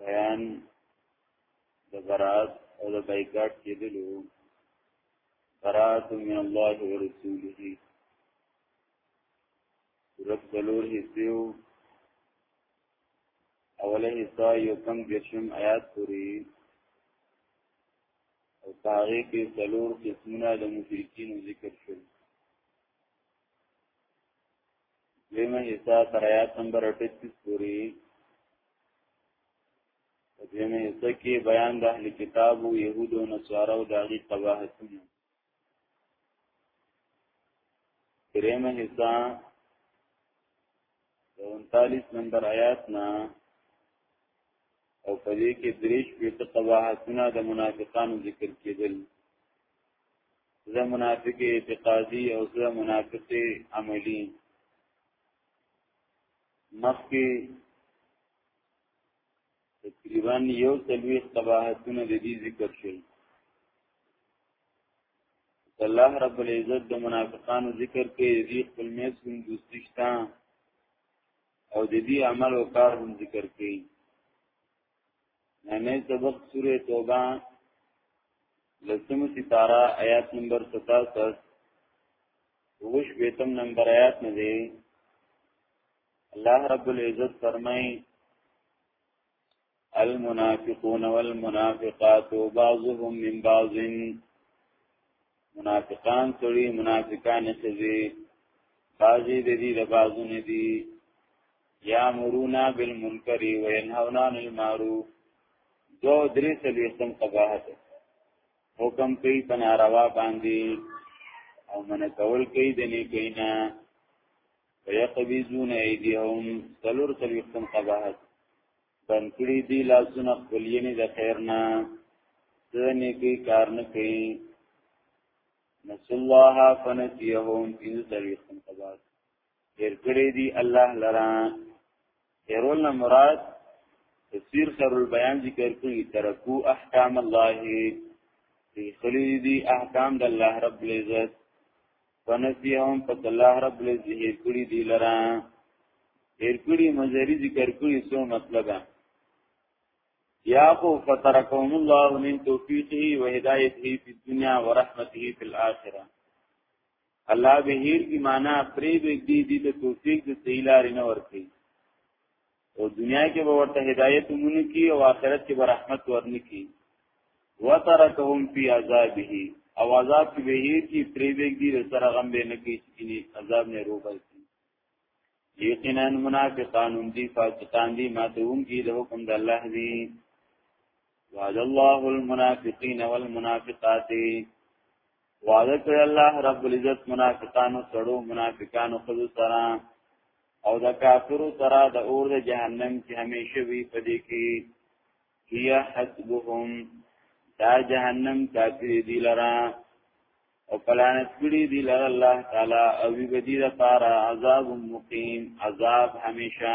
بیان د برات او د بایکاټ کېدلو برات من الله و رسوله رب دلور حصیو اوله حصہ یو کم گرشم آیات پوری او پاغی کی سلور قسمنا لمشرکین ذکر شد دیمه حصہ تر آیات نمبر 38 پوری دیمه حصہ کې بیان د اهل کتاب او يهودو او نصارو د هغه قواهتونه دریمه حصہ د 39 نمبر آیات نه او په دې کې دریش په قواهتونه د منافقانو ذکر کېدل زه منافق اعتقادي او زه منافق عملی مخکې تقریبا یو تلويخ تباهتونه د دې ذکر شول الله رب العزت د منافقانو ذکر کې دې خپل میز هم دوستشتا او د دې عمل او کار هم ذکر کې ننے سبق سور توبہ لسم ستارہ آیات نمبر ستا سس وش بیتم نمبر آیات ندے اللہ رب العزت فرمائی المنافقون والمنافقات بعضهم من بعض منافقان سړي منافقان سړي بازي د دې د بازونه دي یا مرونا بالمنکر و ينهون عن المعروف دو درې سړي سم قباحت حکم کوي بناروا باندې او من کول کوي د نه کینا ويقبضون ايديهم سلور سلوختم قباحت بند کړی دی لاسونه خپل یعنی د خیر نه ځنه کی کار نه کوي نس الله فنسيهم في ذلك تبات هر کړی دی الله لرا هرول مراد تفسیر خیر البیان ذکر کړی ترکو احکام الله دی خلی دی احکام د الله رب العزت فنسیهم پس الله رب العزت هیر کړی دی لرا هیر کړی مزری ذکر کړی سو مطلب یا خو فترکهم الله من توفیقه و هدایته فی الدنیا و رحمته فی الاخره الله به هیر کی معنا پری به دی دی ته توفیق د سیلار نه ورکی او دنیا کې به ورته هدایت مونږ کی او آخرت کې به رحمت ورنه کی وترکهم فی عذابه او عذاب کې به هیڅ کی پری بیگ دی سره غم به نه کی چې عذاب نه روبل یقینا منافقان هم دي فاسقان دي ماتون کی له حکم د الله دی وعد الله المنافقین والمنافقات وعده کړ الله رب العزت منافقانو سړو منافقانو خود سره او د کافرو سره د اور د جهنم چې همیشه وي په دې کې هي حسبهم دا جهنم کافر دي لرا او پلانت کړی دي لرا الله تعالی او وی بدی لپاره عذاب مقیم عذاب همیشه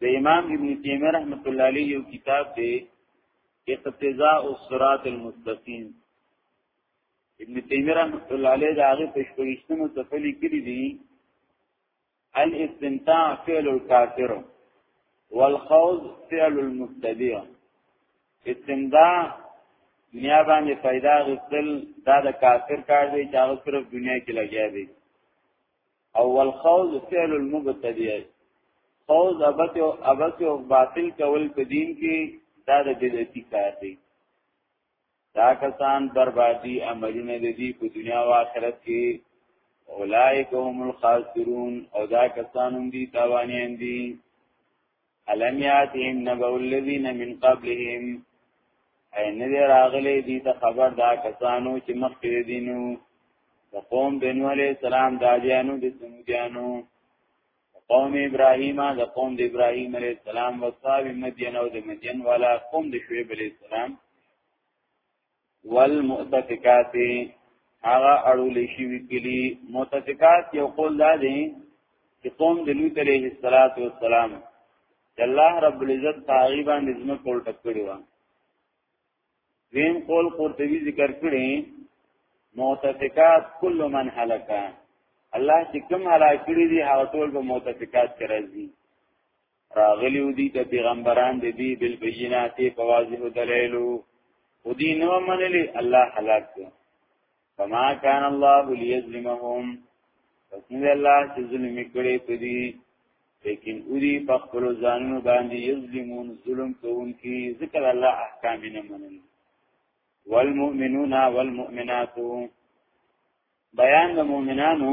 د امام ابن تیمیه رحمت الله علیه یو کتاب دی اقتضاء الصراط المستقیم ابن تیمیه رحمت الله علیه دا هغه پښپریشتمو صفلی کړی دی الاستمتاع فعل الكافر والخوض فعل المبتدع استمتاع دنیا باندې پیدا غسل دا د کافر کار دی چې هغه صرف دنیا کې لګیا دی او والخوض فعل المبتدع خوض ابت او ابت او باطل کول په دین کې دا د بدعتي کار دی دا کسان بربادي عملونه د دې په دنیا او آخرت کې اولائک هم الخاسرون او دا کسان هم دي تاوانیان دي الم یاتهم نبأ الذین من قبلهم این دی راغلی دی ته خبر دا کسانو چې مخکې دینو د قوم بنو علی السلام دادیانو د سمودیانو قوم ابراهیم د قوم د ابراهیم علی السلام او صاحب مدین او د مدین والا قوم د شعیب علی السلام والمؤتفقات هغه اړول شي وکړي مؤتفقات یو قول دا دی چې قوم د لوط علیه السلام الله رب العزت تقریبا نظم کول ټکړی و وین قول قرطبی ذکر کړي مؤتفقات کل من هلکه الله چې کوم هلاک کړی دي هغه ټول به متفقات کې راځي راغلی دی د پیغمبران د دی بل بینات په واضح دلایلو او دی نو منلی الله هلاک کړ فما كان الله ليظلمهم پس نه الله چې ظلم کړي په دې لیکن اوری په خپل ځانونو باندې یظلمون ظلم کوونکي ذکر الله احکام نه منل والمؤمنون والمؤمنات بیان د مؤمنانو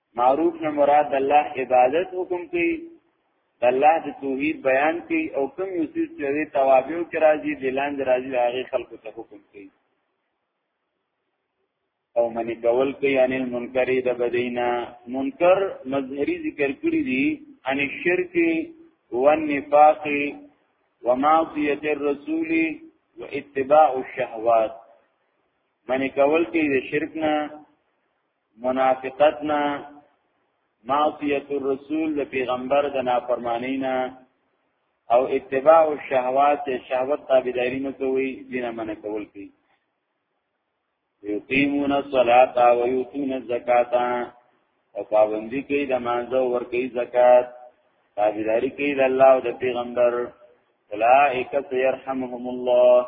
معروف نه مراد الله عبادت حکم کوي د الله د توحید بیان کوي او کوم یو څه چې د توابع کې راځي د لاند راځي هغه خلکو ته حکم کوي او منی کول کوي ان المنکر د بدینا منکر مظهری ذکر کړی دي ان الشرک والنفاق ومعصیت الرسول واتباع الشهوات منی کول کوي د شرک نه منافقت نه معصیت الرسول د پیغمبر د نافرمانی نه او اتباع الشهوات شهوت تابعداري نه کوي دینه من کول کوي یقیمون الصلاة و یؤتون الزکاة او پابندی کوي د مانزه او ور کوي زکات تابعداري کوي د الله او د پیغمبر اولئک سيرحمهم الله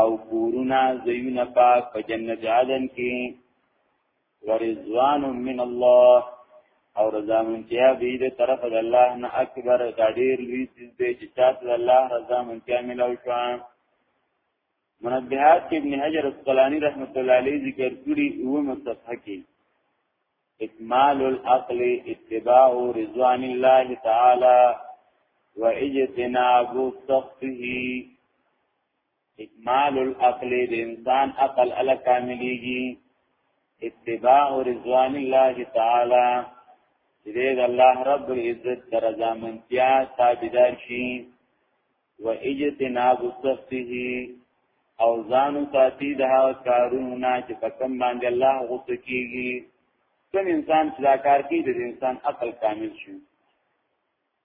او کورونه زیونه پاک په جنت عدن کې ورزوان من الله او رضا منتیا به د طرف د الله نه اکبر دا ډیر لوی څه دی چې تاسو د الله رضا منتیا ملو شو منبهات ابن حجر اسقلانی رحمت الله علیه ذکر کړی او مصطفح کې اکمال العقل اتباع رضوان الله تعالی واجتناب سخطه اکمال العقل د انسان عقل ال کاملېږي اتباع رضوان الله تعالی چې د الله رب العزت درجه منتیا تابعدار شي و اجتناب سخته او ځان ساتي د هغه کارونو نه چې په کوم باندې الله غوسه کیږي کوم انسان چې دا کار کوي د انسان عقل کامل شي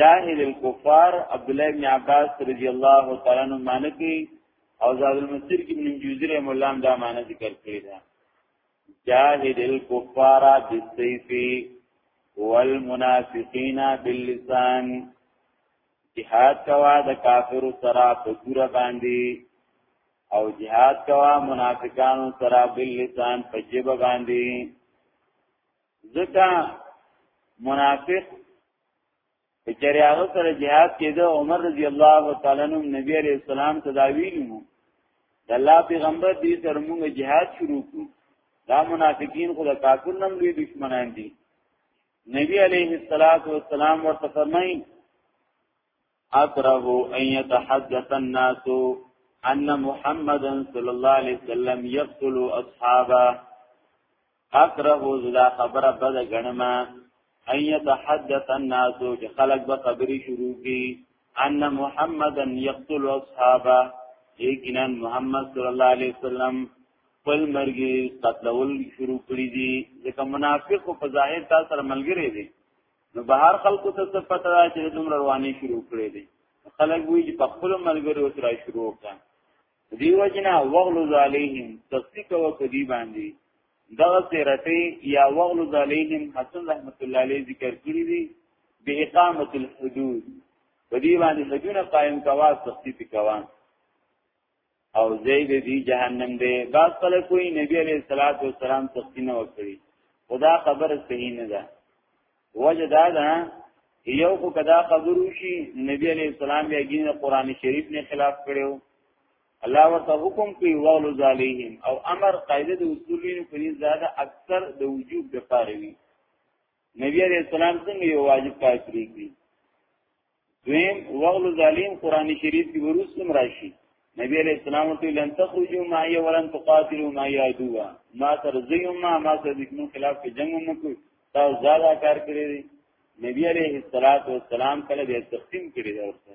جاهل الكفار عبد الله بن عباس رضی الله تعالی عنہ معنی کوي او زاد المسیر کې ابن جوزی رحم الله دا معنی ذکر کړی دا جاهل الكفار بالسيف والمنافقين باللسان جهاد کوا د کافر سره په ګور باندې او جهاد کوا منافقانو سره باللسان په جيب باندې ځکه منافق چرې هغه سره jihad کېده عمر رضی الله تعالی عنہ نبی عليه السلام تداویل مو د الله پیغمبر دې سره موږ jihad شروع کړو دا منافقین خو د کافر نم لوی دشمنان دي نبی عليه الصلاه والسلام ورته فرمایي اکره ان يتحدث الناس ان محمدا صلی الله علیه وسلم یقتل اصحابه اکره زدا خبره بد غنما ان يتحدث الناس چې خلق به خبري شروع کی ان محمدا یقتل اصحابه یقینا محمد صلی الله علیه وسلم خپل مرګي قتلول شروع کړی دي ځکه منافق په ظاهر تاسو سره ملګری دي نو بهر خلکو ته څه پته ده چې دومره رواني شروع کړې دي خلک وی چې په خپل ملګرو سره شروع کړه دی وجنا وغلو علیهم تصدیق او کدی باندې دغه سرته یا وغلو علیهم حسن رحمت الله علیه ذکر کړی دی به اقامت الحدود په دې باندې حدونه قائم کوا سختی پکوا او زید دی جهنم دی بعض خلک کوئی نبی علیہ الصلوۃ والسلام تقسیم وکړي خدا خبر صحیح نه ده وجه دا ده یو کو کدا خبر وشي نبی علیہ السلام بیا ګینه قران شریف نه خلاف کړو الله ورته حکم کوي وغلو ذالیهم او امر قاعده د اصولین په نس زیاده اکثر د وجوب د پاره وی نبی علیہ السلام څنګه یو واجب کار کړی دویم وغل ظالم قران شریف کې ورسم راشي نبی علیہ السلام ته لن تخرجوا معي ولن تقاتلوا معي عدوا ما ترزيهم ما ما تذكرون خلاف کې جنگ نه کوي تا زړه کار کړی دی نبی علیہ الصلات والسلام کله به تقسیم کړی دی ورته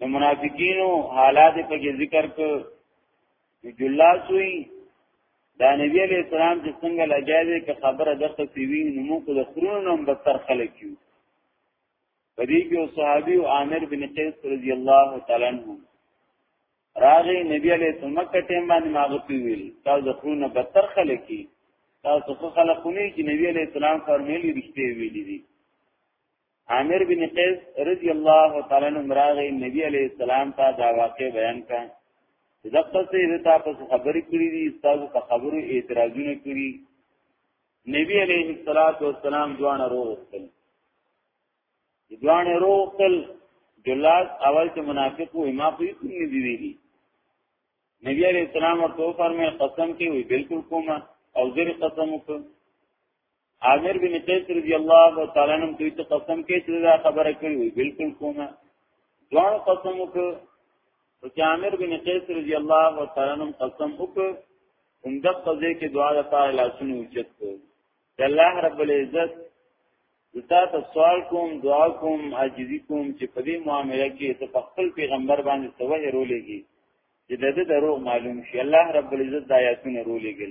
د منافقینو حالات په ذکر کو جلاس وی دا نبی علیہ السلام چې څنګه لګیاوی که خبره دغه سیوی نو موږ د خرونو نوم به تر خلک یو په دې کې صحابي او عامر بن قیس رضی الله تعالی عنہ راغی نبی علیہ السلام مکه ټیم باندې ماغه پیویل تاسو د خرونو به تر خلک کی تاسو خو خلقونه چې نبی علیہ السلام فرمایلی رښتې ویلي دي عامر بن قیس رضی الله تعالی عنہ راغی نبی علیہ السلام ته دا واقع بیان کړ دغه څه یې ته په خبرې کړې دي تاسو په خبرو اعتراضونه کړی نبی علیہ الصلوۃ والسلام دوان روغتل دوان روغتل جلاس اول چې منافق وو ما په کوم نه دی ویلي نبی علیہ السلام ورته فرمایي قسم کې وی بالکل کومه او زیر قسم وکړ عامر بن قیس رضی الله تعالی عنہ دوی ته قسم کې چې دا خبره کړې وي بالکل کومه دوه قسم وکړ چې عامر بن قیس رضی الله تعالی عنہ قسم وکړ هم د قضې کې دعا د پاره لاسونه اوچت کړ الله رب العزت زتا ته سوال کوم دعا کوم عاجزی کوم چې په دې معاملې کې ته خپل پیغمبر باندې سوه رولېږي چې د دې دروغ معلوم شي الله رب العزت د آیاتونو رولېږي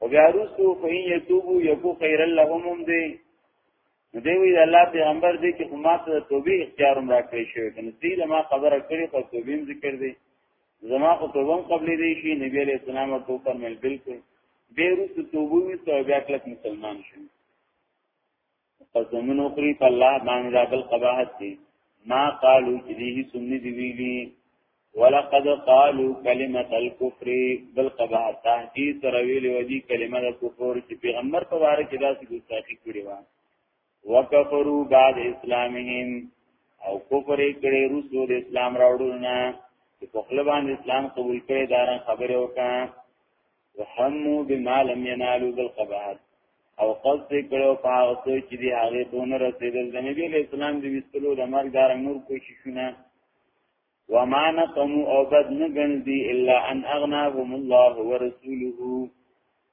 او بیا رسو فین یتوبو یکو خیر لهم هم دی نو دی وی الله پیغمبر دی چې ما ته توبې اختیار هم راکړی شوی کنه دې ما خبره کړې خو توبې ذکر دی زما خو توبه قبلې دی شي نبی علیہ السلام ورته فرمایل بالکل بیرو ته توبه وی ته بیا کلک مسلمان شي قسمونه خوري په الله باندې دا بل قباحت دي ما قالو چې دې سنې دی ویلي ولقد قالو کلمه الكفر بل قباحت تحقیق سره ویلي ودي کلمه د کفر چې پیغمبر په واره کې داسې ګستاخی کړی و وکفروا بعد اسلامهم او کفر کړي رسو د اسلام راوړل نه چې په خپل باندې اسلام قبول کړي دا خبره وکړه وهمو بما لم ينالو بالقباحت او قصد کړو په هغه څه چې دی هغه دون رسیدل د نبی له اسلام دی وستلو د مرګ دار نور کوششونه وما نقم او بد نه غندي الا ان اغناهم الله ورسوله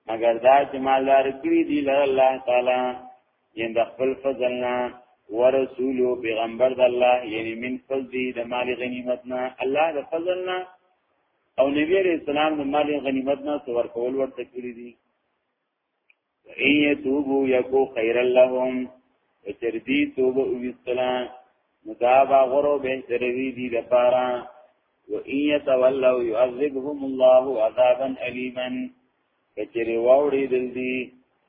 مگر دا چې مالدار کړی دی له الله تعالی یند خپل فضلنا ورسوله پیغمبر د الله یعنی من فضل دی د مال غنیمتنا الله د فضلنا او نبی علیہ السلام د مال غنیمت نه څور کول ورته کړی دي ای توبو یکو خیر لهم چردی توبه او استلا مدابا غرو به تروی دی لپاره و ای تولوا يعذبهم الله عذابا الیما کچری واوړي دل دی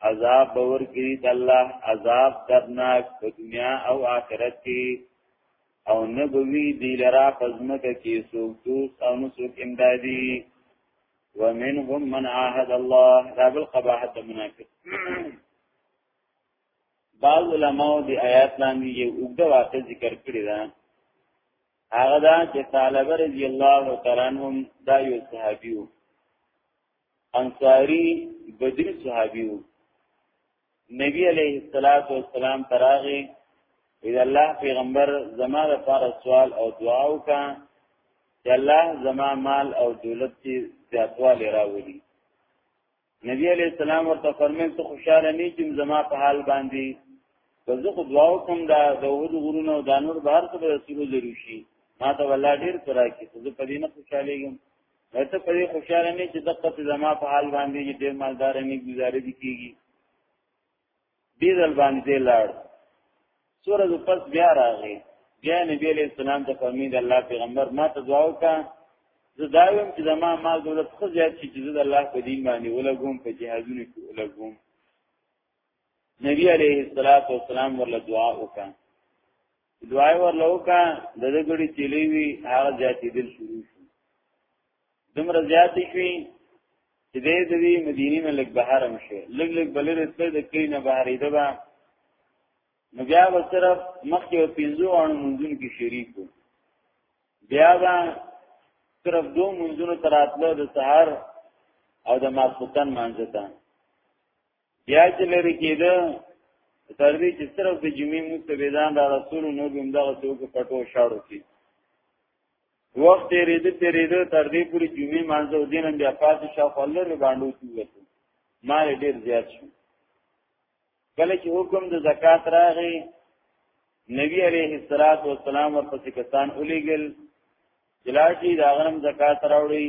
عذاب باور کړي د الله عذاب درناک په دنیا او آخرت کې او نه بوي دی لرا پزمکه کې سوک دوست او نه سوک امدادي ومنهم من عاهد الله رب القباحت منافق بعض علماء دی آیات لاندې یو وګړه واقع ذکر کړی دا هغه دا چې طالب رضی الله تعالی عنهم دا یو صحابي وو انصاری بدری صحابي وو نبی علیه الصلاۃ والسلام تراغه اذا الله پیغمبر زما د پاره سوال او دعا وکا چې الله زما مال او دولت کې زیاتوالی راوړي نبی علیہ السلام ورته فرمایل ته خوشاله نه چې زما په حال باندې که زه خو دعا وکم دا د وحود غرونو او دانور بهر ته به رسولو ضرور شي ما ته ولا ډیر کرا کې زه په دې نه خوشالېږم ته په دې خوشاله نه چې دغه څه زما په حال باندې چې ډېر مالدار نه گزارې دي کیږي دې ځل باندې لاړ سورہ د پس بیا راغی بیا نبی علیہ السلام ته فرمید الله پیغمبر ما ته دعا وکړه زه دا ویم چې زما مال دولت خو زیات شي چې زه د الله په دین باندې ولګوم په جهادونو کې ولګوم نبی علیه الصلاۃ والسلام ورله دعا وکړه دعای ورله وکړه د دې ګړي چلی وی هغه ذاتي دل شروع شو دومره زیات شي چې دې د دې مدینې نه لګ بهر هم شي لګ لګ بلې رسته د کلی نه بهرې ده با نو بیا به صرف مخکې او پینځو اړو منځون کې شریک وو بیا به صرف دو منځونو تراتله د سحر او د ماسوتن مانځتا بیا چې لري کېده تر دې چې صرف د جمعې مستبدان را رسول نو هم دغه څوک پټو شاړو کې وخت تیرې دې تیرې دې تر دې پوری جمعې مانځو دین بیا پاتې شاو خلل باندې کیږي ما ډیر زیات شو کله چې حکم د زکات راغی نبی علیه الصلاۃ والسلام ورپسې کسان الیګل جلاشی دا غنم زکات راوړي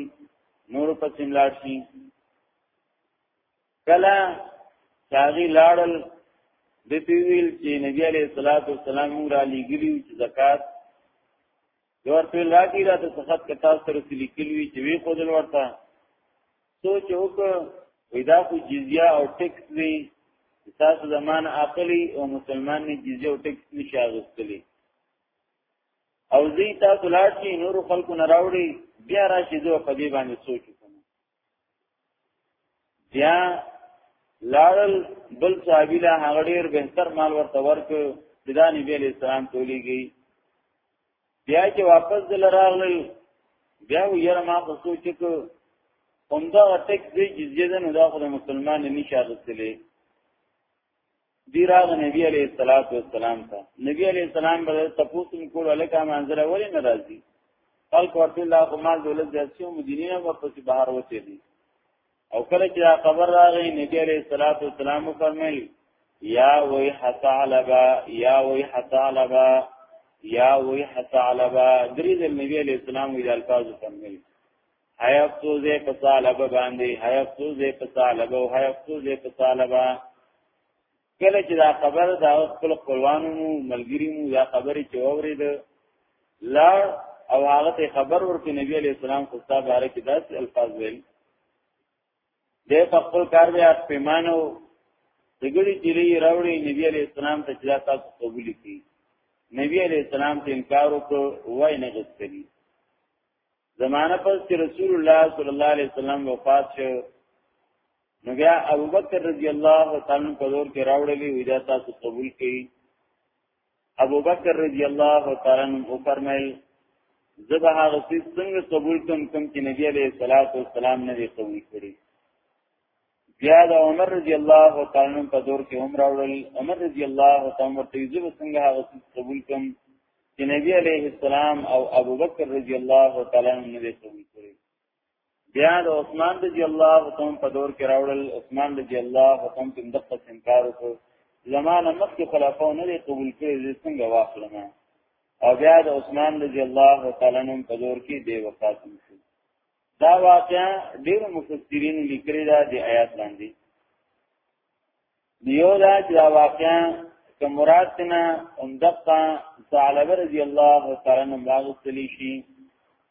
نور پسې ملاشي کله چاغي لاړل د پیویل چې نبی علیہ الصلوۃ والسلام موږ را لګیلی چې زکات یور په لاګی را ته سخت کتا سره لیکلی چې وی خودل ورته سوچ وک ودا کو جزیه او ټیکس دی تاسو زمان عقلی او مسلمان نه جزیه او ټیکس نشي اغستلی او زی تاسو لاړ شي نور خلکو نه راوړي بیا راشي زه په دې باندې سوچ بیا لاړل بل صحابي له هغه ډیر بهتر مال ورته ورکړ چې دا نبی علیہ السلام تولیږي بیا چې واپس دل راغلی بیا یې ما په سوچ کې همدا ټیک دی جزیه ده نو دا خو مسلمان نه شاغستلې دی راغ نبی علیہ الصلات والسلام ته نبی علیہ السلام به تاسو کول الکه منزل ولې ناراضي خلق ورته الله خو مال دولت د اسیو مدینه نه واپس بهر وته دي او کله چې خبر راغی نبی علیہ الصلات والسلام فرمایل یا وی حتا علبا یا وی حتا علبا یا وی حتا علبا درې د نبی علیہ السلام د الفاظ فرمایل حیفتوزه په طالب باندې حیفتوزه په طالب او حیفتوزه په طالب کله چې دا خبر دا خپل خپلوانو ملګری مو دا خبرې چې اورید لا او هغه ته خبر ورکړي نبی علی السلام خو صاحب باره کې داس الفاظ ویل د خپل کار بیا پیمانو دګړي چې لري راوړي نبی علی السلام ته چې تاسو قبول کړي نبی علی السلام ته انکار وکړ وای نه غوښتلی زمانه پس چې رسول الله صلی الله علیه وسلم وفات شو نو بیا ابوبکر رضی الله تعالی په دور کې راوړلې وی دا تاسو قبول کړي ابوبکر رضی الله تعالی عنہ فرمایل زبه هغه څنګه قبول کوم کوم چې نبی علیہ الصلوۃ والسلام نه دی قبول کړی بیا د عمر رضی الله تعالی عنہ په دور کې عمر اورل عمر رضی الله تعالی عنہ ته یوه څنګه هغه قبول کوم چې نبی علیه السلام او ابوبکر رضی الله تعالی عنہ نبی قبول کړي بیا د عثمان رضی الله تعالی په دور کې راوړل عثمان رضی الله تعالی کوم دغه انکار وکړ زمانه مخکې خلافو نه دی قبول کړي زه څنګه واخلم او بیا د عثمان رضی الله تعالی عنہ په دور کې دی وفات شو دا واقعا ډېر مفسرین لیکلي دا د آیات باندې دیو دا چې دا واقعا کوم مراد تنا همدقه ثعلبه رضی الله تعالی عنہ واغستلی شي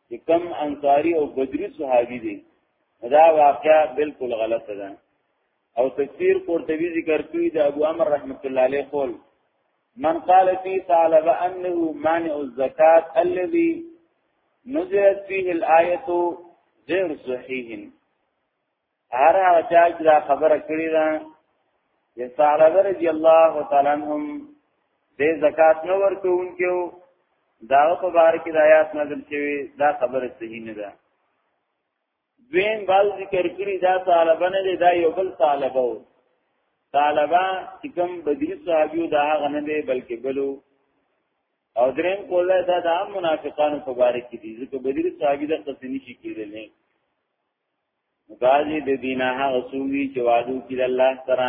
چې کم انصاری او بدری صحابي دي دا واقعا بالکل غلط ده او تفسیر قرطبی ذکر کوي د ابو عمر رحمت الله علیه قول من قال فی طالب انه مانع الزکات الذي نزلت فيه الايه غیر صحیح هر هغه چې دا خبره کړې ده چې صحابه رضی الله تعالی عنهم د زکات نه ورکوونکو دا په بار کې د آیات نازل شوی دا خبره صحیح نه ده دویم بل ذکر کړی دا طالبه نه دی دا یو بل طالبه و طالبه چې کوم بدری صحابیو دا هغه نه دی بلکې بلو او دریم کوله دا د عام منافقانو په باره کې دي ځکه بدری صحابي د قصې نشي کېدل نه غازی د دینه هغه سوي چې وادو کې الله سره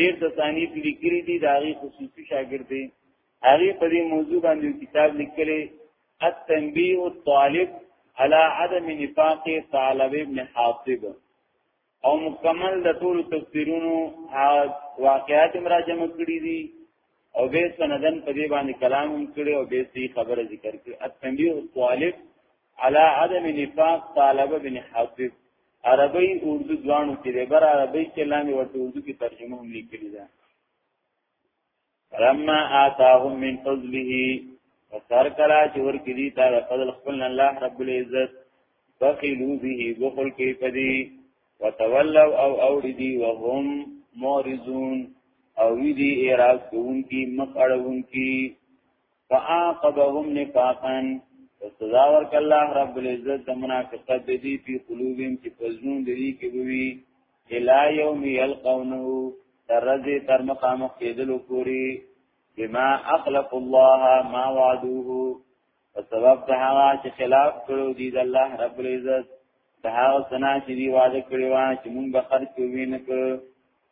ډیر تصانیف لیکلي دي دا غي خصوصي شاګرد دی هغه په دې موضوع باندې کتاب لیکلی التنبیه الطالب على عدم نفاق طالب ابن حاطب او مکمل د ټول تفسیرونو واقعات مراجعه کړې دي او به سندن په دې باندې کلام هم کړي او به سي خبره ذکر کړي التنبیه الطالب على عدم نفاق طالب ابن حاطب عربی اردو دوانو کې دی بر عربی کې لاندې ورته اردو کې ترجمه هم لیکلې ده رمما آتاهم من فضله وسر کلا چې ور کې دي تا فضل خپل الله رب العزت بخلو به بخل کې پدی وتولوا او اوردی وهم مورزون او وی دی اعراض کوونکی مخ اړوونکی فاعقبهم نفاقا فسزا ورک الله رب العزت د منافقت د دې په قلوبهم چې پزون د دې کې وي الا یوم یلقونه ترځي تر مقامخ کېدل پوری بما اخلف الله ما وعدوه په سبب د هغه چې خلاف کړو دي د الله رب العزت د هغه سنا چې دی وعده کړی و چې مونږ به خرج کوی نه کړو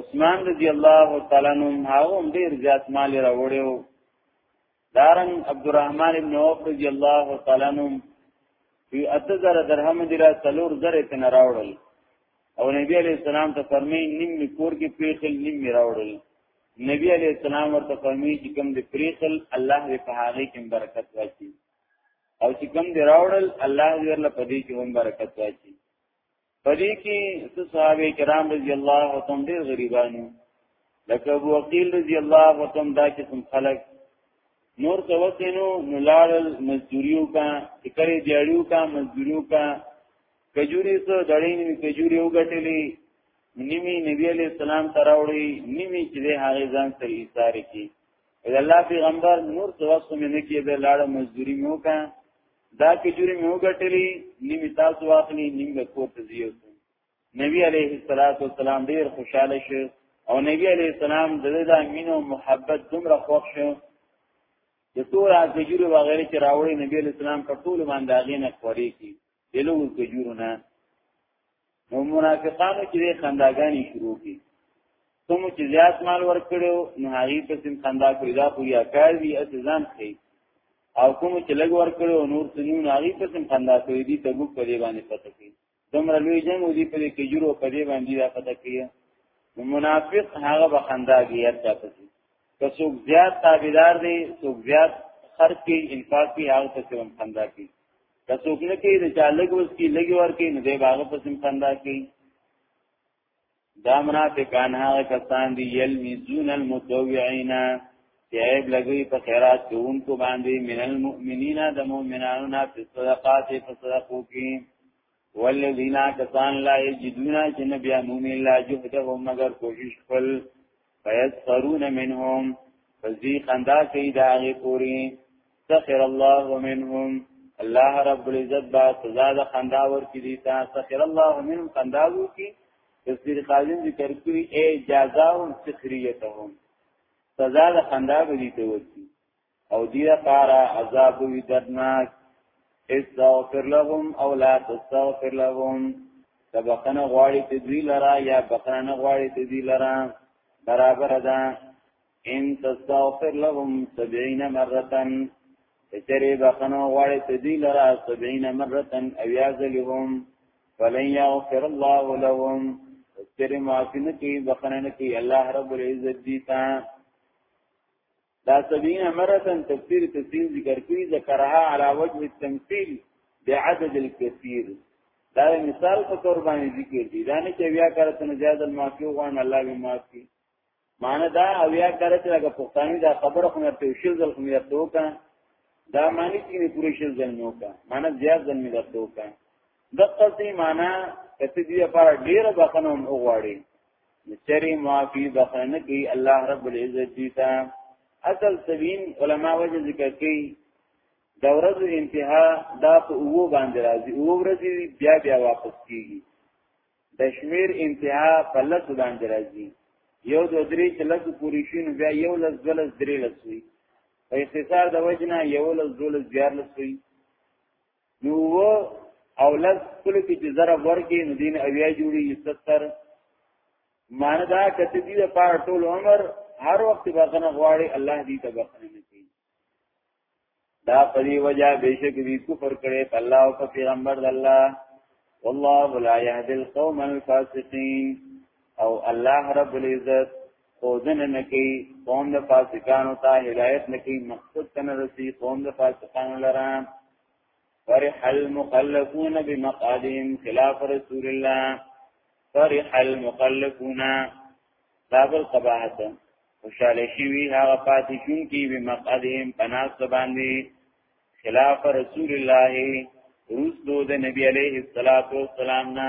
عثمان رضی الله تعالی عنہ هغه ډیر زیات مال راوړیو دارن عبدالرحمن ابن عوف رضی الله تعالی عنہ وی اته زر درهم دی را څلور زر تن راوړل او نبی علیہ السلام ته فرمی نیم می کور کې پیخل نیم می راوړل نبی علیہ السلام ورته فرمی چې کوم دی پیخل الله دې په هغه کې برکت واچي او چې کوم دی راوړل الله دې ورله په دې کې هم برکت واچي پدې کې صحابه کرام رضی الله تعالی ډېر غریبانو لکه ابو عقیل رضی الله تعالی دا قسم خلق نور توسینو نلال مزدوریو کا ټکرې دیاړیو کا مزدوریو کا کجوري سو دړې نیمه کجوري وګټلې نیمه نبی علی السلام تراوړي نیمه چې د هغه ځان سره ایثار کی اذا الله پیغمبر نور توسم نه کېده لاړه مزدوری مو کا دا کجوري مو غټلې نیمه تاسو واخلي نیمه کور ته زیو نبی عليه الصلاه والسلام ډیر خوشاله شو او نبی عليه السلام دغه د امین او محبت دومره خوښ شو د ټول کجوري وغیرې چې راوړي نبی عليه السلام په ټول باندې غینه خوري کی دلو کجورونه نو منافقانو چې خنداګانی شروع کی کوم چې زیات مال ورکړو نو هغه په سیم خندا کوي دا خو یا کار دی اتزان کوي او کوم چې لګ ورکړو نور سنون هغه په سیم خندا کوي دي تبو په دی باندې پته کوي دومره لوی جنگ ودی په کې جوړو په دی باندې دا پته کوي نو منافق هغه به خندا کوي ارته پسی که څوک زیات تابعدار دی څوک زیات خرج کوي انفاق کوي هغه په سیم خندا کوي که څوک نه کوي د چا لږ وس کی لږ ور کوي نو دی باغ په سم خندا کوي دا منافقان هغه کسان دي یلمیزون المتوعین چې عیب لګوي په خیرات کوونکو باندې من المؤمنین د مؤمنانو نه په صدقات په صدقو کې والذین کسان لا یجدون چې نبی مومن لا جهدهم مگر کوشش خپل فیسخرون منهم فزی خندا کوي دا غي پوری سخر الله منهم الله رب العزت با سزا د خندا ور کی دي تا سخر الله منهم خندا وو کی تفسیر قاضی ذکر کوي ای جزاهم سخریتهم سزا د خندا به دي ته ورکی او دی لپاره عذاب وی درناک استغفر لهم او لا تستغفر لهم تبخنه غواړي ته دوی لرا یا بخنه غواړي ته دوی لرا برابر ده ان تستغفر لهم 70 مره چری بخنه غواړي ته دوی لرا 70 مره او یا ذلهم فلن يغفر الله لهم چری معافی نه کی بخنه نه کی الله رب العزت دی تا دا سبعین مرتن تفسیر تفسیر ذکر کړي ذکرها علی وجه التمثيل بعدد الكثير دا مثال په تور باندې ذکر دي دا نه چې بیا کرت نه زیاد المعفو غوان الله به معافي معنی دا او یا کرت لکه پښتاني دا خبره خو نه توشل ځل خو نه توکا دا معنی چې نه پوره شل ځل نو کا معنی زیاد ځل نه توکا د قصې معنی کته دی لپاره ډیره بخنه هم وغواړي نچری معافی بخنه کی الله رب العزت دیتا اصل سبین علما وجه ذکر کی دا ورځ انتها دا په اوو باندې راځي اوو ورځې بیا بیا واپس کیږي د شمیر انتها په لس باندې راځي یو دو درې چې لس پوری شي نو بیا یو لس دولس درې لس وي په اختصار د وجنه یو لس دولس دیار لس وي نو و او لس کله کې چې ضرب ورکې نو دین اویا جوړي 70 معنی دا کته دې د پاره ټول عمر هر وخت بخنه غواړي الله دې ته بخنه نه کوي دا پری وجہ بیشک وی کفر کړي په الله او په پیغمبر د الله والله لا يهدي القوم الفاسقين او الله رب العزت خوزن نکی قوم د فاسقانو ته هدایت نکی مقصد تن رسی قوم د فاسقانو لرا فرح المخلفون بمقادهم خلاف رسول الله فرح المخلفون باب القباحت خوشاله شوی هغه پاتې شون کی بمقادهم پناس باندې خلاف رسول الله روس دو د نبی علیه الصلاۃ والسلام نه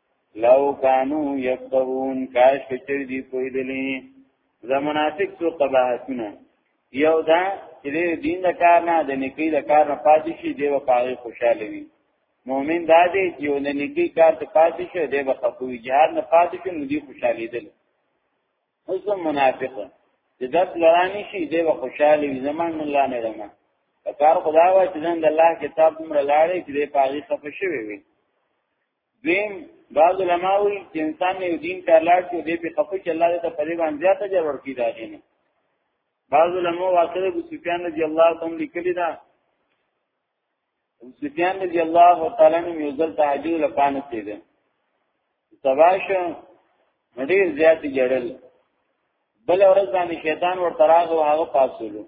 لو کانو یفقهون کاش کچر دی کوئی دلی زمناسک سو قباحتونه یو دا چې دین د کار نه د نیکی د کار نه پاتې شي دی په هغه خوشاله وي مؤمن دا دی چې یو د نیکی کار ته پاتې شي دی په خپوي جهاد نه پاتې شي نو دی خوشاله دي اوس منافق چې داس لرانی شي دی په خوشاله وي زمان الله نه رمه کار خدا وا چې د الله کتاب مر لاړې چې دی په هغه خپه شوی وي دین بعض علما وی چې انسان یو دین ته لاړ شي دې په خفه چې الله دې ته پرې باندې زیات اجر ورکړي دا غینه بعض علما واخره ابو سفیان رضی الله تعالی لیکلی دا ابو سفیان رضی الله تعالی عنہ یو ځل تهجد لپاره تیده سباش نډیر زیات جړل بل ورځ باندې شیطان ورته راغو هغه پاسولو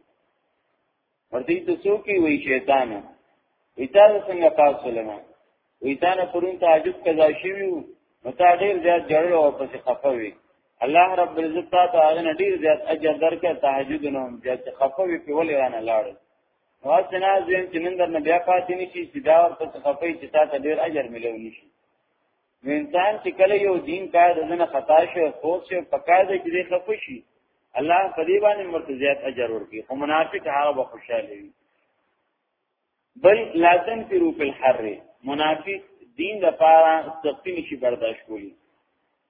ورته ته څوک وي شیطان وی تا څنګه پاک سلمه وی تا نه پرون تعجب قضا شویو نو تا ډیر زیات جړل او پسې خفه وی الله رب العزت تا ته هغه ډیر زیات اجر درکړ تهجد نو زیات خفه وی په ولې رانه لاړ نو اسنه زم چې نن درنه بیا پاتې نشي چې دا پسې خفه چې تا ته ډیر اجر ملو نشي نو انسان چې کله یو دین کار دنه خطا شو خو چې پکای دی چې خفه شي الله په دې باندې مرتضیات اجر ورکړي خو منافق هغه به خوشاله وي بل لازم پیرو په الحر منافق دین د پاره سختی نشي برداشت کولی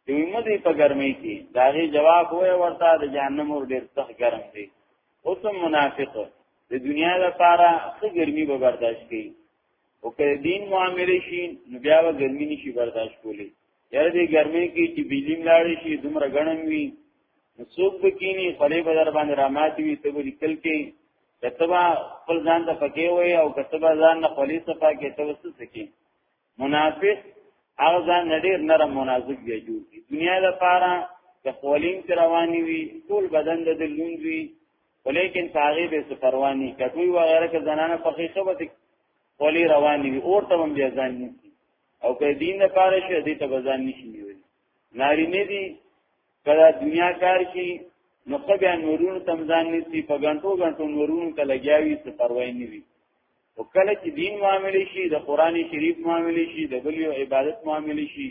دی مده په ګرمۍ کې دا غي جواب وای ورته د جهنم ور ډیر سخت ګرم دی اوس منافق د دنیا لپاره څه ګرمي به برداشت کوي او که دین معاملې شي نو بیا به ګرمي نشي برداشت کولی یاره دې ګرمي کې چې بجلی ملاړ شي دومره ګڼم وي نو څوک به کینی خلی به در باندې رامات وي ته به لیکل کې کتبه خپل ځان ته پکې وي او کتبه ځان نه خلی صفه کې ته وسه سکی منافق هغه ځان نډیر نرم مناسب دی جوړ دي دنیا لپاره د خولین رواني وي ټول بدن د لوند وي ولیکن پاغي به څه پروا نه کوي وغیرہ که زنانه په خېخه وته ولی روان دي اور ته هم بیا ځان نشي او که دین نه پاره شي دې ته ځان نشي ویل ناری نه دي کله دنیا کار شي نو خو بیا نورونو تم ځان نشي په غنټو غنټو نورونو ته لګیاوي څه پروا نه وي او کله چې دین معاملې شي د قران شریف معاملې شي د بل یو عبادت معاملې شي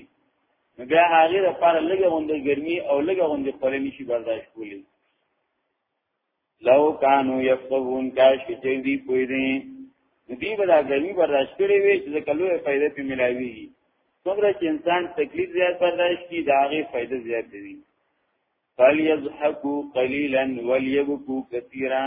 بیا هغه لپاره لږه غونډه ګرمي او لږه غونډه خورې نشي برداشت کولی لو کانو یفقهون کاش کې چې دی پوی دی دی به دا غلی برداشت کړی وي چې د کلوې فائدې په ملاوي څومره چې انسان تکلیف زیات برداشت کی دا غي فائدې زیات دي فلیضحکوا قلیلا ولیبکوا کثیرا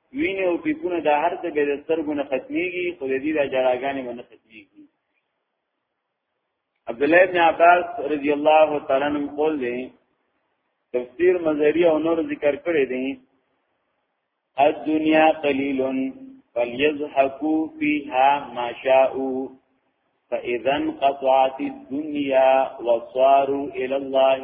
وینه او پیکونه د هر څه به د سترګو نه ختميږي خو د دې د جړاګانې باندې ختميږي عبد الله ابن عباس رضی الله تعالی عنہ قول دی تفسیر مظهری او نور ذکر کړی دی الدنيا قليل فليضحكوا فيها ما شاءوا فاذا انقطعت الدنيا وصاروا الى الله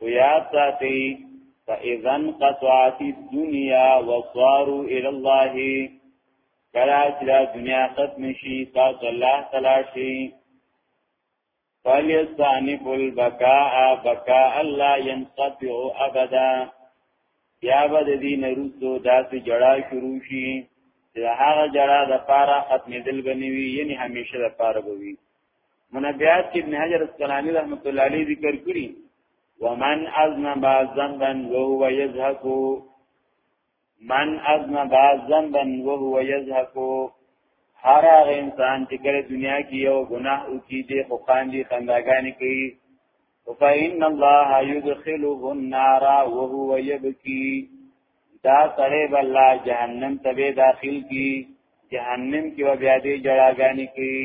وياد ساتي فاذا انقطعت الدنيا وصاروا الى الله کلا چې دا دنیا ختم شي تاسو الله تعالی شي فلیستانف البکاء بکاء لا ينقطع ابدا بیا به د دین روسو داسې جړا شروع شي چې هغه جړا د پاره ختمېدل بنوي یعنی همیشه د پاره بوي منبیات کې ابن حجر اسقلانی رحمت الله علیه ذکر کړی ومن اذنب ذنبا وهو يزهق من اذنب ذنبا وهو يزهق هر هغه انسان چې کله دنیا کې یو ګناه وکړي دی خو خاندي خنداګانې کوي فإن الله يدخله النار وهو يبكي دا سره بل جهنم ته داخل کی جهنم کې بیا دې جړاګانې کوي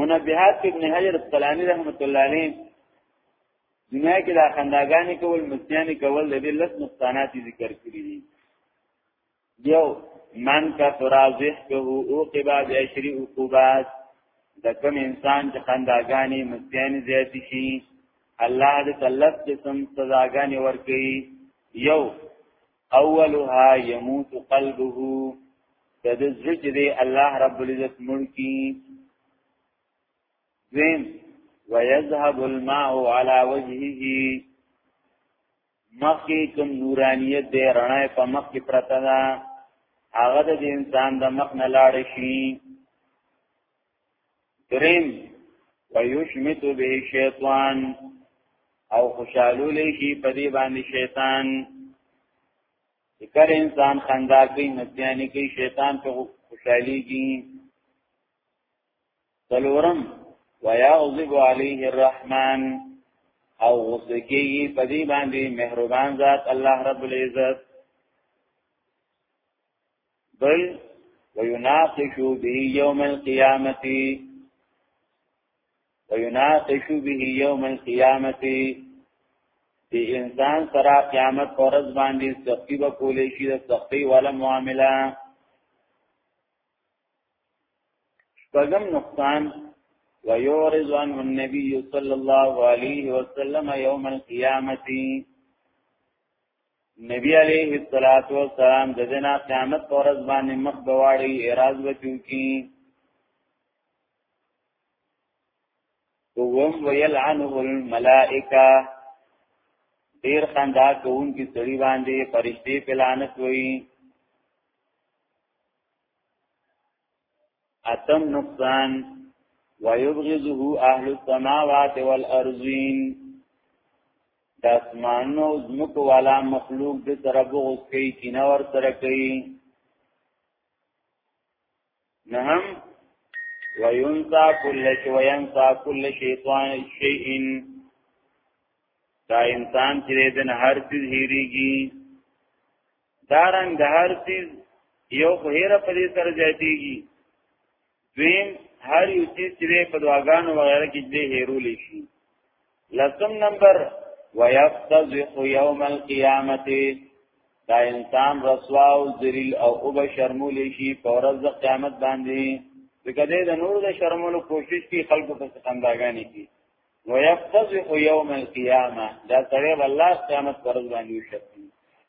منبهات ابن حجر الطلانی رحمت الله علیه دنیا کې دا خنداګانې کول مسیانې کول د دې لس نقصانات ذکر کړی دي یو من کا ترازح که او قبا بیشری عقوبات د کوم انسان چې خنداګانې مسیانې زیات شي الله دې تلف قسم سزاګانې ورکړي یو اولها يموت قلبه تد زج دی الله رب العزت ملکی دویم ويذهب الماء على وجهه مخی کم نورانیت دی رڼای په مخ کې پرته ده هغه د انسان د مخ نه لاړ شي دریم ويشمت به شیطان او خوشالو لشي په دې باندې شیطان ذکر انسان خندا کوي نسیانی کوي شیطان په خوشالي کوي څلورم ويغضب عليه الرحمن او غصه کیږي په دې باندې مهربان ذات الله رب العزت بل ويناقشوا به يوم القيامة ويناقشوا به يوم القيامة دی انسان سره قیامت پرز باندې سختی به کولې شي د سختی ولا معاملہ شپږم نقصان ويورز عنه النبي صلى الله عليه وسلم يوم القيامة نبی علیه الصلاۃ والسلام د دنا قیامت پر ورځ باندې مخ بواړي اعتراض وکړي کی وهم ويلعنه الملائکه ډیر خندا کوون کی سړي باندې فرشتي پلانت وایي اتم نقصان ويبغضه اهل السماوات والارضين د اسمانو زمکو والا مخلوق د سره بغض کوي کینه ور سره کوي نهم وينسى كل شيء وينسى كل شيطان شيء دا انسان چې دن هر څه هېریږي دارنګ د هر څیز یو خو هیره په دې سره زیاتیږي دویم هر یو څیز چې په دعاګانو وغیره کې دې هیرول شي لسم نمبر ويفتضح يوم القيامه دا انسان رسوا او ذلیل او او بشرمول شي په ورځ د قیامت باندې ځکه دې د نور د شرمولو کوشش کوي خلکو په خنداګانې کې ويفتضح يوم القيامه دا سره الله قیامت پر ورځ باندې وشي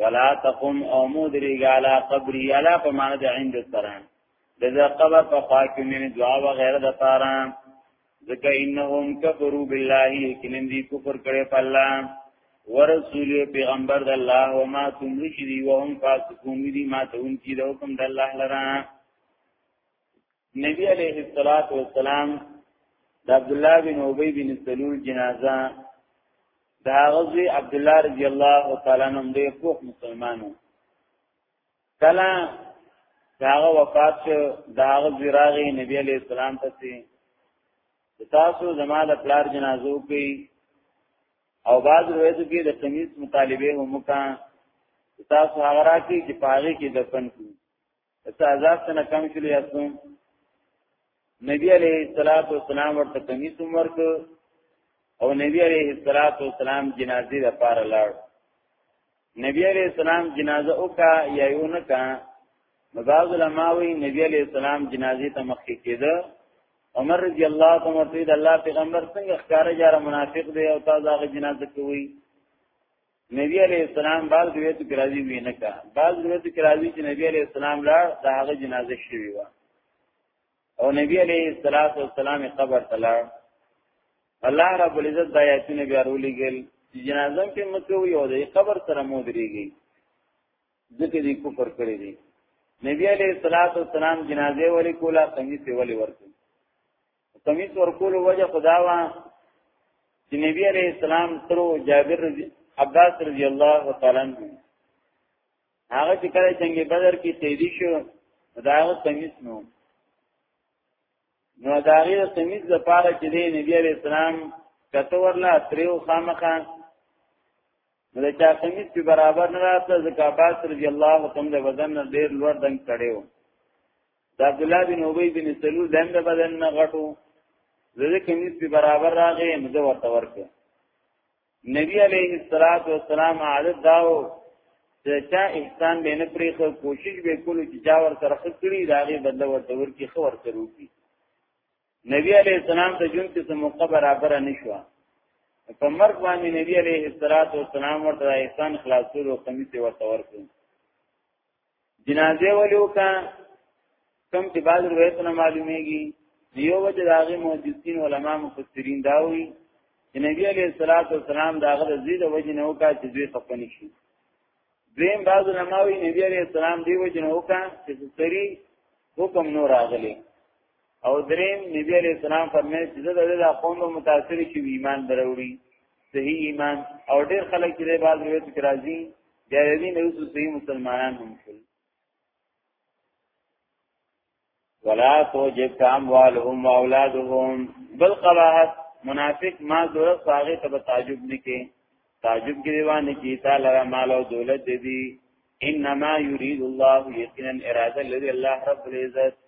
ولا تقم او مدری علی قبری علی په معنی د عند سره د قبر په خوا کې مې دعا و غیر د پاره ځکه انهم کفروا بالله یقینا دی کفر کړي په الله ورسول پیغمبر د الله او ما تم رشدی وهم فاسقون دی ما ته ان کی د حکم د الله لره نبی علیه الصلاۃ والسلام د عبد الله بن ابي بن سلول جنازه دا غزوی عبد الله رضی الله تعالی عنہ دې پوخ مسلمانو کله داغه وفات شو داغه زراغي نبی علیہ السلام ته سي تاسو زماده پلار جنازو کوي او بعض روایتو کې د تمیز مطالبه هم وکړه تاسو هغه راکې چې پاغي کې دفن کړو استعذاب څنګه کم کړی تاسو نبی علیہ الصلوۃ والسلام ورته کمیس ورک او نبی علیہ الصلوۃ والسلام جنازې د پاره لاړ نبی علیہ السلام جنازه وکا یا یو نه کا مباز علماوی نبی علیہ السلام جنازې ته مخکې کېده عمر رضی الله تعالی عنہ د الله پیغمبر څنګه ښکارا جاره منافق دی او تازه غ جنازه کوي نبی علیہ السلام بعض روایت کې راځي وینه کا بعض روایت کې راځي چې نبی علیہ السلام لا د هغه جنازه شوی و او نبی علیہ الصلات والسلام قبر تلا الله رب العزت د آیاتونو بیا ورولېګل چې جنازه کې مکه وي او د قبر سره مو درېږي ځکه دې کفر کړی دی نبی علیہ الصلات والسلام جنازه ولې کولا څنګه سی ولې ورته کمیس ورکول وجه خدا وا چې نبی عليه السلام تر جابر رضی عباس رضی الله تعالی عنہ هغه چې کله جنگ بدر کې تیری شو دا هغه کمیس نو نو دا هغه کمیس لپاره چې دی نبی عليه السلام کته ورلا تریو خامخا نو دا چا کمیس په برابر نه راته زکابات رضی الله تعالی عنہ وزن ډیر لوړ دنګ کړو د عبد الله بن ابي بن سلول دیم د بدن نه غټو زده کمیس په برابر راغې نو د ورته ورکه نبی علیه الصلاۃ والسلام عادت داو چې چا احسان به نه پرې خو کوشش به کولو چې چا ور سره خکړي راغې بدل ورته ورکی خو ورته روکی نبی علیه السلام ته جون کې موقع برابر نه شو په مرګ باندې نبی علیه الصلاۃ والسلام ورته احسان خلاصولو کمیس ورته ورکه جنازه ولې وکا کم چې بعض روایتونه معلومیږي دیو وجه داغه محدثین علما مفسرین داوي چې نبی علیہ الصلوۃ والسلام داغه د زید وجه نه وکا چې دوی خپنی شي دویم بعض علماوی نبی علیہ السلام دی وجه نه وکا چې سری حکم نور راغلی او دریم نبی علیہ السلام فرمایي چې زه د دې قوم په متاثر شي ایمان دروړي صحیح ایمان او ډیر خلک چې د باز روایت کې راځي د دې نو صحیح مسلمانان هم شول ولا توجب اموالهم واولادهم بل قباحت منافق ما ضرورت هغه ته تعجب نکي تعجب کې روان کی تعالی مال او دولت دې انما يريد الله يقينا اراده الذي الله رب العزت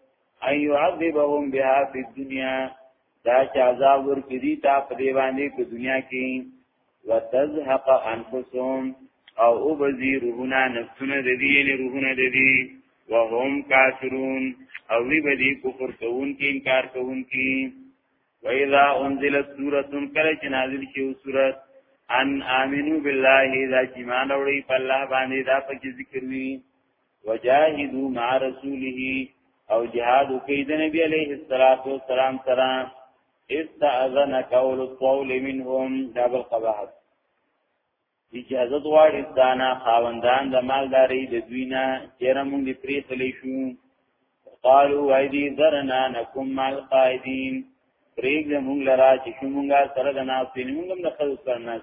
ان يعذبهم بها في الدنيا دا چې عذاب ورکړي تا په دی باندې په دنیا کې وتزهق انفسهم او وبزي روحنا نفسونه د دې نه روحونه د دې وهم کافرون او وی بدی کفر کوون کې انکار کوون کې وَإِذَا أُنْزِلَتْ سُورَةٌ کله چې نازل شي او سورۃ ان آمنو بالله دا چې مان اوري په الله باندې دا په ذکر وی وجاهدوا مع رسوله او جهاد کوي د نبی عليه الصلاه والسلام سره استاذن قول الطول منهم دا بل قباحت اجازه غواړي دانا خاوندان د مالداري د دوینا چیرې مونږ دې پری خلی شو قالوا ايدي ذرنا نكم مع القائدين پریګ مونږ لرا چې مونږه سره د ناس مونږ هم د خلکو سره ناس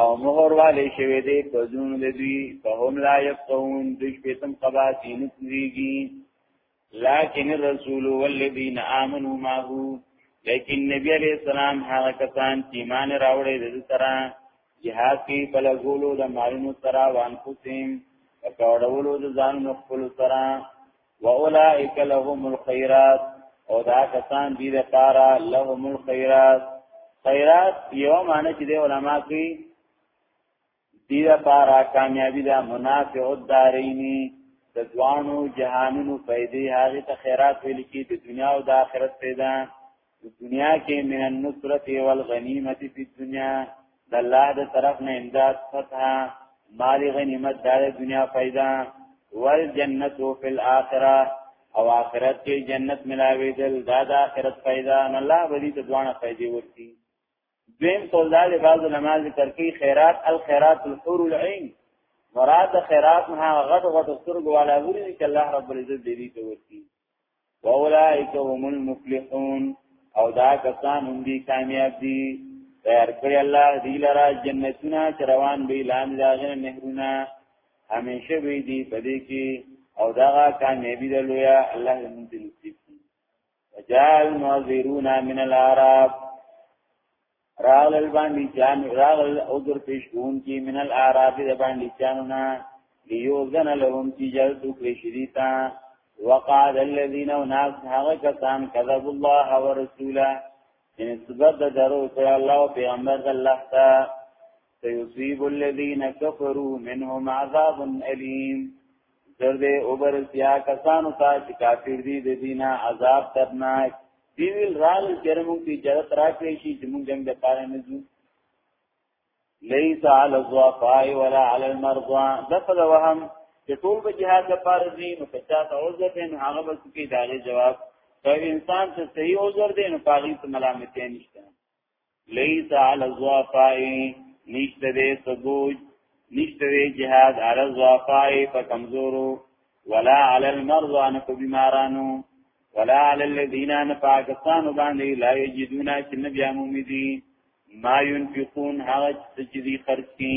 او مهر والے شوی دی په زون د دوی په هم لا يفقون د شپتم قباتین کیږي لكن الرسول والذین آمنوا معه لیکن نبی علیہ السلام هغه کسان چې ایمان راوړی د سره جهاد کې بل غولو د مالونو سره وان کوسیم او کاوړولو د ځان خپل سره واولائک لهم الخيرات او دا کسان دي د پاره لهم الخيرات خیرات یو معنی چې د علما کوي دي د پاره کامیابی دا منافع الدارینی د دوانو جهانونو فائدې هغه ته خیرات ویل کی د دنیا او د آخرت پیدا په دنیا کې من النصرت والغنیمت فی الدنیا د الله د طرف نه امداد فتح مال غنیمت د دنیا فائدہ والجنت فی الاخره او آخرت کې جنت ملاوي دل دا د آخرت فائدہ نه الله ولي د دوانه فائدې ورتي دیم قول دا د بعض علماء ذکر کوي خیرات الخيرات الحور العين مراد خیرات نه غد غد سترګواله وري چې الله رب العزت دې دې ورتي واولائک هم المفلحون او دا کسان هم دي کامیاب دي تیار کړی الله دی لرا جنتونه چروان به لام لاغنه نهرونه همیشه وی دی پدې کې او دا کامیابی د لویا الله دې موږ نصیب کړي وجال معذرون من العرب راغل باندې جان راغل او در پیش کون کی من الاعراب د باندې جانونا لیوزن لهم کی جلد کلی شریتا وقعد الذين وناس هغه کسان کذب الله ورسوله ان سبب د درو سره الله او پیغمبر د الله تا سيصيب الذين كفروا منهم عذاب اليم زرد اوبر سیا کسانو ته چې کافر دي د دینه عذاب ترناک دی ویل رال چیرې موږ ته اجازه راکړې شي چې موږ جنگ د پاره نه ځو ليس على الضعفاء ولا على المرضى دفد وهم چې ټول به جهاد د پاره دي نو که چا ته عذر دی نو هغه به کې داغه جواب که انسان ته صحیح عذر دی نو پاغي ته ملامتیا نشته ليس على الضعفاء نشته دې سبوج نشته دې جهاد على الضعفاء په کمزورو ولا على المرضى ان په بیمارانو ولا على الذين ان پاکستان باندې لا یجدون چې نه بیا مومي دي ما ينفقون هغه چې دې خرج کړي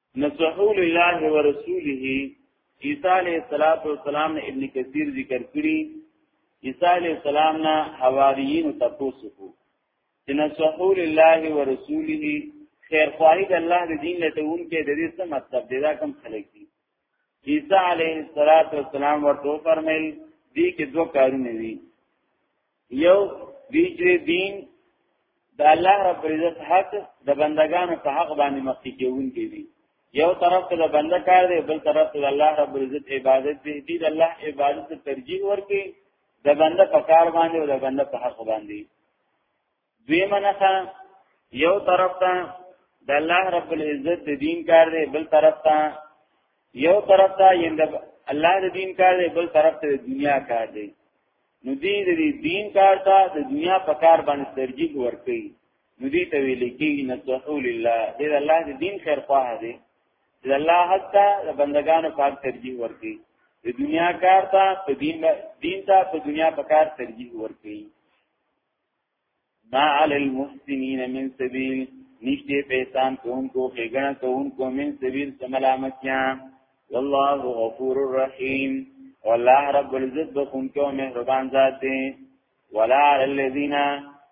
نصحو لله ورسوله عیسی علیہ الصلوۃ والسلام نے ابن کثیر ذکر کړی عیسی علیہ السلام نا حواریین تپوسو کو چې نصحو لله ورسوله خیر خواهی د الله د دین لته اون کې د دې څه مطلب دی دا کم خلک دي عیسی علیہ الصلوۃ والسلام ورته فرمایل دي کې دوه کارونه دي یو دیجه دین د الله رب عزت حق د بندگانو په حق باندې مخکې کېون کوي یو طرف ته د بنده کار دی بل طرف ته د الله رب عزت عبادت دی دې د الله عبادت ته ترجیح ورکړي د بنده په کار باندې او د بنده په حق باندې دوی منخه یو طرف ته د الله رب العزت د دین کار دی بل طرف ته یو طرف ته یند الله د دین کار دی بل طرف ته د دنیا کار دی نو دی د دین کار ته د دنیا په کار باندې ترجیح ورکړي نو دی ته ویل کېږي نصحو لله د الله د دین خیر خواه دی د الله حق ته د بندگانو پاک ترجیح ورکړي د دنیا کار ته په دین دین ته په دنیا په کار ترجیح ورکړي ما علی المحسنین من سبیل نشته پیسان کون کو خیګنا کون کو من سبیل سملامتیا والله غفور الرحیم والله رب العزت بخون کو مهربان ذات دی ولا علی الذین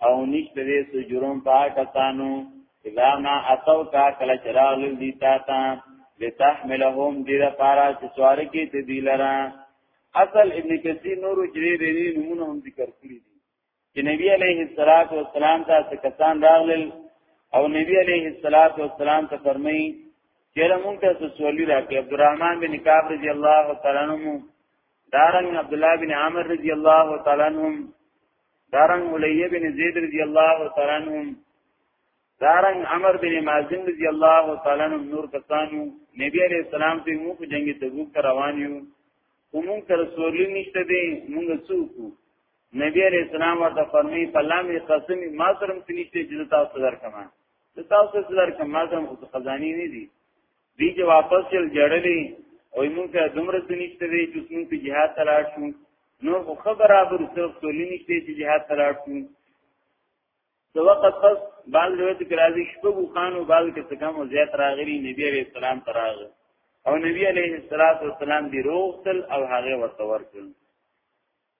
او نشته دې سجرون پاکستانو اذا ما اتو کا کله چراغ دی تا تا لتحملهم دې لپاره چې سوار کې ته دی لره اصل ابن کثیر نور جری دې نمونه هم ذکر کړی چې نبی علیه الصلاۃ والسلام ته کسان راغلل او نبی علیه الصلاۃ والسلام ته فرمایي چې موږ ته سوالي راکړي عبدالرحمن بن کعب رضی الله تعالی عنہ دارن عبد الله بن عامر رضی الله تعالی عنہ دارن علیه بن زید رضی الله تعالی عنہ دارن عمر بن مازن رضی الله تعالی عنہ نور کسانو نبی علیہ السلام ته موږ جنگي تبوک روان یو کوم تر سورلی نشته دی موږ څوک نبی علیہ السلام ورته فرمی په لامې قسمی ما سره متنیشته چې تاسو درکما ته تاسو سره درکما ما سره خو خزانی نه دي دی چې واپس چل جړلې او موږ ته دومره تنیشته وی چې موږ په jihad تلاش شو نو خو خبره برو صرف سولې نشته چې jihad تلاش شو د وخت پس بال روایت کې راځي شپږو خانو بال کې څه کم زیات راغلي نبی عليه السلام تراغ او نبی عليه السلام دی روغتل او هغه ورته ورکړ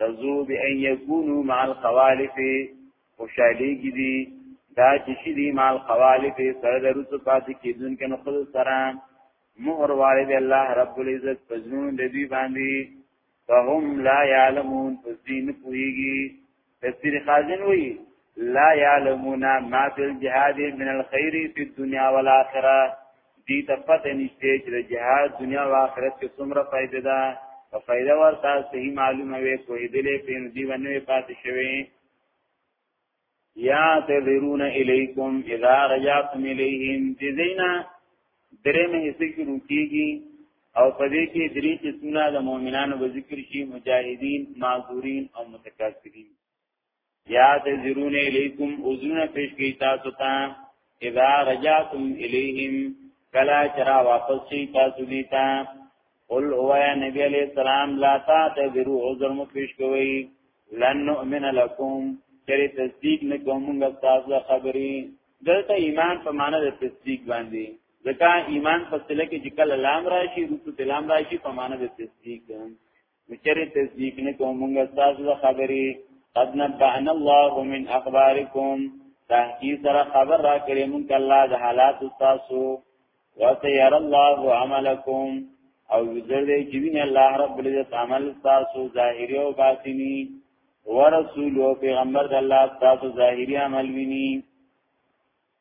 تزو بأن يكونوا مع الخوالف خوشحالی کی دی دا چشی دی مع الخوالف سره د رسو پاتې کېدون کې نو خود سره مهر والد الله رب العزت پزنون د دوی باندې فهم لا يعلمون فزين پوهیږي تفسیر خازن وی لا يعلمون ما في الجهاد من الخير في الدنيا والآخرة دي تفت نشته چې د جهاد دنیا او آخرت کې څومره فائدہ ده او فائدہ ورته صحیح معلومه وي کوی دلې په دې باندې پاتې شوی یا تذرون الیکم اذا رجعتم الیهم دې زینا درې مې حصے کې روکیږي او په دې کې درې قسمه د مؤمنانو ذکر شي مجاهدین معذورین او متکاسرین یا تذرون الیکم اذن پیش کی تاسو ته اذا رجعتم الیہم کلا چرا واپس شي تاسو دي تا قل او یا نبی علیہ السلام لا تعتذروا عذر مو پیش کوي لن نؤمن لكم چری تصدیق نه کومګه تاسو خبري دلته ایمان په معنا د تصدیق باندې ځکه ایمان په تل کې چې کله لام راشي رسو تلام راشي په معنا د تصدیق وچری تصدیق نه کوم موږ تاسو د خبرې قد نبعنا الله من اخبارکم تحقیق سره خبر را کړی موږ الله د حالات تاسو وسير الله عملکم او یذر دې چې ویني الله رب العزت عمل تاسو ظاهری او باطنی ورسول او پیغمبر د الله تاسو ظاهری عمل ویني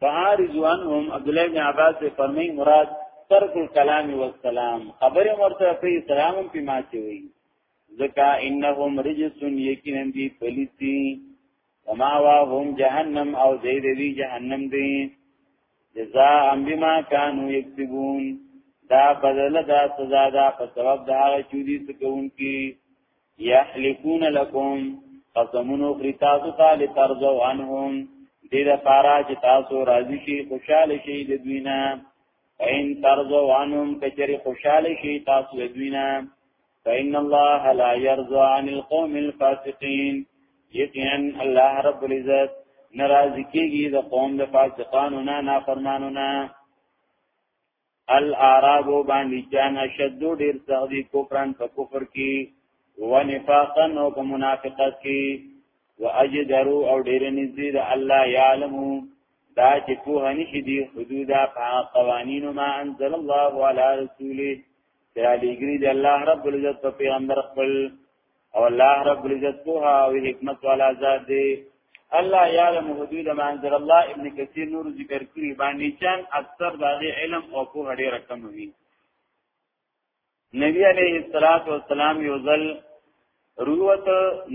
فعارض عنهم عبد الله بن عباس فرمای مراد ترک الكلام والسلام خبره مرته په سلام په ماته وي ذکا انهم رجس یقینا دی پلیتی وما واهم جهنم او زید دی جهنم دی جزاء بما كانوا يكسبون دا بدل دا سزا دا په سبب دا چودي سکون کی یحلفون لکم قسمونو خری تاسو ته لترزو عنهم دې د پارا چې تاسو راضی شي خوشاله شي د دوی نه ان ترزو عنهم کچری خوشاله شي تاسو د دوی نه فإن الله لا يرضى عن القوم الفاسقين یقینا الله رب العزت ناراض کیږي د قوم د فاسقانو نه نافرمانو نه الاعراب باندې جان شد ډیر سخدي کفرن په کفر کې و نفاقا او په منافقت کې واجدرو او ډیر نزيد الله يعلم دا چې په هني شي دي حدودا په قوانين ما انزل الله على رسوله ترا لګري د الله رب العزت په پیغمبر خپل او الله رب العزت په او حکمت والا ذات دی الله يعلم حدود ما انزل الله ابن كثير نور ذکر کړی باندې چن اکثر دغه علم او په هډې رقم وی نبی عليه الصلاه والسلام یو ځل روت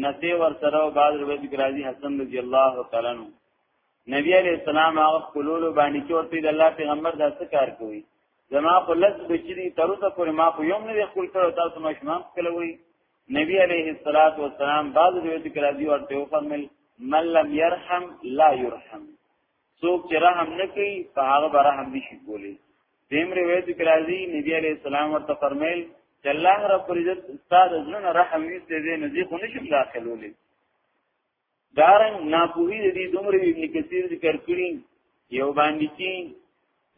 نسی ور سره او بعد روایت راځي حسن رضی الله تعالی عنہ نبی علیہ السلام هغه خپلولو باندې چې ورته د الله پیغمبر دا څه کار کوي زما په لږ بچی تر اوسه پورې ما په یوم نه خپل کړو تاسو ما شمام کلوي نبی علیہ الصلات والسلام بعض روایت کې راځي ورته وفرمل من لم يرحم لا يرحم څوک چې رحم نه کوي په هغه به رحم نشي کولی دیم روایت کې راځي نبی علیہ السلام ورته فرمایل چې الله رب عزت استاد زړه رحم یې دې نه دي خو نشم داخلولې دارنګ ناپوهی د دې دومره ابن کثیر ذکر کړی یو باندې چې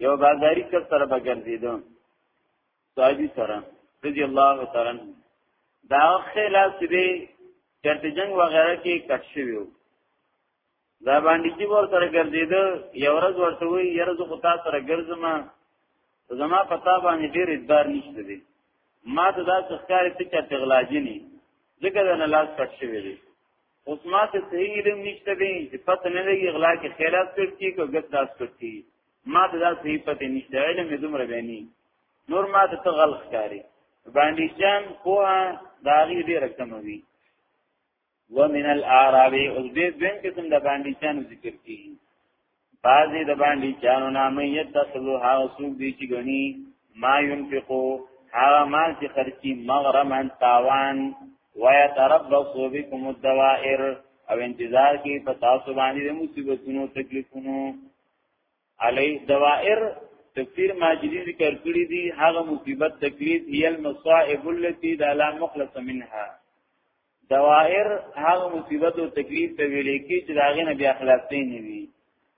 یو بازاری کس سره بګرځیدو صحابي سره رضی الله تعالی عنہ دا خلاف دې چرته جنگ وغیرہ کې کټ شویو دا باندې چې ور سره ګرځیدو یو ورځ ورته وی یو ورځ خو تاسو سره ګرځم زما پتا باندې ډیر ادبار نشته دي ما ته دا څخکارې ته چرته غلاجنی ځکه دا نه لاس کټ شوی دی اوس ما ته صحیح علم نشته دی چې پته نه لګي اغلا کې خیرات سټ کی کو ګس داس سټ کی ما ته دا صحیح پته نشته علم یې دومره بینی نور ما ته ته غلط کاری باندې جان کوه دا غي ډیر کم وی ومن الاعراب اوس دې دین قسم د باندې جان ذکر کی بعضی د باندې چانو نامې یتخذو ها سوق دی چې غني ما ينفقو هغه مال چې خرچي مغرمن تاوان ويتربص بكم الدوائر او انتظار کې په تاسو باندې د مصیبتونو تکلیفونو علی دوائر تفسیر ماجدی ذکر کړی دی هغه مصیبت تکلیف هی المصائب التي لا مخلص منها دوائر هغه مصیبت او تکلیف ته ویل کی چې داغه نه بیا خلاصې نه وي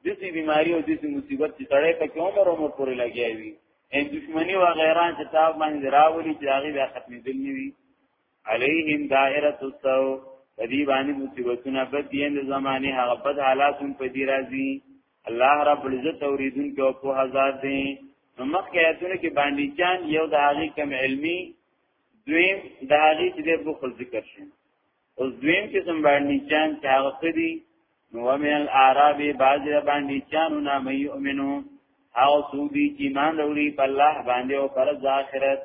دسی بیماری او دسی مصیبت چې تړې په عمر عمر پورې لګیاوي ان دشمنی و غیران چې تاب باندې راولي چې هغه بیا ختمې دل نه وي علیهم دائره السو پدی باندې مصیبتونه بد دي د زمانه هغه بد حالات هم پدی راځي الله رب العزت اوریدون کې او په هزار دي نو مخکې آیتونه کې باندې جان یو د هغه کم علمی دویم د هغې چې د بخل ذکر شي اوس دویم چې سم باندې چان چې هغه خدي نو ومن الاعراب بعض باندې چانو نه مې یؤمنو او سودی چې مان وروړي په الله باندې او پر ذاخرت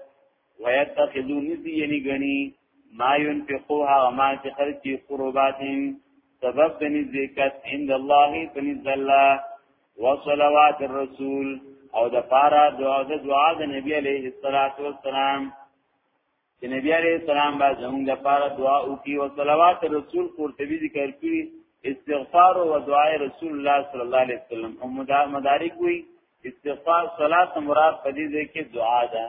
ويتخذون ذي یعنی غني ما ينفقوها وما تخرج قربات سبب د نزدېکت عند الله فنزل الله وصلوات الرسول او د پارا دعا د دعا د نبی علیه الصلاۃ والسلام چې نبی علیه السلام با زموږ د پارا دعا او کی او صلوات رسول قرطبی ذکر کړي استغفار او دعای رسول الله صلی الله علیه وسلم او مدارک وی استغفار صلات مراد پدې دې کې دعا ده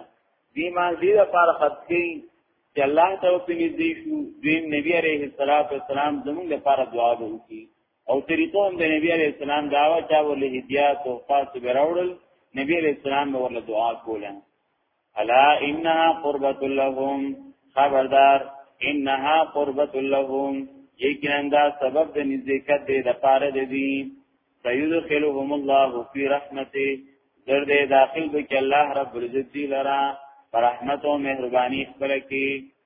دی ما دې لپاره خطي چې الله ته په نږدې شو دین نبی علیه الصلاۃ والسلام زموږ لپاره دعا وکړي او طریقه هم د نبی علی السلام داوا چا ولې هدیات او خاص به راوړل نبی علی السلام به ورله دعا کوله الا انها قربت لهم خبردار انها قربت لهم یقینا دا سبب د نزدېکت دی د پاره د دې سيدخلهم الله فی رحمته در دې داخل به کې الله رب العزت دی لرا رحمت او مهرباني خپل کې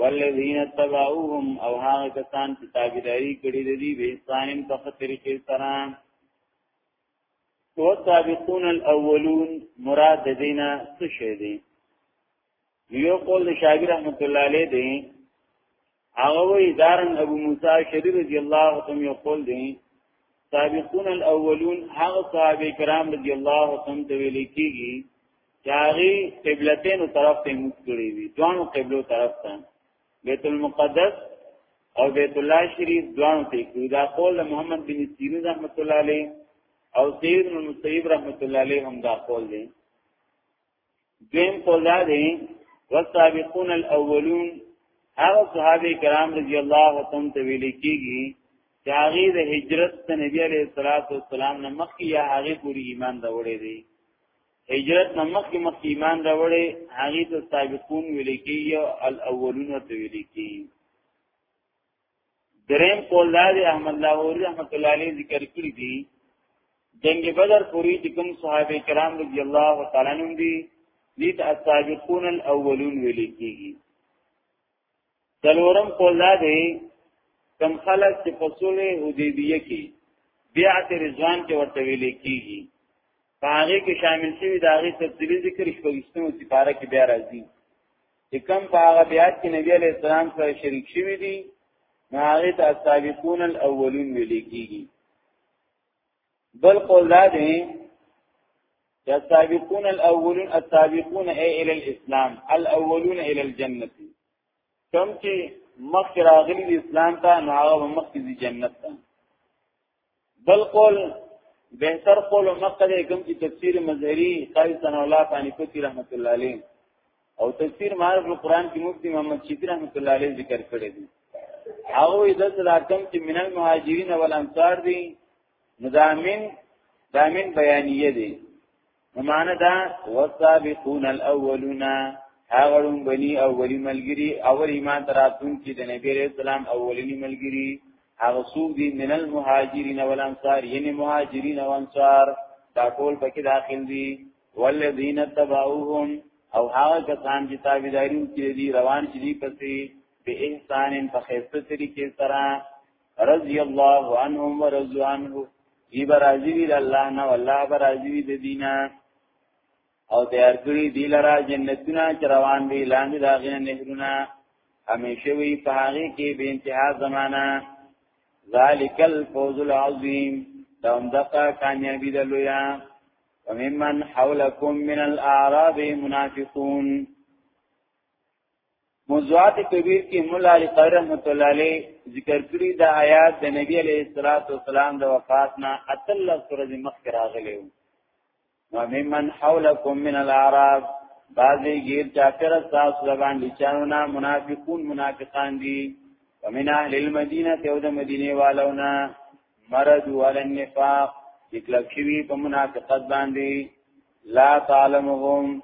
والذین تبعوهم او هغه کسان چې تابعداري کړې دي به اسلام په خاطر کې سره تو سابقون الاولون مراد دینا څه شی دی یو قول د شاګر رحمت الله علیه دی هغه وی دارن ابو موسی شری رضی الله عنه یو قول دی سابقون الاولون هغه صحابه کرام رضی الله عنهم ته ویل کیږي چاغي قبلتین طرف ته موږ کړی وی دوانو قبلو طرف ته بیت المقدس او بیت الله شریف دوانو ته کړی دا قول محمد بن سیرین رحمت الله علیه او سید بن مسیب رحمت الله علیه هم دا قول دی دیم قول دا دی والسابقون الاولون هغه صحابه کرام رضی الله تعالی عنهم ویل کیږي چې هغه د هجرت ته نبی علیه الصلاۃ والسلام نه مخکې یا هغه پوری ایمان راوړی دی هجرت نه مخکې مخکې ایمان راوړي هغه ته سابقون ویل کیږي او الاولون ته ویل کیږي دریم قول دا دی احمد الله اوری رحمت الله علیه ذکر کړی دی جنگ بدر پوری چې کوم صحابه کرام رضی الله تعالی عنهم دي دې ته السابقون الاولون ویل کیږي څلورم قول دا دی کم خلک چې په سولې حدیبیه کې بیعت رضوان کې ورته ویل کېږي هغه کې شامل شوی دا غي تفصیلی ذکر شپږستمو سپاره کې بیا راځي چې کم په هغه بیات کې نبی علی السلام سره شریک شوی دی هغه ته سابقون الاولون ویل کیږي بل قول دا دی چې السابقون الاولون السابقون الى الاسلام الاولون الى الجنه کوم چې مخ راغلي د اسلام ته نو هغه مخ د جنت ته بل قول بهتر قول مقدې کوم چې تفسیر مظهری قاری ثنا الله فانی کوتی رحمت الله علیه او تفسیر معرف القرآن کې مفتی محمد شفیع رحمت الله علیه ذکر کړی دی او د صداقم چې من المهاجرین والانصار دی نظامین دامن بیانیه دی معنی دا والسابقون الاولون هاغړون بنی اولی ملګری اول ایمان تراتون کې د نبی رسول الله اولنی ملګری هغه څوک دي من المهاجرین والانصار یعنی مهاجرین او انصار دا ټول پکې داخل دي والذین تبعوهم او هغه کسان چې تابعداري کوي دي روان شي دي پسې به احسان په خیرته طریقې سره رضی الله عنهم ورضوا عنه دی برازی وی الله نه والله برازی وی د دینه او تیار کړی دی لرا جنتونه چروان دی لاندې داغینه نهرونه همیشه وی په هغه کې به انتها زمانہ ذالک الفوز العظیم دا هم دغه کامیابی ده لویه وممن حولكم من الاعراب منافقون موضوعات کبیر کې مولا علی قدر رحمت الله علیه ذکر کړی دا آیات د نبی علیه الصلاۃ والسلام د وفات نه اتل سورې مخکې راغلی و وممن حولکم من الاعراب بعضی غیر چاکر تاسو زبان لچانونه منافقون منافقان دي ومن اهل المدینه او د مدینه والونا مرد علی النفاق اکلک شوی په منافقت باندې لا تعلمهم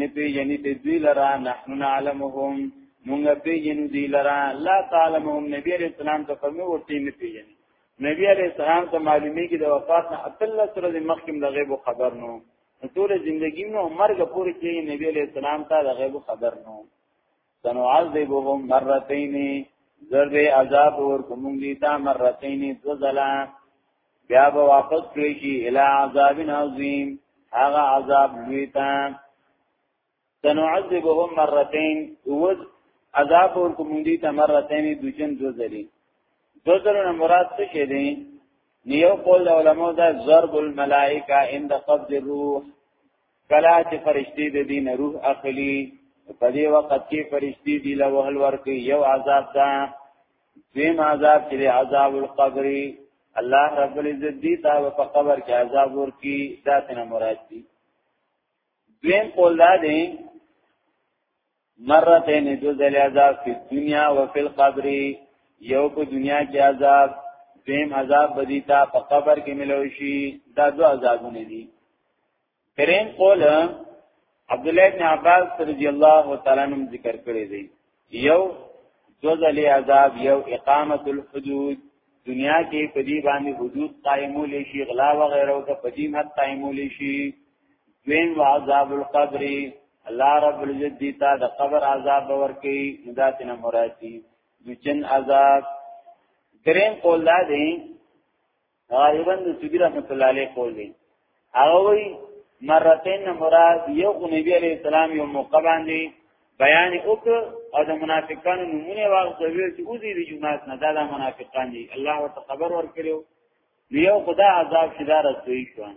نپی یعنی ته دوی لرا نحن نعلمهم مونږ په یعنی دوی لرا لا تعلمهم نبی علیہ السلام ته فرمو ورته نپی یعنی نبی علیہ السلام ته معلومی کی د وفات نه اتل سره د مخکم د غیب خبر نو ټول ژوندۍ نو مرګ پورې کې نبی علیہ السلام ته د غیب خبر نو سنعذبهم مرتين ضرب عذاب ور کوم دي تا مرتين دو ځلا بیا به واپس کړی شي الی عذاب عظیم هغه عذاب لوی تا سنعذبهم مرتين وذ عذاب ور کوم دي تا مرتين دوجن دو ځلې دو ځلونه مراد څه شي دي نیو قول علماء دا ضرب الملائکه عند قبض الروح کلا چې فرشتي د دین روح اخلي په دې وخت کې فرشتي دی له وهل ورکي یو عذاب ده دیم عذاب چې عذاب القبر الله رب العزت دی تا په قبر کې عذاب ورکي دا څنګه مراد دي دیم قول دا دی مرتين دوزل عذاب فی الدنیا و فی القبر یو په دنیا کې عذاب دیم عذاب بدیتا په قبر کې ملوشي دا دو عذابونه دي کریم قول عبد الله بن عباس رضی الله تعالی عنہ ذکر کړی دی یو دوزل عذاب یو اقامت الحدود دنیا کې پدی باندې حدود قائمول شي غلا و غیره او پدی مت قائمول شي دویم عذاب القبر الله رب العزت دی تا د قبر عذاب ورکی مداتنا مرادی دچن عذاب دریم قول دا دی غالبا د سبی رحمت الله علیه قول دی هغه وی مرتين مراد یو نبی علیہ السلام یو موقع باندې بیان وک او د منافقانو نمونه واغته ویل چې اوزی د جماعت نه دا منافقان دي الله وتعالى خبر ورکړو یو خدا عذاب شدار رسوي شوان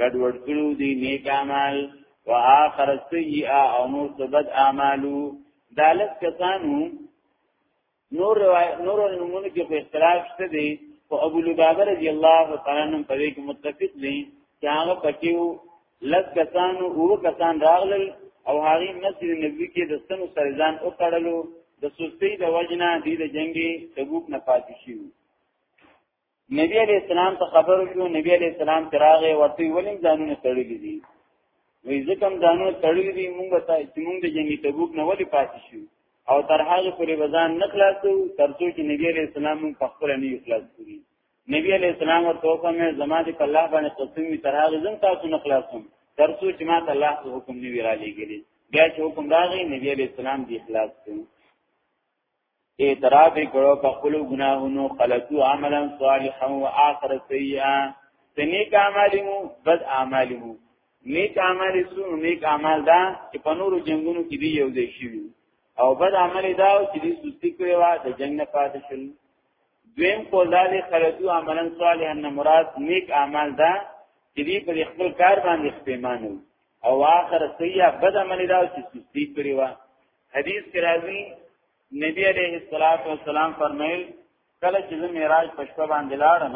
ګډوډ کړو دی نیک اعمال واخر سیئه او نور سبد اعمالو دالت کسانو نور نور نمونه کې په اختلاف شته دي او ابو لبابه رضی الله تعالی عنہ په دې کې متفق دي چې هغه پکیو لږ کسانو او کسان راغلل او هغه مسجد نبوي کې د سنو سره ځان او تړلو د سستۍ د وجنه د جنگي تبوک نه پاتې شي نبی علیہ السلام ته خبر شو نبی علیہ السلام تراغه ورته ولیم ځانونه تړلې دي وی ځکه هم ځانونه تړلې دي موږ ته چې موږ د جنګ تبوک نه ولې پاتې شو او تر هغه پورې بزان نه خلاصو تر څو چې نبی علیہ السلام موږ په خپل نه خلاص کړي نبی علیہ السلام ورته کومه زما دې په الله باندې قسم وی تر هغه زم تاسو نه خلاصوم تر څو چې ما ته الله حکم نه ویرا لګیږي بیا چې حکم راغی نبی علیہ السلام دې خلاص کړي اعتراف کړو په خپل ګناهونو خلقو عملا صالحا و اخر سیئا نیک اعمالمو بد اعمالمو نیک اعمال سو نیک اعمال دا چې په نورو جنگونو کې دی یو ځای شي او بد عمل دا چې دې سستی کړی و د جنگ نه پاتې شول دویم قوزال خلقو عملا صالحا نه مراد نیک اعمال دا چې دې په خپل کار باندې استعمال او اخر سیئا بد عمل دا چې سستی کړی و حدیث کې راځي نبی عليه الصلاه والسلام فرمایل کله چې زه معراج په شپه باندې لاړم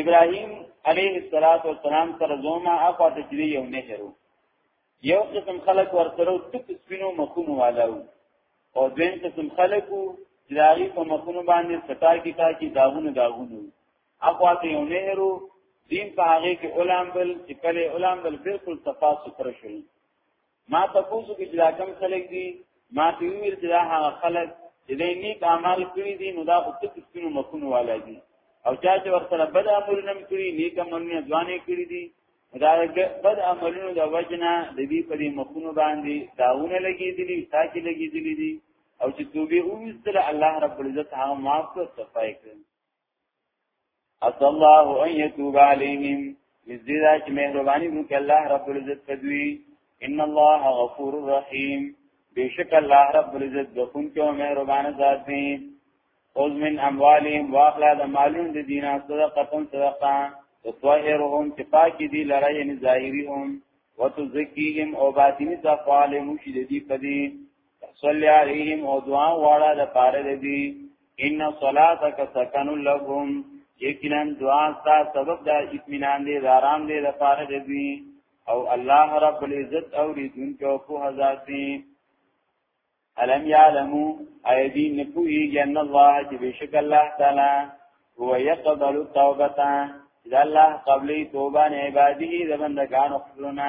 ابراهيم عليه الصلاه والسلام تر زوما اخوا ته چې یو نه شرو یو قسم خلق ورسره تک سپینو مخونو والاو او دویم قسم خلقو چې داغي په مخونو باندې ستا کی تا کی داغونه داغونه اخوا ته یو نه شرو دین په هغه کې علماء بل چې کله علماء بل بالکل صفاص سره شوی ما تاسو کې دا کم خلک دي ما ته ویل چې دا هغه خلک چې د نیک اعمال کړی دي نو دا خو څه سپینو مخونو والا دي او چا چې ورسره بد عملونه کړی نیک عملونه ځوانې کړی دي دا بد عملونو د وجنا د دې په دې مخونو باندې داونه لګېدلي تاکي لګېدلي دي او چې توبه وستله الله رب العزت هغه معاف کړ صفای کړ اصل الله ان يتوب عليهم نزيدا چې مهرباني وکړي الله رب العزت تدوي ان الله غفور رحيم بیشک الله رب العزت بخون کې او مهربان ذات دی اوز من اموالهم واخلا د مالون د دینا صدقه صدقه تطهرهم چې پاکي دي لره یعنی ظاهري هم وتزکیهم او باطنی صفاله مشي دي پدی صلی علیهم او دعا واړه د پاره دی ان صلاتک سکن لهم یقینا دعا ستا سبب دا اطمینان دی آرام دی د پاره دی او الله رب العزت او ریدون کو په هزار دی علم یعلمو ایدی نپوی جن الله چې بشک الله تعالی هو یقبل التوبه دا الله قبلی توبه نه عبادی د بندگانو خپلونه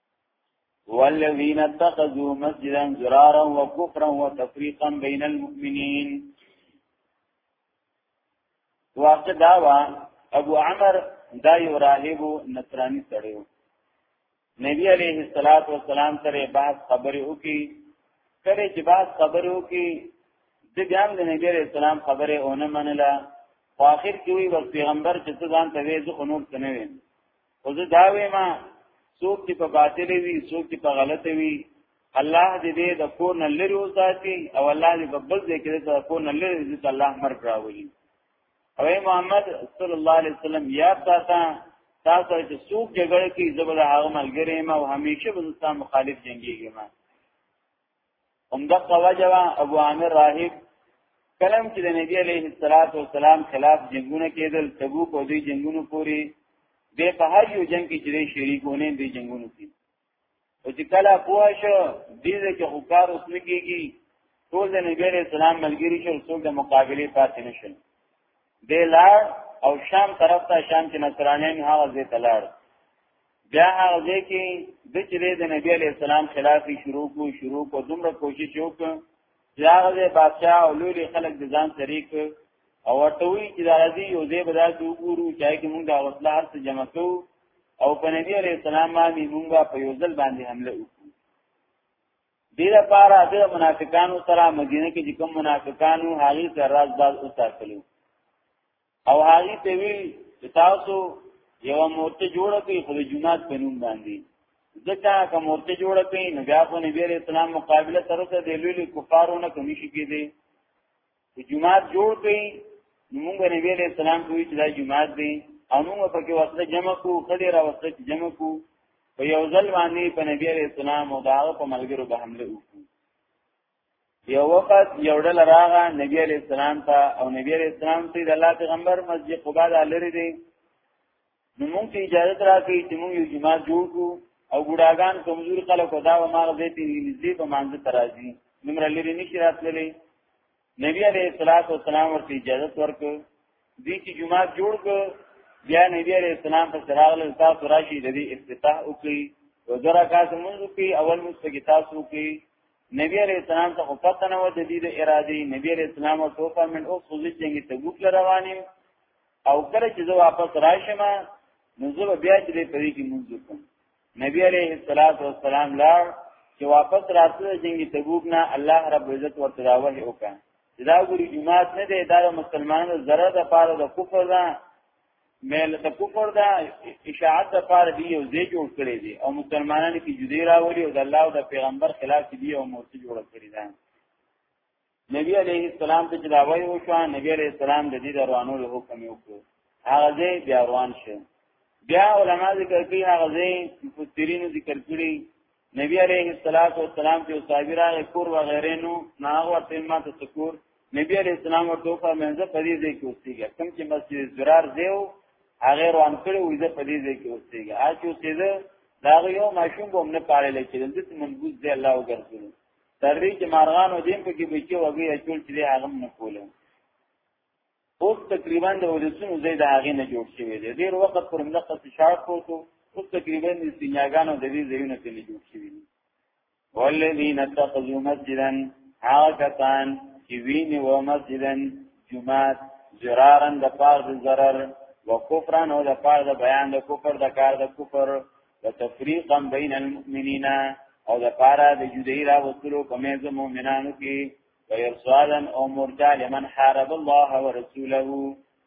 والذین اتخذوا مسجدا ضرارا وكفرا وتفريقا بين المؤمنين واقع داوا ابو عمر دا یو راهب نصرانی سره نبی علیہ الصلات والسلام سره بحث خبرې وکي کله چې بحث خبرې وکي د بیان د نبی علیہ السلام خبره اونه منله خو اخر کې وی پیغمبر چې ځان ته وې ځو نور څه نه وې خو زه دا وایم څوک چې په باطل وي څوک چې په غلط وي الله دې دې د کور نه لري وساتي او الله دې په بل ځای کې د کور نه لري چې الله مرګ راولي او محمد صلی الله علیه وسلم یاد ساته تاسو چې څوک جګړه کې زبر هغه ملګری ما او همیشه به تاسو مخالف جنگيږي ما هم د قواجوا ابو عامر راهب کلم چې د نبی علیه الصلاۃ والسلام خلاف جنگونه کېدل تبوک او دوی جنگونو پوری به په هر یو جنگ کې چې شریکونه دي جنگونو کې او چې کله پوه شو دې کې حکار اوس نه کېږي ټول د نبی علیه السلام ملګری شو څوک د مقابله پاتې نشول دی لار او شام طرف ته شام کې نصرانیان هغه ځای ته لار بیا هغه ځای کې د چې د نبی علی السلام خلاف شروع کو شروع کو دومره کوشش وکړ چې هغه ځای بادشاہ او لوی خلک د ځان شریک او ورته وی چې دا راځي یو ځای به دا وګورو چې هغه موږ د وسله هر څه جمع کو او په نبی علی السلام باندې موږ په یو ځل باندې حمله وکړو دې لپاره د منافقانو سره مدینه کې کوم منافقانو هغه سره راز باز او ساتلو او هغه ته وی تاسو یو مورته جوړ کړئ خو د جمعات په نوم باندې ځکه که مورته جوړ کړئ نو بیا خو نبی رسول الله مقابله سره د لوی کفارو نه کمی شي کېږي چې جماعت جوړ کړي نو موږ نبی علیہ السلام کوي چې دا جماعت دی او موږ په کې وسله جمع کو خدای را وسله جمع کو په یو ځل باندې په نبی علیہ السلام او دا په ملګرو به حمله وکړو یو وخت یو ډل راغه نبی علیہ السلام ته او نبی علیہ السلام ته د الله پیغمبر مسجد قباء لري دی نو موږ ته اجازه راکړي چې موږ یو جماعت جوړ کړو او ګډاګان کمزور خلک دا و ماغه دې ته نږدې په مانځ ترازی نمر لري نشي راتللی نبی علیہ الصلوۃ والسلام ورته اجازه ورکړه دې چې جماعت جوړ کړ بیا نبی علیہ السلام په سراغ له تاسو راشي د دې افتتاح وکړي او درا کاس منځ کې اول مستګی تاسو کې نبی علیہ السلام ته پته نه و د دې د ارادي نبی علیہ السلام او توفه من او خوځي چې تبوک روانیم او کله چې زه واپس راشم نو زه بیا دې په دې کې مونږ کوم نبی عليه الصلاه والسلام لا چې واپس راځي جنگ تبوک نه الله رب عزت ورته راوه وکړه دا ګوري جماعت نه دی دا مسلمانانو زره د پاره د کفر ده مل د کفر ده اشاعت د پاره دی او زی جوړ کړی دی او مسلمانانو کې جدي راوړي او د الله او د پیغمبر خلاف دی او مورته جوړ کړی ده نبی علیه السلام ته چې دا وایي وشو نبی علیه السلام د دې د روانو له حکم یو کړو هغه ځای بیا روان شو بیا علما ذکر کوي هغه ځای مفسرین ذکر کړي نبی علیه الصلاۃ والسلام چې صحابه راغی کور و غیره نو ما ورته ما ته سکور نبی علیه السلام ورته په منځه پدې ځای کې اوسېږي کوم چې مسجد زرار دیو هغه روان کړي وې ځای پدې ځای کې اوسېږي اچو سیده دا یو ماشوم به موږ پاره لکه دلته منبوذ دی الله وګرځي تر دې چې مارغانو دیم په کې بچي وګي اچول چې هغه نه کوله اوس تقریبا د ولسونو زې د هغه نه جوړ شوی دی ډیر وخت پر ملقه فشار پروتو اوس تقریبا د سینیاګانو د دې زینو ته نه جوړ شوی دی والذین اتخذوا مسجدا حاکتان چې ویني و مسجدا جمعات زرارن د پاره د zarar وکفرن او د پاره د بیان د کفر د کار د کفر وتفریقا بین المؤمنین او د پارا د جدی را وصلو په مې د مؤمنانو کې ويرصالا او مرجا لمن حارب الله ورسوله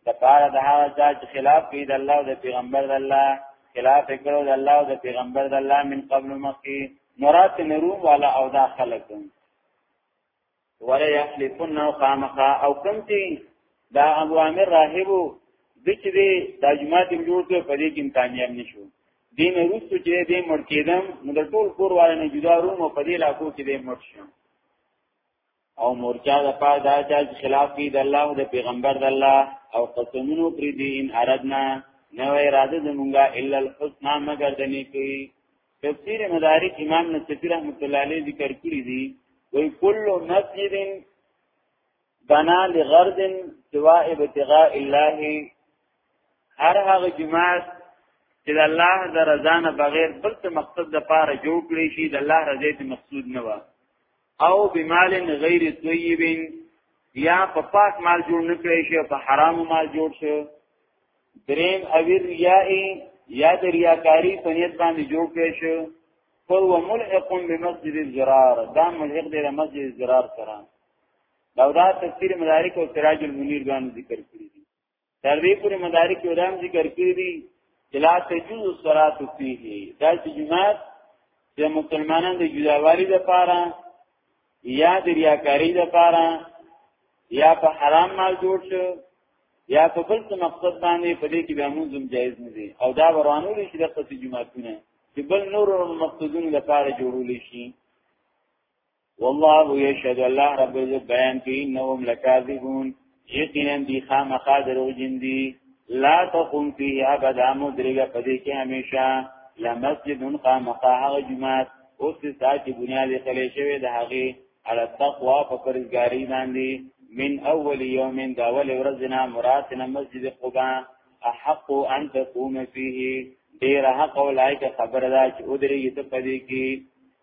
د پارا د هغه چا چې خلاف کوي د الله او د پیغمبر د الله خلاف کړو د الله او د پیغمبر د الله من قبل مخکي مراد نروم والا او دا خلقون ولا يحلفن او خامخا او کم چې دا اوامر راهبو د چې دی د جماعت جوړ کړ په دې کې کامیاب نشو دین روستو چې دې مړ کېدم نو د ټول کور والے نه جدا روم او په دې لاکو کې دې مړ شو او مورچا د پا دا چې خلاف کی د الله او د پیغمبر د الله او قسمونو پر دې ان اردنا نو اراده زمونږه الا الحسنا مگر د نیکی تفسیر مدارک امام نصفی رحمت الله علیه ذکر کړی دی وی کل مسجد بنا لغرض سوا ابتغاء الله هر هغه جماعت چې د الله د رضا نه بغیر بل څه مقصد د پاره جوړ کړی شي د الله رضا ته مقصود نه و او بمال غیر طیب یا په پاک مال جوړ نکړي شي په حرام مال جوړ شي دریم او ریائی یا د ریاکاری په نیت باندې جوړ کړي شي فهو ملحق بمسجد الزرار دا ملحق دی د مسجد الزرار سره دا دا تفسیر مدارک او سراج المنیر باندې ذکر کړی تر دې پورې مدارک علماء ذکر کړی دي چې لا تجوز الصلاه فيه دا چې جماعت د مسلمانانو د جداوالي لپاره یا د ریاکاری لپاره یا په حرام مال جوړ شو یا په بل څه مقصد باندې په دې کې به موږ هم جایز نه دي او دا ورانو لري چې د قصې جماعتونه چې بل نور مقصدونو لپاره جوړول شي والله یشهد الله رب عزت بیان کی انهم لکاذبون یقینا دی خامخا درو جن دی لا تقوم فيه ابدا مدرګه پدې کې همیشه لمسجد خامخا هغه جمعات او څه چې بنیاد کله شوی د هغه على التقوى فپرزګاری باندې من اول يوم دا اول ورځنا مراتنا مسجد قباء احق ان تقوم فيه ډیر حق او لایق خبر ده چې ادري ته پدې کې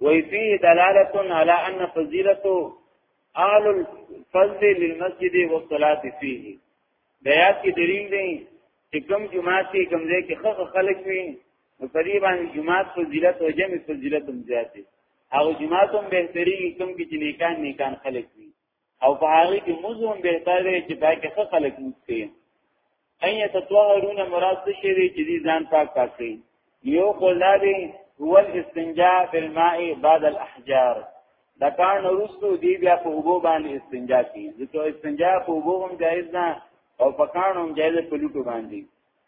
وی فيه دلالة على أن فضيلة آل الفضل للمسجد والصلاة فيه بیات کی دلیل دی چې کوم جماعت کې کوم ځای کې خخ خلق وي نو په دې باندې جماعت فضیلت او جمع فضیلت هم زیات دي هغه جماعت هم بهتري کوم کې چې نیکان نیکان خلق وي او په هغه کې موزون به تر چې پای کې څه خلک موسي اي تطهرون مراد څه شي دي چې ځان پاک پاتې یو قولا دي هو الاستنجاء بالماء بعد الاحجار دا کار نورستو دی بیا په وګو باندې استنجا کوي ځکه استنجا په وګو هم جایز نه او په کانو هم جایز په لوټو باندې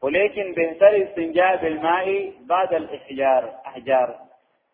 ولیکن بهتر استنجا بالماء بعد الاحجار احجار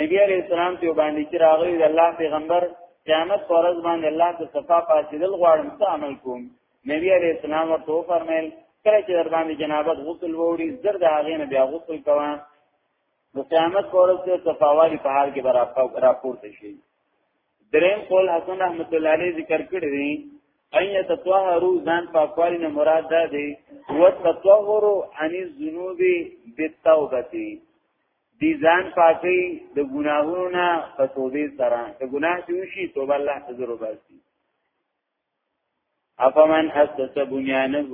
نبی علیہ السلام ته باندې چې راغلی د الله پیغمبر قیامت پرز باندې الله ته صفا پاسیدل غواړم څه عمل کوم نبی علیہ السلام ورته فرمایل کله چې در باندې جنابت غسل ووري زر د هغه نه بیا غسل کوه د قیامت پرز ته صفاوالی په حال کې برابر راپورته شي دریم قول حسن رحمت الله علیه ذکر کړی دی ان يتطهروا ځان پاکوالی نه مراد ده دی وتطهروا عن الذنوب بالتوبه دی ځان پاکي د ګناهونو نه په توبې سره د ګناه چې وشي توبه الله ته ضرور باسي افمن اسس بنيانه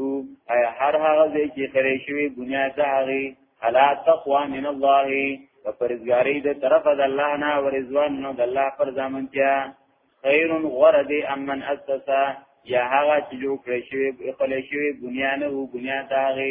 اي هر هغه ځای چې خرې شوی بنیاد هغه الا تقوا من الله په پرزګاری د طرف د الله نه او رضوان نو د الله پر ځامنتیا خیر غرد امن اسس یا هغه چې جوړ کړی شوی خپل شوی بنیانه بنیاد هغه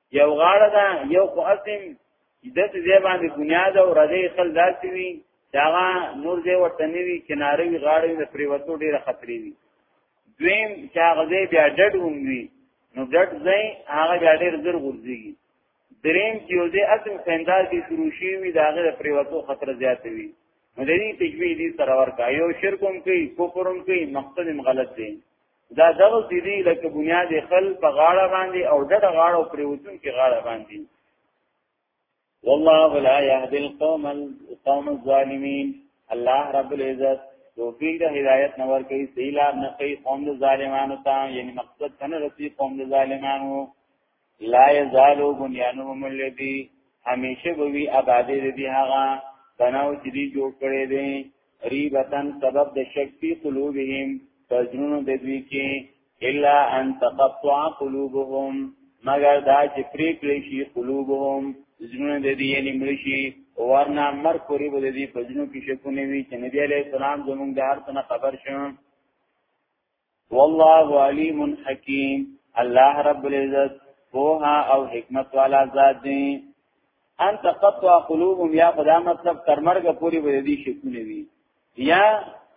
یو غاړه ده یو خو اسیم د دې ځای باندې بنیاد او ردی خل داسي وي دا نور دې ورته نیوي کناره وی غاړه د پریوتو ډیره خطرې وي دویم چې هغه دې بیا ډډ هم وي نو ډډ ځای هغه بیا ډیر زر ورځيږي دریم چې یو دې اسیم سندار کې شروع شي وي دا غره پریوتو خطر زیات وي نو دې تجویدی سره ورکا یو شرکم کوي کوپرم کوي مقصد غلط دی دا دغه سیدی لکه بنیاد خل په غاړه باندې او د غاړه پر وجود کې غاړه باندې والله لا يهدي القوم القوم الظالمين الله رب العزت توفیق د هدایت نور کوي سیلاب نه کوي قوم د ظالمانو ته یعنی مقصد کنه رسی قوم د ظالمانو لا یزالو بنیانهم الذی همیشه بوی آبادی دی دی هغه بناو چې دی جوړ کړی دی ریبتن سبب د شک فی قلوبهم پزرونو د دوی کې الا ان تقطع قلوبهم مگر دا چې پری کړی شي قلوبهم زرونه د دې یعنی مرشي ورنا مر کوری بده دې پزرونو کې شکونه وی چې نبی علیہ السلام زمونږ د هر څه خبر شوم والله علیم حکیم الله رب العزت پوها او حکمت والا ذات دی ان تقطع قلوبهم یا خدا مطلب تر مرګ پوری به دې شکونه وي یا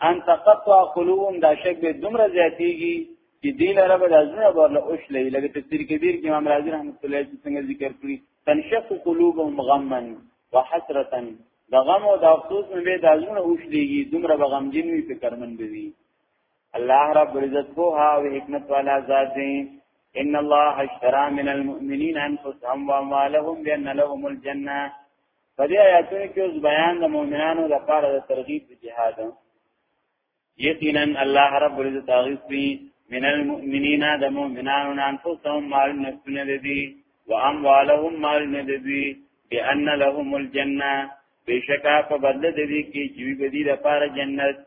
ان تقطع قلوبهم دا شک به دومره زیاتیږي چې دې لره به ځنه ورله اوش لې لکه تفسیر کبیر کې امام رازی رحمت الله علیه څنګه ذکر کړی تنشق قلوبهم غما وحسرتا د غم او د افسوس نه به د ازونه اوښلېږي دومره به غمجن وي فکرمن به وي الله رب العزت په ها او حکمت والا ذات دی ان الله اشترى من المؤمنين انفسهم واموالهم بان لهم الجنه په دې آیاتونو کې اوس بیان د مؤمنانو لپاره د ترغیب په جهاد یقینا الله رب العزت غفي من المؤمنین د مؤمنانو انفسهم مال نفسونه دي و اموالهم مال ندي بان لهم الجنه بشکا په بدل دي کې جوی بدی د پاره جنت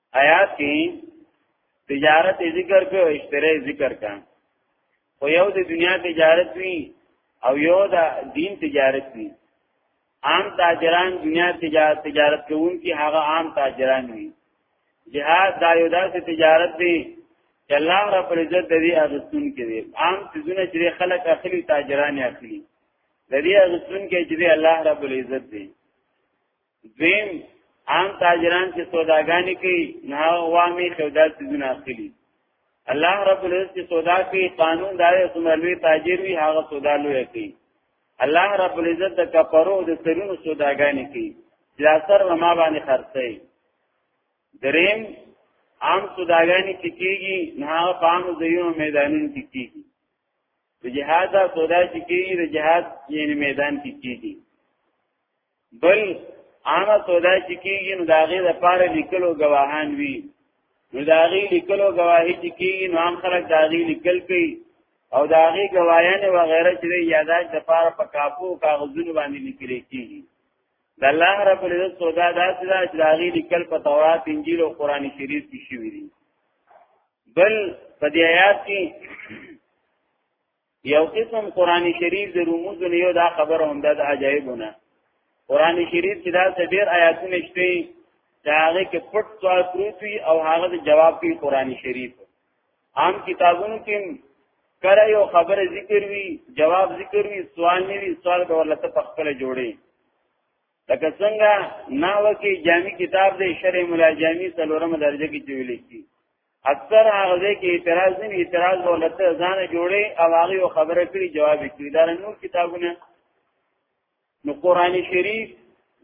آیات کې تجارت ذکر کو اشتره ذکر کا خو یو د دنیا تجارت وی او یو د دین تجارت وی عام تاجران دنیا تجارت تجارت کوونکي هغه عام تاجران وی جهاد دا یو داسې تجارت دی چې الله رب العزت د دې اغستون کې دی عام څیزونه چې خلک اخلي تاجران اخلي د دې اغستون کې چې الله رب العزت دی دویم عام تاجران چې سوداګانی کوي نه وامي خودات دونه اخلي الله رب العزت چې سودا کوي قانون دار سملوي تاجر وي هغه سودا لوي کوي الله رب العزت د کفرو د سرونو سوداګانی کوي دا سر ما باندې خرڅي دریم عام سوداګانی چې کیږي نه هغه پام زیو میدانونو کې کیږي د جهاد سودا چې کیږي د جهاد یعنی میدان کې کیږي بل عامه سودا چې کیږي نو داغه د پاره لیکلو گواهان وي نو داغه لیکلو گواهی چې کیږي نو عام خلک داغه لیکل کوي او داغه گواهیان و غیره چې یاداش د پاره په کاپو کاغذونو باندې لیکل کیږي د الله رب العزت سودا داسې ده چې داغه لیکل په تورات انجیل او قران شریف کې شوی دي بل په دې آیات کې یو قسم قران شریف د رموز نه یو دا خبره هم ده د عجایبونه قران شریف چې دا ډېر آیاتونه شته دا هغه کې پټ سوال پروت وي او هغه د جواب کې قران شریف عام کتابونو کې کله یو خبره ذکر وی جواب ذکر وی سوال نه وی سوال به ولته په خپل جوړي لکه څنګه ناوه کې جامع کتاب د شرع مولا جامع څلورم درجه کې ویل کیږي اکثر هغه ځای کې اعتراض نه اعتراض ولته ځان جوړي او هغه خبره کړي جواب کړي دا نور کتابونه نو قران شریف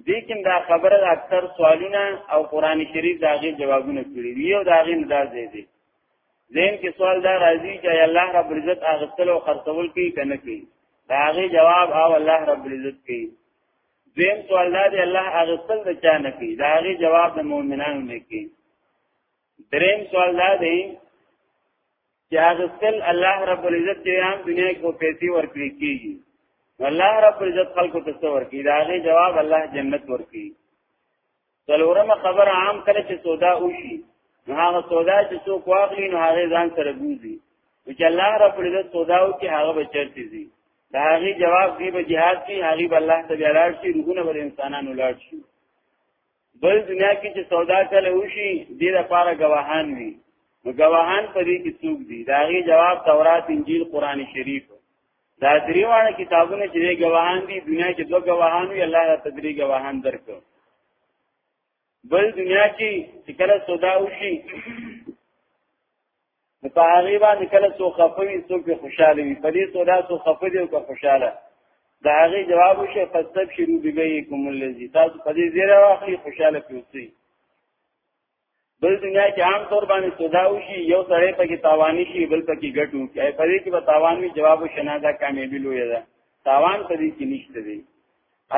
دې کې دا خبره اکثر سوالونه او قران شریف دا غي جوابونه کړي دی او دا غي انداز دی دي زین کې سوال دا راځي چې الله رب العزت اغستل او خرڅول کوي کنه کوي دا غي جواب او الله رب العزت کوي زین سوال دا دی الله اغستل د چا نه کوي دا غي جواب د مؤمنانو نه کوي دریم سوال دا دی چې هغه سل الله رب العزت چې عام دنیا کې پیسې ورکړي کیږي الله رب العزت خلکو ته څور کی دا غي جواب الله جنت ورکی څلورمه خبر عام کړي چې سودا وشي نو هغه سودا چې څوک واخلي نو هغه ځان سره ګوزي چې الله رب العزت سودا او کې هغه بچرتي دي دا غي جواب دی به jihad کې هغه الله تعالی لاړ شي روحونه به انسانانو لاړ شي بل دنیا کې چې سودا کله وشي دې لپاره گواهان وي نو گواهان په دې کې څوک دي دا غي جواب تورات انجیل قران شریف دا دریوانه کتابونه چې گواهان دي دنیا کې دوه گواهان وي الله تعالی تدری گواهان درکو بل دنیا کې چې کله سودا وشي نو په هغه باندې کله څو خفوي څو په خوشاله وي په دې څو دا څو خفه دي او که خوشاله دا هغه جواب وشه فسب شروع بګيکم الذي تاسو په دې زیره واخلي خوشاله پیوسي بل دنیا کې عام طور باندې سودا وشي یو سره په کې تاوانی شي بل په کې ګټو کې په دې کې به تاوان وي جواب شنه دا کامیابی لوی ده تاوان په دې کې نشته دی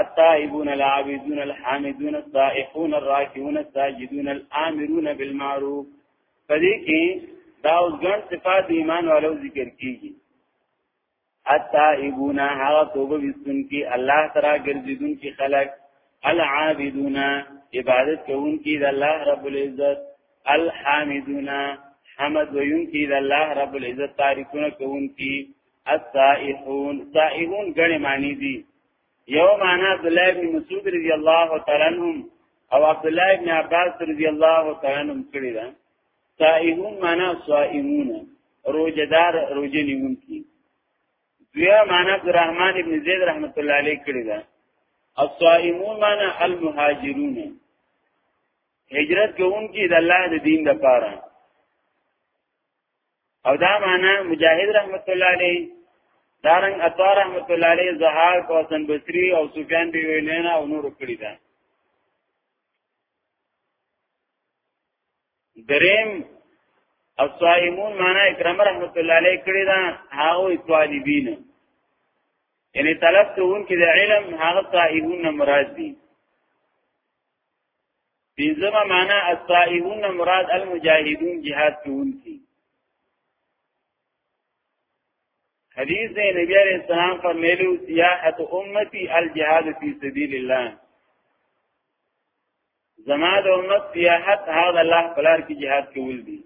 التائبون العابدون الحامدون السائحون الراكعون الساجدون الامرون بالمعروف پدې کې دا اوس ګڼ صفات د ایمان والو ذکر کیږي اتا ایبونا هغه توبه وستون کی الله تعالی ګرځیدون کی خلق العابدونا عبادت کوون کی د الله رب العزت الحامدونا حمد ویون کی د الله رب العزت تعریفونه کوون کی السائحون سائحون غنی معنی دي یو معنا عبد الله ابن مسعود رضی الله تعالی عنهم او عبد الله ابن عباس رضی الله تعالی عنهم کړی دا صائمون معنا صائمون روزدار روزه نیون کی دویا معنا عبد الرحمن ابن زید رحمت الله علیه کړی دا الصائمون معنا المهاجرون هجرت کوونکی د الله د دین لپاره او دا معنا مجاهد رحمت الله علیه دارنګ عطا رحمت الله علیه زهار کو حسن بصری او سفیان دی ویلینا او نور کړی دا دریم الصائمون معنا اکرام رحمت الله علیه کړی دا هغه طالبین یعنی طلب کوون کې د علم هغه صائمون مراد دي پنځمه معنا الصائمون مراد المجاهدون جهاد کوونکي حدیث دی نبی علیہ السلام فرمیلو سیاحت امتی الجهاد فی سبیل الله زما د امت سیاحت هغه الله پلار کی جهاد کول دي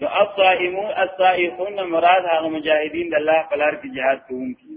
نو الصائمون الصائحون مراد هغه مجاهدین د الله پلار کی جهاد کوونکي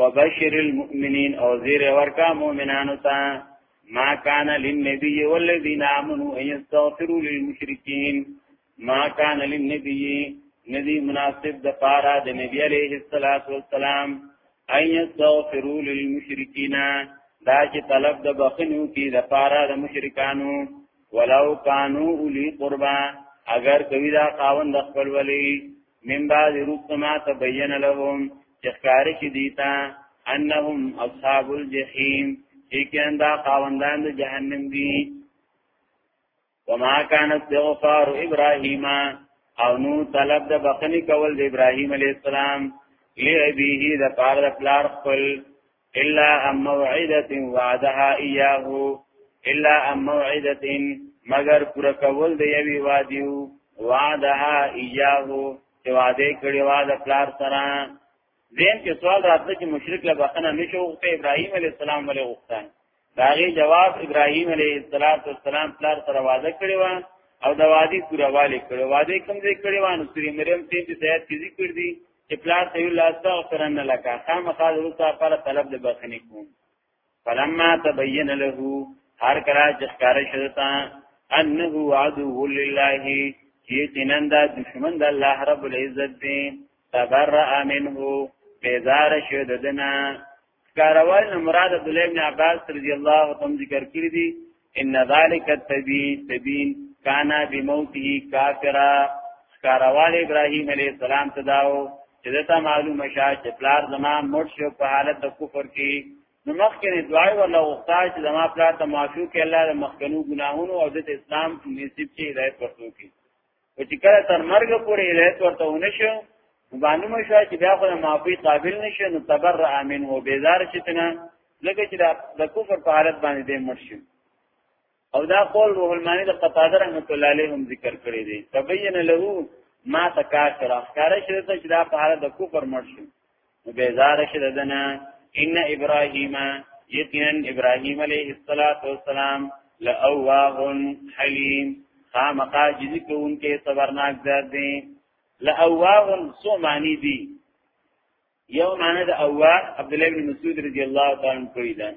وبشر المؤمنین او زیر ورکا مؤمنانو ته ما کان للنبی والذین آمنوا ان یستغفروا للمشرکین ما کان للنبی ندی مناسب د پارا د نبی علیه الصلاۃ والسلام ان یستغفروا للمشرکین دا چې طلب د بخنو کې د پارا د مشرکانو ولو کانو اولی قربا اگر کوي دا خاوند خپل ولی من بعد رسما تبین لهم چخکار شي دیتا انهم اصحاب الجحیم یقینا دا خاوندان د جهنم دي وما كان استغفار ابراهيم او نو طلب د بخنی کول د ابراهيم عليه السلام لابيه د پاره د پلار خپل الا ام موعده وعدها اياه الا ام موعده مگر پر کول دی یوی وادیو وعدها اياه چې وعده کړی و د پلار سره دین کې سوال راځي چې مشرک له بخنه نشو غوښته ابراهيم عليه السلام ولې غوښتان داغه جواب ابراهيم عليه السلام پلار سره وعده کړی و او دا وادي پورا والي کړو وادي کوم دې کړی و نو سوري مریم ته دې زیات کیږي کړ دي چې پلار ته الله استغفرن لك خامخا ورته پر طلب د بخنی کوم فلما تبين له هر کله چې ښکار شدتا انه عدو لله چې تنن دا دشمن د الله رب العزت دی تبرأ منه بیزار شددنا کاروال نه مراد عبد الله بن عباس رضی الله عنه ذکر کړی دی ان ذالک التبی تبین کانا بموته کافرا کاروال ابراهیم علیه السلام تداو چې دته معلومه شه چې پلار زما مړ شو په حالت د کفر کې نو مخکې دعای ولا وختا چې زما پلار ته معفو کې الله د مخکنو ګناهونو او د اسلام نصیب کې هدایت ورکړي چې کله تر مرګ پورې هدایت ورته ونشو باندې مو شو چې بیا خو د معافي قابل نشي نو تبر امین و بیزار شي تنه لکه چې د کفر په حالت باندې دې مرشي او دا قول روح المانی د قطاده رحمت الله علیه هم ذکر کړی دی تبین له ما تکاشر اخکار شته چې دا په حالت د کفر مرشي بیزار شي ددنه ان ابراهیم یقینا ابراهیم علیه السلام لأواه حلیم خامقا جزی کونکه صبرناک ذات دی لأواه سو معنی دی یو معنی د اواه عبد الله بن مسعود رضی الله تعالی عنہ کوي دا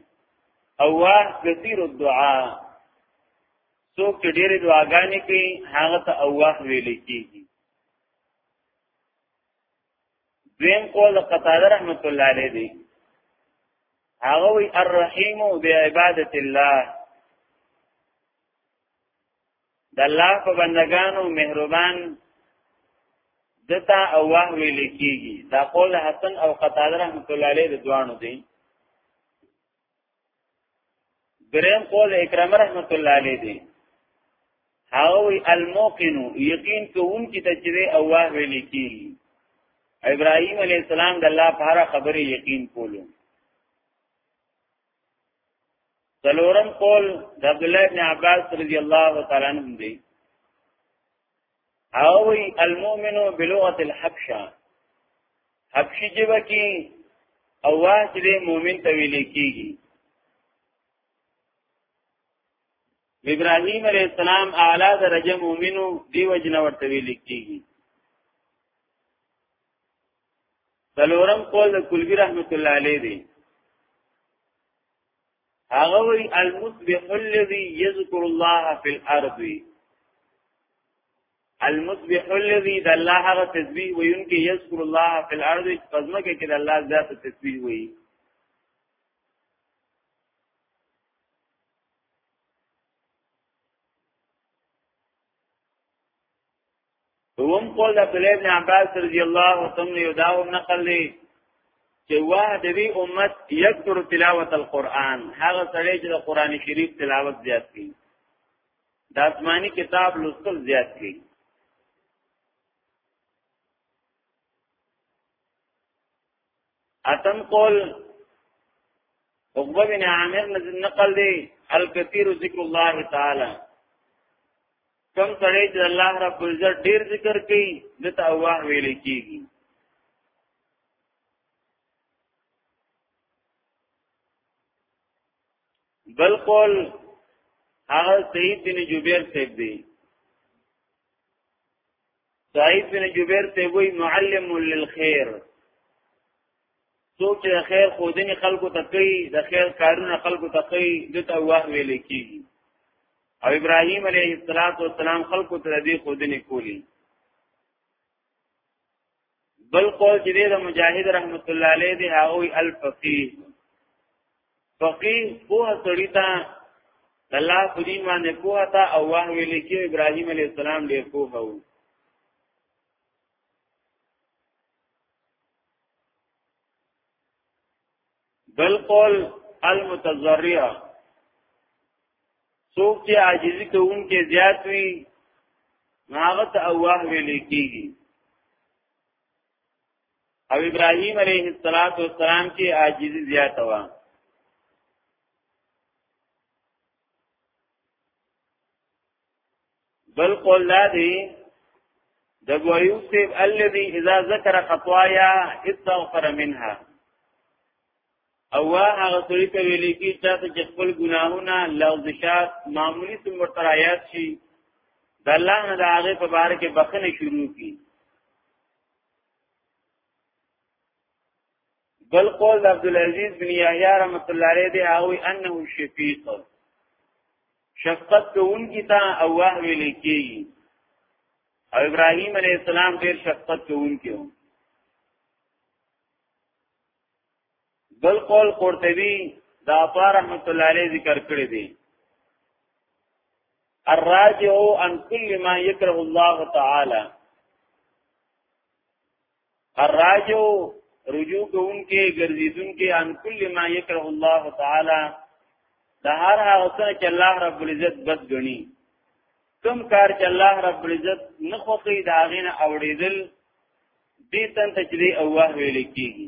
اواه کثیر الدعاء څوک چې ډېرې دعاګانې کوي هغه ته اواه ویل کېږي دویم قول قتاده رحمت الله علیه دی هغه وی الرحیم بعبادت الله د الله په بندگانو مهربان دتا او واه ویل کیږي دا قول حسن او قتاده رحمت الله علیه د دوانو دی دریم قول اکرام رحمت الله علیه دی هغه وی الموقن یقین کوم چې تجری او واه ویل کی ابراهیم علی السلام د الله په هر خبره یقین کولو څلورم قول د عبد الله بن عباس رضی الله تعالی عنہ دی اوی المؤمنو بلغت الحبشا حبشی جبا کی اواز دی مومن تویلی کیگی ابراهيم عليه السلام اعلی درجه مؤمنو دیو جن ورته ویل کیږي څلورم قول د کلبی رحمت الله علیه دی هغه وی المسبح الذي يذكر الله في الارض المسبح الذي د الله هغه تسبیح ویونکي یذكر الله في الارض قزمه کې کې د الله ذات تسبیح وی دوم قول عبد الله بن عباس رضی الله تعالی یو دا هم نقل دی چې واه د وی امت یکثر تلاوت القرآن هغه سره چې د قران شریف تلاوت زیات کړي د آسماني کتاب لوستل زیات کړي اتم قول عقبه بن عامر نقل دی الکثیر ذکر الله تعالی کم سړی چې الله رب العزت ډیر ذکر کوي د تواه ویل کیږي بل قول هغه سید بن جبیر صاحب دی سعید بن جبیر ته وی معلم للخير څوک چې د خیر خودنې خلکو ته کوي د خیر کارونه خلکو ته کوي د ته واه ویل کیږي او ابراهیم علیه السلام خلکو ته دې خودنې کولی بل قول چې د مجاهد رحمت الله علیه دی هغه الفقيه فقيه په سړی ته الله په دې باندې کوه تا او واه ویل کې ابراهيم عليه السلام دې کوه او بالقول المتضرعه څوک چې عاجزي کوونکې زیات وي هغه ته اوه ویل کیږي او ابراهيم عليه السلام کې عاجزي زیات و بل قول لا دی د ابو ایوب سیب الذي اذا ذکر خطايا استغفر منها او هغه سړي ته ویل کی چې خپل ګناهونه لفظ شاد معمولی څومره ترایات شي د الله نه د هغه په باره کې بخنه شروع کی بل قول عبد العزيز بن يحيى رحمت الله عليه دی او انه شفيق شفقت کوونکی تا او واه ویل کیږي او ابراهيم عليه السلام ډیر شفقت کوونکی و بل قول قرطبي دا طار رحمت الله عليه ذکر کړی دی الراجع عن كل ما يكره الله تعالى الراجو رجوع کوونکې ګرځیدونکې ان کل ما یکره الله تعالی د هر هغه څه چې الله رب العزت بد غني کوم کار چې الله رب العزت نه خوښي دا غینه اوریدل دې تن تجری اوه ویل کیږي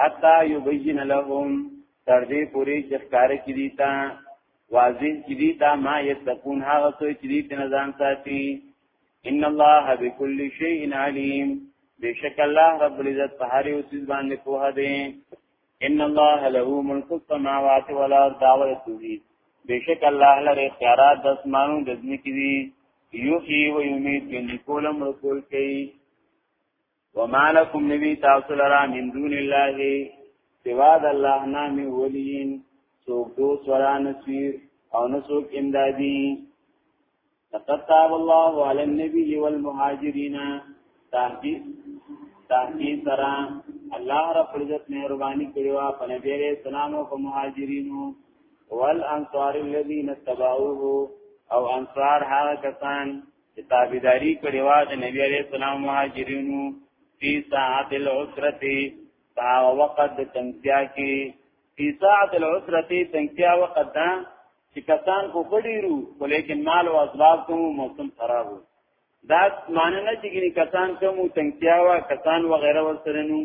حتا یبین لهم تر دې پوری چې ښکار کې دي تا واضح کې دي تا ما یتقون هغه څه چې دې په نظام ساتي ان الله بكل شیء علیم بشک الله رب العزت په هر یو څه باندې پوها دی ان الله له ملک السماوات والارض دعوه توحید بشک الله لري اختیارات د اسمانو د ځمکې دي یحیی و یمیت یعنی کولم رسول کوي وما لكم نبي تاسو لرا من دون الله سوا د الله نه می ولین څوک دوست ولا نصير او نسوک امدادی لقد تاب الله على النبي والمهاجرين تحقیق تحقیق سره الله رب عزت مهرباني کړی وا په نبی عليه السلام او په مهاجرینو والانصار الذين اتبعوه او انصار هغه کسان چې تابعداري کړې و د نبی عليه السلام مهاجرینو فی ساعت العسرتی په وخت د تنگتیا کې فی ساعت العسرتی تنگتیا وخت دا چې کسان خو کډیرو ولیکن مال او اسباب کوم موسم خراب وو دا معنی نه چې ګني کسان کوم تنگتیا وا کسان و غیره ورسره نو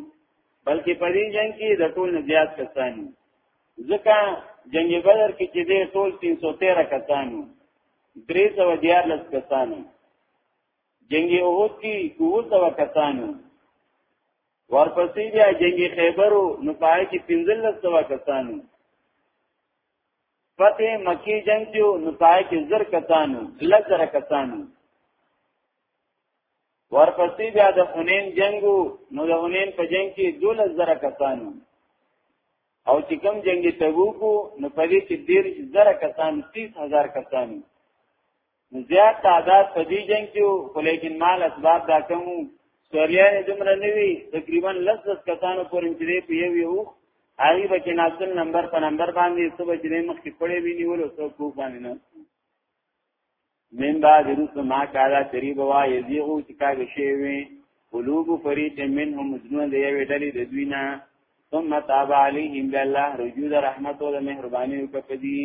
بلکې په دې جنگ کې د ټول نه زیات کسان ځکه جنگ بدر کې چې دې ټول 313 کسانو درې سو دیار لس کسانو جنگ احد کی دو سو کسانو ورپسې بیا جنگ خیبرو نو پای کې پنځل لس سو کسانو فتح مکی جنگ کیو نو پای کې زر کسانو لس زر کسانو ورپسې بیا د حنین جنگو نو د حنین په جنگ کې دولس زر کسانو او چې کوم جنگ تبوک نو په دې کې ډیر زره کسان 30000 کسان زیات تعداد په دې جنگ کې خو لیکن مال اسباب دا کوم سوریان دمر نوی تقریبا لس لس کسانو پورې چې په یو یو هغه به کې ناسل نمبر په نمبر باندې څو بجې مخکې پړې ویني ولو څو کو باندې نه من بعد رسل ما کالا تریب وا یزیغو چې کاږي شی وي قلوب فریق منهم مجنون دی وی ډلې د دوی نه ثم تاب علیهم بالله رجوع د رحمت او د مهرباني وکړي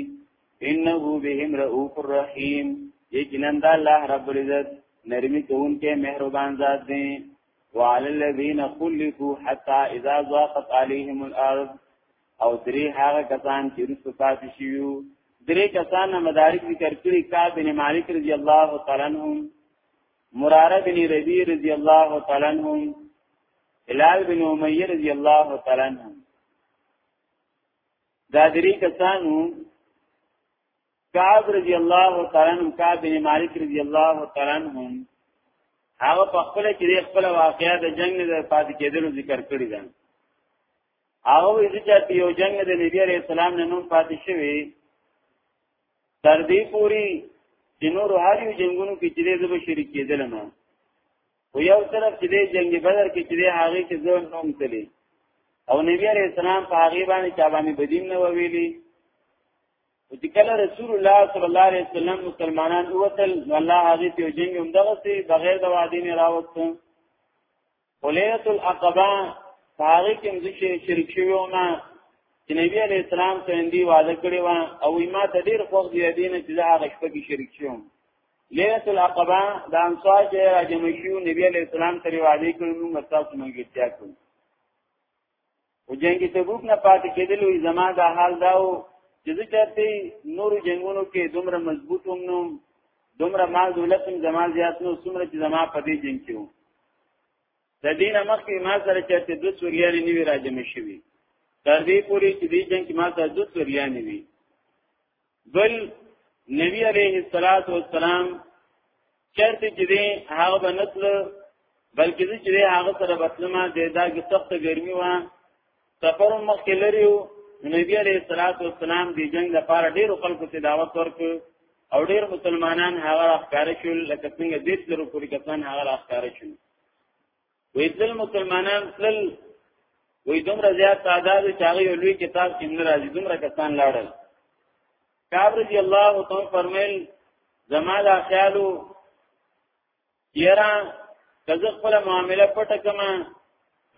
انه بهم رؤوف الرحیم یقینا د الله رب العزت نرمی کوونکې مهربان ذات دی وعلى الذين خلفوا حتى اذا ضاقت عليهم الارض او درې هغه کسان چې رسو پاتې شيو درې کسان نه مدارک ذکر کړی کا بن مالک رضی الله تعالی عنہ مراره بن ربی رضی الله تعالی عنہ هلال بن امیہ رضی الله تعالی عنہ دا درې کسانو کعب رضی الله تعالی عنہ کعب بن مالک رضی الله تعالی عنہ هغه په خپل کې خپل واقعیا د جنگ نه پاتې کېدلو ذکر کړی دی هغه وی چې یو جنگ د نبی عليه السلام نه نوم پاتې شوی تر دې پوری چې نور هر یو جنگونو کې چې دې زو شریک کېدل نه او یو طرف چې دې جنگ بدر کې چې دې هغه کې زو نوم تللی او نبی عليه السلام په هغه باندې چې باندې بدین نه ویلي او چې کله رسول الله صلی الله علیه وسلم مسلمانان اوتل الله هغه ته جنگ هم دغه سي بغیر د وادي نه راوستم وليله العقبه هغه کوم چې شریک شوی و ما چې نبی عليه السلام ته اندي وعده کړی و او ما ته ډیر خوښ دی دین چې هغه شپه کې شریک شوم ليله العقبه د انصار چې راجم شو نبی عليه السلام ته وعده کړی نو مستاسو مونږ اتیا کړو او جنگ تبوک نه پاتې کېدل وي زما دا حال داو چې زه چاته نور جنگونو کې دومره مضبوط هم نو دومره مال دولت هم زما زیات نو څومره چې زما په دې جنگ کې وو د دینه مخکې ما سره چاته د سوریانې نیوی راځم شوی تر دې پورې چې دې جنگ کې ما سره د سوریانې وی بل نبی علیه الصلاۃ والسلام چرته چې دی هغه بنتل بلکې چې دی هغه سره بتلمه د داګه سخت ګرمي و سفر مخکې لري نبی علیه الصلاۃ والسلام د جنگ لپاره ډیر خلکو ته دعوت ورکړ او ډیر مسلمانان هغه افکار شول لکه څنګه د تلرو پوری کسان هغه افکار شول وی تل مسلمانان تل وی دومره زیات تعداد چې هغه یو لوی کتاب کې نه راځي دومره کسان لاړل کعب رضی الله تعالی فرمایل زما لا خیالو یرا کزه خپل معاملې پټه کما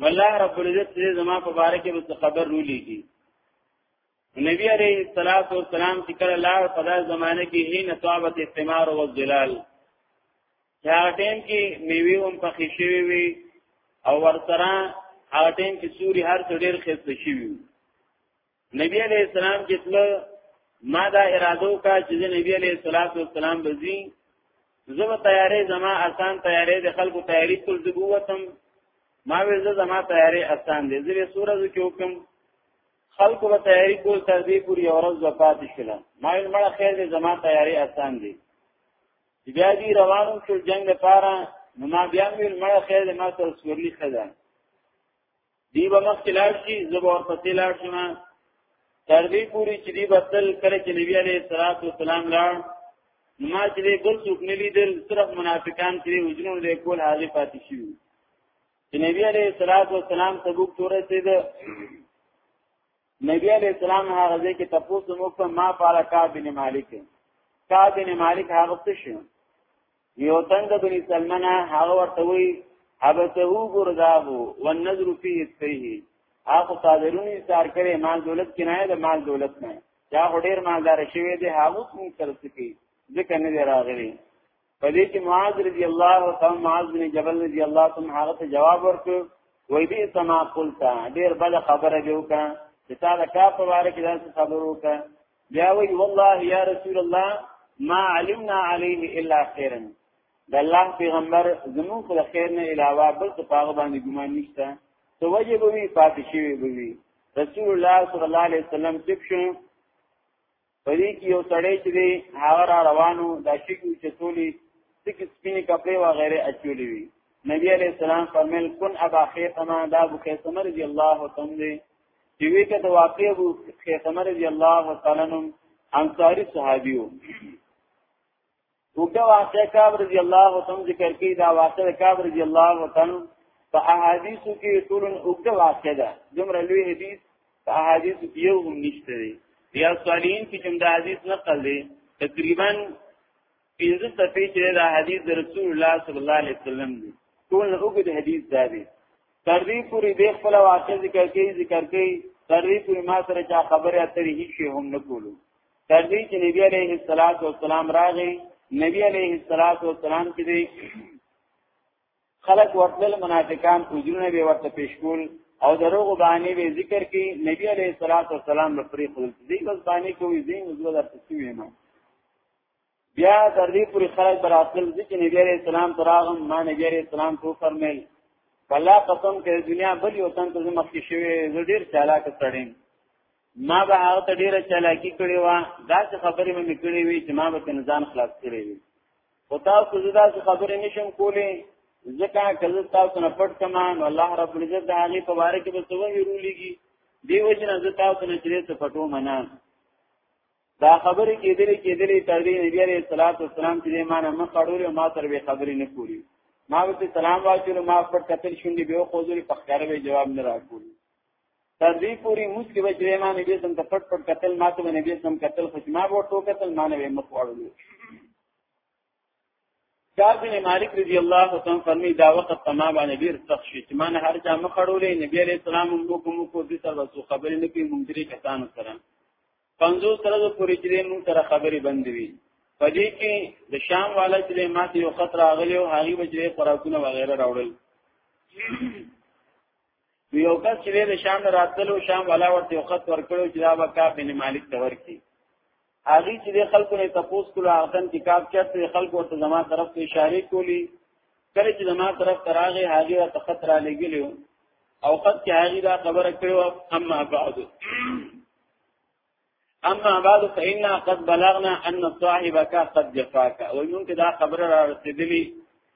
والله رب العزت دې زما په باره کې به خبر رولېږي نبی علیہ الصلوۃ والسلام چې کله لار په داسې زمانه کې هی نصابت استعمار او ظلال هغه ټیم کې میوي هم پخې شوی وي او ورسره هغه ټیم کې سوري هر څه ډیر خسته شوی وي نبی علیہ السلام چې تل ما دا ارادو کا چې نبی علیہ الصلوۃ والسلام بزی زما تیارې زما آسان تیارې د خلکو تیارې ټول زګوتم ما وې زما تیارې آسان دي زه سورہ کې حکم خلکو به تیاری کول تر دې پورې یو ورځ وفات شوله ما ویل مړه خیر دې زما تیاری آسان دی بیا دې روانو شو جنگ لپاره نو ما بیا ویل مړه خیر دې ما تر سورلی خزه دی به مخ کلار شي زب اور پسې لار شم تر دې پورې چې دی بدل کړي چې نبی عليه الصلاه والسلام لاړ ما چې بل څوک نه لیدل صرف منافقان چې وجنون له کول حاضر پاتې شي چې نبی عليه الصلاه والسلام تبوک تور رسید نبی عليه السلام هغه ځای کې تاسو موږ په ما پالا کا بن مالک کا بن مالک هغه څه شو یو تند بن سلمان هغه ورته وی حبته برداه والنظر فيه فيه هغه صادرونی سار کړي مال دولت کې نه ده مال دولت نه دا ډیر مالدار شوی دی هغه کوم ترڅ کې ځکه نه راغلی په دې کې معاذ رضی الله تعالی معاذ بن جبل رضی الله تعالی هغه ته جواب ورکړ وای به سما قلت ډیر بل خبره دی وکړه چې تا دا کا په واره کې دا خبر وکړه بیا وی والله یا رسول الله ما علمنا عليه الا خيرا د الله پیغمبر زمون خو خیر نه علاوه بل څه پاغه باندې ګمان نشته تو وجه به وی پاتې شي به وی رسول الله صلی الله علیه وسلم څخه پدې کې یو سړی چې دی هغه را روانو دا شي چې ټولي سکه سپینې کپڑے و غیره اچولې وي نبی علیہ السلام فرمایل کن ابا خیثمه دا ابو خیثمه رضی الله تعالی دی چې وی کته واقع ابو خیثمه رضی الله تعالی عنہ انصاری صحابیو وګه واقع کعب رضی الله تعالی ذکر کوي دا واقع کعب رضی الله تعالی په احادیثو کې ټول وګه واقع ده دومره لوی حدیث په احادیثو کې یو هم نشته دی بیا صالحین کې کوم دا حدیث نقل دی تقریبا پنځه صفحې چې دا حدیث د رسول الله صلی الله علیه وسلم دی ټول وګه د حدیث دا دی تر دې پورې د خپل واقع ذکر کوي ذکر کوي تر دې پورې ما سره چا خبره اترې هیڅ هم نه کولو تر دې چې نبی عليه الصلاه والسلام راغی نبی عليه الصلاه والسلام چې دی خلق ورتل منافقان اجرونه به ورته پیش کول او دروغ باندې به ذکر کی نبی عليه الصلاه والسلام لپاره خپل دې بس باندې کوي زین زو در تسویمه بیا تر دې پورې خلک براتل چې نبی عليه السلام تراغم ما نبی عليه السلام تو فرمایل بلا قسم کې دنیا بل یو تن ته مخکې شوی زه ډیر چالاک سړیم ما به هغه ته ډیره چالاکی کړې و دا څه خبرې مې کړې وي چې ما به تنظیم خلاص کړې وي او تاسو زه دا څه خبرې نشم کولې ځکه کله تاسو نه پټ کما نو الله رب العزت د هغه په باره کې به څه ویرولېږي دیو جن زه تاسو نه چیرې ته پټو منان دا خبرې کېدلې کېدلې تر دې نبی عليه الصلاه والسلام چې ما نه مخ اړول او ما تر به خبرې نه کولی ما به سلام واچول ما پر قتل شونډې به خوځولې په ښکاره به جواب نه راکول تر دې پوری موږ کې بچې ما نبی سم ته پټ پټ قتل ما ته نبی سم قتل خو ما ورته قتل ما نه مخ اړول کعب بن مالک رضی الله تعالی فرمی دا وخت تما باندې ډیر سخت شي چې ما نه هر چا مخړولې نبی عليه السلام موږ کوم کو دي سره وسو خبرې نه کوي موږ درې کسان سره پنځو سره د پوری چې موږ سره خبرې بند وي پدې کې د شام والا چې ما ته یو خطر راغلی او هغه بجې خوراکونه وغیرہ راوړل یو کس چې د شام راتلو شام والا ورته یو خط ورکړو چې دا وکا بن مالک تور کی هغه چې د خلکو نه تپوس کولو هغه کتاب چرته خلکو ورته زما طرف ته اشاره کولی کله چې زما طرف ته راغی هغه ته خطر لګیلو او قد کې هغه دا خبره کړو اما بعد اما بعد فإنا قد بلغنا أن صاحبك قد جفاك ومن كده خبر رسدلي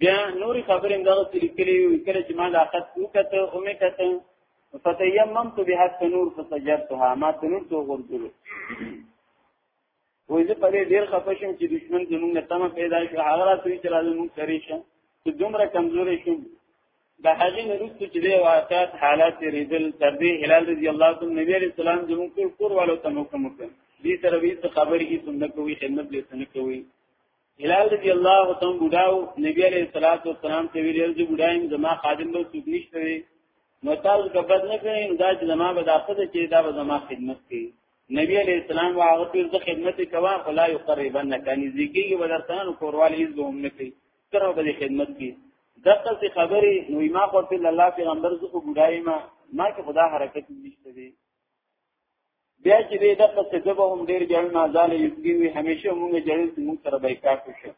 بیا نورې خبرې هم دغه سری کړې وي کله چې ما دا خط وکته او مې کته فتیمم تو به تنور فسجرتها ما تنور تو غردلو وې زه په دې ډیر خفه شم چې دشمن زمونږ تمه پیدا شو هغه راځي چې راځي مونږ سره شي چې دومره کمزورې شم د هغې نه وروسته چې د واقعات حالات ریدل تر دې هلال رضی الله عنه نبی عليه السلام زموږ ټول کور والو ته حکم وکړ دې سره وی څه خبرې هیڅ نه کوي خدمت دې نه کوي هلال رضی الله تعالی بډاو نبی علیہ الصلوۃ والسلام ته ویل چې بډایم زما خادم به څوک نشته وي نو تاسو کبد نه کړئ دا چې زما به داخله چې دا به زما خدمت کوي نبی علیہ السلام هغه ته د خدمت کوا خلا یقربن کني ذکی ودرتان کوروال هیڅ به هم نه کوي تر به خدمت کوي دغه څه خبرې نو ما خو په الله پیغمبر زو بډایما ما کې خدا حرکت نشته دی بیا چې دې دغه څه دبه هم ډیر جړل نه ځاله یوي همیشه موږ جړل چې موږ سره بایکاټ وشو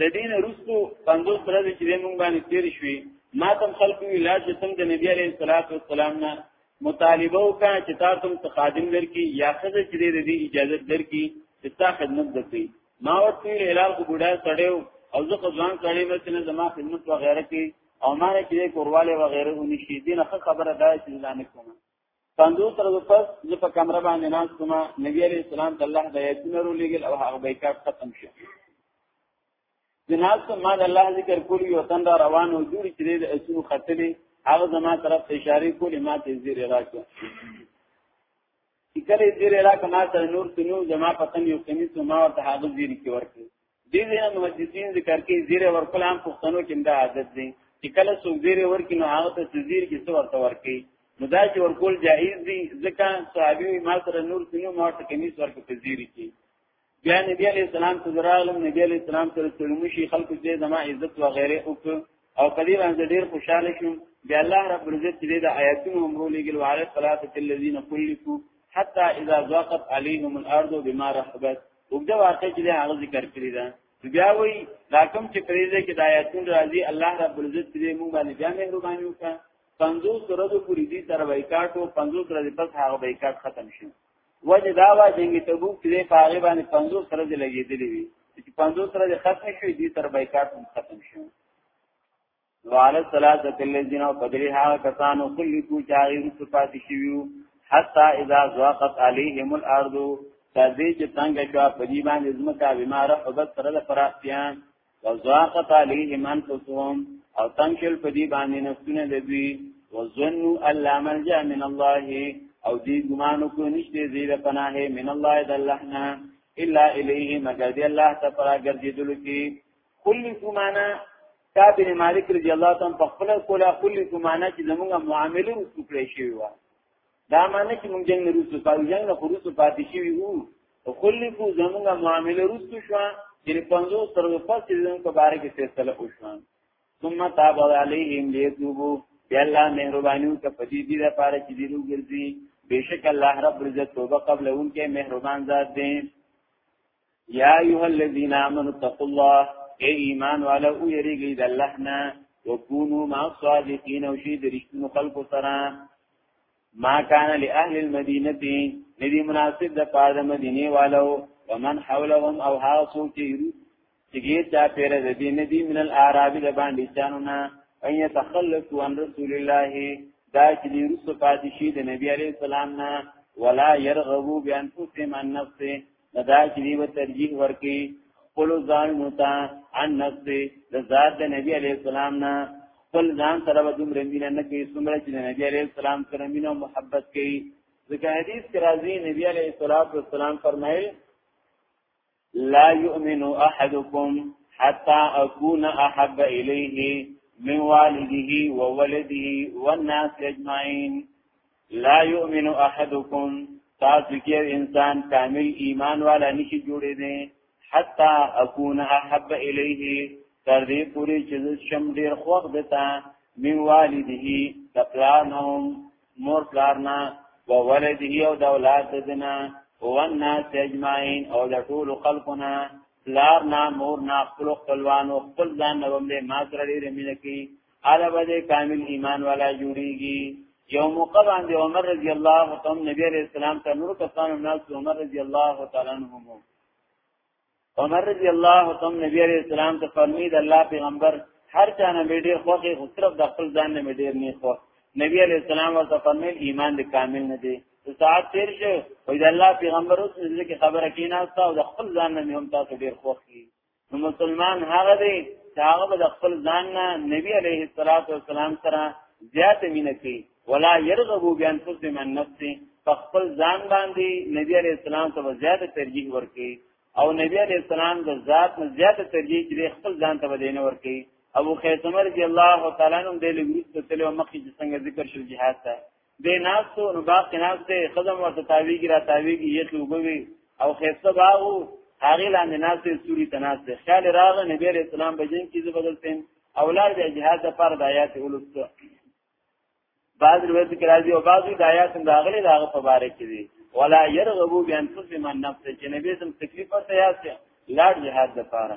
د دین رسو پندوس سره چې موږ باندې تیر شوي ما تم خلق وی لا چې څنګه د نبی عليه الصلاه والسلام نه مطالبه وکړه چې تاسو ته خادم درکې یا خزه چې دې اجازه درکې چې تاسو خدمت وکړي ما ورته ویل هلال خو بډای سړی او زه خو ځوان سړی مې چې نه زما خدمت و غیره کې او ما نه چې کورواله و غیره ونی شي دینه خبره ده چې ځان کوم پندو تر پس زه په کمره باندې ناز کوم نبی عليه السلام ته الله د یتنه رو لګل او هغه بیکار ختم شو جناز ما د الله ذکر کولی او تند روان او جوړ چې د اسونو خطلې هغه زما طرف ته اشاره کولی ما ته زیر راکړه چې کله یې زیری راکړ ما سره نور څه نو زما په تن یو کمیس ما ورته هغه زیری کې ورکړ دې ځینې محدثین ذکر کوي زیری ورکول هم پښتنو کې دا عادت دی چې کله څوک زیری ورکړي نو هغه ته زیری کې څه ورته ورکړي نو دا چې ورکول جایز دی ځکه صحابي ما سره نور څه نو ما ورته کمیس ورکړ په زیری کې بیا نبی علیہ السلام ته درالم نبی علیہ السلام سره تلمو شي خلکو دې زما عزت و غیره او او کدی باندې ډیر خوشاله شوم بیا الله رب العزت دې د آیاتونو امرو لګل وعلى صلاه الذين خلقوا حتى اذا ضاقت عليهم الارض بما رحبت وګدا واقع چې هغه ذکر کړی دا بیا وی دا کوم چې پریزه کې د آیاتونو راځي الله رب العزت دې موږ باندې بیا مهرباني وکړه 50 ورځې پوری دي تر بایکاټ او 50 ورځې پس هغه بایکاټ ختم شي وجه دا وا جنگ تبوک دې په هغه باندې 50 سره دې لګېدلې وي چې 50 سره دې ختم شي دې تر بایکاټ هم ختم شي وعلى ثلاثه الذين قدري ها کسانو کل کو چاري رسو پاتې شيو حتا اذا ذاقت عليهم الارض تدې چې څنګه چې په دې باندې زمکا بیمار او بس سره د فراختيان وزاقت علیهم انفسهم او تنشل په دې باندې نفسونه د دوی وظنوا الا ملجا من الله او دې ګمانو کو نشته زیره پناه من الله د الله نه الا الیه مگر دې الله ته پر ګرځیدل کی کل ګمانه کعب بن مالک رضی الله تعالی په خپل کوله کل ګمانه چې زموږه معاملې وکړې شوی و دا معنی چې موږ جنگ روسو پاتې جنگ نه روسو پاتې شوی وو او خلکو زموږ معاملې روسو شو چې 50 تر پس چې زموږ په باره کې فیصله وشو ثم تاب علیهم لیتوبو بیا الله مهربانیو ته پدې دې لپاره چې دې وګرځي بشک الله رب عزت توبه قبل اون کې مهربان ذات دی یا ایها الذین آمنوا اتقوا الله ای ایمان والا او یریږي د الله نه وکونو ما صادقین او شی د رښتینو خلکو سره ما کان لاهل المدینه ندی مناسب د پاد مدینه والو ومن حولهم او هاصو چې چګی چا پیر د دین دی من الاعراب د باندې چانونه ان يتخلصوا عن رسول الله دا چې دی رسو پادشي د نبی علی السلام نه ولا يرغبوا بانفسهم عن نفسه دا چې دی و ترجیح ورکی خپل ځان نوتا ان نفس د ذات د نبی علی السلام نه خپل ځان سره به دومره مینه نه کوي څومره چې د نبی علی السلام سره مینه او محبت کوي ځکه حدیث کې راځي نبی علی السلام فرمایي لا يؤمن احدكم حتى اكون احب اليه من والده وولده والناس اجمعين لا یؤمن احدکم تاسو کې انسان کامل ایمان والا نشي جوړې دي حتا اكون احب الیه تر دې پوری چې شم ډیر خوښ دتا من والده تپلانهم مور پلارنا و ولده او د اولاد دنا او الناس اجمعین او د ټول خلقنا پلارنا مورنا خپل خپلوان او خپل ځان نوم دې ما سره ډیر مینه کوي اله بده کامل ایمان والا جوړیږي یو موقع باندې عمر رضی الله تعالی نبی علیہ السلام ته نور کسانو ناس عمر رضی الله تعالی عنهم عمر رضی الله تعالی نبی علیہ السلام ته فرمید الله پیغمبر هر چا نه ډیر خوخه خو صرف د خپل ځان نه ډیر نه خو نبی علیہ السلام ورته فرمایل ایمان د کامل نه دی ساعت تیر شو وای د الله پیغمبر اوس دې کې خبره کینا او د خپل ځان نه هم تاسو ډیر خوخه نو مسلمان هغه دی چې هغه به خپل ځان نه نبی عليه الصلاه والسلام سره زیات مینه کوي ولا يرغبوا بانفسهم عن نفسه خپل ځان باندې نبی عليه السلام ته زیات ترجیح ورکړي او نبی عليه السلام د ذات نه زیات ترجیح دې خپل ځان ته بدینه ورکړي ابو خیثمه رضی الله تعالی عنہ د لګریس ته تلو مخکې څنګه ذکر شو جهاد ته به ناستو نو باغ کې ناست دی خزم ورته تاویږي را تاویږي یې لوبوي او خسته باغو هغه لاندې ناست دی سوري تناست دی خیال راغی نبی عليه السلام بجن کې زه بدل تم اولاد د جهاد لپاره د آیات ولسته بعض روایت کې راځي او بعضي د آیات د اغلې داغه په باره کې دي ولا يرغبوا بانفسهم عن نفس چې نبی سم تکلیف ورته یاسي لاړ جهاد لپاره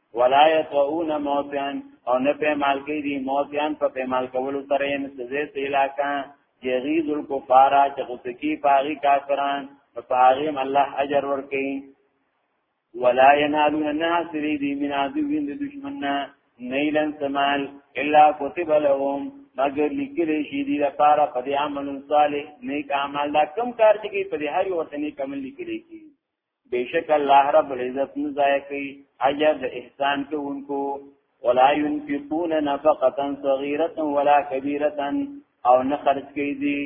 ولا يطعون موتيا او نه په مال کې دي موتيان په په مال کولو سره یې سزا تلاکا یغیظ الکفار چې غوسکی پاغي کافران په پاغي الله اجر ورکي ولا ينالون الناس دي من عدو د دشمننا نیلن سمال الا كتب لهم مگر لیکل شي دي لپاره په دې عمل صالح نیک اعمال دا کم کار دي په دې هر یو ورته نیک عمل لیکل شي بیشک الله رب العزت نه ضایع کوي اجر د احسان کوونکو ولا ينفقون نفقه صغيره ولا كبيره او نه خرج کوي دي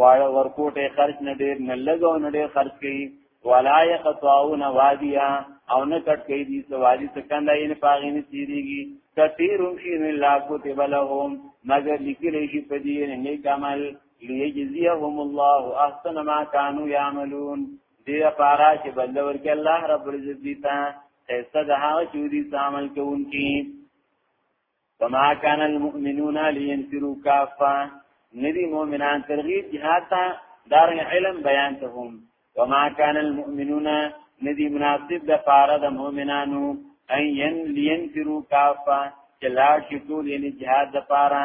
واړه ورکوټه خرج نه ډیر نه لګو نه ډیر خرج کوي ولا يقطعون واديا او نه کټ کوي دي سوالي سکند یې نه پاغې نه تیریږي کثیرون فی الله کتب لهم مگر لیکل شي په دې نه نیک عمل ليجزيهم الله احسن ما كانوا يعملون دې لپاره چې بل ورکه الله رب العزت دي تا ایسته د هغه چې دي عمل کوونکی وما كان المؤمنون لينفروا كافا ندي مؤمنان ترغيب جهاد تا دار علم بیان ته هم وما كان المؤمنون ندي مناسب د پاره د مؤمنانو ان لينفروا كافا چې لا شي ټول یې جهاد د پاره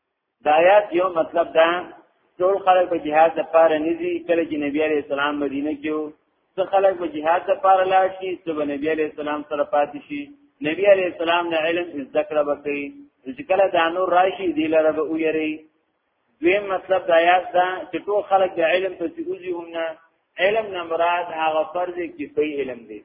دا آیات یو مطلب ده ټول خلک په جهاد د پاره نزي کله چې نبی عليه السلام مدینه کې وو څو خلک په جهاد د پاره لاړ شي څو به نبی عليه السلام سره پاتې شي نبی عليه السلام نه علم زده کړه وکړي چې کله دا نور راشي دی لره به ویری دویم مطلب د آیات دا چې ټول خلک د علم په سيوزي هم نه علم نه مراد هغه فرض کفایي علم دی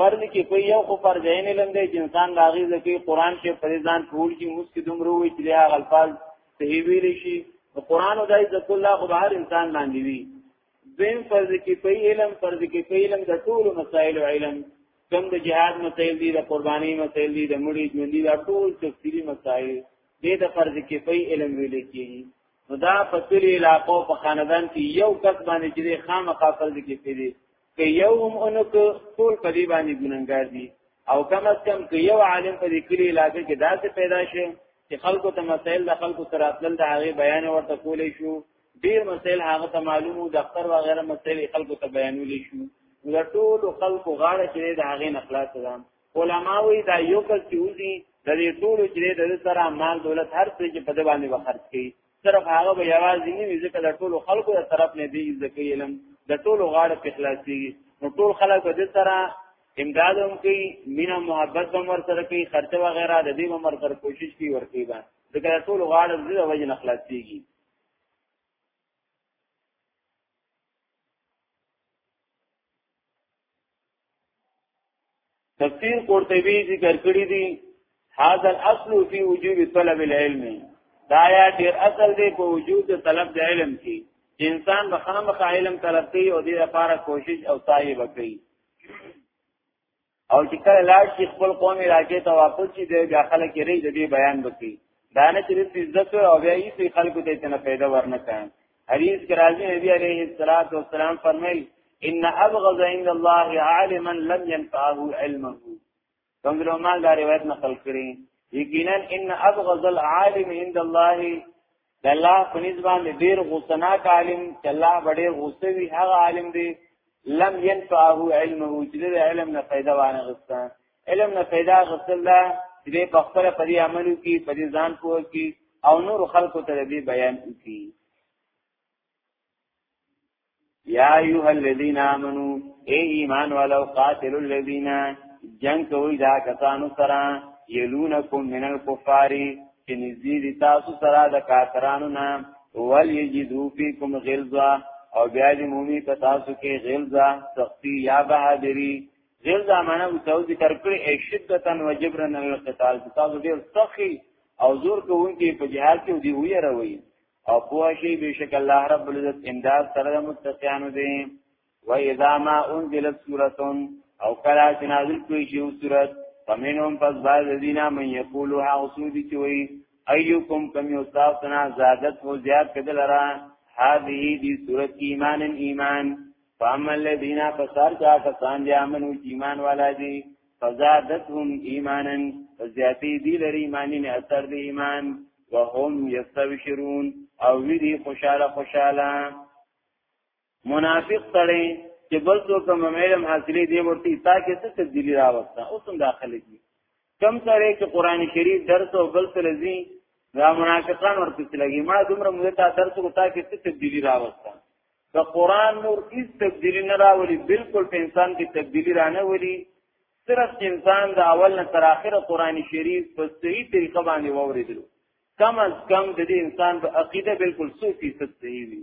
فرض کې په یو خو فرض عین علم دی چې انسان راغی ځکه قرآن کې په ځان ټول کې موږ کې دومره وی چې دا غلفال صحیح ویل شي نو قرآن او دای ذکر الله خو بهر انسان باندې وی دین فرض کې په علم فرض کې په علم د ټول مسائل علم کم د جهاد مسائل دي د قرباني مسائل دي د مړي ژوند دي د ټول تفصیلی مسائل دې د فرض کې په علم ویل کېږي نو دا په ټول علاقو په خاندان کې یو کس باندې چې خامخا فرض کې پیږي که یو هم اونک ټول په دې باندې ګننګار دي او کم از کم که یو عالم په دې کلی علاقې کې داسې پیدا شي چې خلکو ته مسائل د خلکو سره خپل د هغه بیان ورته کولې شو ډیر مسائل هغه ته معلومو د اختر و غیره مسائل خلکو ته بیانولې شو نو ټول خلکو غاړه کې د هغه نه خلاص ده علماء وی دا یو کس چې وځي د دې ټول چې د سره مال دولت هر څه چې په دې باندې وخرج کړي صرف هغه به یوازې نه وي ځکه د ټولو خلکو د طرف نه دی ځکه علم د ټولو غاړه په خلاصي نو ټول خلک به د سره امداد هم کوي مینا محبت هم ور سره کوي خرچه و غیره د دې هم ور سره کوشش کوي ورته به ځکه ټول غاړه د وجه نه خلاصيږي تفسیر قرطبی ذکر کړی دی هاذا الاصل فی وجوب طلب العلم دا یا ډیر اصل دی په وجود طلب د علم کې انسان به خامخ علم طلب کوي او دې لپاره کوشش او سعی وکړي او چې کله لاړ شي خپل قوم علاقې ته واپس شي د بیا خلک یې د دې بیان وکړي دا نه چې عزت او بیا یې خلکو ته څه پیدا ورنه کړي حدیث کې راځي نبی عليه الصلاه والسلام فرمایي ان ابغض عند الله عالما لم ينفعه علمه څنګه له ما دا روایت نقل کړي یقینا ان ابغض العالم عند الله د الله په نسبت ډیر غوسناک عالم چې الله ډیر غوسه وی هغه عالم دی لم ينفعه علمه چې د علم نه فائدہ وانه غوسته علم نه پیدا غسل دا دې په خپل په دې عمل کې په دې ځان پوه کې او نور خلکو ته دې بیان کې یا ایها الذین آمنو اے ایمان والو قاتلوا الذین جنگ کوي دا کسانو سره یلونکم من الکفار چې نږدې دي تاسو سره د کافرانو نه ول یجدو فیکم غلظه او بیا دې مومي په تاسو کې غلظه سختی یا بهادری ډیر زمانہ او تو ذکر کړی ای شدتن وجبرن القتال تاسو ډیر سخی او زور کوونکی په جهاد کې دی وی روي او په شی بشک الله رب العزت امداد سره متقینو دی و اذا ما انزلت سوره او کلا چې نازل کوي شی سوره فمنهم پس بعض دینا من یقولو ها اصودی کی وی ایوکم کم یو سافتنا زادت و زیاد کدل را هذه دی صورت ایمان ایمان فاما الذين فسار چا کسان دي امنو چې ایمان والا دي فزادتهم ایمانا زیاتی دی لري ایمانی نه اثر دی ایمان وهم یستبشرون او وی دی خوشاله خوشاله منافق تړي چې بل څوک مې علم حاصلې دی ورته تا کې څه تبدیلی راوسته اوس هم داخله دي کم سره چې قران شریف درس او بل څه لذي دا منافقان ورپسې لګي ما دومره موږ ته درس کو تا کې څه تبدیلی راوسته دا قران نور هیڅ تبدیلی نه راولي بالکل په انسان کې تبدیلی رانه ولي صرف انسان د اول نه تر اخره قران شریف په صحیح طریقه باندې ووریدلو کم از کم د دې انسان په عقیده بالکل 100% صحیح وي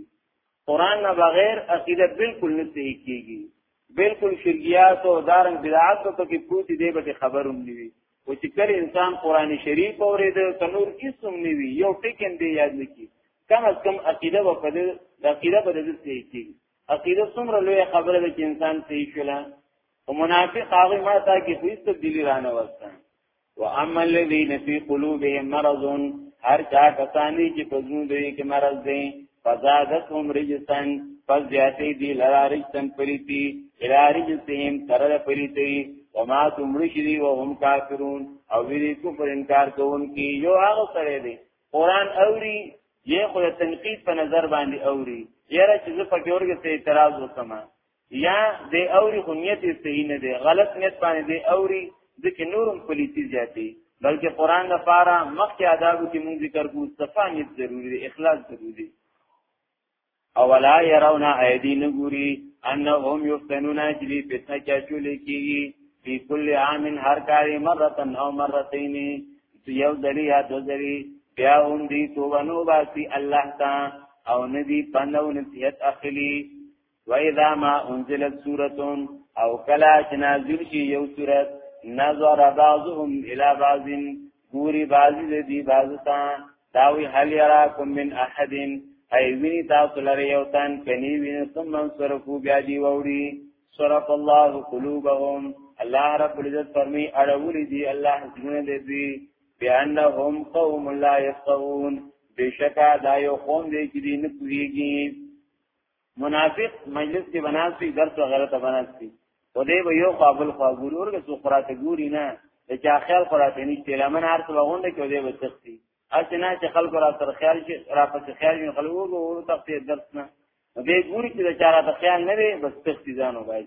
قران نه بغیر عقیده بالکل نه صحیح کیږي بالکل شرکیات او دارن بدعات په کې پروتي دی به خبروم نیوي او چې کله انسان قران شریف اورید تنور اسم نیوي یو ټکن دی یاد نکی کم از کم عقیده و په د عقیده په دې څه کی عقیده څومره لوی خبره ده چې انسان صحیح شولا او منافق هغه ما تا کې هیڅ تبدیلی رانه وسته واما الذين في قلوبهم مرض هر چا کسانی چې په زړه دوی کې مرض دی فزادتهم رجسا فزیاتی دی لرا رجسن پریتی الى رجسهم ترد پریتی وما تمرشدی وهم کافرون او ویری کفر انکار کون کی یو آغا سره دی قرآن اوری یه خود تنقید په نظر باندې اوری یره چې زه پکې ورګه ته اعتراض وکم یا د اوري خو نیت یې صحیح نه دی غلط نیت باندې د اوري ځکه نورم پلیتی زیاتی بلکې قران د فاره مخکې آدابو کې مونږ ذکر کو صفا نیت ضروری دی اخلاص ضروری دی اولا يرون ايدين غوري انهم يفتنون اجلي فتنه چا چولې کیږي په کل عام هر کاري مره او مرتين یو دلی یا دو دلی بیا هم دی توبه نو باسی الله تا او ندی پندو نصیحت اخلی وَإِذَا مَا أُنْزِلَتْ سُورَةٌ او کلا چې نازل شي یو سورت نظر بعضهم الى بعض ګوري بعضی د دې بعضتا داوی هل یراکم من احد ای ویني تاسو لره یو تن کني ویني ثم صرفو بیا دی ووري صرف الله قلوبهم الله رب العزت فرمی اړول دي الله زونه دې دي بانهم قوم لا يفقهون بشکا دا یو قوم دی چې دین کویږي منافق مجلس کې بناسي درس وغیرہ ته بناسي او دې به یو قابل قبول ورګه سو قرات ګوري نه د چا خیال قرات نه چې لمن هر څه وغونډه کې دې وسختي اسنه چې خلک را تر خیال شي را پس خیال نه خلک وګو او تخته درس نه دې ګوري چې د چا را خیال نه وي بس تختی ځانو بایي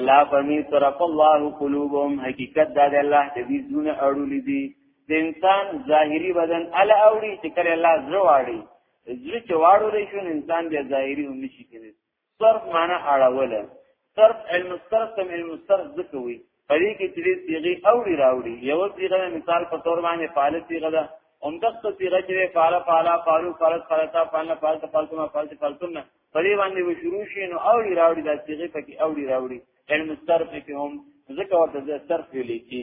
الله فرمی طرف الله قلوبهم حقیقت دا د الله د دې زونه اړولې دي د انسان ظاهری بدن ال اوړي چې کله الله زړه واړي زړه چې واړو لري شو انسان بیا ظاهری هم نشي کېږي صرف معنا اړوله صرف علم صرف علم صرف ذکوي پدې کې چې صيغه اوري راوړي یو صيغه مثال په تور باندې فعال صيغه ده هم دغه صيغه چې فعال فعال فعلوا فعلت فعلتا فعلنا فعلت فعلتما فعلت فعلتن پدې باندې و شروع شي نو اوري راوړي دا صيغه پکې اوري راوړي علم الصرف کې هم ذکر ورته صرف لیکي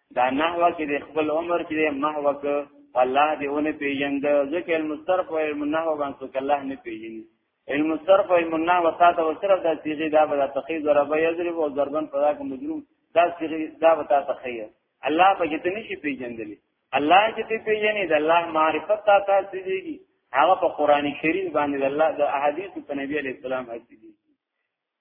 دا نحوه کې د خپل عمر چې محوه ک الله دې ونه پیژند ځکه المسترف او علم النحو باندې ک الله نه پیژني علم الصرف او علم النحو ساته وسره د صيغه دا به تقي ضرب يضرب او ضربن فدا ک مجروم دا صيغه دا به تاسو خیر الله به دې نشي پیژندلی الله چې دې پیژنې د الله معرفت تا تاسو دیږي هغه په قران کریم باندې د الله د احادیث په نبی علی السلام هڅې دي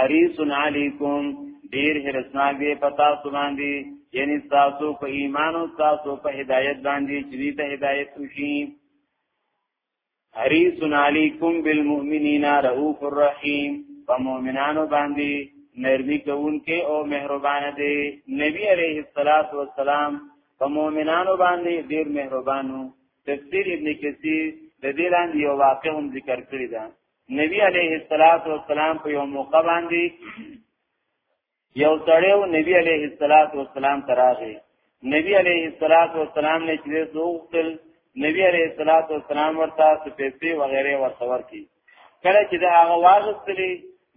حریص علیکم ډیر هرسناک دی پتا سو باندې یعنی تاسو په ایمان او تاسو په هدایت باندې چې ته هدایت وشي حریص علیکم بالمؤمنین رؤوف الرحیم په مؤمنانو باندې نرمی کوونکې او مهربان دی نبی علیه الصلاۃ والسلام په مؤمنانو باندې ډیر مهربانو تفسیر ابن کثیر د دې لاندې یو واقع هم ذکر کړی دی نبی علیه الصلاۃ والسلام په یو موقع باندې یو سړیو نبی علیه الصلاۃ والسلام تراغه نبی علیه الصلاۃ والسلام نه چې دوغتل نبی علیه الصلاۃ والسلام ورته سپېڅې وغیرہ ورته ورکی کله چې دا هغه واغستلی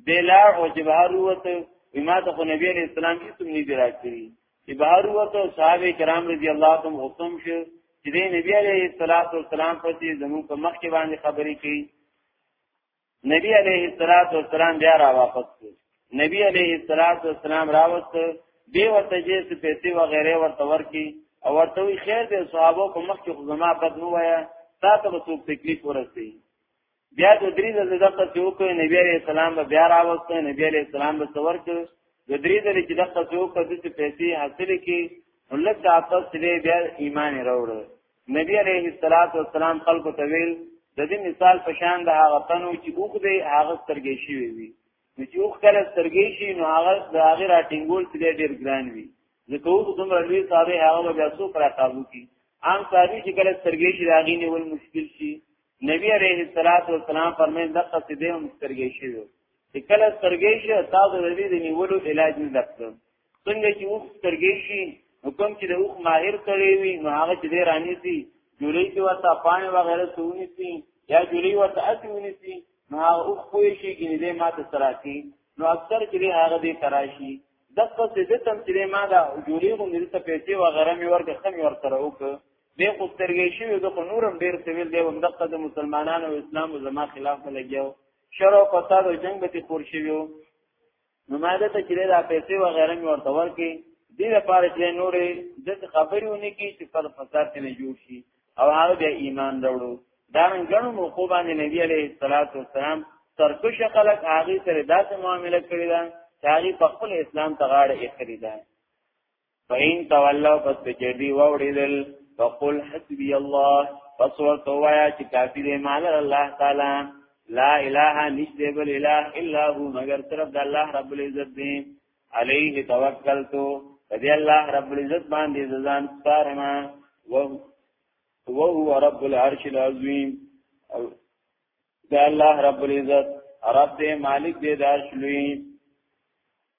بلا او جبهه وروته ما ته خو نبی علیه السلام هیڅ نه دی راکړي چې بهر وته صحابه کرام رضی الله عنهم حکم شو چې د نبی علیه الصلاۃ والسلام په دې زمو په مخ کې باندې خبرې کړي نبی علیه الصلاۃ والسلام بیا را واپس کړ نبی علیه الصلاۃ والسلام راوست به ورته چې څه پیسې و غیره ورته ورکی او ورته وی خیر دې صحابه په مخ کې خو زما بد نه وایا تاسو به څوک تکلیف ورسي بیا د درې ځله د قصې وکړ نبی عليه السلام به بیا راوست نبی عليه السلام به څور کړ د درې ځله چې د قصې وکړ د پیسې حاصل کې ولک د اپس دې بیا ایمان راوړ نبی عليه السلام خلق ته ویل د دې مثال په شان د هغه تنو چې اوخ دې هغه سترګې شي وي نو چې اوخ کله سترګې شي نو هغه د هغه راټینګول چې ډېر ګران وي ځکه اوخ دومره لوی صاحب هغه بیا څو پر قابو کی عام صاحب چې کله سترګې شي راغی نیول مشکل شي نبی عليه الصلاه والسلام فرمایي دغه څه دې هم سترګې شي چې کله سترګې شي تاسو د دې نیولو علاج نه درکړم څنګه چې اوس سترګې شي نو کوم چې د اوخ ماهر کړی وي نو هغه چې دې رانی سي جوړي کې ورته پانی وغیرہ سونی سي یا جوړي ورته اسونی سي نو هغه اوخ پوي شي کې دې ماته سراکي نو اکثر چې هغه دې تراشي دغه څه دې تم چې ما دا جوړي غو دې ته پیسې وغیرہ می ورګه خمي ورته وکړه دی خو سترګې شوی د خو نورم ډیر سویل دی هم دغه د مسلمانانو او اسلام او زما خلاف لګیاو شر او فساد او جنگ به خور شویو نو ما ده ته چې دا پیسې و غیره مې ورته ورکې دې لپاره چې نورې د خبرې ونی کې چې پر فساد کې جوړ شي او هغه بیا ایمان راوړو دا من ګڼو موقوع باندې نبی عليه الصلاه والسلام سرکش خلق هغه سره داسې معاملې کړی دا چې هغه په خپل اسلام ته غاړه یې کړی دا فین تولوا پس کچری ووړیدل فقل حسبی الله پس ورته وایا چې کافی دی مال الله تعالی لا اله نشته بل اله الا هو مگر طرف د الله رب العزت دی علیه توکلت فدی الله رب العزت باندې ځان سپارما وهو رب العرش العظیم دا الله رب العزت رب دې مالک دې داش لوی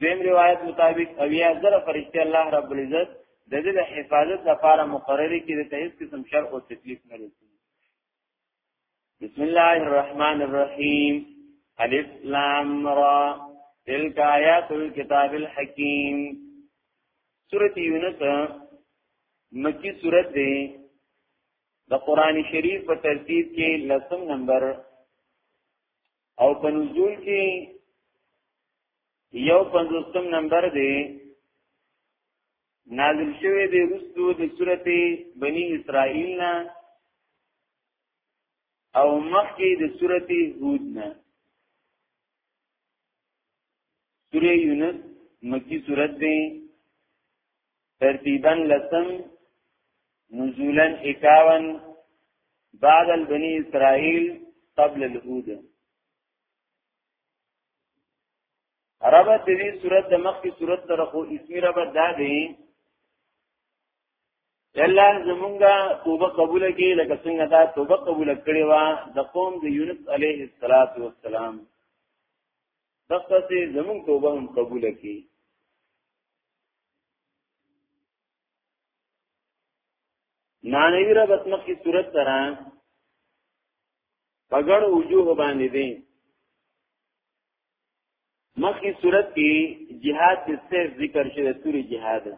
دیم روایت مطابق اویا زره فرشتي الله رب العزت د دې د حفاظت لپاره مقرري کړي د هیڅ قسم شر او تکلیف نه رسي بسم الله الرحمن الرحیم الف لام را تلک آیات الكتاب الحکیم سورۃ یونس مکی سورۃ دی د قران شریف په ترتیب کې لسم نمبر او په نزول کې یو پنځوستم نمبر دی نازل شوی دی رسو د سورته بنی اسرائیل نه او مخکې د سورته هود نه سوره یونس مکی سورته دی ترتیبا لسم نزولا اکاون بعد البنی اسرائیل قبل الهود ربط دې صورت د مخکې صورت سره خو اسمی ربط دا دی الله زمونږه توبه قبول کړي لکه څنګه دا توبه قبول کړي وا د قوم د یونس علیه السلام دغه سي زمون توبه هم قبول کړي نانوی را بسمخ کی صورت سره پګړ وجوه باندې دي مخی صورت کی جهاد کی سیف ذکر شده سوری جهاد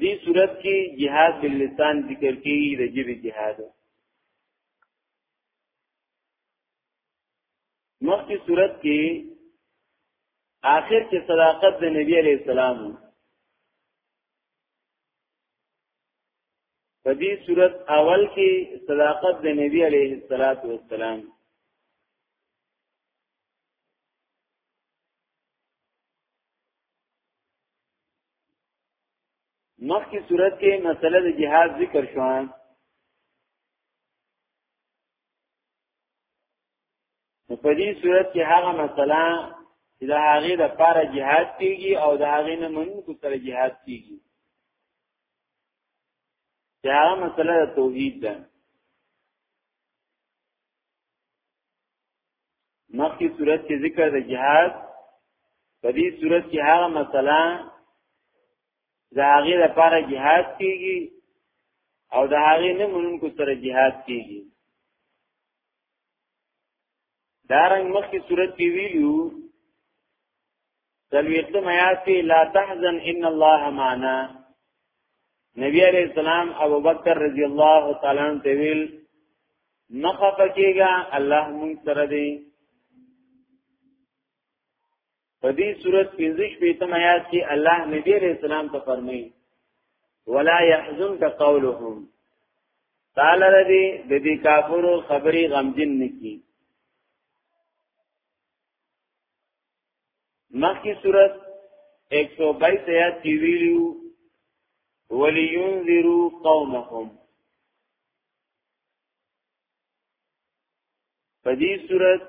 دی صورت کی جهاد باللسان ذکر کی رجب جهاد مخکې صورت کې آخر کې صداقت د نبی علی السلام په دې صورت اول کې صداقت د نبی علی السلام مخکې صورت کې مسله د جهاد ذکر شوه نو په دې صورت کې هغه مسله چې د هغې د پاره جهاد کیږي او د هغې نه منونکو سره جهاد کیږي چې هغه مسله د توحید ده مخکې صورت کې ذکر د جهاد په دې صورت کې هغه مسله دا هغه لپاره jihad کیږي او دا هغه نه مونږ سره jihad کیږي دارنګ مخکې صورت کې ویلو دلویت میات کې لا تحزن ان الله معنا نبی علیہ السلام ابو بکر رضی الله تعالی عنہ ته ویل مخه پکېګا الله مونږ سره دی په دې صورت 15 پیتم آیات کې الله نبی علیہ السلام ته فرمایي ولا يحزنك قولهم تعالی ردی د دې کافرو خبري غمجن نکي مخکې صورت 122 آیات کې ویلو ولينذروا قومهم په دې صورت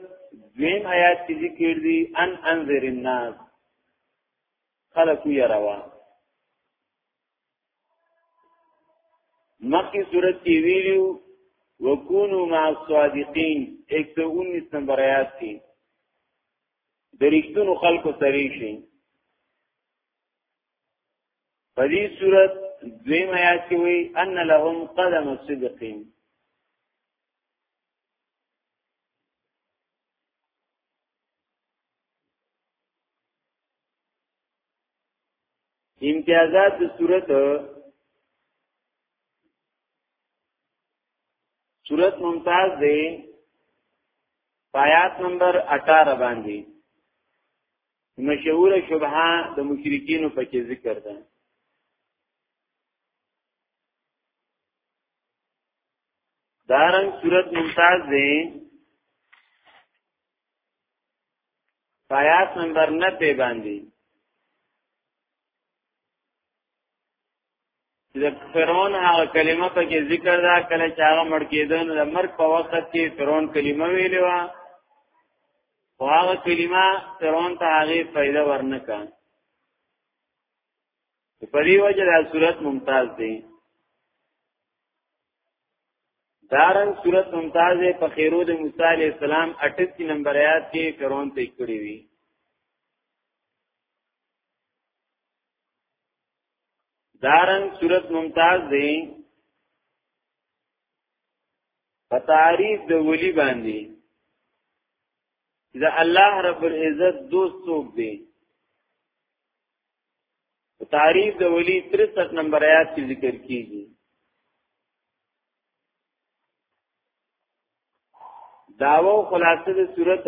دویم آیات کې ذکر دي ان انذر الناس خلق یې روا مخکې صورت کې ویلو وکونو مع الصادقین 119 نمبر آیات کې د رښتونو خلکو سره شي په دې صورت دوی میا چې وی ان لهم قدم صدق امتیازات د صورت صورت ممتاز دی پایات نمبر 18 باندې مشهوره شبهه د مشرکینو په کې ذکر ده دارنګ صورت ممتاز دی پایات نمبر 90 باندې د فرعون هغه کلمه په کې ذکر دا کله چې هغه مړ کېده نو د مرګ په وخت کې فرعون کلمه ویلې و او هغه کلمه فرعون ته هغه فائدہ ورنکا په دې وجه دا صورت ممتاز دی دارن صورت ممتاز په خیرود موسی علی السلام 38 نمبر آیات کې فرعون ته کړی وی دارن صورت ممتاز دی په تعریف د ولی باندې دا الله رب العزت دوست څوک دی په تعریف د ولی 63 نمبر آیات کې ذکر کیږي داو خلاصه د صورت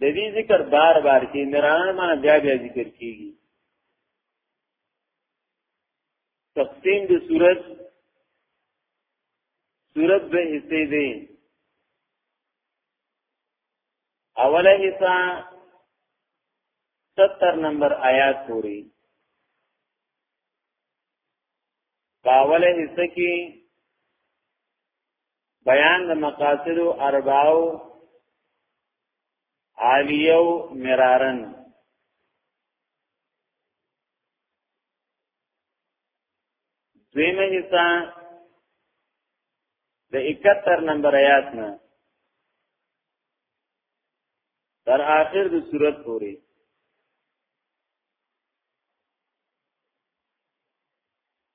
د دې ذکر بار بار کې مرانه معنا بیا بیا ذکر کیږي تقسیم د صورت صورت به حصے دی اوله حصہ 70 نمبر آیات پوری باوله حصہ کې بیان د مقاصد ارباو عالیو مرارن دویمه حصہ د 71 نمبر آیات نه تر آخر د صورت پورې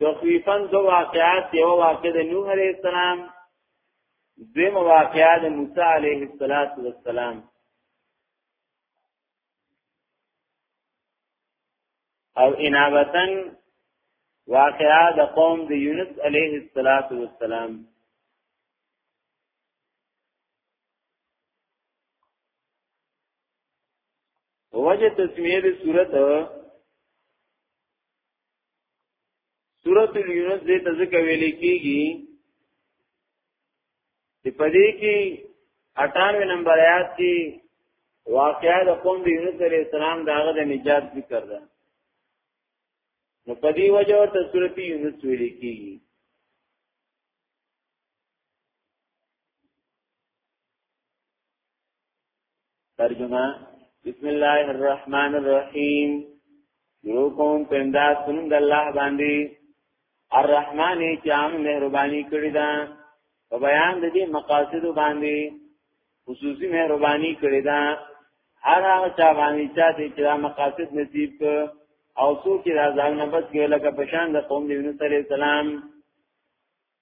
تخویفا دو واقعات یو واقع د نوح علیه السلام دوی مواقعه د موسی علیه السلام او انابتن واقعه د قوم د یونس علیه السلام وجه تسمیه د صورت سورۃ یونس دې تذکر ویلې کیږي چې پدې کې 98 نمبر آیات کې واقعا د قوم د یونس علی السلام داغه د نجات ذکر ده نو پدې وجه ورته سورۃ یونس ویلې کیږي ترجمه بسم الله الرحمن الرحیم یو کوم پندا سنند الله باندې الرحمن چې عام مهرباني کړی دا په بیان د دې مقاصد باندې خصوصي مهرباني کړی دا هر هغه چا باندې چا دې چې مقاصد نصیب ک او څوک چې راځل نه بس کې لکه پشان د قوم دی یونس علی السلام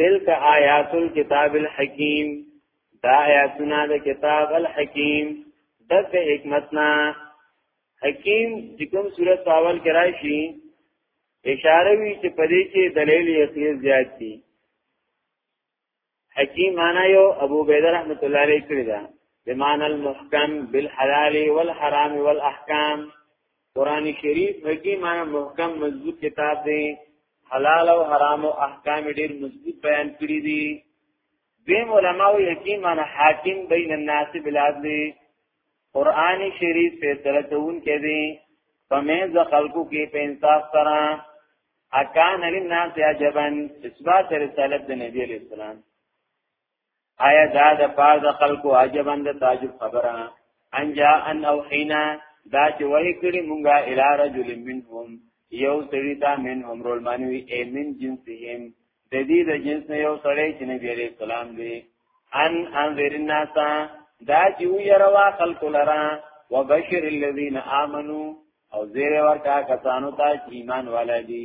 تلک آیات الكتاب الحکیم دا آیاتنا د کتاب الحکیم دغه حکمتنا حکیم چې کوم صورت اول کې راشي اشاره وی چې پدې کې دلیل یقین زیات دي حکیم معنا یو ابو بید رحمت الله علیه کړی دا بمعنى المحکم بالحلال والحرام والاحکام قران شریف هغه معنی محکم مضبوط کتاب دی حلال او حرام او احکام ډیر مضبوط بیان کړی دي دیم علماء او حکیم معنی حاکم بین الناس بالعدل قران شریف په ترتون کې دی فمیز خلقو کې په انصاف سره اکان للناس عجبا اثبات رسالت د نبی علیہ السلام آیا دا د پاره د خلکو عجبا د تعجب خبره انجا ان او حینا دا چې وای کړي مونږه الی رجل منهم یو سړی دا من عمرول مانوی ایمن جنسهم د دې د جنس یو سړی چې نبی علیہ السلام دی ان انذر الناس دا چې ویروا خلق لرا وبشر الذين امنوا او زیر ورکا کسانو ته ایمان والا دي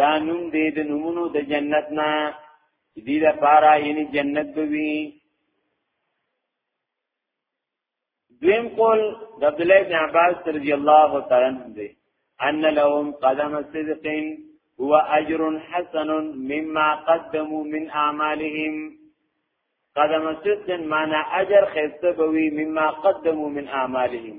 دا نوم دی د نومونو د جنت نه دې د پارا یعنی جنت دوی دویم قول د عبد الله بن عباس رضی الله تعالی عنہ دی ان لهم قدم صدق هو اجر حسن مما قدموا من اعمالهم قدم صدق معنا اجر خسته بوي مما قدموا من اعمالهم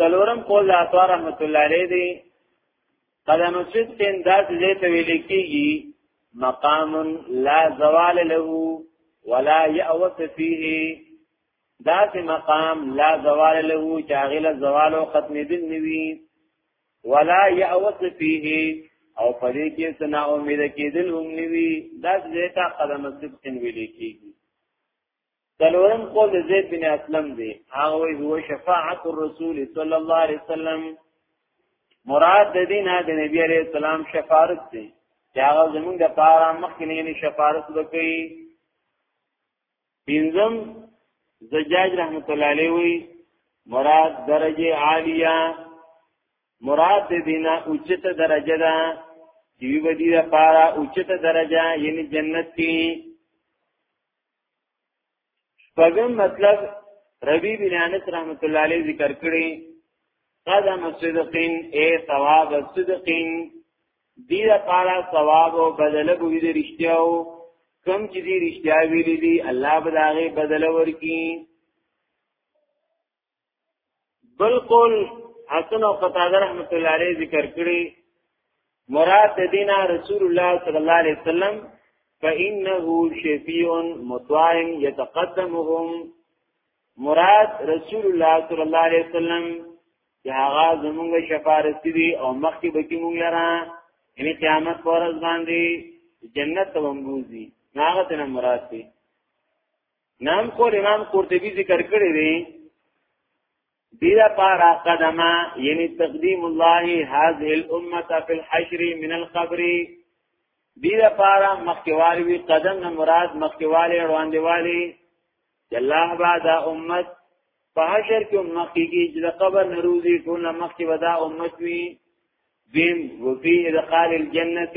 څلورم قول د عطا رحمت الله علیه دی قدم ستین داس دې ته ویل کیږي مقام لا زوال له ولا یاوس فيه داس مقام لا زوال له چاغل زوال او ختم دین نیوی ولا یاوس فيه او پدې کې سنا امید کېدل هم نیوی داس دې ته قدم ستین ویل کیږي څلورم قول د زید بن اسلم دی هغه وی هو شفاعت الرسول صلی الله علیه وسلم مراد د دین د نبی علیہ السلام شفاعت دی چې هغه زمونږ د پاره مخکنی نه شفاعت وکړي پینځم زجاج رحمت الله علیه وی مراد درجه عالیه مراد د دینه اوچته درجه ده دیو بدی دا پارا اوچت درجه یعنی جنت کی شپږم مطلب ربی بن انس رحمت الله علیه ذکر کړی قدم صدقین اے ثواب صدقین دی دا پارا ثواب او بدل بوی دی رشتیاو کم چی دی رشتیا ویلی دی اللہ بداغی بدل ورکی بالکل حسن او قتاده رحمت الله علیه ذکر کړی مراد دینا رسول الله صلی الله علیه وسلم فانه شفیع مطاع یتقدمهم مراد رسول الله صلی الله علیه وسلم چې هغه زمونږ شفاعت دي او مخکې به کې مونږ لرا یعنی قیامت پر ورځ باندې جنت ته ومبوزي هغه ته مراد دي نام کو امام قرطبي ذکر کړی دی دیرا پارا قدمه یعنی تقدیم الله هذه الامه فی الحشر من القبر دی لپاره مخکوال وی قدم نه مراد مخکوال وړاندې والی الله بعد امت په حشر کې مخکې کې چې د قبر نروزي ټول مخکې ودا امت وی دین وفي ادخال الجنه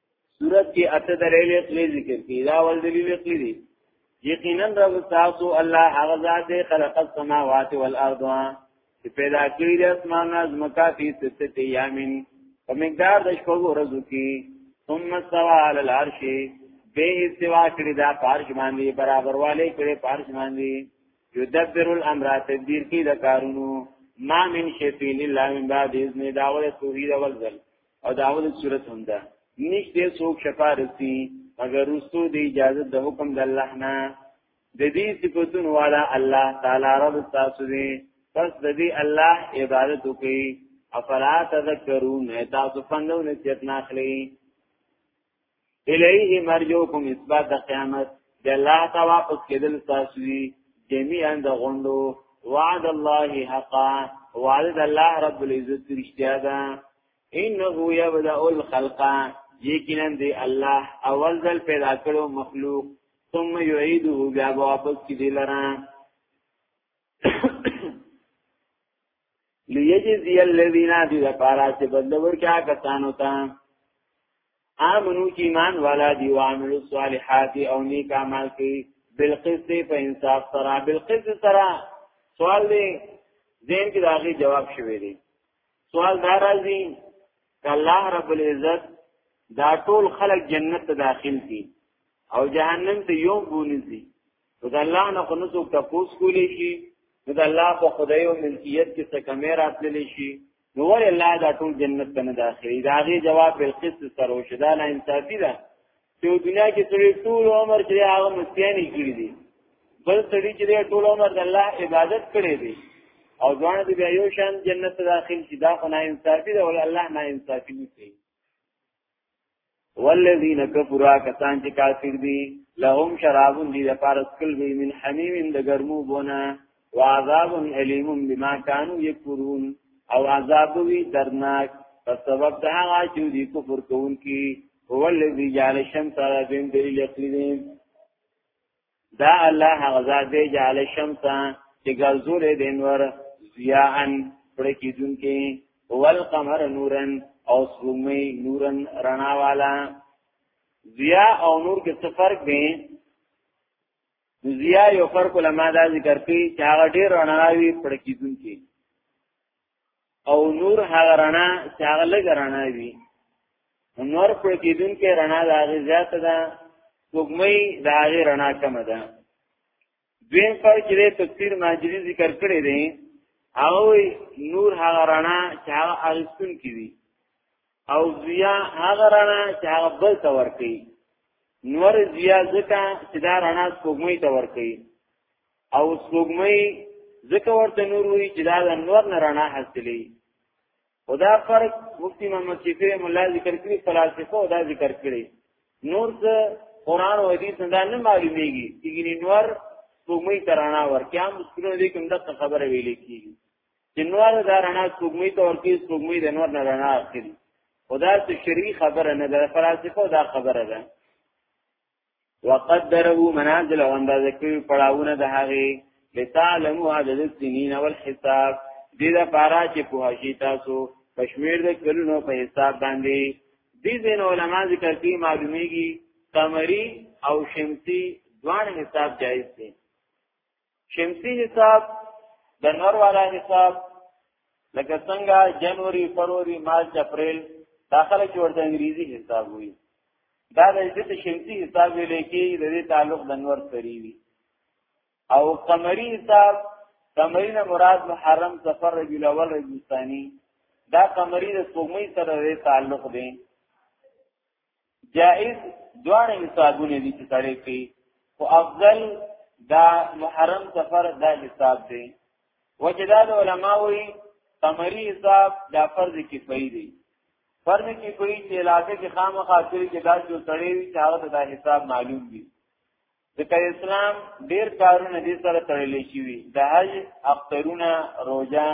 صورت کې اته دلیل عقلی ذکر کی دا ول دلیل عقلی دی یقینا رب تاسو الله هغه ذات خلق السماوات والارض چې پیدا کړی د اسمان از مکا فی ستت یامین په مقدار د شپږ ورځو کې ثم استوى على العرش به استوا کړی دا پارش باندې برابر والے کړی پارش باندې یدبر الامر تدبیر کی د کارونو ما من شفیل الا من بعد اذن داوله توحید اول ځل او دا اول صورت هم ده نشته څوک شفارسی مگر رسو دی اجازه د حکم د الله نه د دې صفاتون والا الله تعالی رب تاسو دی پس د دې الله عبادت وکي افلا تذکرون تاسو پندو نسیت ناخلی الیه مرجوکم اثبات د قیامت د الله ته واپس کېدل تاسو دي جميعا د غوندو وعد الله حقا وعد الله رب العزت رشتیا ده انه یبدا الخلق یقینا دی الله اول ځل پیدا کړو مخلوق ثم يعيده بیا واپس کی دی لران لیجزی الذین دی لپاره چې بدلور کیا کسانو ته امنو چې ایمان والا دی او عمل الصالحات او نیک عمل کوي بالقسط په انصاف سره بالقسط سره سوال دی زین کې داغي جواب شوی دی سوال دا راځي ک الله رب العزت دا ټول خلق جنت ته داخل دي او جهنم ته یو بونځي نو د الله نه خو نه څوک تپوس کولی شي نو د الله په خدای او ملکیت کې څه کمې راتللی شي نو ول الله دا ټول جنت ته نه داخلي دا غي جواب بالقسط سره او شدا نه انصافي ده چې دنیا کې سړي ټول عمر چې هغه مستیانی کړی دي بل سړي چې ټول عمر د الله عبادت کړی دي او ځوان دې بیا یو شان جنت ته داخل شي دا خو نه انصافي ده ول الله نه انصافي نه کوي والذین کفروا کسان چې کافر دي لهم شراب دي د پارس کل به من حمیم د ګرمو بونه وعذاب الیم بما كانوا یکفرون او عذاب وی درناک په سبب د هغه چې دي کفر کوونکي هو الذی جعل الشمس على دین دلیل اقلیدین دا الله هغه ذات دی جعل الشمس چې ګرځولې د انور ضیاءن پړ کیدونکې والقمر نورن او سومي نورن رڼا والا ضیاء او نور کې څه فرق دی ضیاء یو فرق علما دا ذکر کوي چې هغه ډیر رڼا وي پړ کیدونکې او نور هغه رڼا چې هغه لږ رڼا وي نور پر کېدون کې رڼا د هغه زیات ده وګمې د هغه رڼا کم ده دویم پر چې تفسیر ماجری ذکر کړی دی او نور هغه رڼا چې هغه اغستون کې وي او ضیا هغه رڼا چې هغه بل ته ورکي نور ضیا ځکه چې دا رڼا سپوږمۍ ته ورکي او سپوږمۍ ځکه ورته نور وی چې دا د نور نه رڼا حاصلې خدا فرق مفتی محمد شفیع مولا ذکر کړی فلسفه او دا ذکر کړی نور څه قران او حدیث نه نه معلومیږي چې نور سپوږمۍ ترانا ورکیا مسکرو دې کوم د خبره ویلې کیږي چې نور دا رڼا سپوږمۍ ته ورکی سپوږمۍ د نور نه رڼا اخلي خدا څه شری خبره نه ده فلسفه دا خبره ده وقدره منازل او اندازه کوي پړاوونه د هغه لتعلموا عدد السنين والحساب دې دا پارا چې په هشي تاسو کشمیر د کلونو په حساب باندې دې زین علما ذکر کوي معلومیږي قمری او شمسی دوان حساب جایز دي شمسی حساب د نور والا حساب لکه څنګه جنوري فروری مارچ اپریل داخله کې ورته انګریزي حساب وي دا د دې شمسی حساب ویل کې د دې تعلق د نور سری وي او قمری حساب قمری نه مراد محرم سفر ربیع الاول ربیع الثانی دا قمری د سومې سره تعلق دی جائز دواره حسابونه دي چې سړی کوي او افضل دا محرم سفر دا حساب دی وجداد علماء وی تمری حساب دا فرض کفایي دی فرض کفایي چې علاقه کې خامخا سری کې دا چې سړی وي چې هغه دا حساب معلوم دی ځکه اسلام ډیر کارونه دې سره تړلې شي وي د حج اخترونه روزه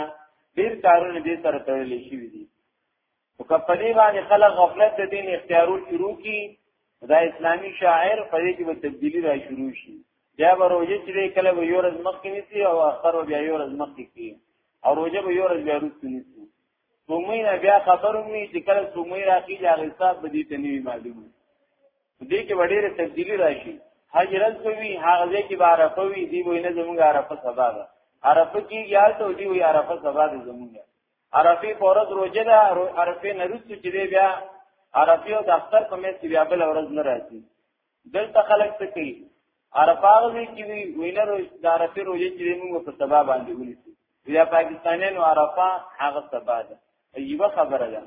ډیر کارونه دې سره تړلې شي وي دي او کپلې باندې خلک غفلت د دین اختیارو شروع کی دا اسلامی شاعر په دې کې به تبدیلی را شروع شي بیا به روزه چې کله به یو ورځ مخکې نیسی او اختر بیا یو ورځ مخکې کی او روزه به یو ورځ بیا وروسته نیسی سپوږمۍ نه بیا خبروم نه چې کله سپوږمۍ راخي یا حساب به دې ته نه معلومه دې کې وړې تبدیلی راشي حجرت کوي هغه ځای کې عرفه وي دی وای نه زمونږ عرفه سبا ده عرفه کې یا ته دی وای عرفه سبا ده زمونږ عرفه پورز روزه ده عرفه نه رسو چې بیا عرفه او د اختر په مې بیا بل ورځ نه راځي دلته خلک څه کوي عرفاغوی چې وی وینر د عرفه روزه چې موږ په سبا باندې ونیسو بیا پاکستانیانو عرفه هغه سبا ده یوه خبره ده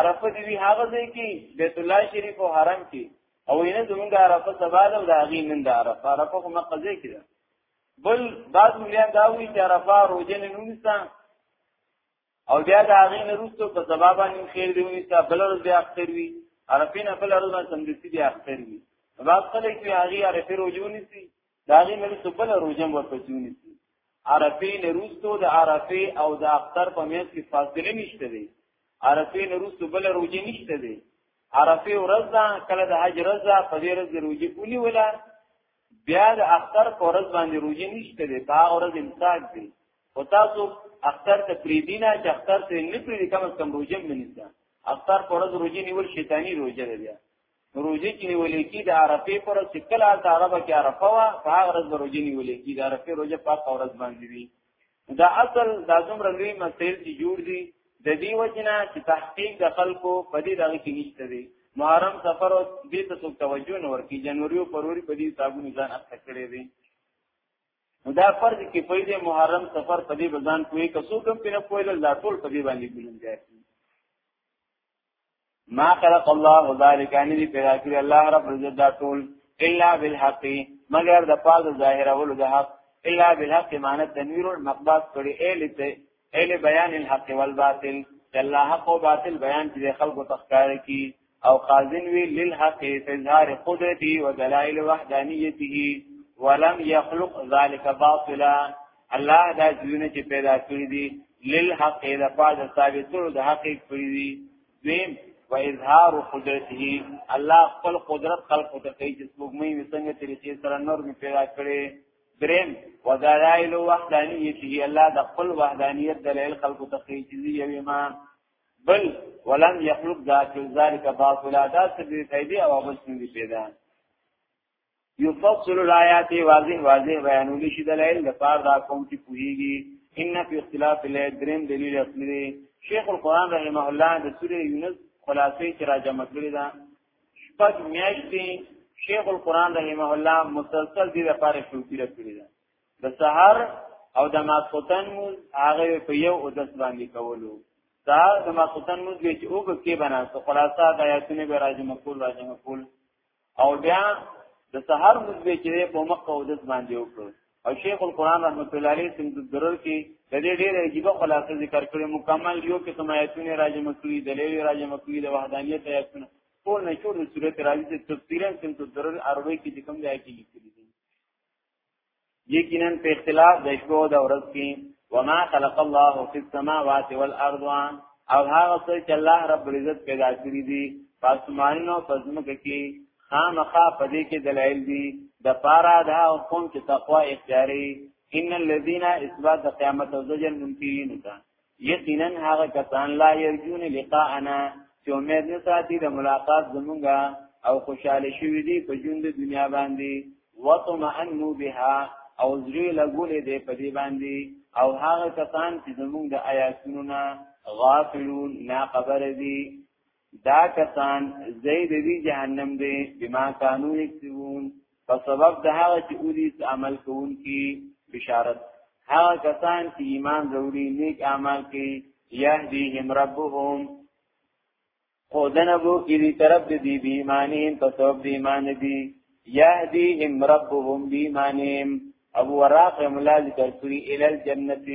عرفه دی هغه ځای کې بیت الله شریف او حرم کې او ینه زمونږ عرفه سبا ده او د هغې نن د عرفه عرفه خو مقضې کې ده بل بعض مليان دا وی چې عرفه روزه نه نونسته او بیا د هغې نه روستو په سبا باندې خیر دی ونی تا بل ورځ بیا اختر وي عرفین بل ورځ باندې سمدستی بیا اختر وي بعض خلک چې هغې عرفې روزه ونیسي د هغې نه روستو بل روزه ورپسې ونیسي عرفې نه روستو د عرفې او د اختر په میز کې فاصله نشته دی عرفې نه روستو بل روزه نشته دی عرفې ورځ ده کله د حج ورځ ده په دې ورځ روزه ونی ولا بیا د اختر په ورځ باندې روزي نشته دی په ورځ امساک دی او تاسو اختر ته پریدینا چې اختر ته نه پریدي کم از کم روزه منځه اختر په ورځ روزي نیول شیطانی روزه ده بیا روزي چې نیولې کی د عرفه پر څکل د عربه کې عرفه وا په ورځ روزي نیولې کی د عرفه روزه په ورځ باندې وی دا اصل دا څومره لوی مسائل چې جوړ دي د دې وجنه چې تحقیق د خلکو په دې دغه کې نشته دی محرم سفر او دې ته څوک توجه نه ورکړي جنوري او فروری په دې صابون ځان اخته کړی دی دا فرض کې په دې محرم سفر په دې بزان کوی که څوک هم په نه کوی لا ټول په دې باندې ګلون ځای ما خلق الله ذلك ان دې پیدا کړی الله رب عزت دا ټول الا بالحق مگر د پاز ظاهر اول د حق الا بالحق معنی تنویر المقباس کړي ال ته ال بیان الحق والباطل الله حق او باطل بیان چې خلق تخکار کی او خازن وی للحق فی اظهار قدرته ودلائل وحدانیته ولم يخلق ذلك باطلا الله دا ځونه چې پیدا کړی دي للحق اذا فاز ثابتو د حق کړی دي دویم و اظهار قدرته الله خپل قدرت خلق ته کوي چې سپوږمۍ وسنګه طریقې سره نور می پیدا کړي دریم و دلائل وحدانیته الله د خپل وحدانیت دلائل خلق ته کوي چې یوه ما بل ولم يخلق ذات ذلك باطلا دا سبي فائدې او بل څه پیدا یفصل الایات واضح واضح بیانول شي دلایل د پاره دا کوم چې پوهیږي ان فی اختلاف الیات دریم دلیل اصلي دی شیخ القران رحمه الله د سوره یونس خلاصې چې راځه مکړی دا شپږ میاشتې شیخ القران رحمه الله مسلسل دې لپاره شوکیره کړی دا د سحر او د ماسوتن موز هغه په یو او دس باندې کولو دا د ماسوتن موز به چې او به کې بنا ته خلاصه د آیاتونه به راځي مقبول راځي مقبول او بیا د سحر مزبه چې په مخ او د باندې وکړو او شیخ القران رحمت الله علیه څنګه د درر کې د دې ډېر عجیب خلاصه ذکر کړي مکمل یو کې سمایتونه راځي مکوې دلیل راځي مکوې د وحدانیت آیاتونه ټول نه ټول د صورت راځي چې تفصیلا څنګه د درر اروي کې کوم ځای کې لیکلي یقینا په اختلاف د شپو د ورځ کې وما خلق الله في السماوات والارض او هغه څه چې الله رب العزت پیدا کړی دي پاسمانونو پزمکه کې خامخا پدې کې دلایل دي د پارا دا حکم چې تقوا اختیاري ان الذين اثبات قیامت او ځجن ممکن ده یقینا هغه کسان لا یرجون لقاءنا چې امید نه ساتي د ملاقات زمونږه او خوشاله شوی دی په ژوند دنیا باندې وطمئنوا بها او زری لګولې دی په دې باندې او هغه کسان چې زمونږ د آیاتونو نه غافلون نا خبر دي دا کسان زید دی جهنم دی بما کانو یکسبون په سبب د هغه چې اولیس عمل کوونکی بشارت هغه کسان چې ایمان وروړي نیک اعمال کوي یهدیهم ربهم خودنه بو کې دی طرف دی بی ایمانین په سبب دی ایمان دی یهدیهم ربهم بی ایمانین ابو وراق رحم الله ذکر کړی ال الجنت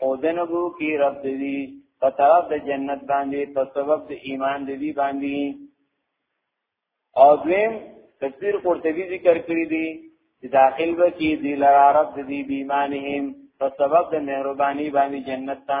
خودنبو کی رب دی په طرف د جنت باندې په سبب د ایمان دی باندې او دویم تفسیر قرطبی ذکر کړی دی چې داخل به کی دی لرا رب دی بیمانهم په سبب د مهرباني باندې جنت ته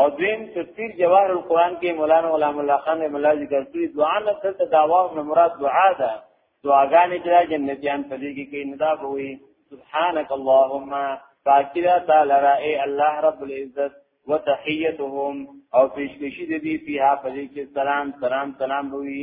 او دین تفسیر جواهر القرآن کې مولانا غلام الله خان مولا ذکر کړی دعا نه څه دعوا او مراد دعا ده دعاګانې چې جنتیان په دې کې کې ندا بوي سبحانك اللهم فاکرا تعالی را اے الله رب العزت وتحیتهم او پیشکشی دې فيها په دې کې سلام سلام سلام بوي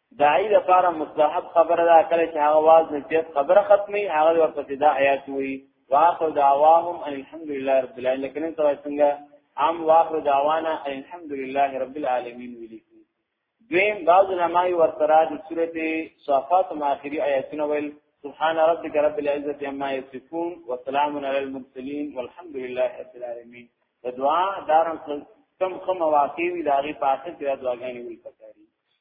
داعی د لپاره مستحب خبره ده کله چې هغه واز نه چې خبره ختمي هغه ورپسې دا آیات وي واخر دعواهم الحمد لله رب العالمین لکه نن سبا څنګه عام واخر دعوانا الحمد لله رب العالمین ویلي دویم بعض علماء ورترا د سورته صافات ماخري آیاتونه ویل سبحان ربك رب العزه عما يصفون وسلام على المرسلين والحمد لله رب العالمين دعا دارم کم خو مواقع وی داغي پاتې چې دعاګانې ویل پکاري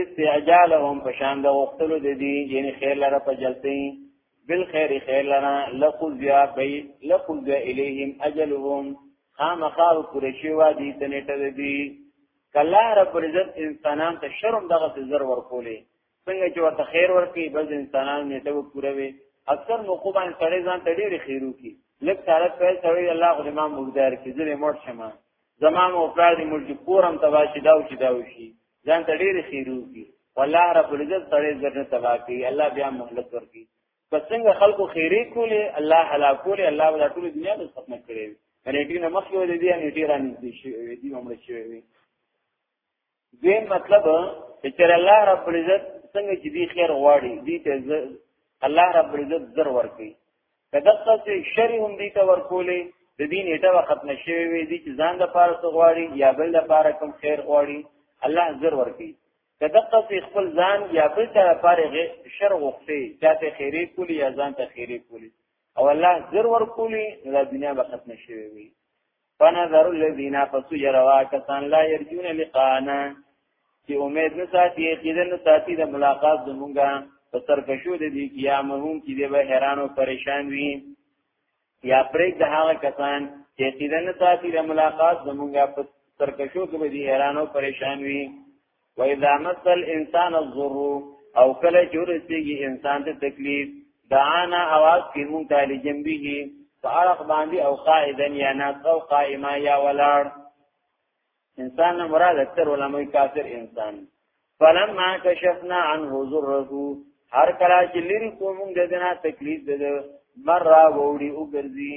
استعجالهم پشان د وختلو د دې یعنی خیر لره په جلتی بالخير خیر لره لقضیا بی لقضیا الیهم اجلهم خامخا قریشی وا دي تنټه د دې کله رب عزت انسانان ته شرم دغه زر ورکولې څنګه چې ورته خیر ورکړي بل انسانان نیټه پوره وي اکثر موقع باندې سړی ځان ته ډېر خیرو کی لکه سارت په سړی الله خو امام مقدار کې ځنه مړ شمه زمام او پلار دې مړ کورم تباشي داو شي داو شي ځان ته ډېر خیرو کی والله رب العزت سره ځنه تبا کی الله بیا مهلت ورکی پسنګ خلکو خیری کولی الله هلاکولی الله ولا ټول دنیا د ختم کړی نیټی نه مخ یو دی نیټی را نږدې شي دی عمر شي وي دین مطلب چې الله رب العزت څنګه چې دی خیر غواړي دی ته الله رب العزت زر ورکی کدقه سي شری هم دي ته ورکولې د دین اټه ختم شوی وي دي چې ځان د پاره غواړي یا بل د پاره کوم خیر غواړي الله زر ورکي کدقه سي خپل ځان یا بل ته پاره شر غوښتي چاته خیری کولی یا ځان ته خیری کولی او الله زر ورکولي د دنیا به ختم شوی وي فنظر الذين فسجروا كسان لا يرجون لقانا چې امید نه ساتي چې نه ساتي د ملاقات زمونږه په سرکشو د دې قیامهم چې دی به حیران او پریشان وي یا پرېګ د هغه کسان چې چې نه ساتي د ملاقات زمونږه په سرکشو کې به دی حیران او پریشان وي واذا مس الانسان الضر او کله چې ورسیږي انسان ته تکلیف دعانا आवाज کې مونږ ته لجنبه فارق باندې او قائدن یا ناس او قائما یا ولاړ انسان نه مراد اکثر علماء کافر انسان فلما کشفنا عنه ضره هر کله چې لری کوم د دنا تکلیف ده مر را وړي او ګرځي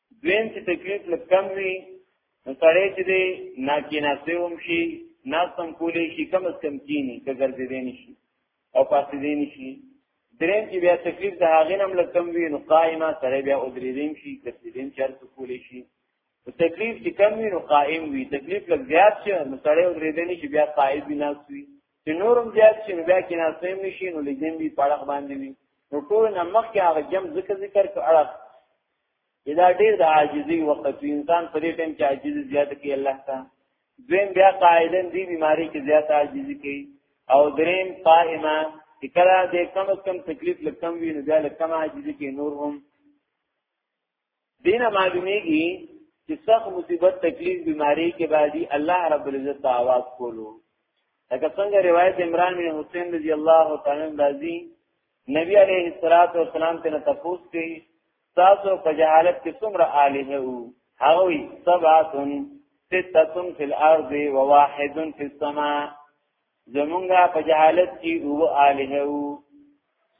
دویم چې تکلیف لږ کم وي نو سړی چې دی ناکیناسته هم شي ناسم کولی شي کم از کم کینی که ګرځېدی نه شي او پاسېدی نه شي درېیم چې بیا تکلیف د هغې نه هم لږ کم وي نو قایمه سړی بیا ودرېدی هم شي ګرځېدی هم شي هر څه کولی شي نو تکلیف چې کم وي نو قائم وي تکلیف لږ زیات شي نو سړی ودرېدی نه شي بیا قائد وي ناست وي چې نورم زیات شي نو بیا کیناسته هم نه شي نو لږ هم وي پړخ باندې وي نو ټول نه مخکې هغه جم ذکر ذکر که اړخ دا ډیر د عاجزی وخت انسان په دې ټیم کې عاجزی زیات کوي الله ته دویم بیا قاعدن دی بیماری کې زیات عاجزی کوي او دریم قائمه چې کله دې کم از کم تکلیف لکم وي نو بیا لکم عاجزی کوي نور هم دینه معلومیږي چې سخت مصیبت تکلیف بیماری کې باندې الله رب العزت آواز کولو لکه څنګه روایت عمران بن حسین رضی الله تعالی عنہ راځي نبی علیہ الصلوۃ والسلام ته تفوس کوي تاسو په جهالت کې څومره عالم وو هغه وی سبعتن ستتن فی الارض وواحد فی السماء زمونږه په جهالت کې او عالم وو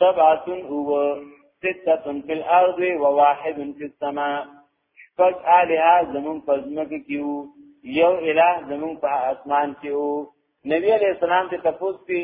سبعتن او ستتن فی الارض وواحد فی السماء شپږ الها زمون په ځمکه کې وو یو الہ زمون په اسمان کې وو نبی علیہ السلام ته تفوس کوي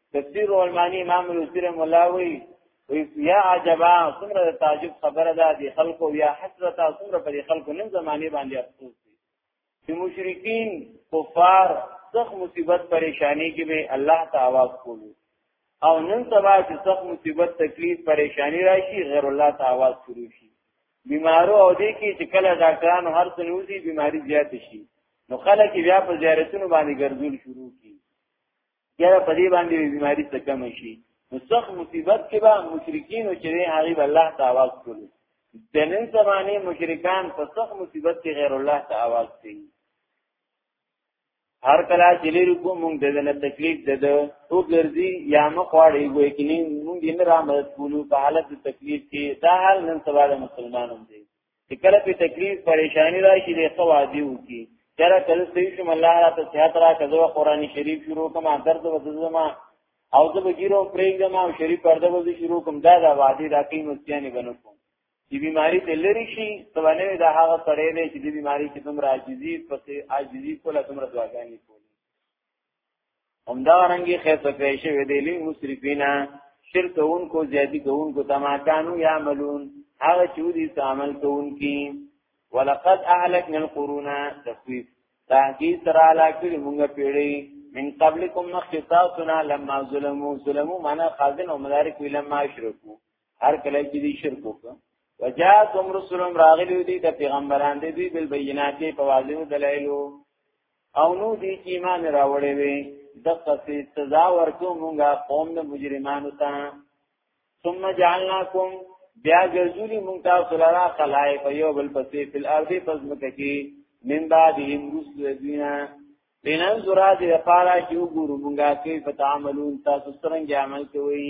تفسیر المانی امام الوسی رحم الله وی یا عجبا څومره تعجب خبره ده د خلکو یا حسرت څومره پر خلکو نن زمانه باندې افسوس دي چې مشرکین کفار سخت مصیبت پریشانی کې به الله ته आवाज کوي او نن سبا چې سخت مصیبت تکلیف پریشانی راشي غیر الله ته आवाज شروع شي بیمارو او دې کې چې کله ډاکټرانو هر څه نوځي بیماری زیات شي نو خلک بیا په زیارتونو باندې ګرځول شروع کی یاره په دې باندې بیماری څه کم شي نو سخت مصیبت کې به مشرکین او چې هغه به الله ته आवाज کوي د نن زمانه مشرکان په سخت مصیبت کې غیر الله ته आवाज کوي هر کله چې لري کوم موږ د نه تکلیف د او ګرځي یا مخواړي وي کې موږ یې نه را مدد کوو په حالت تکلیف کې دا حال نن سبا د مسلمانانو دی چې کله په تکلیف پریشانی راشي د څه وادي وکي چېر کله سې شم الله را ته صحت را کزو قرآني شریف شروع کوم درد وځما او زه به ګیرو پرېږدم او شریف پرده به شروع کوم دا دا وادي راکې مستیانی بنو کوم چې بیماری ته لری شي توانه دا هغه سره دی چې د بیماری کې تم راځي پسې عاجزي کوله تم رضاګانی کوله همدا رنګي خیسه پیشه وی دی لین مسرفینا شرک اون کو زیادی کون کو تما کانو یعملون هغه چې دې عمل کون کی ولقد اهلكنا القرون تخويف تحقیق تر علاقه موږ پیړی من قبلكم مختصاصنا لما ظلموا ظلموا معنا خازن او مدارک لما اشركوا هر کله چې دې شرک وکړ وجاءتهم رسلهم راغلي دي د پیغمبران دي دوی بل بینات په واضح دلایل او نو دي چې ایمان راوړې وي د قصې سزا ورکو مونږه قوم د مجرمانو ته ثم جعلناکم بیا ګرځولي مونږ تاسو لاره خلایق یو بل پسې په الارض پس مکه کې من بعدهم رسل دینا بینن زرا دې لپاره چې وګورو مونږه کې فتعملون تاسو څنګه عمل کوئ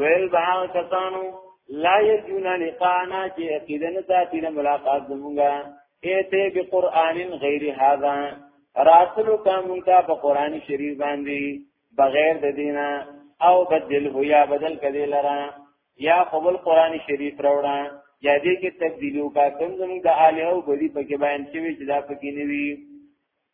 ویل به کسانو لا یجون لقانا چې عقیده نه ساتي نه ملاقات زمونږه ایته به قران غیر هذا راتلو کا مونږ ته په قران شریف باندې بغیر د دینه او بدل هو یا بدل کدی لرا یا قبول قران شریف راوړا یا دې کې تبدیلو کا کوم زمونږ د الہو بری پکې بیان شوی چې دا پکې نه وی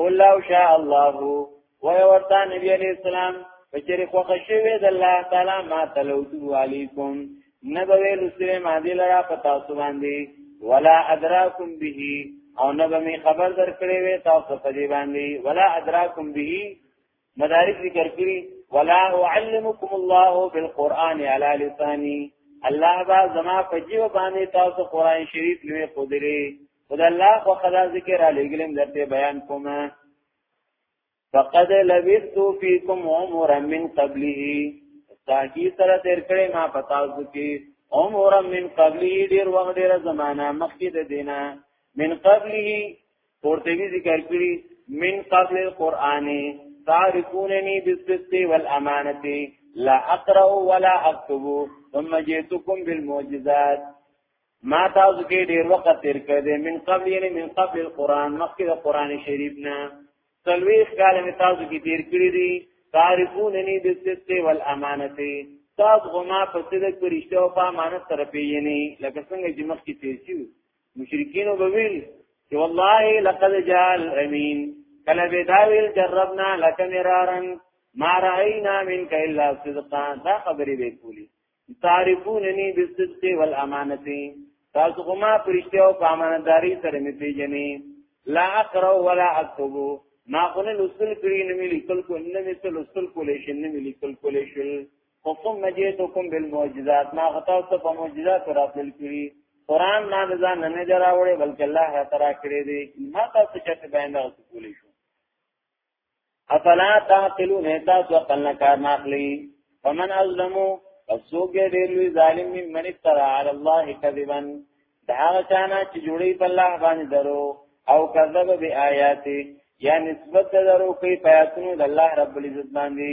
قل لو شاء الله وای ورته نبی علیہ السلام بچری خو خشوی د الله تعالی ما تلوتو علیکم نبوی لسره ما دی لرا پتا سو باندې ولا ادراکم به او نبمی خبر در کړی وی تاسو په دی باندې ولا ادراکم به مدارک ذکر کړی ولا اعلمکم الله بالقران علی لسانی الله با زما په جیو باندې تاسو قران شریف لوي قدرې خدای الله خو خدا ذکر علی ګلم درته بیان کوم فقد لبثت فیکم عمرا من قبله تاکی سره تیر کړي ما پتا وځو کې عمر من قبلی ډیر وخت ډیر زمانہ مخکې د دینه من قبلی قرطبي ذکر کړی من قبل القرآن تعرفونني بالصدق والامانه لا اقرا ولا اكتب ثم جئتكم بالمعجزات ما تاسو کې ډیر وخت تیر کړی من قبل یعنی من قبل القرآن مخکې د قرآن شریف نه تلويخ کال می تاسو کې تیر کړی دي تعرفونني بالصدق والامانه تاسو غما په صدق پرشته او په امانت سره پیژني لکه څنګه چې مخکې تیر شوی مشرکین وبویل چې والله لقد جاء الامین کله به دا ویل جربنا لك مرارا ما راينا منك الا صدقا دا خبرې به کولی تعرفونني بالصدق والامانه تاسو کومه پرشته او امانتداري سره می پیژنې لا اقرا ولا اكتب ما خو نه لوستل کړی نه مې لیکل کو نه مې څه لوستل کولې شي نه مې لیکل کولې شي وقم مجیتکم بالمعجزات ما غتاو ته په معجزات راتل کړی قران ما د ځان نه دراوړې بلکې الله تعالی کړې دي ما تاسو چې په بیان او کولې شو افلا تعقلون تاسو خپل نه کار نه اخلي فمن ازلمو فسوق ډېر لوی ظالم من من افترا علی الله کذبا دا هغه چانه چې جوړي په الله باندې درو او کذب بیااته یا نسبت درو کوي پیاتونو د الله رب العزت باندې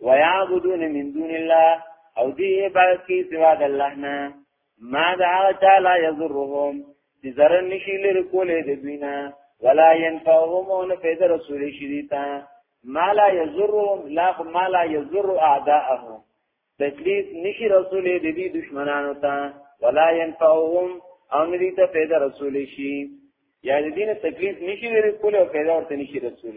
ويعبدون من دون الله او دی عبادت کی سوا د الله نه ما دا چا لا یضرهم چې zarar نشي لري کولې د دوی نه ولا ينفعهم ان فیض رسول شریتا ما لا یضرهم لا ما لا یضر اعداءهم تکلیف نشي رسول د دې دشمنانو ته ولا ينفعهم او ندی ته فیض رسول شي یا د دین تکلیف نشي لري کولې او فیض ورته نشي رسول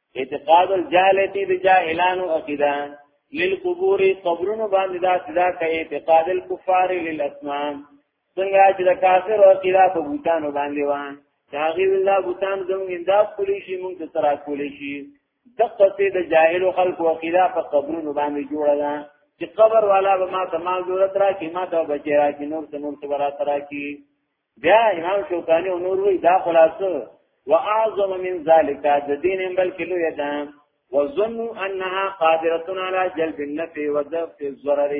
اعتقاد الجاهلتی د جاهلانو عقیده للقبور قبرونو باندې دا صدا کوي اعتقاد الكفار للاسنام څنګه چې د کافر او عقیده په بوتانو باندې و هغه الله بوتان زموږ انداز کولی شي موږ ته ترا کولی شي دغه څه د جاهل خلکو عقیده په قبرونو باندې جوړه ده چې قبر والا به ما ته مال ضرورت راکې ما ته بچی راکې نور څه نور څه برات راکې بیا امام شوکانی او نور وی دا خلاصو واعظم من ذلك د دین بل کلو یدا وظنوا انها قادره على جلب النفع ودفع الضرر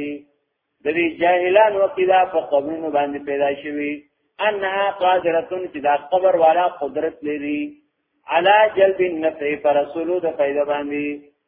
د دې جاهلان وقدا په قبرونو باندې پیدا شوی انها قادره چې دا قبر والا قدرت لري على جلب النفع پر رسولو د فائدہ باندې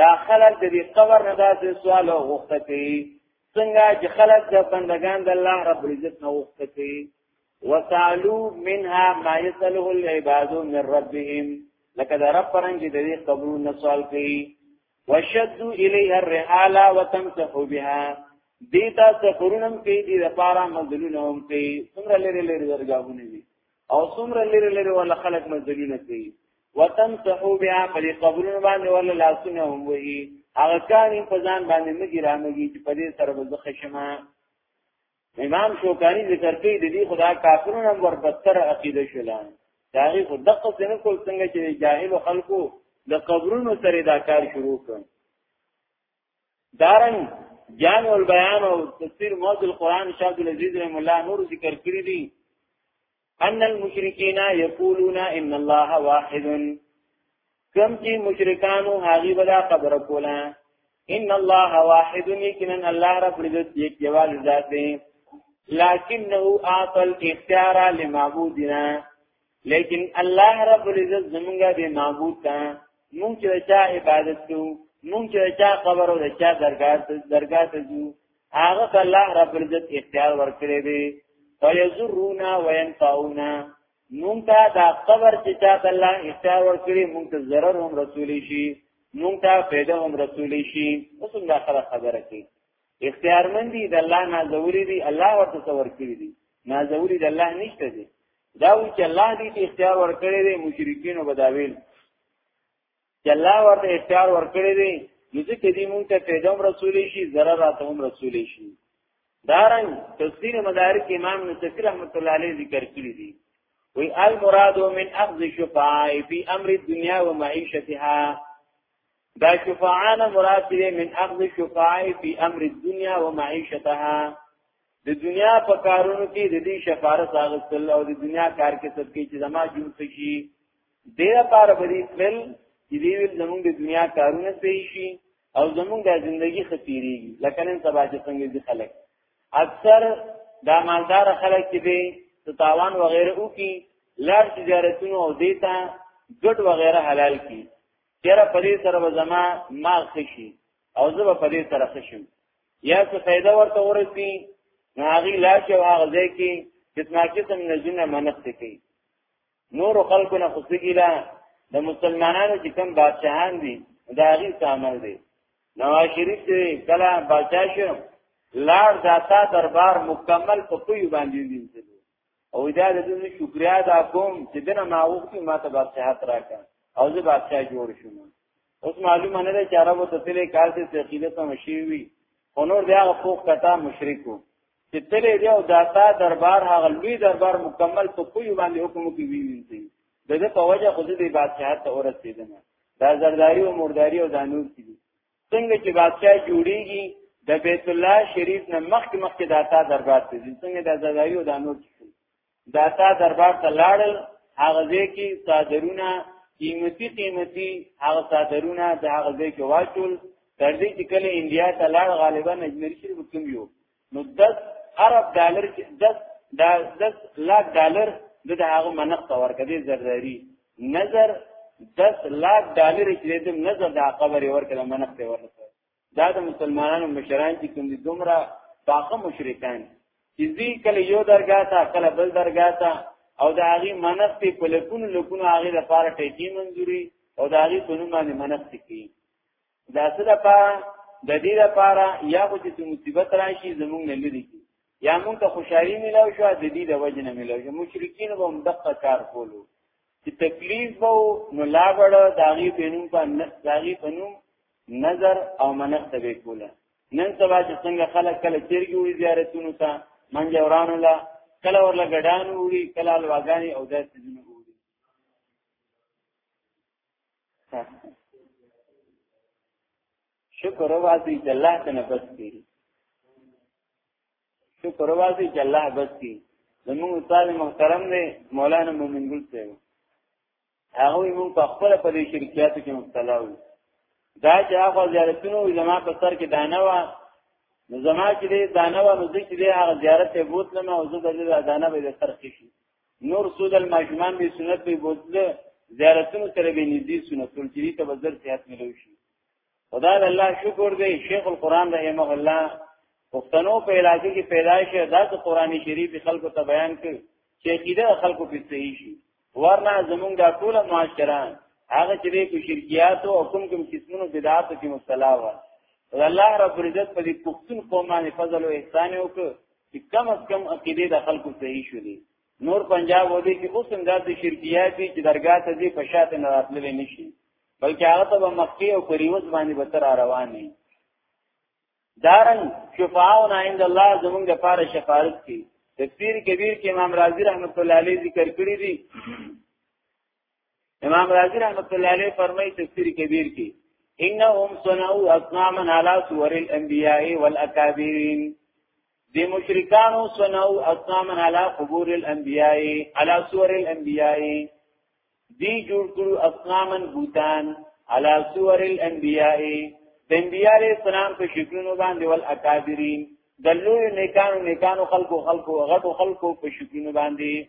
دا خلک د دې قبر نه داسې سوال او غوښته کوي څنګه چې خلک د بندگان د الله رب العزت نه غوښته کوي وسالو منها ما يسله العباد من ربهم لکه دا رب پرنګ د دې قبر نه سوال کوي وشدوا اليها الرحال وتمسحوا بها دیتا سفرونم کوي دې لپاره مزلونه هم کوي څومره لري لري درګاونه دي او څومره لري لري ولا خلک مزلونه کوي وتمسحو بیا په دې قبرونو باندې ول لاسونه هم وهي هغه کانی په ځان باندې مګی رامګی چې په دې سره به زخه شمه امام شوکانی ذکر کوي د دې خدا کافرونو هم وربتر عقیده شولان داغي خو دقه څنګه کول څنګه چې جاهل خلکو د قبرونو سره دا کار شروع کړ دارن جامع البيان او تفسیر موضوع القرآن شاهد العزیز رحم الله نور ذکر کړی دی ان المشرکین یقولون ان الله واحد کم چې مشرکانو هغه ولا قبر کولا ان الله واحد یقینا الله رب عزت یک یوال ذات دی لکنه اعطى الاختیار لمعبودنا لیکن الله رب العزت زمونږه به معبود تا مونږ چې چا عبادت کوو مونږ چې چا قبر او چا درگاه ته درگاه ته ځو هغه الله رب العزت اختیار ورکړي دي ويزرونا وينفعونا مونږ ته دا قبر چې چا الله اختیار ورکړي مونږ ته ضرر هم رسولي شي مونږ ته پیدا هم رسولي شي اوس هم دا خبره کوي اختیارمندي د الله نازوري دي الله ورته څور کړی دي نازوري د الله نشته دي دا و چې الله دې ته اختیار ورکړي دي مشرکین او بداویل چې الله ورته اختیار ورکړي دي نو ځکه دې مونږ ته پیدا هم رسولې شي ضرر راته هم رسولې شي دارنګ تفسیر مدارک امام نصفی رحمت الله علیه ذکر کړی دي وی المراد من اخذ شفاعی فی امر الدنیا و معیشتها دا شفاعان مراد دی من اخذ شفاعی فی امر الدنیا و معیشتها د دنیا په کارونو کې د دې شفارت اغستل او د دنیا کار کې سب کې چې زما جون څه شي ډیر پار بری تل چې دې ویل زمونږ د دنیا کارونه صحیح شي او زمونږ د ژوندۍ خطرېږي لکه نن سبا چې څنګه دي خلک اکثر دا مالدار خلک چې دې ستاوان وغیره او کې لار تجارتونو او دیتا ګډ وغیره حلال کی چیرې په دې سره زما مال خشي او زه په دې سره خشم یا څه فائدہ ورته ورسی نو هغه لا چې هغه ځای کې قسم قسم نزونه منښت کوي نور خلکو نه خوشګی لا د مسلمانانو چې کم بادشاہان دي دا غي عمل دي نواز شریف چې کله بادشاہ شو لار ذاتا دربار مکمل په کوی باندې دي او دا د دې شکریا دا کوم چې دنه ما وختي ما ته بادشاہت راکړ او زه بادشاہ جوړ شوم اوس معلومه نه ده چې عربو ته تلې کار دې تقیده ته مشي وي خو نور بیا فوق کتا مشرکو چې تلې دی او داتا دربار هغه لوی دربار مکمل په کوی باندې حکم کوي وینځي دغه په وجه خو دې بادشاہت ته ورسېدنه دا زرداری او مرداری او دانور دي څنګه چې بادشاہ جوړیږي د بیت الله شریف نه مخکې مخکې د عطا دربار ته ځي څنګه د زدايي او د نور کیږي د عطا دربار ته لاړل هغه ځکه صادرونه قیمتي قیمتي هغه صادرونه د هغه ځکه واچول تر دې چې کله انډیا ته لاړ غالبا اجمیر شریف کوم یو نو 10 ارب ډالر 10 دا 10 لاک ډالر د هغه منق تور کدي زرداری نظر 10 لاک ډالر چې د نظر د قبر ور کړه منق ته ور دا د مسلمانانو مشران چې کوم دي دومره باقه مشرکان چې ځی کله یو درګه تا کله بل درګه تا او د هغه منق ته په لکونو لکونو هغه لپاره ټیټی منځوري او د هغه په نوم باندې منق کی دا څه لپاره د دې لپاره یا خو چې مصیبت راشي زمونږ نه لري یا مونږ ته خوشحالي ملاو شو د دې د وجه نه ملاو شو مشرکین به هم دقه کار کولو چې تکلیف به نو لا وړ داغي بنوم په داغي بنوم نظر او منښت به کوله نن سبا چې څنګه خلک کله چیرګي وړي زیارتونو ته منځ ورانو لا کله ورله ګډان وړي کله الواغانی او داسې شکر واسي چې الله ته نه بس کی شکر واسي چې الله بس کی زموږ استاد محترم دی مولانا مومن ګل صاحب هغه موږ په خپل په دې شرکیاتو کې مبتلا وو دا چې هغه زیارتونو زما په سر کې دانه و نو زما چې دانه و نو ځکه دې هغه زیارت ته بوتلم او زه د دانه به سر کې شي نور سود الماجمان به سنت به بوتله زیارتونو سره به نږدې سنت ټول چې ته بزر صحت ملو شي خدا د الله شکر دی شیخ القران رحمه الله پښتنو په علاقې کې پیدایش دا د قران شریف خلکو ته بیان کړ چې عقیده خلکو په صحیح شي ورنه زمونږ د ټول معاشران هغه چې په شرکیات او کوم کوم قسمونو بدعات کې مبتلا و الله رب عزت په دې پښتون قومانه فضل او احسان وکړ چې کم از کم عقیده د خلکو صحیح شو دي نور پنجاب ودی کې اوس هم داسې شرکیات دي چې درګاه ته دې په شاته نه راتللی نشي بلکې هغه ته به مخکې او پریوز باندې به تر رواني دارن شفاعون عند الله زمونږ د پاره شفاعت کی تفسیر کبیر کې امام رازی رحمت الله علیه ذکر کړی دی امام رازی رحمت الله علیه فرمایي تفسیر کبیر کې انهم صنعوا اصناما على صور الانبیاء والاکابرین دی مشرکانو صنعوا اصناما على قبور الانبیاء على صور الانبیاء دی جوړ کړو اصناما بوتان على صور الانبیاء د انبیاء علیہ السلام په شکلونو باندې ول اکابرین د لوی نیکانو نیکانو خلقو خلقو غټو خلقو په شکلونو باندې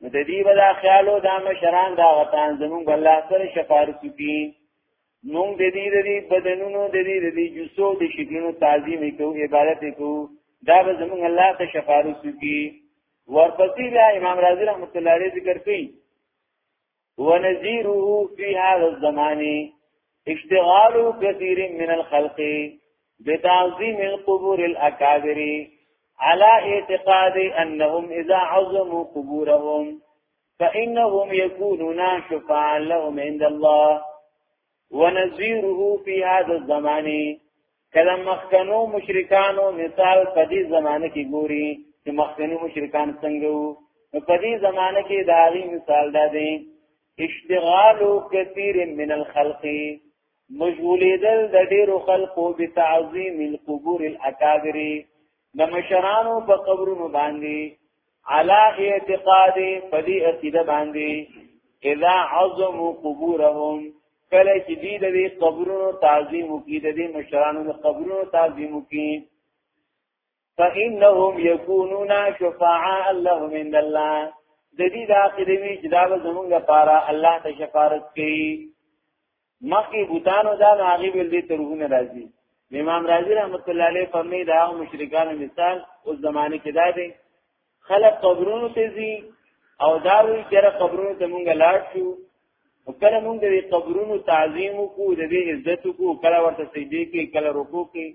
نو د دې بلا خیالو دا مشران دا غتان زمون الله سره شفارسو کی مونږ د دې د دې بدنونو د دې د دې جسو د شکلونو تعظیم کو عبادت کو دا به زمون الله ته شفارسو کی ورپسې بیا امام رازی رحمت الله علیه ذکر کوي ونذيره في هذا الزمان اشتغال كثير من الخلق بتعظيم القبور الأكابر على اعتقاد أنهم إذا عظموا قبورهم فإنهم يكونون شفعا لهم عند الله ونذيره في هذا الزمان کله مخکنو مشرکانو مثال په دې زمانه کې ګوري چې مخکنو مشرکان څنګه وو نو په دې زمانه کې دا غي مثال دا دی اشتغال كثير من الخلق مشغولیدل د ډیرو خلقو بتعظیم القبور الاکابر د مشرانو په قبرونو باندې علا اعتقاد په دې عقیده باندې اذا عظم قبورهم کله چې دې د قبرونو تعظیم وکړي د دې مشرانو د قبرونو تعظیم وکړي فإنهم يكونون شفعاء لهم عند الله د دې د اخرې چې دا زمونږ لپاره الله ته شفاعت کوي مخکې بوتانو دا نو هغه ویل دي ترهونه راځي امام رازی رحمت الله علیه فرمایي دا مشرکان مثال اوس زمانه کې دا دي خلق قبرونو ته ځي او دا وی چې قبرونو ته مونږ لاړ شو او کله مونږ د قبرونو تعظیم کو د دې عزت کو کله ورته سجدي کې کله رکوع کې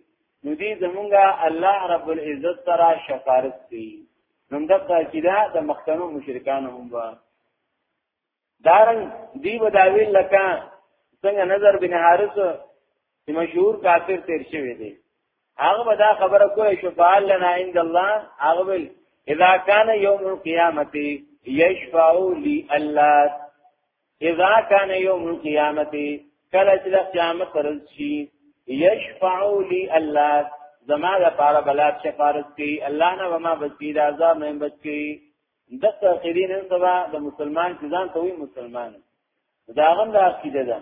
نو دې زمونږه الله رب العزت سره شفاعت کوي نو دا چې دا د مخکنو مشرکان هم وو دارن دی بداویل لکه څنګه نظر بن حارث چې مشهور کافر تیر شوی دی هغه به دا خبره کوي شفاعت لنا عند الله هغه ویل اذا كان يوم القيامه يشفع لي الله اذا كان يوم القيامه کله چې د قیامت ورځ شي يشفع لي الله زما لپاره بلاد شفارت کوي الله نه وما بچی د عذاب نه بچی دغه عقیده نن سبا د مسلمان چې ځان ته وي مسلمان دا غم د عقیده ده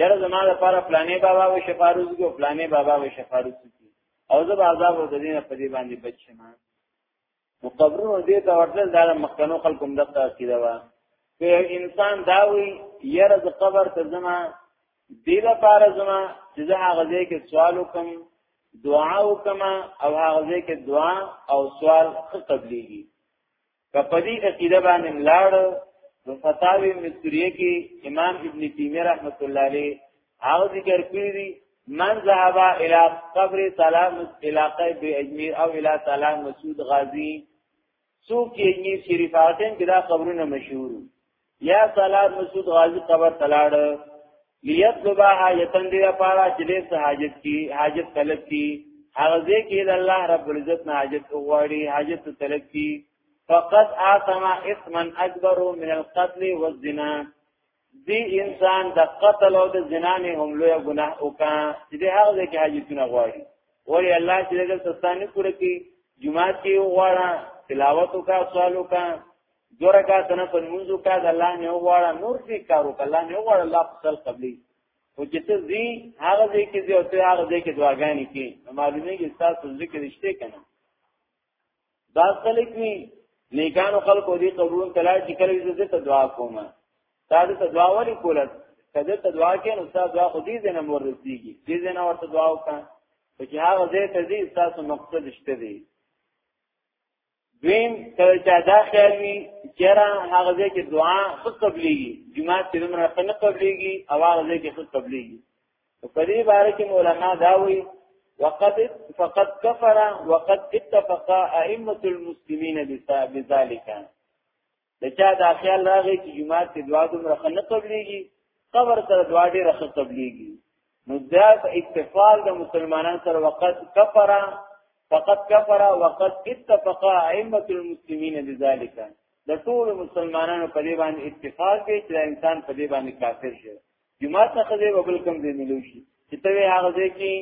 یاره زما لپاره پلانې بابا و شفاروز کو پلانې بابا و شفاروز کی او زه عذاب او د دینه په دې باندې بچ شم نو قبرونو دې ته ورتل دا مخکنو خلکو دغه عقیده وا که انسان دا وي یاره د قبر ته زما دې لپاره زما چې زه هغه ځای کې سوال وکم دعا وکم او هغه ځای کې دعا او سوال قبليږي کپدی عقیده باندې ملاړ نو فتاوی مصریه کې امام ابن تیمیه رحمت الله علیه هغه ذکر کړی دی من ذهب الى قبر سلام الى قبر اجمیر او الى سلام مسعود غازی سو کې اجمیر شریف حاتم کې دا قبرونه مشهور یا سلام مسعود غازی قبر تلاړ لیطلب حاجتن دی لپاره چې دې سه حاجت کی حاجت طلب کی هغه دې کې د الله رب العزت نه حاجت وغواړي حاجت طلب کی فقط آثم اثما اکبر من القتل والزنا دی انسان د قتل او د زنا نه هم لوی ګناه وکا چې دې هغه دې کې حاجتونه غواړي ولی الله چې دې ستانه پوره کی جمعه کې وغواړه تلاوت وکا سوال وکا دو رکعات نه په منځو کا د الله نه وغواړه نور دې کارو کله نه وغواړه الله خپل قبلي او چې ته زی هغه دې کې دې او ته هغه دې کې دعاګانې کې معلومه کې تاسو ذکر شته کنه دا خلک وی نیکانو خلکو دې قبول تلاش چې کله دې ته دعا کوم تا دې ته دعا ولې کوله کله ته دعا کې نو تاسو دعا خو دې نه مور رسیږي دې نه ورته دعا وکړه چې هغه دې ته دې تاسو مقصد شته دې دویم کله چې دا خیال وي چې را هغه ځای کې دعا خود قبليږي جماعت کې دمر نه قبليږي او هغه ځای کې خود قبليږي په دې باره کې مولانا دا وایي وقد فقد كفر وقد اتفق ائمه المسلمين بذلك د چا دا خیال راغی چې جمعه کې دعا دومره خنه قبليږي قبر سره دعا ډیره خنه قبليږي نو دا په اتفاق د مسلمانانو سره وقت کفرا فقط کفرا وقت اتفق ائمه المسلمین بذالک د ټول مسلمانانو په دې باندې اتفاق دی چې انسان په دې باندې کافر شي جماعت نه خزه وبل کم دی نه لوشي چې ته هغه ځای کې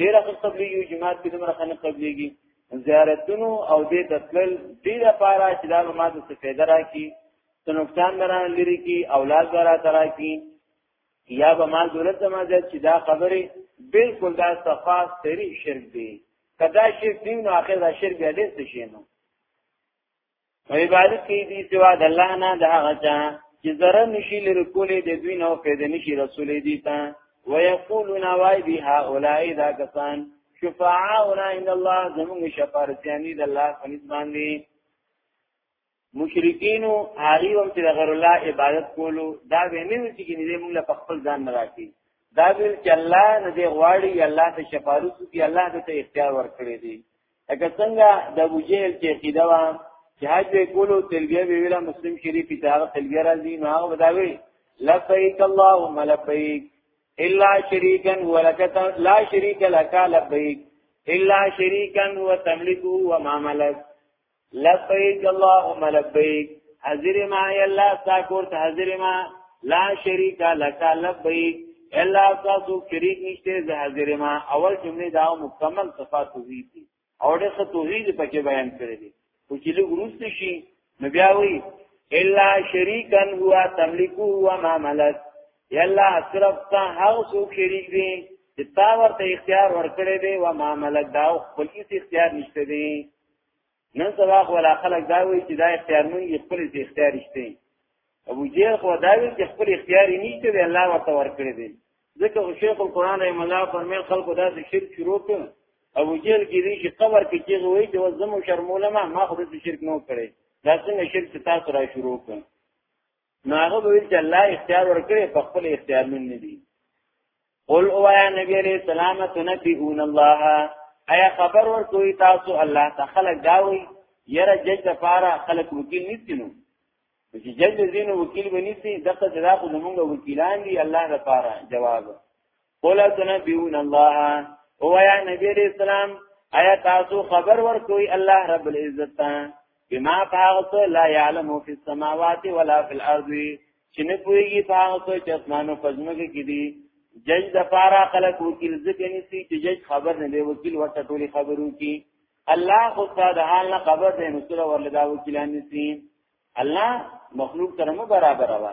ډیر خلک تبلیغ جماعت کې دمر خلک تبلیغي زیارتونو او دې تتل دې لپاره چې دا ما د څه فائدہ راکې څه نقصان دران لري کې اولاد درا ترا کې یا به مال دولت زما زیات چې دا خبره بالکل دا صفا سری شرک دی کدا شرک دی نو اخر دا شرک بیا دې څه شي نو او عبادت کوي دي سوا د الله نه د هغه چا چې ذره نشي لري کولې د دوی نو فائدې نشي رسول دي تا ويقولون واي دي هؤلاء دا کسان شفاعاؤنا عند الله زموږ شفارتياني د الله په نسبان دي مشرکین او هغه هم چې غیر الله عبادت کولو دا ویني چې دې موږ له خپل ځان نه راکې دا ویل چې الله نه دی غواړي الله ته شفاعت کوي الله ته اختیار ورکړي دي لکه څنګه د ابو جهل چې عقیده وا چې حج به کولو تلبیه به ویلا مسلم شریف کې هغه تلبیه راځي نو هغه بداوي لبیک اللهم لبیک الا شریکا ولک لا شریک لك لبیک الا شریکا وتملكه وما ملك لبیک اللهم لبیک حاضر ما یا الله تا کور ته حاضر ما لا شریک لک لبیک الا تاسو شریک نشته زه حاضر ما اول جمله دا مکمل صفات توحید دي او د توحید په کې بیان کړی دي او چې له ګروست شي نو بیا وی الا شریکا هو تملکو و ما ملک یلا صرف تا هغه سو شریک دي چې تا ورته اختیار ورکړی دی و ما ملک دا خپل هیڅ اختیار نشته دی نن سبا خو ولا خلک دا وایي چې دا اختیار مونږ یې خپل دې اختیار شته ابو جهل خو دا وایي چې خپل اختیار یې نشته دی الله ورته ورکړی دی ځکه خو شیخ القرآن رحم الله فرمایل خلکو دا چې شرک شروع کړ ابو جهل کې دی چې قبر کې چې وایي چې وزمو شرموله ما ما خو دې شرک نه کړی دا څنګه شرک تاسو را شروع کړ نو هغه به چې الله اختیار ورکړي په خپل اختیار من نه دي قل او یا نبی علیہ السلام تنبئون الله ایا خبر ورکوي تاسو الله ته خلق داوي یره جج لپاره خلق وکیل نشینو چې جج زینو وکیل ونیسي دغه جزا خو زمونږ وکیلان دي الله لپاره جواب قولا تنبیون الله او یا نبی علیہ السلام آیا تاسو خبر ورکوي الله رب العزت بما فاغص لا يعلم في السماوات ولا في الارض چې نه پويږي فاغص چې اسمانو فزمګه کې دي جج د پارا خلق وکیل ځکه نسی چې جج خبر نه دی وکیل ورته ټولي خبرو کی الله خو ساده حال نه خبر دی نو سره ورلدا وکیلان نسی الله مخلوق سره مو برابر وا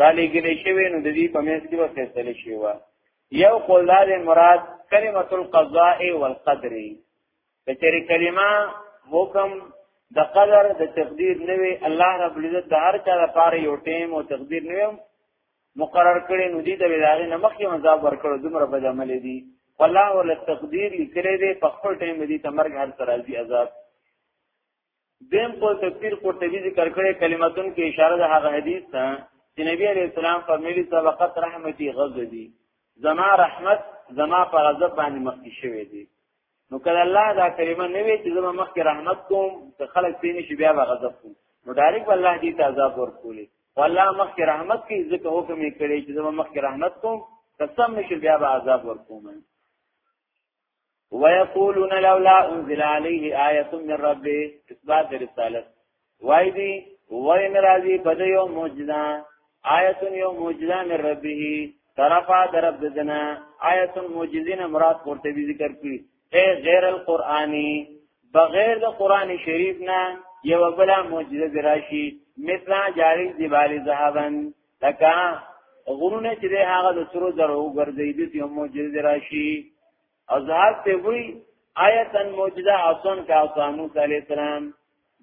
غالي ګلې شوی نو د دې په مېز کې وسېدل شي وا یو قول دا د مراد کلمه القضاء والقدر کچری کلمه حکم د قدر د تقدیر نوې الله رب العزت د هر چا لپاره یو ټیم او تقدیر نوې مقرر کړي نو دي د ویلاغې نمخ یې مزاب ورکړو دومره بد عمل دي والله ول تقدیر لیکلې دي په خپل ټیم دي تمرګ هر ترازی عذاب دیم قول تفسیر قرطبی ذکر کړي کلمتون کې اشاره ده هغه حدیث ته چې نبی علی السلام فرمایلی سبقت رحمتي غضبي زما رحمت زما پر غضب باندې مخکې شوی دی نو کله الله دا کلمه نه وی چې زما مخکې رحمت کوم ته خلک پینې شي بیا غضب کوم نو ډایرک الله دې ته عذاب ورکولي والله مخکې رحمت کې ځکه حکم یې کړی چې زما مخکې رحمت کوم قسم نشي بیا عذاب ورکوم ويقولون لولا انزل عليه آية من ربه اثبات رسالت وای دی وای ناراضي په دې یو معجزه آیت یو معجزه من ربه طرفا درب دنا آیت معجزین مراد پورته به ذکر کړي اے غیر القرآنی بغیر د قران شریف نه یو بل معجزه دراشي مثلا جاری دیوال ذهبن لکه غرونه چې ده هغه د سرو زرو ګرځي دي یو معجزه راشي او زهر ته وی آیتن معجزه اصلا کا اسامو علی السلام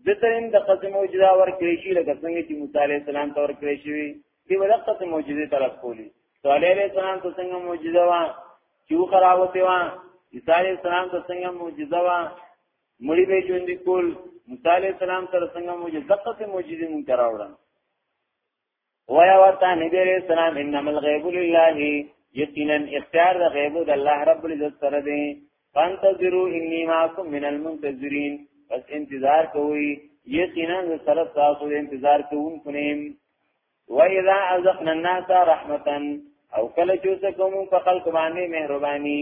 د ترین د قسم معجزه ور کړی شي لکه څنګه چې موسی علی السلام تور کړی شي دی ولقه قسم معجزه طلب کولی صالح علی السلام ته څنګه معجزه وا چې خراوته وا عیسی علی السلام ته څنګه معجزه وا مړی به ژوند کول موسی علی السلام تر څنګه معجزه قسم معجزه مونږ راوړل ویا ورته نبی علیہ السلام انما الغیب لله یقینا اختیار د غیب د الله رب العزت سره دی فانتظروا انی معکم من المنتظرین بس انتظار کوئ یقینا سره تاسو انتظار کوونکو نیم و اذا ازقنا الناس رحمتا او کله چې تاسو کوم په خلق باندې مهرباني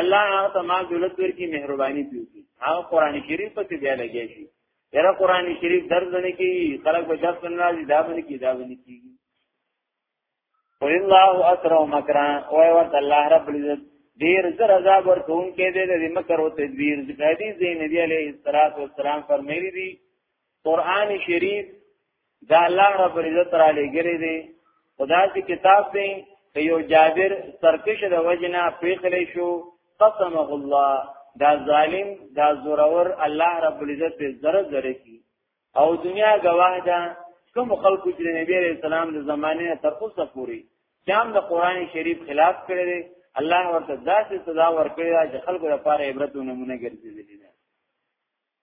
الله هغه ته ما دولت ورکی مهرباني پیږي هغه قران کریم په څه بیا لګی شي یره قران شریف درس نه کی خلک به درس نه راځي دا باندې کی دا باندې کی قل الله اسرع مکرا او ورته الله رب العزت ډیر زر عذاب ورکون کې دې د مکر او تدبیر ذکر دي زین نبی علیه الصلاۃ والسلام فرمایلی دي قران شریف دا الله رب عزت را لګری دی خدا دې کتاب دی که یو جابر سرکش د وجنا پیخلی شو قسمه الله دا ظالم دا زورور الله رب العزت به ضرر ضرر کی او دنیا گواه ده کوم خلکو چې نبی عليه السلام د زمانه تر اوسه پوري جام د قران شریف خلاف کړی دی الله ورته داسې سزا ورکړي چې خلکو لپاره عبرت او نمونه ګرځېدلی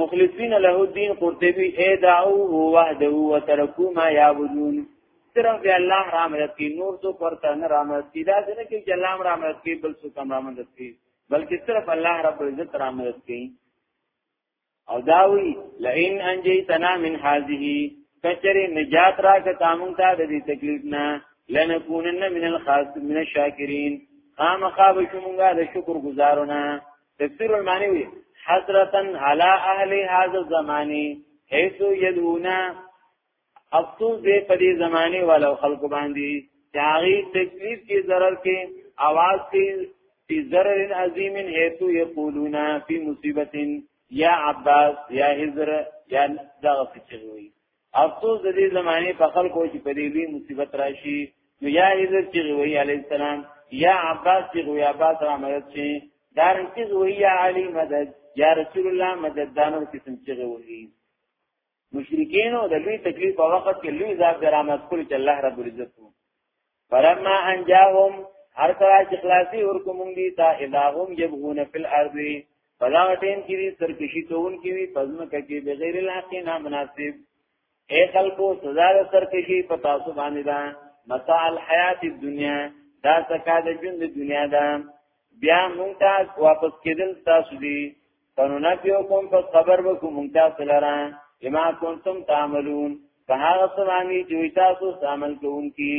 مخلصین له الدین قرطبی ادعوه وحده وترکوا ما یعبدون صرف به الله رحمت کی نور تو پرته نه رحمت کی دا څنګه کې چې الله رحمت کی بل څه کم رحمت کی بلکې صرف الله رب عزت رحمت کی او داوی لئن انجیتنا من هذه کچری نجات را که تامون تا د دې تکلیف نه لنکونن من الخاص من الشاکرین خامخا بشمونگا د شکر گزارونه تفسیر المعنی وی حسرتا علی اهل هذا الزمان حيث يدونا افسوس دې په دې زمانه والو خلق باندې چې هغه تکلیف کې ضرر کې आवाज کې فی ضرر عظیم حيث یقولون فی مصیبت یا عباس یا حضر یا دغه څه وی افسوس د دې زمانه په خلکو چې په دې لوی مصیبت راشي نو یا حضرت چې وی علی السلام یا عباس چې وی عباس را مدد شي دارن چې وی یا علی مدد یا رسول الله مدد دانو قسم چې وی مشرکین او د لوی تکلیف په وخت کې لوی ذات درامت کول چې الله رب العزت فلما انجاهم هر کله چې خلاصي ورکو مونږ دي تا الههم يبغون في الارض فلا ټیم کې دي سرکشي کوون کې وي پزما کې بغیر الحق نه مناسب اے خلکو سزا سرکشي پتا سو باندې ده متاع الحیات الدنیا دا سکا د ژوند دنیا ده بیا مونږ ته واپس کېدل تاسو دي فننبئکم پس خبر وکو مونږ تاسو لره بما کنتم تعملون په هغه څه باندې چې تاسو عمل کوونکی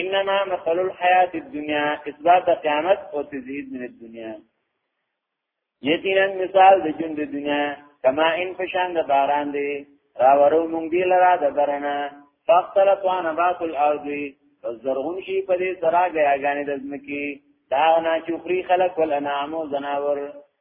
انما مثل الحیات الدنیا اثبات قیامت او تزهید من الدنیا یقینا مثال د ژوند د دنیا کما ان پشان د باران دی راورو مونږ دی لرا د برنا فاختلط وان باط الارض فزرغون شي په دې سرا غیاګانې د زمکی دا نه چوخري خلق ول انعام او زناور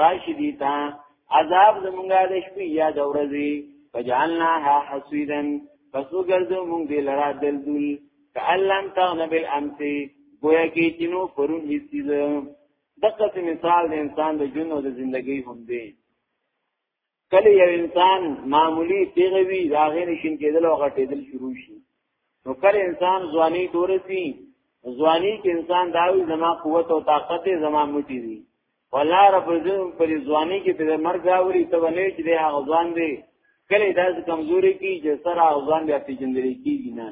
راشي دي تا عذاب زمونږه د شپې یا د ورځې فجعلناها حسیدا پسو ګرځو مونږ دې لرا دلدل کألم تغن بالامس گویا کې چینو پرون هیڅ دغه مثال د انسان د ژوند او د ژوندۍ هم دی کله یو انسان معمولی پیغه وی دا غې نشین کېدل او غټېدل شروع شي نو کله انسان ځواني تورسي ځواني کې انسان داوي زما قوت او طاقت زما موټي دي ولا رب عزم پر ځواني کې د مرګ راوري ته ونه چې د هغه ځوان دی کله داس کمزوري کې چې سره ځوان بیا پیژندل کیږي نه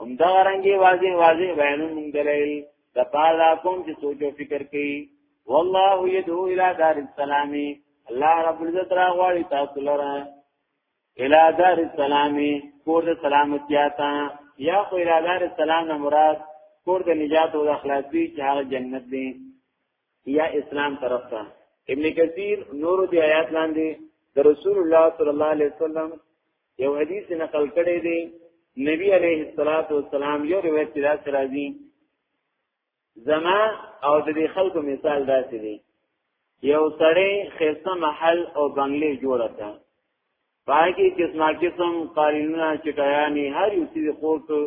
هم دا رنګي واضح واضح بیانون مونږ دلیل د پاره کوم چې سوچ او فکر کوي والله يدعو الى دار السلام الله رب العزت را غواړي تاسو لره الى دار السلام کور د سلامتی تا یا خو الى دار السلام نه مراد کور د نجات او اخلاص دی چې هغه جنت دی یا اسلام طرف ته ابن کثیر نور دی آیات لاندې د رسول الله صلی الله علیه وسلم یو حدیث نقل کړی دی نبی علیه الصلاۃ والسلام یو روایت کې راځي راځي زما او د دې خلکو مثال داسې دی یو سړی خیسته محل او بنگلې جوړه کړه پاکی قسمه قسم قارینونه چټیانی هر یو څه خورته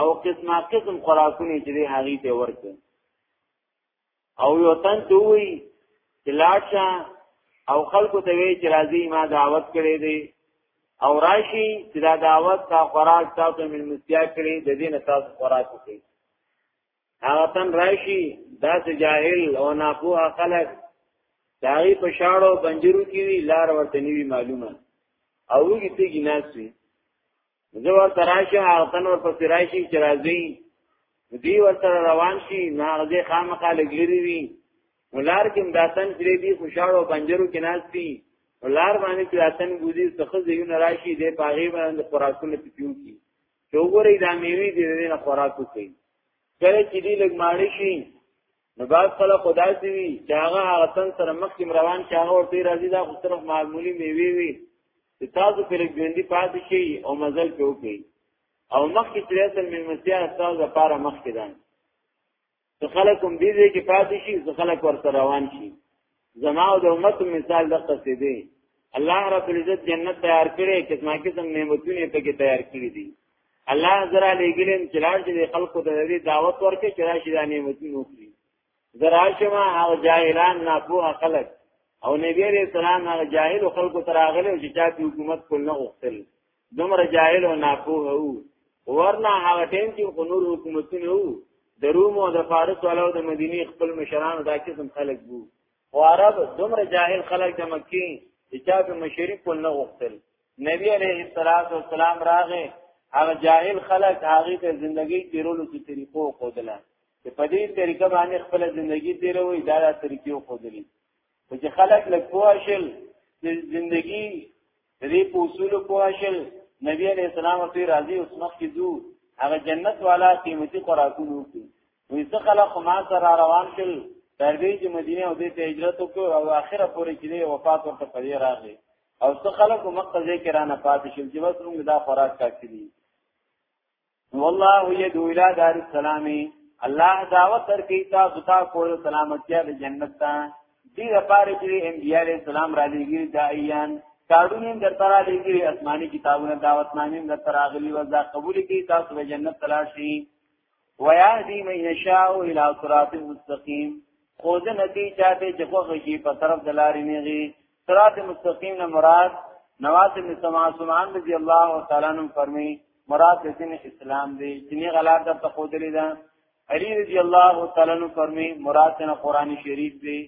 او قسمه قسم خوراکونه چې دی هغه ته ورته او یو تن ته وی چې لاړشه او خلکو ته وی چې راځي ما دعوت کړی دی او راشي چې دا دعوت تا خوراک تاسو من مستیا کړی د دې نه تاسو خوراک وکړي هغه تن راشي دا چې جاهل او ناپوه خلک داغي په شاړو بنجرو کې وی لار ورته نیوی معلومه او وګی ته ګناسي زه ورته راشم هغه تن ورپسې راشي چې راځي دی ورته روان شي نه هغه خامخا لګلري وي ولار کې مداتن پرې دي خوشاله او بنجرو کې ناشتي ولار باندې چې راتن ګوزي څخه زیونه راشي د پاغي باندې خوراکونه پیو کی چې وګورئ دا میوي دې نه خوراکو کوي کله چې دې لګ ماړی شي نو بعض خلک خدا سی وی چې هغه هغه تن سره مخکې روان چې هغه ورته راځي دا خو صرف معمولی میوي وي چې تاسو په لګ ژوندۍ پاتې شي او مزل په وکړي او مخکې چې اصل من مسیح تاسو لپاره مخکې ده څه خلک هم دې دې کې پاتې شي څه خلک ورته روان شي زما او د امت مثال د قصیدې الله رب العزت جنت تیار کړي قسمه قسم نعمتونه پکې تیار کړي دي الله زرا لګلم چې لار دې خلکو ته دې دعوت ورکړي چې راشي د نعمتونو وکړي زرا شما او جاهلان نه پوهه خلک او نبی رسول الله هغه جاهل خلکو تراغله چې چا حکومت کول نه غوښتل دومره جاهل او ناپوه وو ورنه هغه ټیم کې خو نور حکومتونه وو د روم او د فارس والو د مدینه خپل مشرانو دا قسم خلک وو او عرب دومره جاهل خلک د مکی چې چا په مشری کول نه غوښتل نبی علیه الصلاۃ والسلام راغې هغه جاهل خلک هغه ته ژوندۍ تیرولو کې طریقو خودله چې په دې طریقه باندې خپل ژوندۍ تیروي دا د طریقو خودلې خو چې خلک لږ پوه شل د ژوندۍ د دې په اصول پوه شل نبی عليه السلام ورته راضي اوس مخ کې ځو هغه جنت والا قیمتي خوراکونه وکړي وې څه خلک ما سره روان شل تر دې چې مدینه او دې ته هجرت وکړ او اخره پورې چې وفات ورته پدې راغی او څه خلک مقتضې کې رانه پاتې شل چې بس موږ دا خوراک کاکې دي والله يدعو الى دار السلام الله دعوت ورکړي تاسو ته کول سلامتیا د جنت ته دې لپاره چې انبیاء علیہ السلام را لېږي دایان کارونه در ترا لېږي آسماني کتابونه دعوت نامې در ترا غلي وځه قبول کړي تاسو به جنت تلاشي ويهدي من يشاء الى صراط مستقيم خود نتی چاته چې خو غشي په طرف د لارې نیږي صراط مستقیم نه مراد نواز بن سمعان رضی الله تعالی عنہ فرمی مراد دین اسلام دی چې غلار در ته خودلې ده علی رضی الله تعالی عنہ فرمی مراد نه قران شریف دی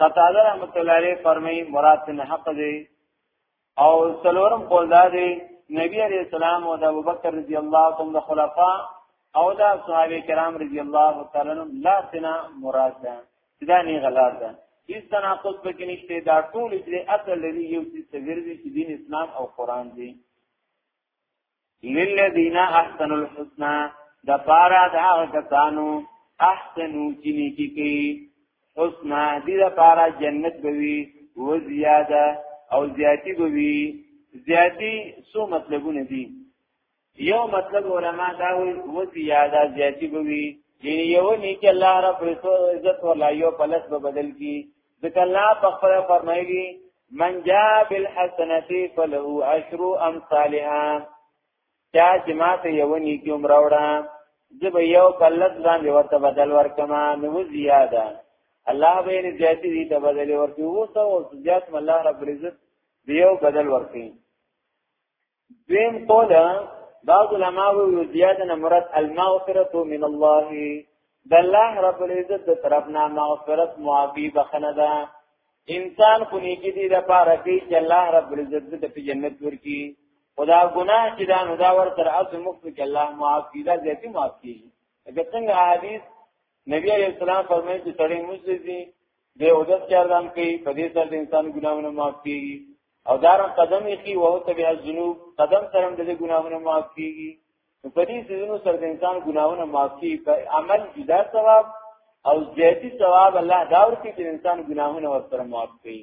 قطاده رحمت الله علیه فرمی مراد نه حق دی او سلورم قول دا دی نبی علیہ السلام او د ابوبکر رضی الله تعالی عنہ خلفا او دا صحابه کرام رضی الله تعالی عنہ لا سنا مراد ده دا نه غلار ده هیڅ تناقض پکې نشته دا ټول چې اصل لري یو څه څرګندوي چې دین اسلام او قران دی للذین احسنوا الحسنى د پارا د هغه کسانو احسنو چې نیکی کوي حسنا دې د پارا جنت بوي و زیاده او زیاتی بوي زیاتی سو مطلبونه دي یو مطلب علما دا وی و زیاده زیاتی بوي یعنی یو نه چې الله رب عزت ولا یو پلس به بدل کی ځکه الله په خپل فرمایلی من جاء بالحسنه فله عشر امثالها چا چې ما ته یو نه کی عمر وړه زب یو پلس باندې ورته بدل ورکما نو زیاده الله به یې زیاتی دي ته بدل ورکړي وو ته او زیات الله رب عزت دیو بدل ورکړي دویم قول بعض علماء وی زیاده نه مراد المغفرة من الله د الله رب العزت د طرف نه مغفرت معافی بخنه ده انسان خو نیکی دی د پاره کې چې الله رب العزت د په جنت ورکی خدا ګناه چې دا نو دا ور تر اصل مخ کې الله معافی دا ذاتی معافی اګه څنګه حدیث نبی علیہ السلام فرمایي چې سړی مزدي دی او د چاردان کوي په دې سره د انسان ګناهونه معاف کیږي او دارم قدم یې کی وو ته بیا ذنوب قدم سره د ګناهونو معاف کیږي په دې سيزونو سره د انسان ګناهونه معاف کیږي په عمل جدا ثواب او زیاتی ثواب الله دا ورته چې انسان ګناهونه ورسره معاف کړي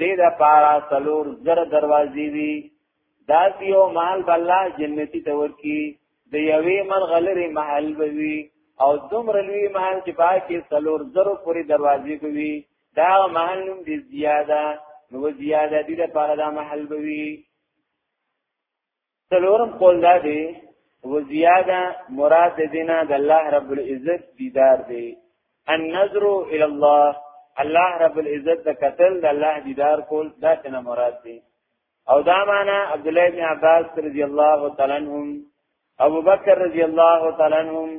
دې د پارا سلور زر دروازې وي دا یو مال بالله جنتی ته ورکی د یوې مرغلری محل وي او دومره لوی محل چې پاکي سلور زر پوری دروازې کوي دا محل نوم دی زیاده نو زیاده دې د پارا دا محل وي څلورم قول دا دی وزیاده مراد دینا د الله رب العزت دیدار دی النظر الى الله الله رب العزت د قتل د الله دیدار کول دا څنګه مراد دی او دا معنا عبد الله بن عباس رضی الله تعالی عنهم ابو بکر رضی الله تعالی عنهم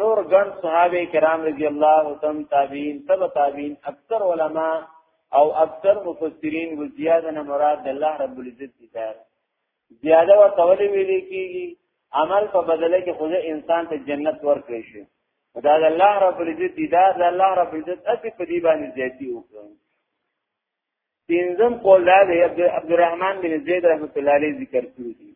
نور ګن صحابه کرام رضی الله تعالی تابعین تب تابعین اکثر علما او اکثر مفسرین وزیاده مراد د الله رب العزت دیدار زیاده و تولی ویلې کیږي عمل په بدله کې خو انسان ته جنت ورکړي شي دا د الله رب العزت دیدار د الله رب العزت اسی په دی باندې زیاتی وکړي تینزم قول دا دی عبد الرحمن بن زید رحمت الله علیه ذکر کړی دی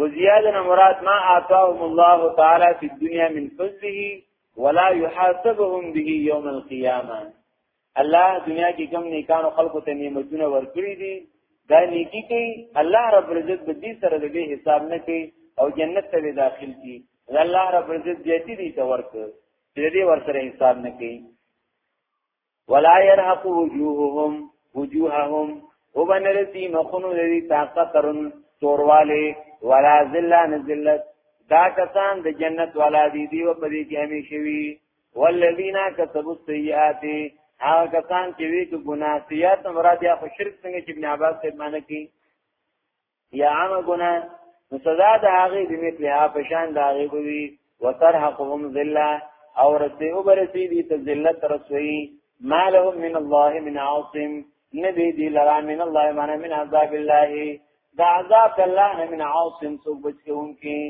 وزیادنا مراد ما آتاهم الله تعالی فی الدنیا من فضله ولا يحاسبهم به يوم القيامه الله دنیا کې کوم نیکانو خلقو ته نعمتونه ورکړي دي دا نیکی کوي الله رب عزت به دې سره د حساب نه کوي او جنت ته داخل کی الله رب عزت جتی دي ته ورک دې دې ور سره حساب نه کوي ولا يرهق وجوههم وجوههم وبنرتي مخونو دې طاقت ترن تورواله ولا ذلان ذلت دا کسان د جنت والا دي دی او په دې کې همیشوي والذین کسبوا السیئات هغه کسان چې وی کو ګناه سیئات مراد یا خو شرک څنګه چې ابن عباس په معنی کې یا عام ګناه نو سزا د هغه د مثله په شان د هغه وی وترهقهم ذلہ او رسې او برسې دي ته ذلت رسوي ما لهم من الله من عاصم ندی دی لرا من الله معنا من عذاب الله دا عذاب الله من عاصم سو بچ کې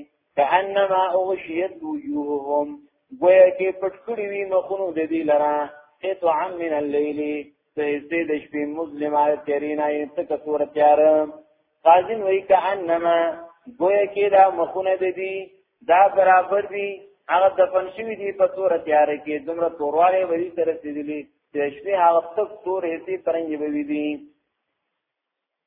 کأنما اغشیت وجوههم گویا کې پټ کړی وي مخونو د دې لرا قطعا من الليل سهسته د شپې مظلمه تیرینا یې تک سور تیار قاضین وی کأنما گویا کې دا مخونه د دې دا برابر دي هغه دفن شوی دی په تور تیار کې دومره تورواله وری تر رسیدلی چې شپې هغه تک تور هسي پرنګي وي دي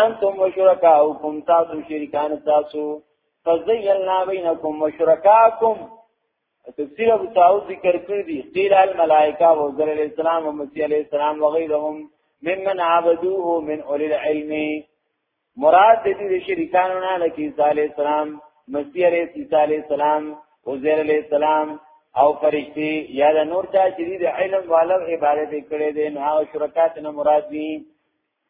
انتم وشرکاؤکم تاسو شرکان تاسو فزیلنا بینکم وشرکاکم تفسیر ابو سعود ذکر کړی دی قیل الملائکه و ذل الاسلام و مسیح علیہ السلام وغیرهم ممن عبدوه من اولی العلم مراد دې شرکانو نه لکه عیسی علیہ السلام مسیح علیہ عیسی علیہ السلام عزیر علیہ السلام او فرشتي یا د نور چا چې د علم والو عبادت کړي دي نو هغه شرکات نه مراد دي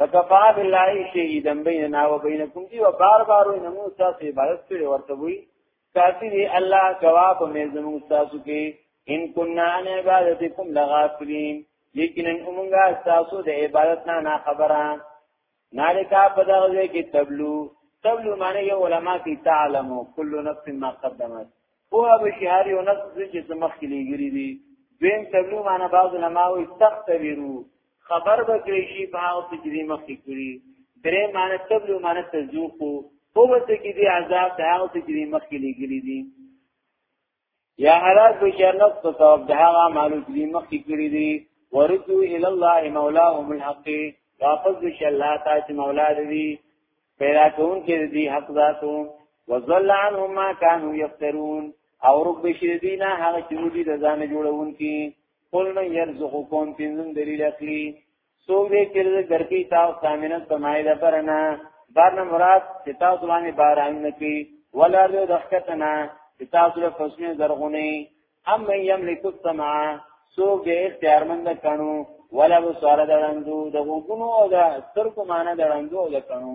فکفا بالله شهیدا بیننا و بینکم دی و بار بار وی نمو تاسو عبادت کړي ورته وی کافی دی الله گواه په مزمو تاسو کې ان کنا ان عبادتکم لغافلین لیکن امونګه تاسو د عبادت نه نه خبره نالکا پدغه کې تبلو تبلو معنی یو علما کی تعلمو کل نفس ما قدمت هو به شهاري او نفس چې زمخ کې لګری دي دین تبلو معنی بعض علما وي تختبرو خبر به کړی شي په هغه چې دې مخکې کړی درې معنی تبلو معنی تذوق او وبس کې دې عذاب د هغه چې دې مخکې لګلې دي یا حالات به جنت په سبب د هغه مالو چې دې مخکې کړی دي ورجو ال الله مولاهم الحق واپس به الله تعالی چې مولا دې پیدا کون کې دې حق ذاتو وظل عنهم ما كانوا يفترون او رب شدینا هغه چې دې د ځان جوړون کې قل من يرزقكم پنځم دلیل عقلی څوک دې چې درکې تاسو سامنه سمای ده پرنا بارنه مراد چې تاسو باندې باران نکي ولا له دختنا چې تاسو له فسمه زرغونی ام من يملك السماء څوک دې اختیارمند کانو ولا وساره دړندو د وګونو او د سترګو معنی دړندو او د کانو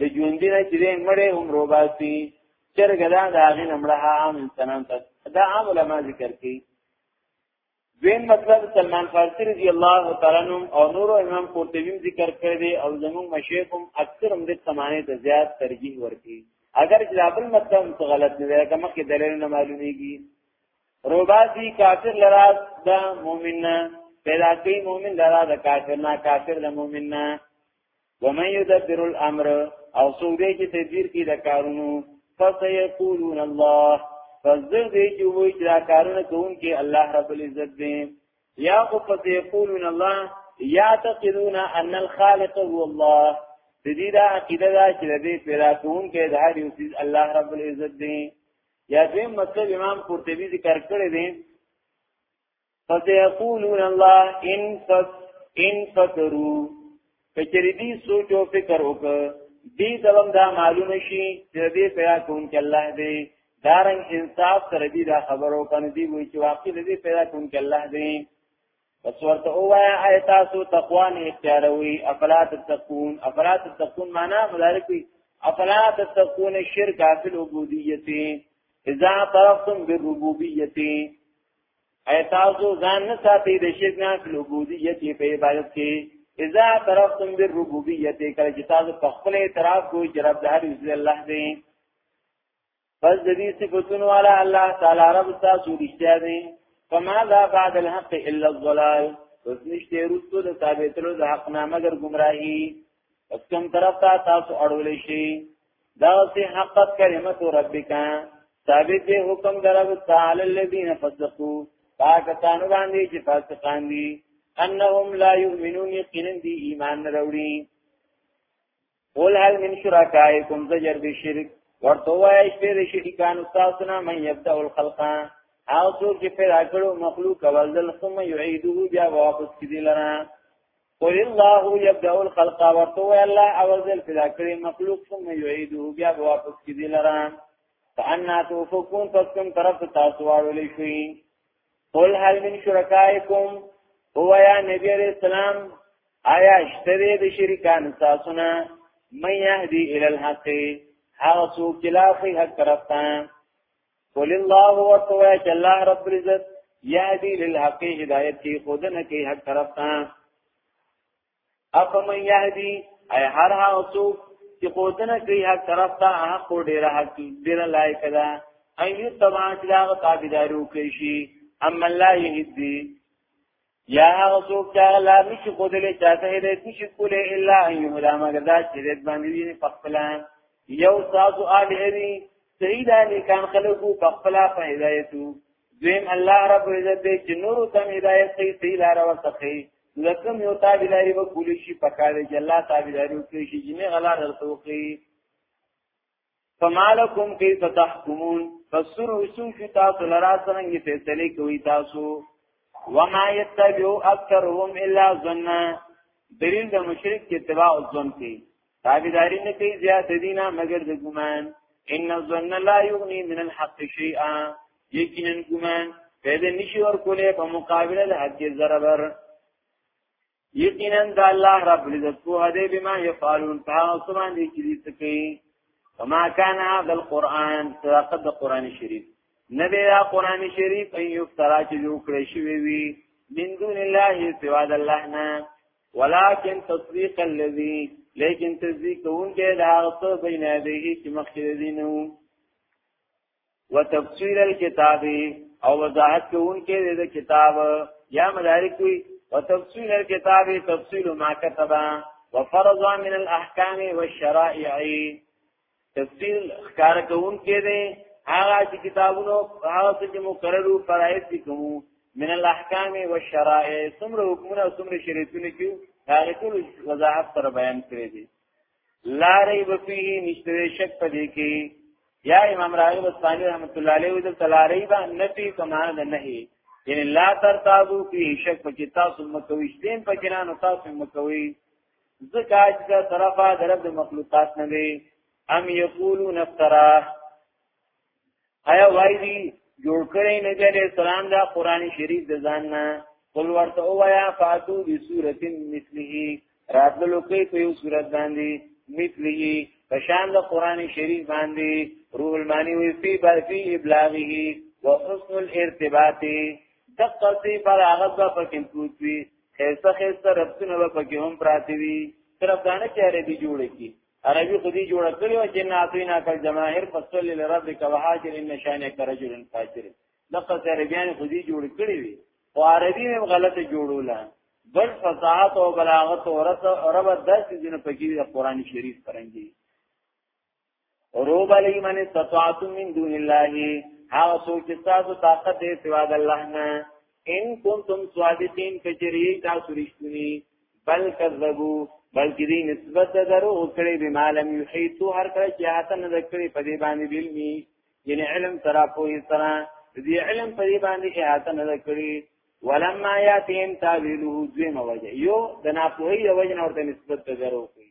د ژوندې نه چې مړې هم روباسي چرګه دا د هغې نه مړه عام انسانان ته دا عام علما ذکر کوي دویم مطلب سلمان فارسی رضی الله تعالی عنہ او نور امام قرطبی ذکر کړی دی او زموږ مشایخ هم اکثر هم د سمانه ته زیات ترجیح ورکړي اگر جلابل مطلب څه غلط نه دی که مخکې دلیل نه معلومیږي روباسی کافر لرا د مؤمن پیدا کوي مؤمن لرا د کافر نه کافر د مؤمن نه ومن يدبر الامر او څوک دی چې تدبیر کوي د کارونو فسيقولون الله فزر دی چې وایي چې دا کارونه کوونکی الله رب العزت دی یا خو فسيقولون الله یعتقدون ان الخالق هو الله د دې دا عقیده دا چې د دې پیدا کوونکی د هر یو چیز الله رب العزت دی یا دې مطلب امام قرطبي ذکر کړی دی فسيقولون الله ان فس ان فکروا کچری دی سوچ او فکر وک دی دلم دا معلوم شي چې دې پیدا کون کې الله دې دارن انصاف سره دی دا خبرو کنه دی وی چې واقعي دې پیدا کون کې الله دې پس ورته اوایا آیت تاسو تقوا نه اختیاروي افلا تتقون افلا تتقون معنا مدارک وی افلا تتقون الشرك في العبوديه اذا طرفتم بالربوبيه اي تاسو ځان نه ساتي د شرک نه لوبودیت په عبادت کې اذا طرفتم بالربوبیت کله چې تاسو په خپل اعتراف کوئ چې رب د هر یو الله دی پس د دې صفاتونو والا الله تعالی رب تاسو رښتیا دی فما ذا بعد الحق الا الضلال پس نشته رسو د ثابتلو د حق نامه ګر گمراهي پس کوم طرف ته تاسو اړول شي دا سي حقت کلمت ربک ثابت دی حکم درو تعالی الذین فسقوا پاکستان باندې چې فاسقان دي انهم لا یؤمنون یقینا دی ایمان نه وروړي قول هل من شرکائکم زجر بشرک ورته وایي چې د شریکانو تاسو نه مې یبدا الخلق او څوک چې پیدا کړو مخلوق اول ځل ثم یعیده بیا واپس کیدل نه قل الله يبدا الخلق ورته الله اول ځل پیدا کړی مخلوق ثم يعيده بیا واپس کیدی لره فانا توفقون فكم طرف تاسو واړولې شي قل هل من شرکائکم هو یا نبی علیہ السلام آیا اشتری د شرکان تاسو نه من يهدي الى الحق هغه څوک چې لافي حق طرف ته قل الله وتوای چې الله رب العزت یهدی للحق هدایت کی خودنه کی حق طرف ته افمن یهدی ای هر ها اوسو چې خودنه کی حق طرف ته هغه خو ډیر حق ډیر لایق ده ایو تبع چې دا تابعدارو کوي شي اما الله یهدی یا هغه څوک چې هغه لار نشي ښودلی چا ته هدایت نشي کولی الا ان یهدا مګر دا چې هدایت باندې وي په خپل یو تاسو اله وي صحیح دا نیکان خلقو په خپل په هدایتو دویم الله رب عزت دې چې نور تم هدایت کوي صحیح لار ورته لکم یو تابیداری و کولی شي پکاره چې الله تابیداری وکړي شي جنې غلا درته وکړي فمالکم کیف تحکمون فسر رسول کی تاسو لرا سرنګ فیصله کوي تاسو وما یتبعو اکثرهم الا ظننا دلیل د مشرک کې اتباع ظن کوي تابعداري نه کوي زیات دینه مگر د ګمان ان الظن لا یغنی من الحق شیئا یقینا ګمان پیدا نشي ورکولې په مقابله د حق ضرر یقینا د الله رب العزت په هدی بما يفعلون تاسو باندې چې دې تکي وما كان هذا القران تلقد قران شریف نبی دا قران شریف ان یفترا چې جوړ کړی شوی وي من دون الله سوا د الله نه ولكن تصديق الذي لیکن تصدیق اون کې دا غصه بین هذه چې مخکې دینو وتفصيل الكتاب او وضاحت کوونکې د کتاب یا مدارک وي وتفصيل الكتاب تفصيل ما كتب وفرض من الاحکام والشرائع تفصيل ښکار کوونکې دي هغه چې کتابونو هغه چې مقررو فرایض دي کوو من الاحکام والشرائع څومره حکمونه څومره شریعتونه کې هغه ټول وضاحت سره بیان کړی دي لا ریب فيه نشته شک پدې کې یا امام راغب اصفهانی رحمت الله علیه د تلاری با نفي کما نه نه یعنی لا ترتابو فيه شک پکې تاسو مکوي شتین پکې نه تاسو مکوي ځکه چې طرفه درب مخلوقات نه وي ام یقولون افترا آیا وای دی جوړ کړی نبی علیہ السلام دا قران شریف د ځان نه قل ورته وایا فاتو بسورۃ مثله راتلو کې په یو صورت باندې مثله پشان د قران شریف باندې روح المانی وی فی بلفی ابلاغه و حسن الارتباط دقتی پر هغه په پکې پروت وی خیسه خیسه ربطونه په پکې هم پراتی وی طرف دانه کې عربي جوړ کی عربي خو دې جوړ کړی او چې ناتوی ناکل جماهیر فصل لربک وهاجر ان شانک رجل فاجر دغه عربيان خو دې جوړ کړی وي او عربي هم غلطه جوړوله بل فصاحت او بلاغت او رب داس دین پکې د قران شریف پرنګي روب علی من استطاعتم من دون الله هغه څوک چې تاسو طاقت یې سوا د الله نه ان کنتم صادقین کچری تاسو رښتونی بل کذبو بلکې دې نسبت د درو کړي به مالم یحیتو هر کله چې هاته نه کړي په دې باندې علمي یعنی علم ترا په سره دې علم په دې باندې هاته نه کړي ولما یاتین تعویله ذم وجه یو د ناپوهی وجه ورته نسبت د درو کوي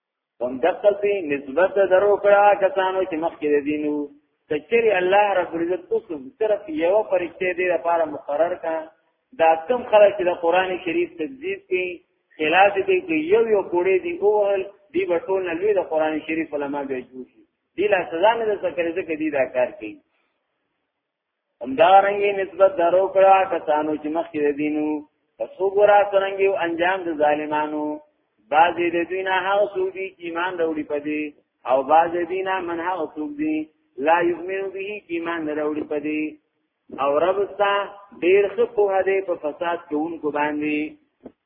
هم دقل پی نسبت درو کرا کسانو چه مخی دینو کچری الله رب العزت اسم صرف یو فرشته دی لپاره مقرر کا دا کم خلک چې د قران شریف تکذیب کوي خلاف دي کوي یو یو کوړې دی اوهل دی بټول نه لوی د قران شریف علما به جوړي دی لا سزا نه ذکر ذکر دی دا کار کوي همدارنګه نسبت درو کړه کسانو چې مخکې دینو پس وګورا څنګه یو انجام د ظالمانو بعضې د دوی نه هغه څوک دي چې ایمان راوړي په دې او بعضې دوی نه من هغه څوک دي لا یؤمنو به چې ایمان راوړي په دې او رب ستا ډېر ښه پوهه دی په فساد کوونکو باندې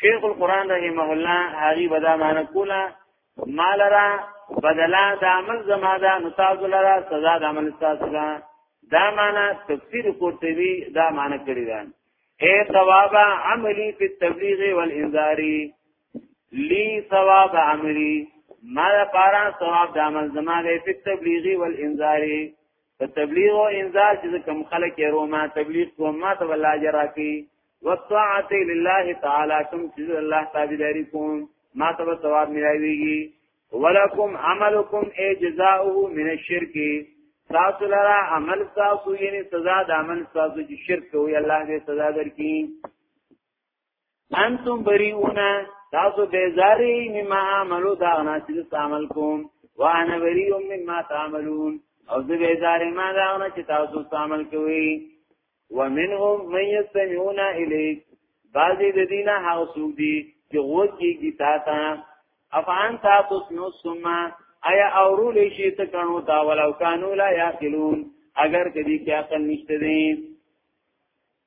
شیخ القرآن رحمه الله هغه بدا معنی کولا مال را بدلا د عمل زما دا نتاز لرا سزا د عمل تاسو دا دا معنی تفسیر قرطبی دا معنی کړی دا اے ثواب عملی فی التبلیغ والانذار لی ثواب عملی ما دا پارا ثواب د عمل زما دی فی التبلیغ والانذار په تبلیغ او انذار چې کوم خلک یې روما تبلیغ کوم ما ته الله جرا کی وطاعت لله تعالی کوم چې الله تابعداري کوم ما ته ثواب ملایويږي ولکم عملکم ای جزاؤه من الشرک تاسو لرا عمل تاسو یعنی سزا د عمل تاسو چې شرک کوي الله دې سزا درکړي انتم بریئون تاسو بیزاری مما عملو دا غنا چې عمل کوم وانا بریئ مما تعملون او زه بیزاری ما دا غنا چې تاسو عمل کوئ ومنهم من يستمعون اليك بعضی د دینه هغه څوک دي چې غوږ کېږي تا ته افعان تا تسنو ثم ایا اورول شي ته کانو تا ولو کانو لا یاقلون اگر کدی کې عقل نشته دي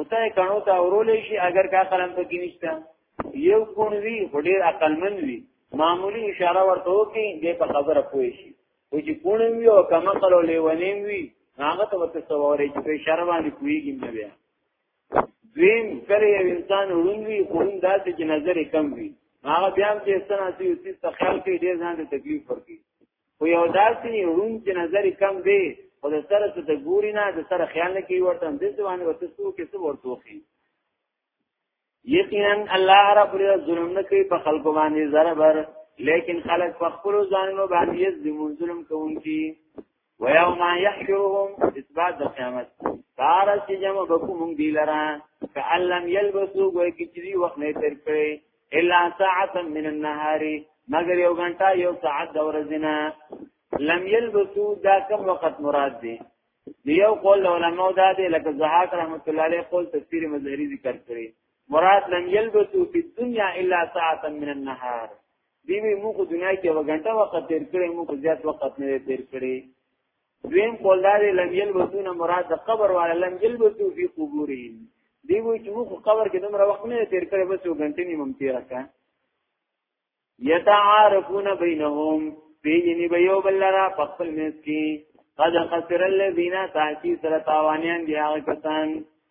وته کڼو ته اورولې شي اگر کا قلم پکې نشته یو کون وی ډیر عقلمن وی معمولی اشاره ورته وکي دې په خبره پوي شي او چې کون وی او کما قلو لیونیم وی هغه ته وته سوورې چې په اشاره باندې کویږي نه بیا دویم کله یو انسان وړون وی خون داسې چې نظر کم وی هغه بیا چې ستنه سي او سي تخیل کې ډیر ځان ته تکلیف ورکړي خو یو داسې روم چې نظر کم دی خو د سره څه د ګوري نه د سره خیال نه کوي ورته د ځوان ورته څو کې څو ورته خي یقینا الله رب دې ظلم نه کوي په خلکو باندې ضرر لیکن خلک په خپل ځانونو باندې ظلم ظلم کوونکي ويوم يحشرهم اثبات د قیامت کار چې جمع بکو مونږ دی لرا کعلم یلبسو گوی کی چری وخت نه تر کړی الا ساعتا من النهار مگر یو غنټه یو ساعت د ورځې نه لم یلبسو دا کم وخت مراد دی یو قول علماء دا دی لکه زهاک رحمت الله علیه قول تفسیر مظهری ذکر کړی مراد لم یلبسو فی الدنیا الا ساعتا من النهار دیوی مو کو دنیا کې وګنټه وخت تیر کړی مو کو زیات وخت نه تیر کړی دویم قول دا دی لم یلبسون مراد د قبر والا لم یلبسو فی قبورهم دی وای چې موږ قبر کې دومره وخت نه تیر کړی بس یو غنټه نیمه تیر کړه یتعارفون بینهم پیجنی به یو بل را په خپل منځ کې قد خسر الذین تاکی سره تاوانیان دی هغه کسان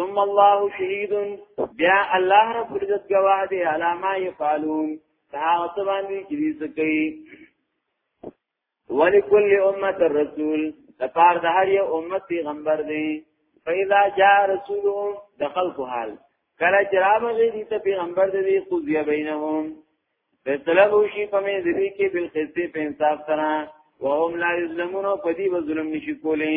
ثم الله شهید بیا الله رب العزت گواه دی علامه یفعلون هغه څه باندې چې دې کوي ولکل امه الرسول لپار د هر یو امت پیغمبر دی فإذا جاء رسولهم دخل کو حال کله چې راغلی دي ته پیغمبر دی خو دی بینهم فیصله وشي په مې دې کې بل قصې په انصاف سره وهم لا یظلمون او پدی و ظلم نشي کولې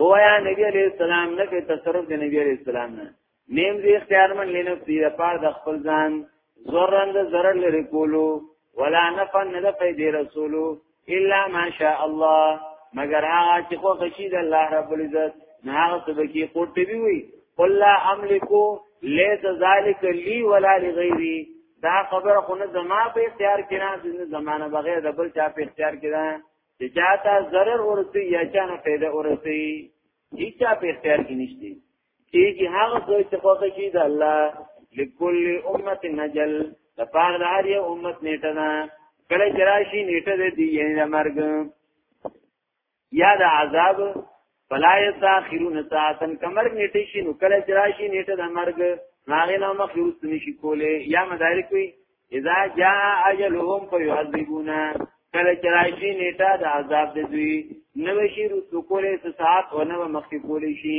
وایا نبی علیہ السلام نه په تصرف د نبی علیہ السلام نه نیم دی اختیار من لینو دی د پار د خپل ځان زورند zarar لري کولو ولا نفع نه د پیدې رسولو الا ماشاء الله مگر هغه چې خو خشي د الله رب العزت نه هغه څه کې کوټه وی وي قل لا املکو ليس ذلك لي ولا لغيري دا خبر خو نه زما په اختیار کې نه زمانه بغیر د بل چا په اختیار کې ده چې چاته ضرر ورسي یا چانه پیدا ورسي هیڅ په اختیار کې نشته کیږي هغه څه چې خوښ شي د الله لکل امه نجل د پاره د هر یو امت نیټه ده کله چې راشي نیټه دې دی یعنی د مرګ یا د عذاب فلا یستاخرون ساعتا کمرګ نیټه شي نو کله چې راشي نیټه د مرګ ناغه نو مخ یوس نشي کوله یا مدارک وي اذا جاء اجلهم فيعذبونا کله چې راشي نیټه د عذاب د دوی نو شي رسو کوله ساعت او نو مخ کوله شي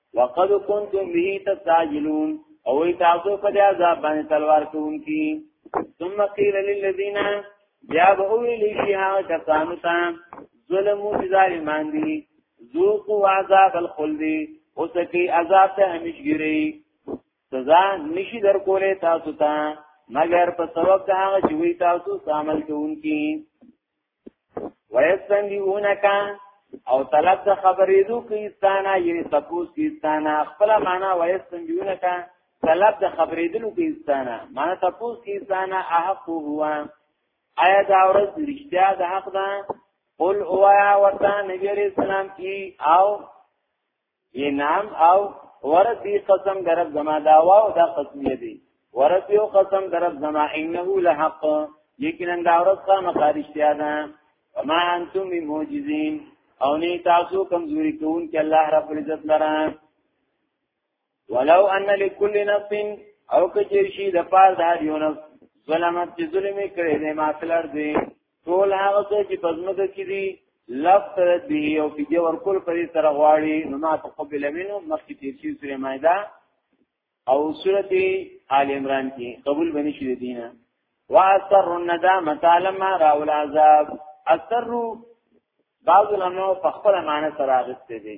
وقد كنتم به تستعجلون او ای تاسو په دې عذاب باندې تلوار کوونکی ثم قيل للذين بیا به ویل شي هغه کسانو ته ظلمو چې ظالمان دي ذوقوا عذاب الخلد او سکی عذاب ته همیشګری سزا نشي در کولې تاسو ته مگر په سبب هغه چې وی تاسو عمل کوونکی ويستنبئونک او طلب د خبرې دو کیستانا یعنی تپوس کیستانا خپل معنا ويستنبئونک طلب د خبرې دو کیستانا معنا تپوس کیستانا احق هو آیا دا ورځ رښتیا د حق ده قل اوایا ورته نبی علیہ السلام کی او انعام او وربي قسم درب زما دا واو دا قسمیه دی وربي او قسم درب زما انه لحق یقینا دا ورځ قامه خارجتیا ده وما انتم بمعجزين او نه تاسو کمزوري کوون کې الله رب العزت لره ولو ان لكل نفس او کچیر شي د پاره د هر یو نفس ظلمت چې ظلم کړي نه مافلر دی ټول هغه څه چې پزمکه کې دي لفظ تر دې او فدیه ورکول په دې سره غواړي نو ما تقبل منه مخکې تیر شي سورې مائده او سورته آل عمران کې قبول بنی شي دینه واثر الندامه لما راو العذاب اثر بعض الانو په خپل معنی سره اغسته دي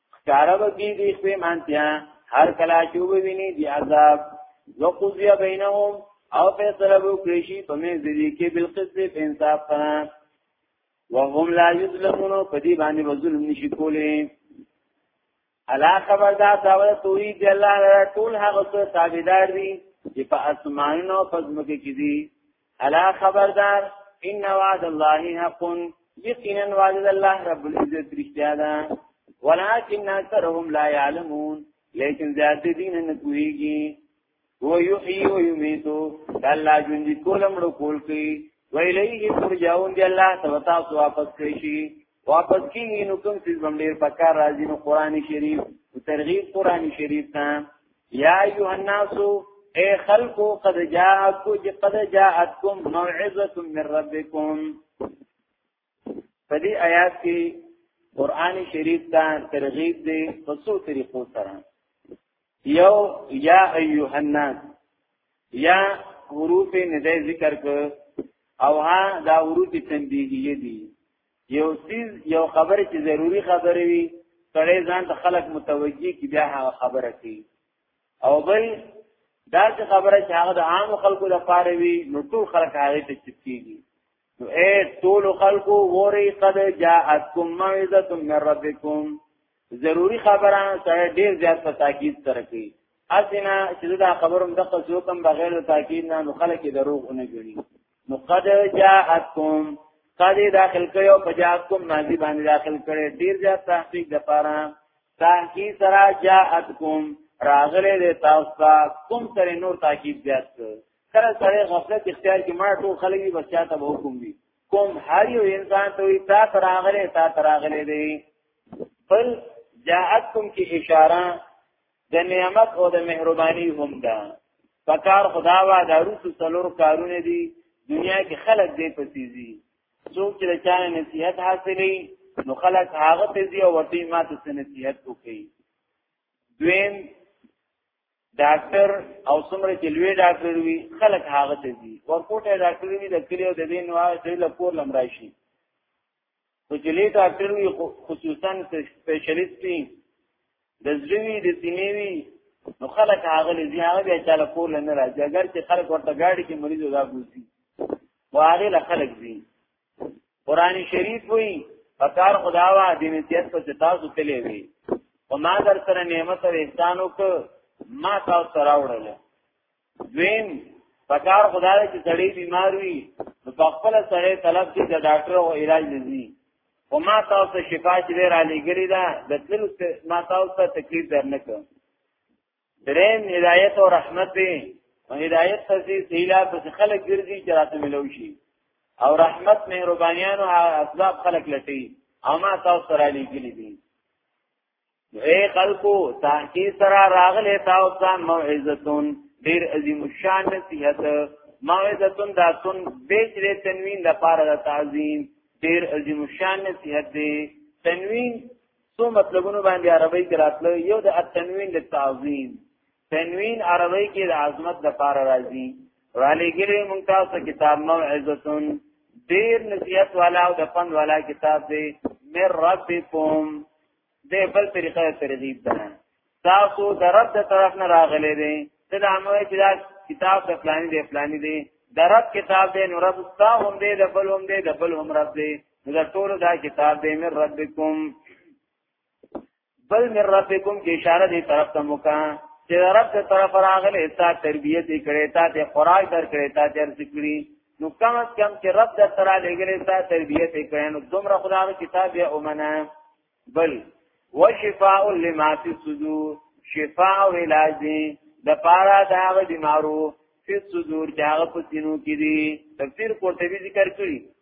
ښکارا به کی دی خپې مانتیا هر کلا چې وویني دی عذاب وقضی بینهم او فیصله وکړي شي په مې ذری کې بالقسط په انصاف سره وهم لا یظلمون په دې باندې ظلم نشي کولای الا خبر دا داوله توي دی الله ټول هغه څه تابعدار دي چې په اسمانونو او په ځمکه کې دي الا خبردار ان وعد الله حق یقینا وعد الله رب العزت رښتیا ده ولكن اکثرهم لا يعلمون لیکن زیات دین نه کویږي هو یحیی و یمیت الله ژوند کولم له کول کوي ویلیه ترجعون دی الله تبارک واپس کوي شي واپس کیږي نو کوم څه باندې ډیر پکار راځي نو قران شریف او ترغیب قران شریف ته یا ایه الناس اے خلقو قد جاءتکو چې قد جاءتکم موعظه من ربکم په دې آیات کې قران شریف ته ترغیب دی په څو طریقو سره یو یا ایه الناس یا حروف ندای ذکر ک او ها دا حروف تنبیهیه دي یو سیز یو خبره چې ضروری خبره وي سړی ځان ته خلق متوجي کی بیا هغه خبره کوي او بل دا چې خبره چې هغه د عام خلکو د پاره وي نو ټول خلک هغه ته چپکیږي نو اے ټول خلکو وری قد جاءتکم موعظه من ربکم ضروری خبره سره ډیر زیات په تاکید سره کوي اسنه چې دا خبروم د قصو کم بغیر د تاکید نه خلک دروغ نه جوړي نو قد جاءتكم قد داخل کړو په جاءتكم ماضی باندې داخل کړي ډیر زیات تحقیق د پاره تحقیق سره جاءتكم راغله د تاسو ته کوم سره نور تحقیق زیات کړه سره غفلت اختیار کې ما ټول خلک به بچا ته به حکم دي کوم هر یو انسان ته وي تا تراغله تا تراغله دی بل جاءتكم کی اشاره د نعمت او د مهرباني هم ده پکار خدا وا د روس څلور کارونه دي دنیا کې خلک دې پسیزي څوک چې چا نصیحت حاصلې نو خلک هغه ته دي او ورته ما ته نصیحت وکړي دویم ډاکټر او څومره چې لوی ډاکټر وي خلک هغه ته دي ورکوټه ډاکټر وي د کلیو د دین واه چې له کور لمرای شي خو چې لوی ډاکټر وي خصوصا سپیشلیست وي د زړوي د سینې وي نو خلک هغه لږه هغه بیا چاله کول نه راځي اگر چې خلک ورته گاډي کې مریض ودا بوزي واغه له خلک دي قران شریف وي پکار خداوا د نتیت په تاسو تلې وي او ما در سره نعمت او احسان وک ما تاسو سره وړل دویم پکار خدای چې سړی بیمار وي نو په خپل سره طلب کې د ډاکټر او علاج لږي او ما تاسو شفا چې را لګري دا د تل ما تاسو ته تکلیف درنه کوم دریم هدایت او رحمت دی او هدایت ته چې سیلا په خلک ګرځي چې راته ملو شي او رحمت مهربانيانو اسباب خلق لټي او ما تاسو سره لګلي دي اے خلقو تحقی سرا راغلے تاوستان موعزتون دیر عظیم الشان نصیحت موعزتون داتون بیچ رے تنوین دا پارا دا تعظیم دیر عظیم الشان نصیحت دے تنوین سو مطلبونو باندې عربی کراتلو یو د التنوین للتعظیم تنوین عربی کې د عظمت د پار راځي ولی ګره مونږ تاسو کتاب موعظتون ډیر نصیحت والا او د پند والا کتاب دی مر ربکم دې بل طریقه ترغیب ده تاسو د رب د طرف نه راغلي دي ته د امر چې دا کتاب د فلاني دی فلاني دی د رب کتاب دی نو رب ستا هم دی د بل هم دی د بل هم رب دی نو د ټولو دا کتاب دی مر ربکم بل من ربکم کې اشاره دی طرف ته موکا چې رب ته طرف راغلې تا تربیه دې کړې تا ته خوراک در کړې تا ته رزق کړې نو کم از کم چې رب در سره لګلې تا تربیه دې کړې نو دومره خدای کتاب یا اومنه بل وشفاء لما فی الصدور شفاء او علاج دی د پارا دا غدي معروف فی الصدور چې هغه په سینو کې دي تفسیر قرطبی ذکر کړی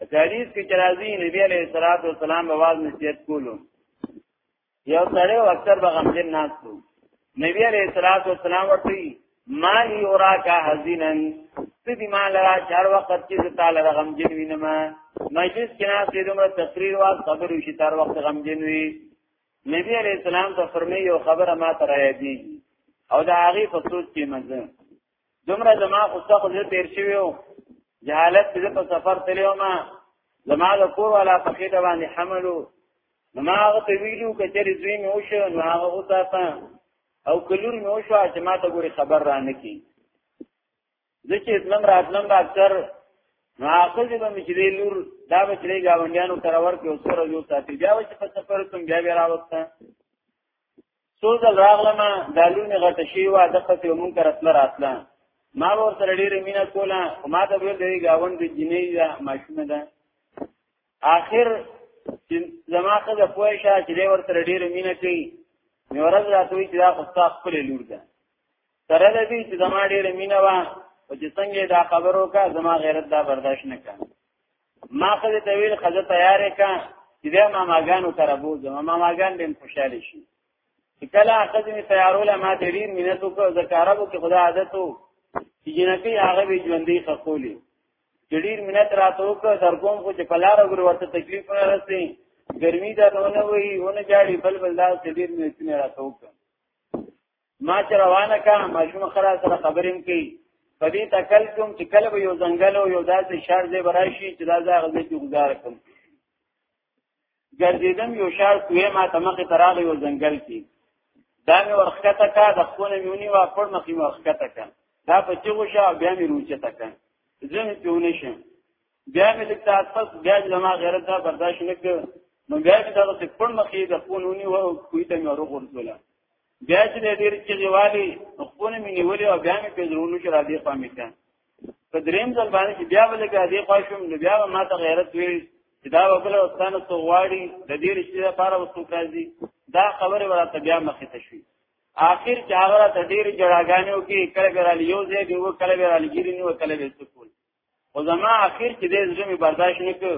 حدیث کې چرازی نبی علیہ الصلوۃ والسلام بواز نصیحت کولو یو سره او اکثر به غمجن ناس کو نبی علیہ الصلوۃ والسلام ورته مالی اورا کا حزینن سدی مال را چار وخت چې تعالی را غمجن وینم مجلس کې ناس دې دومره تقریر وا خبر وشي تر وخت غمجن وی نبی علیہ السلام ته فرمایي یو خبره ما تر یادېږي او دا هغه په سوچ کې مزه دومره زما خو څه خو زه تیر شوی و جهالت چې په سفر تللی وم زما د کور والا په خېټه باندې حمل و نو ما هغه ته ویلو که چېرې زوی مې وشو نو هغه وساته او که لور مې وشوه چې ما ته ګورې خبر رانه کړي زه چې تلم راتلم به اکثر نو هغه دې به مې چې دی لور دا به چې دی ګاونډیانو ته راورکړي او څوره یو ساتي بیا به چې په سفر کوم بیا بیا راوسته څو ځل راغلم دا لونې غټه شي وا د پسې مونږ راتله راتله ما ور سره ډېره مینه کوله خو ما ته ویل دی گاوند د جنې دا ماشومه ده آخر چې زما خزه پوه شه چې دی ور سره ډېره مینه کوي نو ورځ راتوي چې دا خو ستا خپل لور ده سره د دې چې زما ډېره مینه وه او چې څنګه دا خبرو کا زما غیرت دا برداشت نه کړ ما خو دې تویل خزه تیارې کا چې بیا ماماګانو سره بوزم ماماګان دې خوشاله شي چې کله خزه می تیارول ما دې ډیر مینت وکړ زکاربو کې خدا عادت وو چې جنکی هغه به ژوندې خخولي ډیر مینت راته وکړ در کوم خو چې پلار وګور ورته تکلیف نه رسي ګرمي دا نه وي ونه جاړي بل بل دا ډیر مینت نه راته وکړ ما چې روانه کا ماشوم خره سره خبرې کوي په دې تکل کوم چې کله به یو ځنګل او یو داسې شهر دې براشي چې دا ځای غزې کې گزار کوم ګرځیدم یو شهر کوی ما ته مخې تراغه یو ځنګل کې دا مې ورخته کا د خونه میونی وا پر مخې مې ورخته کا دا په چې وشه بیا مې روچه تا کا زه پیونه شم بیا مې د تاسف بیا زما غیرت دا برداشت نکړ نو بیا مې دا څه پر مخې د خونه ونی و کوی ته مې ورغورځوله بیا چې ډېر چې غوالي خپل مې نیولې او بیا مې په زرونو کې را دي پامې کړ په دریم ځل باندې چې بیا ولګ را دي خوښم نو بیا ما ته غیرت وی چې دا وکړه وستانه تو غواړي د دې رښتې لپاره وسو راځي دا خبره ورته بیا مخې ته شوې آخر چې هغه ته ډېر جړاګانې وکړي کله به را لیو ځای دی و کله به را لګیرنی و کله به سکول او زما اخر کې دې زړه مې برداشت نکړ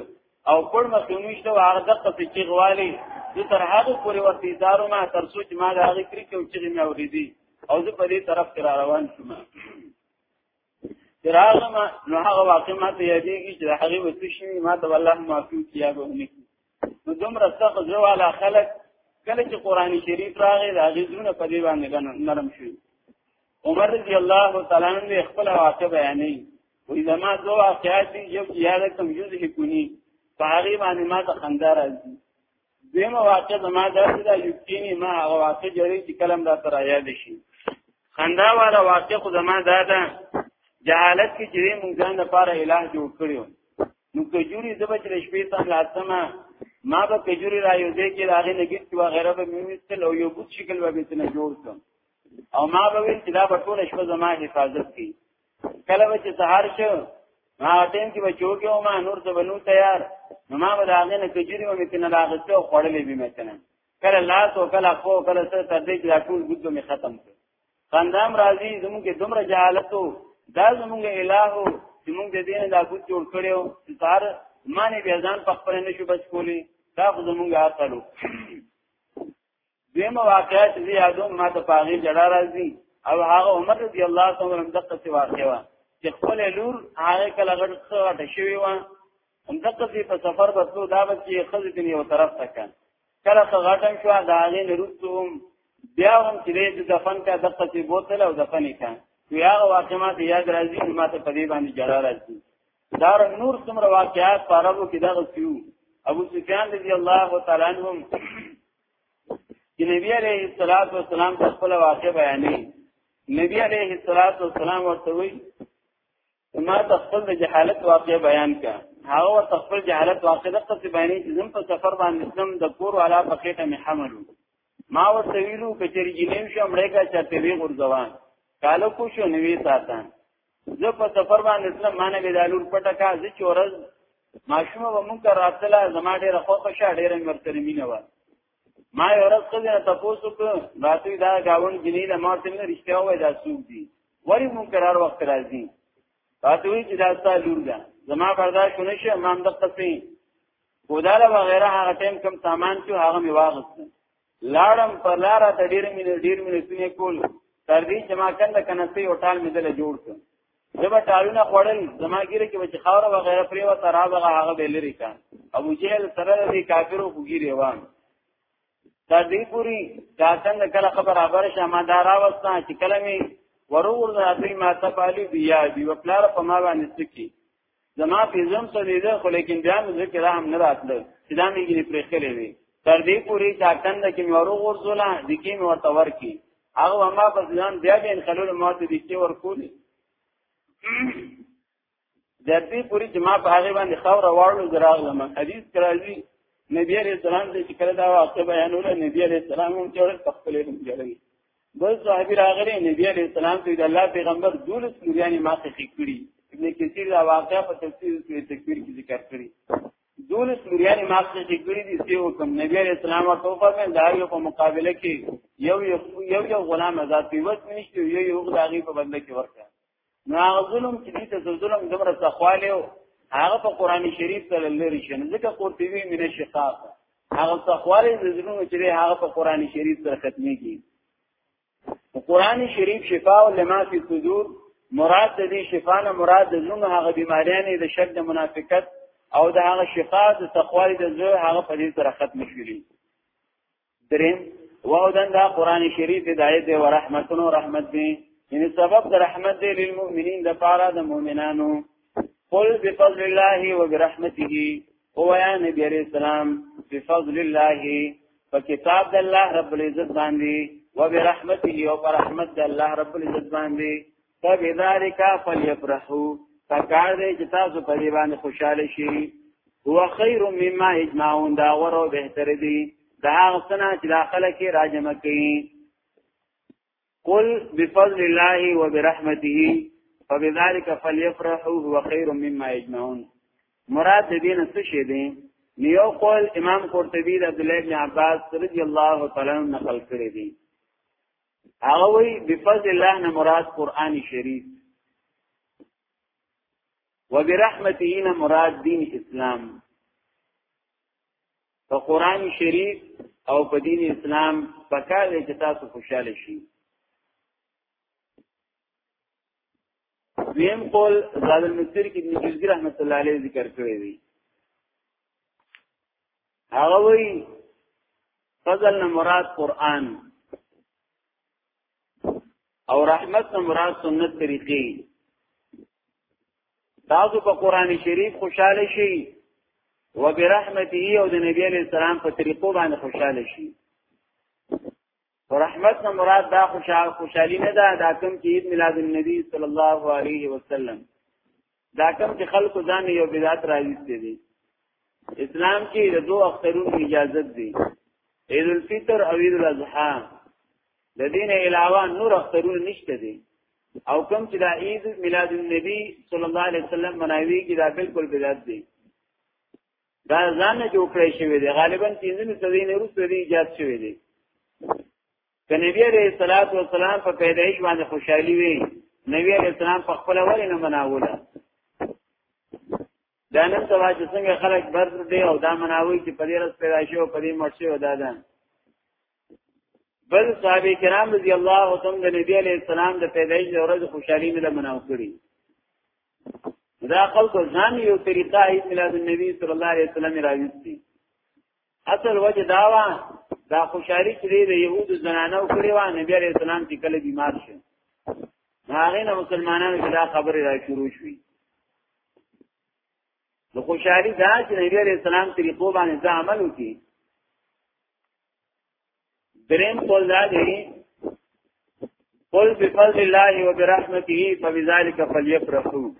او کول مسلمانې شو هغه د قصې چې غوالي زه تر هغه پورې ورته ادارو ما تر څو چې ما دا هغه کړی چې چې مې اوریدي او زه په دې طرف کې را روان شوم تر هغه ما نو هغه واقع ما ته یادېږي چې هغه وسې شي ما ته الله معافي کیا به نه نو دومره سخت ځواله خلک کله چې قران شریف راغی دا غزونه په دې باندې نرم شو عمر رضی الله تعالی عنہ خپل واقع بیانې وې زما دوه واقعات دي یو یاد کوم یو ځکه کونی پاری باندې ما ته خندار راځي دیمه واقع زما داسې دا یقیني ما هغه واقع جری چې کلم دا تر یاد شي خندا والا واقع خو زما دا ده جهالت کې چې موږ ځان لپاره الٰه جوړ کړو نو کجوري زبر چې شپې ته لاسمه ما به کجوري را یو ځای کې راغې نه کیږي او غیره به میوستل او یو بوت شکل به بیت نه جوړ کړم او ما به ویل چې دا به ټول شپه زما حفاظت کوي کله به چې سهار شو ما ټیم کې بچو کې او ما نور ته بنو تیار نو ما به راغې نه کجوري مې کنه راغسته او خړلې به مې کنه کله لاس او کله خو کله سر تر دې چې ټول بوت مې ختم کړ قندام راضی زمونږ کې دومره جهالتو دا زمونږ الهو چې مونږ د دین د ابوت جوړ کړو چې تار معنی بیا ځان په خپل نشو بچ کولی دا خو زمونږ عقلو دیم واقعا چې یادو ما ته پاغي جړا راځي او هغه عمر رضی الله تعالی عنہ دغه څه واقع و چې خپل لور هغه کله غټ څه شوی و هم دغه په سفر بسو دا به چې خزې یو طرف تکان کله په غټن شو دا هغه نرسته هم بیا هم چې د دفن کا د قصې بوتل او دفن کا بیا واقع ما ته یاد راځي چې ما ته په دې باندې جړا راځي دا نور څومره واقعات پارو کې دا غسیو ابو سفیان رضی الله تعالی عنہ چې نبی عليه الصلاه والسلام خپل واقع بیانې نبی عليه الصلاه والسلام ورته وی ما ته خپل د جهالت واقع بیان کړه هغه ورته خپل جهالت واقع د قصې بیانې چې زم په سفر باندې زم د کور والا په خېټه مې حملو ما ورته ویلو کچری جنیم شو مړې کا چرته وی غرزوان کالو کو شو نوې ساتان زه په سفر باندې اسلام معنی بدالور پټه کا زه چورز ماشومه و مونږه راتله زما ډېر خوښه شه ډېر مرترمینه و ما یو ورځ خو نه تاسو ته راته دا گاون جنې له ما ته نه رښتیا وای دا سوق دي ولی مون قرار وخت راځي تاسو وی چې دا ستاسو لور ده زما برداشت نشه ما هم د قصې ګوداله وغیرہ هغه ټیم کم سامان چې هغه می واغست لاړم پر لارا ته ډیر مې ډیر مې سینې کول تر دې چې ما کنده کنسې او ټال مې دل جوړ کړ زما ټالونه خوړل زما ګیره کې چې خاور و غیره پرې و تر هغه هغه به لري کا ابو جهل سره دې کافرو خوګيري وان تر دې پوری دا څنګه کله خبر خبر شمه دارا وستا چې کلمې ورور د دې ما تپالي بیا دی و پلار په ما باندې سکی زما پیزم ته لیده خو لیکن بیا مې ځکه رحم نه راتله چې دا مې ګری پرې کړې وي تر دې پورې دا کند کې مې ورو غورځولا د کې مې ورته ورکی هغه ما په ځان بیا بین خلول ما ته دې کې ورکولې د دې پورې چې ما په هغه باندې خاور واړو دراغلم حدیث کراځي نبی عليه السلام دې چې کړه دا واقع بیانول نبی عليه السلام هم چې خپل هم جوړوي بل صحابي راغلی نبی عليه السلام ته د الله پیغمبر دولس مریانی ما ته کړی ابن کثیر دا واقعا په تفسیر کې تکبیر کې ذکر کړی دولس مریانی ما ته کړی دي چې حکم نبی عليه السلام ورته فرمایل دا یو په مقابله کې یو یو یو غلام آزاد پیوت نشته یو یو غلاغي په بنده کې ورکړ نو هغه ظلم چې دې ته ظلم دومره تخواله او هغه په قران شریف سره لري شنه ځکه قرطبي من شقاق هغه تخواله د ظلم چې هغه په قران شریف سره ختمي کی قران شریف شفاء لما فی صدور مراد د دې شفاء نه مراد د ظلم هغه بیماریانه د شک د منافقت او د هغه شفاء د تخواله د زړه هغه په دې سره ختم شولې دریم وعدن دا قران شریف هدایت او رحمتون او رحمت دی یعنی سبب د رحمت دی للمؤمنین د پاره د مؤمنانو قل بفضل الله وبرحمته او یا نبی علیہ السلام بفضل الله په کتاب د الله رب العزت باندې وبرحمته او برحمت د الله رب العزت باندې فبذلک فلیفرحوا فکار دې چې تاسو په دې باندې خوشاله شئ هو خیر مما اجمعون دا ورو بهتر دی دا هغه سنه چې داخله کې راجم کوي قل بفضل الله وبرحمته فبذلك فليفرحوا هو خير مما يجمعون مراد دې نه څه شي دي نیو قول امام قرطبی د عبد الله بن عباس رضی الله تعالی عنہ نقل کړی دی هغه وی بفضل الله نه مراد قران شریف وبرحمته نه مراد دین اسلام په قران شریف او په دین اسلام پکاره چې تاسو خوشاله شئ دویم قول زاد المسیر کې ابن جزی رحمت الله علیه ذکر کړی دی هغه وی فضل نه مراد قران او رحمت نه مراد سنت طریقې تاسو په قران شریف خوشاله شئ وبرحمته او د نبی علیہ السلام په طریقو باندې خوشاله شي رحمت نه مراد دا خوشحال خوشحالي نه ده دا کوم چې عيد میلاد النبي صلی الله علیه وسلم دا کوم چې خلکو ځان یو بدعت راويستي دي اسلام کې د دوه اخترونو اجازه دي عيد الفطر او عيد الاضحى د دین علاوه نور اخترونه نشته دي او کوم چې دا عيد میلاد النبي صلی الله علیه وسلم مناوي کې دا بالکل بدعت دي دا ځان نه جوړ کړی شوی دی غالبا 15 صدې نه وروسته دی ایجاد شوی دی که نبی عليه الصلاة والسلام په پیدایش باندې خوشحالي وي نبی عليه السلام په خپل ولې نه مناوله دا نن سبا چې څنګه خلک بر دی او دا مناوي چې په دې رس پیدا شو په دې مړ شو دا ده بل صحابه کرام رضی الله عنهم د نبی علیہ السلام د پیدایش د ورځ خوشحالي نه مناو کړی دا خلق ځان یو طریقه ای میلاد النبی صلی الله علیه وسلم راویستی اصل وجه داوا دا خوشحالی چې د یهودو زنانو کړی و نبی علیہ السلام چې کله بیمار شو هغه نه مسلمانانو کې دا خبره را شروع شوې نو خوشحالی دا چې نبی علیہ السلام طریقو باندې عمل وکړي دریم قول دا دی قل بفضل الله وبرحمته فبذلك فليفرحوا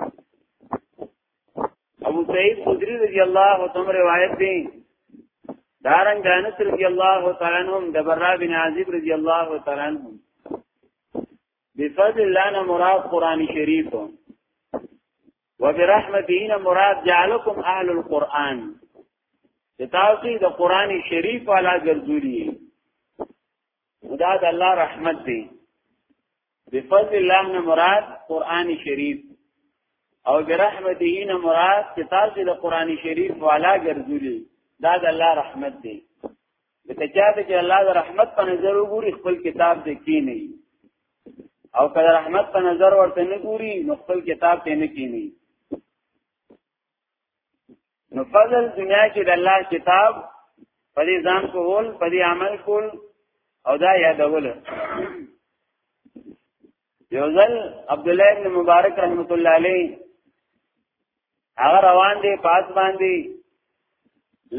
ابو سعید خدری رضی الله تعالی روایت دی دارنګ انس رضی الله تعالی عنہ د برا بن عازب رضی الله تعالی عنہ بفضل الله نه مراد قران شریف وبرحمته مراد جعلکم اهل القرآن چې تاسو د قران شریف والا ګرځولي خدا د الله رحمت دی بفضل الله نه مراد قران شریف او برحمته نه مراد چې تاسو د قران شریف والا ګرځولي دا د الله رحمت دی لکه چاته چې الله د رحمت په نظر وګوري خپل کتاب دې کینی او کله رحمت په نظر ورته نه ګوري نو خپل کتاب دې نه کینی نو فضل دنیا کې د الله کتاب په دې ځان کول په دې عمل کول او دا یادول یو ځل عبد الله بن مبارک رحمت الله علیه هغه روان دی پاس باندې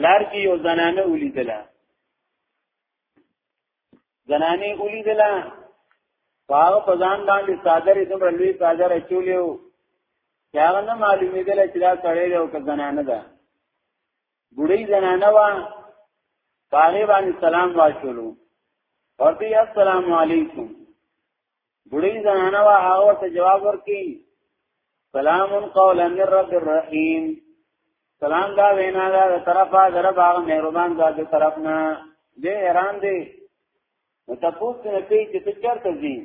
لار کې یو زنانه ولیدله زنانه ولیدله هغه په ځان باندې صادر دومره لوی صادر چولیو هغه نه معلومیدله چې دا سړی دی او که زنانه ده بوډۍ زنانه وا باغې باندې سلام واچولو ورته السلام علیکم بوډۍ زنانه وا هغه ته جواب ورکړي سلام قولا من رب الرحیم سلام دا وینا دا طرفه در باغ مهربان ذات طرف نه دې حیران دي نو تاسو نه کوي چې څه چرته دي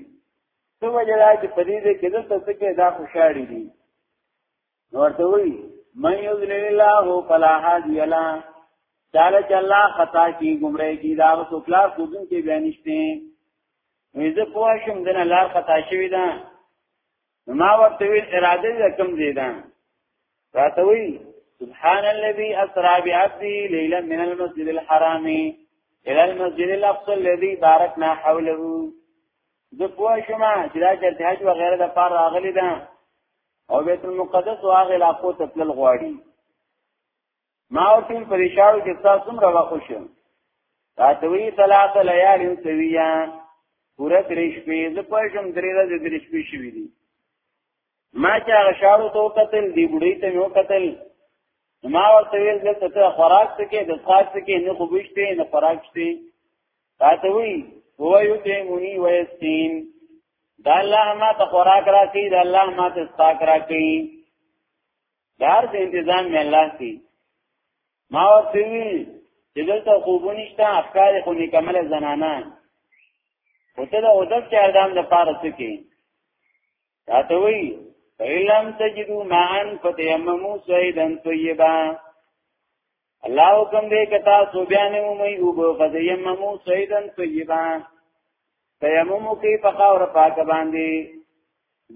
څه وجه دا چې پدې دې کې دلته څه کې دا خوشاړي دي ورته وی من یذل الله فلا هادی له چاله چې الله خطا کی گمراه کی دا اوس خلاف دوزن کې بیانشته وې زه پوه شم د نه لار خطا شوی دا ما ورته وی اراده دې کم دی دا راته وی سبحان الذي اسرا بعبده ليلا من المسجد الحرام الى المسجد الاقصى الذي باركنا حوله زه پوه شم چې دا چرته حج وغیرہ د پار راغلی دا او بیت المقدس او هغه علاقو ته تل غواړي ما او ټول پریشاو کې تاسو څومره واخوشم تاتوی ثلاث لیال سویا پورا درې شپې ز پښم درې ورځې درې شپې شوې دي ما چې هغه شاړو ته قتل دی بډې ته نو قتل ما ورته ویل دلته ته خوراک څه کې د خاص څه کې نه خوبشته نه خوراک شته تاتوی هو یو ته مونی ویستین دا الله ما ته خوراک راکړي دا الله ما ته ساک راکړي دا هر څه تنظیم مې الله کوي ما ورته وی چې دلته خوبونه شته افکار خو نکمل زنانه او ته دا اودس چې اردام د پاره څه کوي دا ته وی فیلم تجدو معن فتیممو سیدن طیبا الله حکم دې کتا سو بیان مو مې او به فزیممو سیدن طیبا تیمم کوي په خاور پاک باندې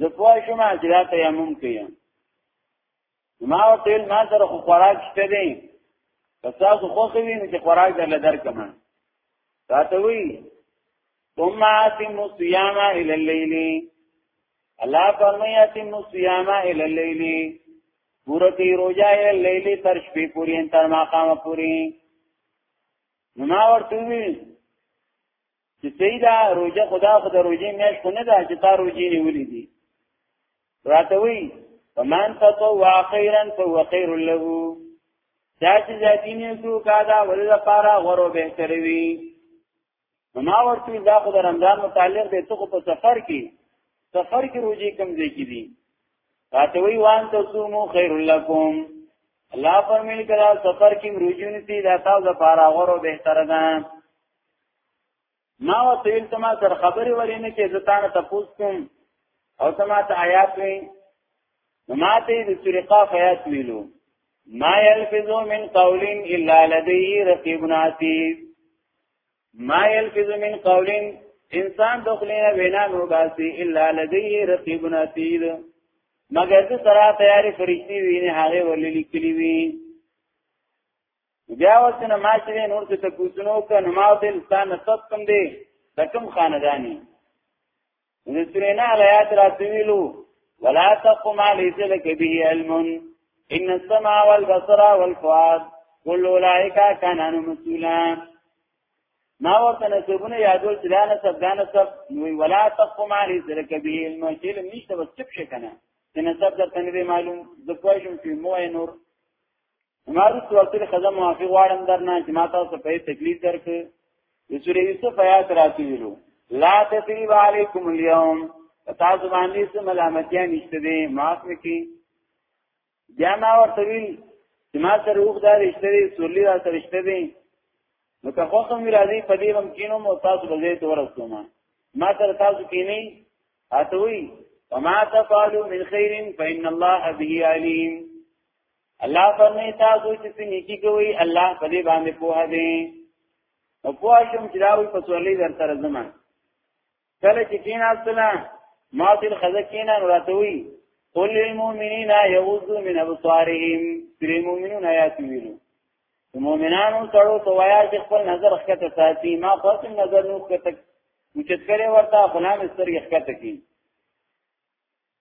زپوا شما چې دا تیمم کوي ما او تل ما سره خو خوراک شته دي پس تاسو خو کوي چې خوراک درل درکم تاسو وی ثم اتم الصيام الى الليل الله فرمایي اتم الصيام الى الليل پورا کی روجا یې لیلی تر شپې پوری ان تر ماقام پوری نو ما ورته وی چې سیدا روجا خدا خدا روجي مېش کو نه ده چې تا روجي نیولې دي راته وی فمن تطوع خيرا فهو خير له چا چې ذاتینه سو کا دا ول لپاره غورو بهتروي ما ورته دا خو د رمضان متعلق دی ته په سفر کې سفر کې روزي کم ځای کې دي راته وی وان تصومو خیر لکم الله فرمایي کړه سفر کې روزي نسی دا تاسو لپاره غوړو به تر ده ما وتیل تما سر خبرې ولې نه کې زتانه تپوس کوم او تما ته آیات وی ما ته د سورې قاف آیات ویلو ما یلفظو من قول الا لدی رقیب عتید ما يلفظ من قول انسان دخلینا وینا نو باسی الا لديه رقیب نتید مگر د سره تیاری فرشتي ویني هغه ولې لیکلي وي بیا وسنه ما چې نور څه تکوتنو کنه ما ته انسان نصب کم دی د کوم خاندانی د سرینا آیات راته ویلو ولا تقم ليس لك به علم ان السمع والبصر والفؤاد كل اولئك كان عنه مسؤولا ما ورته نسبونه یادول چې دا نسب دا نسب نو ولا تقم ليس لك به علم چې نشته بس چپ شي کنه چې نسب درته نه معلوم د کوښم چې مو نور ما د توتر خزه معافي غواړم درنه چې ما تاسو په تکلیف درک د سورې یوسف آیات راتللو لا تثریب علیکم اليوم تاسو باندې څه ملامتیا نشته دي معاف نکي بیا ما ورته وی چې ما سره وګ دا رښتې دي سورلی را سره رښتې دي نو که خو کوم راځي په دې هم کینو مو تاسو به زه ته ورسوم ما سره تاسو کینی اته وی وما تفعلوا من خير فإن الله به عليم الله فرمایي تاسو چې څنګه کی کوي الله په دې باندې پوه دی او پوه شم چې دا وي په سورلې در سره زما کله چې کین اصله ما تل خزه کینا راته وي قل للمؤمنین یغضوا من ابصارهم تر مؤمنون آیات ویلو مؤمنانو سره تو وایي چې خپل نظر ښکته ساتي ما خپل نظر نو ښکته وچت کړي ورته غلام سترګې ښکته کی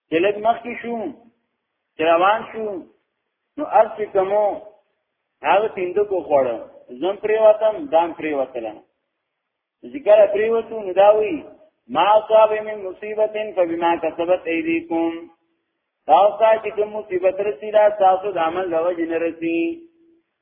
چې لږ مخکې شو چې روان شو نو ارڅ کومو هغه تیندو کو خوړه زم پریوتم دام پریوتلم ذکر پریوتو نو دا وی ما اصاب من مصیبت فبما کسبت ایدیکم تاسو ته چې کوم مصیبت رسیدا تاسو د عمل لوجه نه رسیدي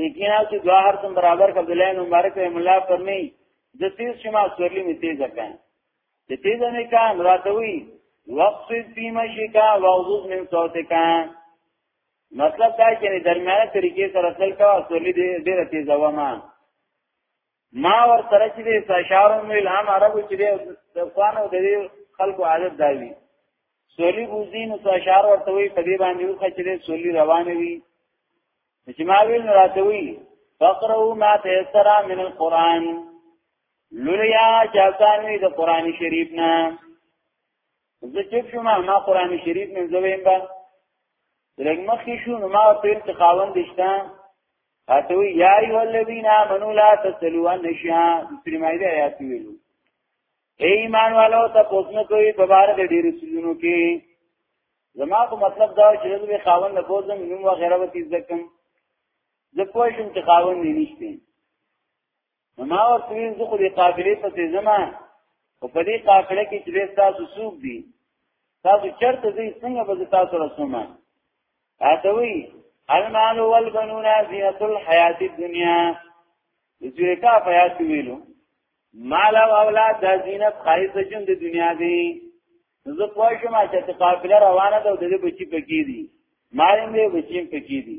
یقینا چې دعا هر څوم برابر کړه بلای نو مبارک رحم الله فرمایي د تیز شما سورلی می تیز کړه د تیز نه کان راتوي وقت فی مشکا وغضب من صوتکا مطلب دا چې درمیانه طریقې سره تل کا سورلی دې ډیره تیز وما ما ور سره چې د استشاره مې الهام عربو چې د افغان او د خلکو عادت دا وی سولی بوزي نو استشاره ورته وی په دې باندې وخه چې سولی روان وي چې ما ویل راته وی فقرو ما تیسر من القرآن لولیا چاکانوی د قرآن شریف نه زه چپ شوم ما قرآن شریف نه زویم با لږ مخکې شو نو ما په تخاوند دشته تاسو یا ایو الذین آمنو لا تسلوا النشاء سورې مائده آیات ویلو اے ایمان والو ته پوښتنه کوي په بار د ډیر سيزونو کې زما کو مطلب دا چې زه خاون نه بوزم نوم وغیرہ وتی ځکم زه پوه شم چې خاون نه نشته نو ما ورته ویل زه خو دې قافلې پسې ځم او په دې قافله کې چې تاسو څوک دي تاسو چرته ځئ څنګه به تاسو رسوم تاسو وی المال والبنون زینت الحیات الدنیا چې کا پیات ویلو مال او اولاد د زینت خایز ژوند د دنیا دی زه پوه شوم چې قافله روانه ده او د بچی پکې دي مال یې بچی پکې دي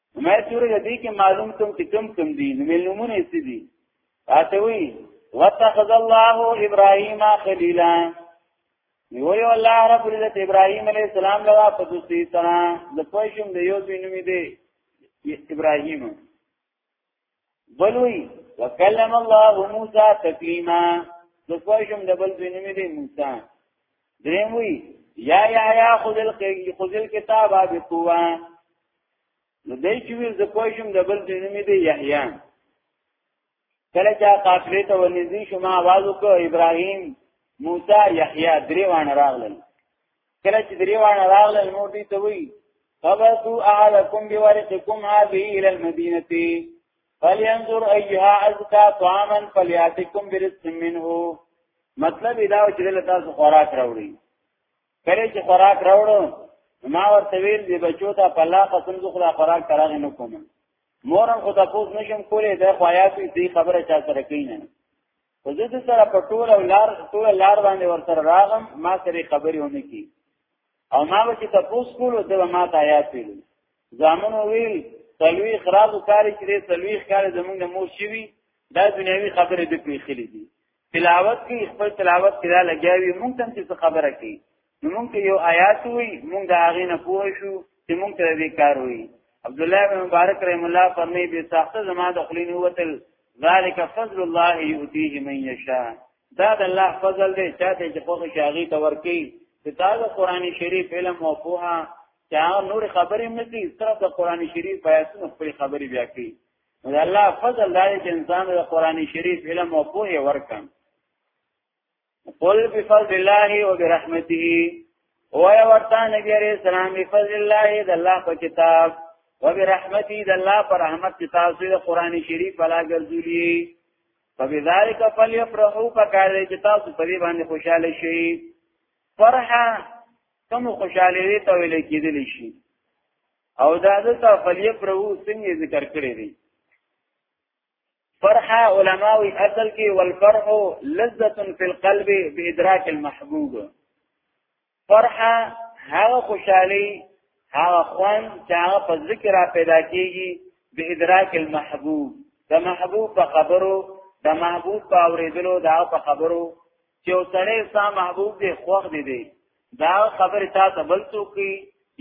ما تورې د دې کې معلوم کوم چې کم کم دي نو مې نمونه څه دي راته وی واتخذ الله ابراهيم خليلا وی الله رب العزت ابراهيم عليه السلام لوا په دوستي سره د پښوم د یو دینومې دی ابراهيم بلوی وکلم الله موسی تکلیما دفایشم دبل بنمی دی موسی دریم وی یا یا یا خذ خذ الكتاب بقوا نو دای چې ویل دفایشم دبل بنمی دی یحیی کله چې قافله ته ونځي شما आवाज وکړ ابراهیم موسی یحیی درې وانه راغلل کله چې درې وانه راغله نو دوی ته وی فبسو احدکم بورقکم هذه الى المدینه فلینظر ایها ازکا طعاما فلیاتکم برزق منه مطلب دا چې له تاسو خوراک راوړي کله چې خوراک راوړو ما ورته ویل دی بچو ته په الله قسم زه خدا خوراک تراغ نه کوم مورم خو تاسو نشم کولې دا خوایاتي دې خبره چا سره کین نه خو زه د سره په ټول او لار ټول لار باندې ورسره راغم ما سره خبرې ونه کی او ما به چې تاسو کولو ته ما ته آیات ویل زامن ویل تلوي خراب کاری چې تلوي کاری زمونږ مور شوی دا دنیوي خبرې د پیخلې دي تلاوت کې خپل تلاوت کې لګیاوی مونږ ته څه خبره کوي نو موږ ته یو آیات وی موږ د هغه نه پوه شو چې موږ ته دې کار وی عبد الله بن مبارک رحم الله فرمایي به ساخته زما د خلین وتل ذالک فضل الله یؤتیه من یشاء دا د الله فضل دی چې ته چې خوښ شاغي ته ورکی چې دا د قران شریف علم او پوها چا نور خبرې مې صرف د قران شریف پیاسونه خپل خبرې بیا کوي نو الله فضل دی چې انسان د قران شریف علم او پوهه ورکړي قل بفضل الله وبرحمته وای ورته نبی عليه السلام بفضل الله د الله په کتاب وبرحمته د الله پر رحمت کتاب سره قران شریف بلا ګرځولي فبذالک فلیفرحوا فکار دې تاسو په دې باندې خوشاله شئ فرحه کوم خوشاله دې ته ویل کېدل شي او دا د تفلیه پرو څنګه ذکر کړی دی فرح علماء اصل کې والفرح لذة في القلب بادراك المحبوب فرح هغه خوشحالي هغه خوان چې هغه په ذکر را پیدا کیږي بادراک المحبوب د محبوب په خبرو د محبوب په اوریدلو دا په خبرو چې وسړی ستا محبوب دی خوښ دی دی دا خبره تا ته بل څوک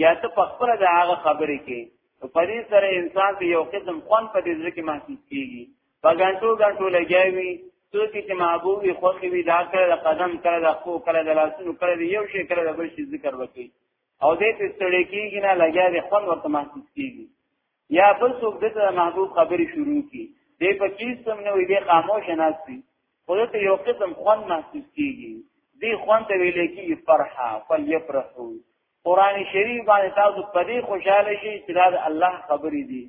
یا ته په خپل د هغه خبرې کې په دې سره انسان به یو قسم خوان په دې ځل کې محسوس کیږي په غنټو غنټو لګیاوي څوک چې محبوب وي خوښ وي دا کړه د قدم کړه د خو کړه د لاسونو کړه د یو شي کړه د بل شي ذکر وکړي او دې ته ستړي کیږي نه لګیا دې خوان ورته محسوس کیږي یا بل څوک دته محبوب خبرې شروع کی دې په چیز سم نه وي دې خاموش ناشتي خو ته یو قسم خوان محسوس کیږي دې خوان ته ویل کی فرحه فلیفرحو قران شریف باندې تاسو په دې خوشاله شئ چې دا الله خبرې دي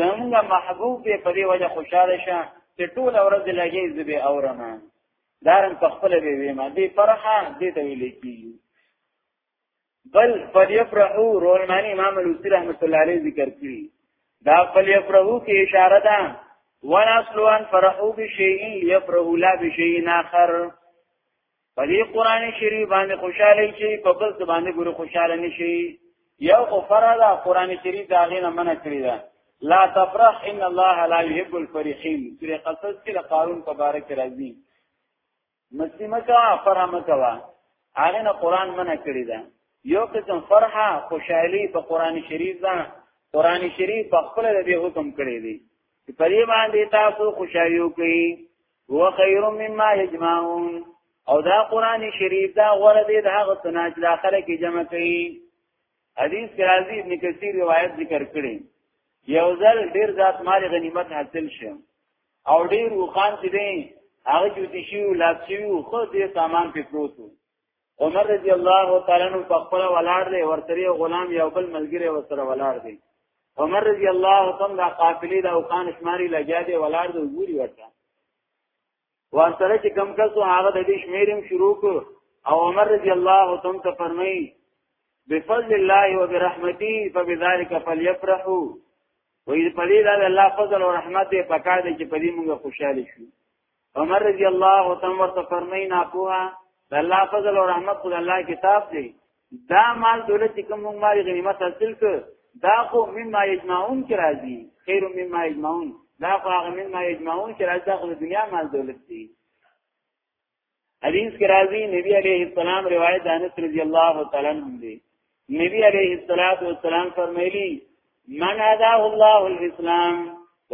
زمونږ محبوب به په دې وجه خوشاله شه چې ټول ورځ لګي زبې اورمه دارن په خپل به ویمه دې فرحه دې ته ویل کیږي بل فلیفرحو رولمانی امام الوسی رحمت الله علیه ذکر کړی دا فلیفرحو کې اشاره ده وناسلوان فرحو بشیئی یفرحو لا بشیئی ناخر په دې قران شریف باندې خوشاله شي په بل څه باندې ګوره خوشاله نشي یو او فرض قران شریف دا غینه منع کړی ده لا تفرح ان الله لا يحب الفرحين سورة قصص کې قارون مبارک راځي مسلمه کا فرح مکوا هغه نه قران منع کړی دا یو قسم فرحه خوشحالي په قران شریف دا قران شریف په خپل د حکم کړی دی په دې باندې تاسو خوشحالي وکړئ هو خیر مما یجمعون او دا قران شریف دا غره دی د هغه سنا چې داخله کې جمع کړي حدیث کې راځي ابن کثیر روایت ذکر کړي یو ځل ډیر ذات مال غنیمت حاصل شه او ډیر وخان چې دی هغه چې دي شي لا شي خو دې سامان په پروت عمر رضی الله تعالی عنہ په خپل ولاړ دی ورتري غلام یو بل ملګری ورسره ولاړ دی عمر رضی الله تعالی دا قافلې دا وخان شماري لګیا دی ولاړ دی ګوري ورته ورسره چې کم کسو هغه د دې شمیرم شروع کو او عمر رضی الله تعالی ته فرمایي بفضل الله وبرحمته فبذلك فليفرحوا وې په دې دا الله فضل او رحمت دې پکار دې چې په دې موږ خوشاله شو عمر رضی الله تعالی ورته فرماینا کوه د الله فضل او رحمت خدای الله کتاب دی دا مال دولت کوم موږ مال غنیمت حاصل ک دا خو مما یجمعون کی راضی خیر مما یجمعون دا خو هغه مما یجمعون کی راضی دا خو دنیا مال دولت دی حدیث کې راځي نبی عليه السلام روایت انس رضی الله تعالی عنہ دی نبی عليه الصلاه والسلام فرمایلی من هداه الله الاسلام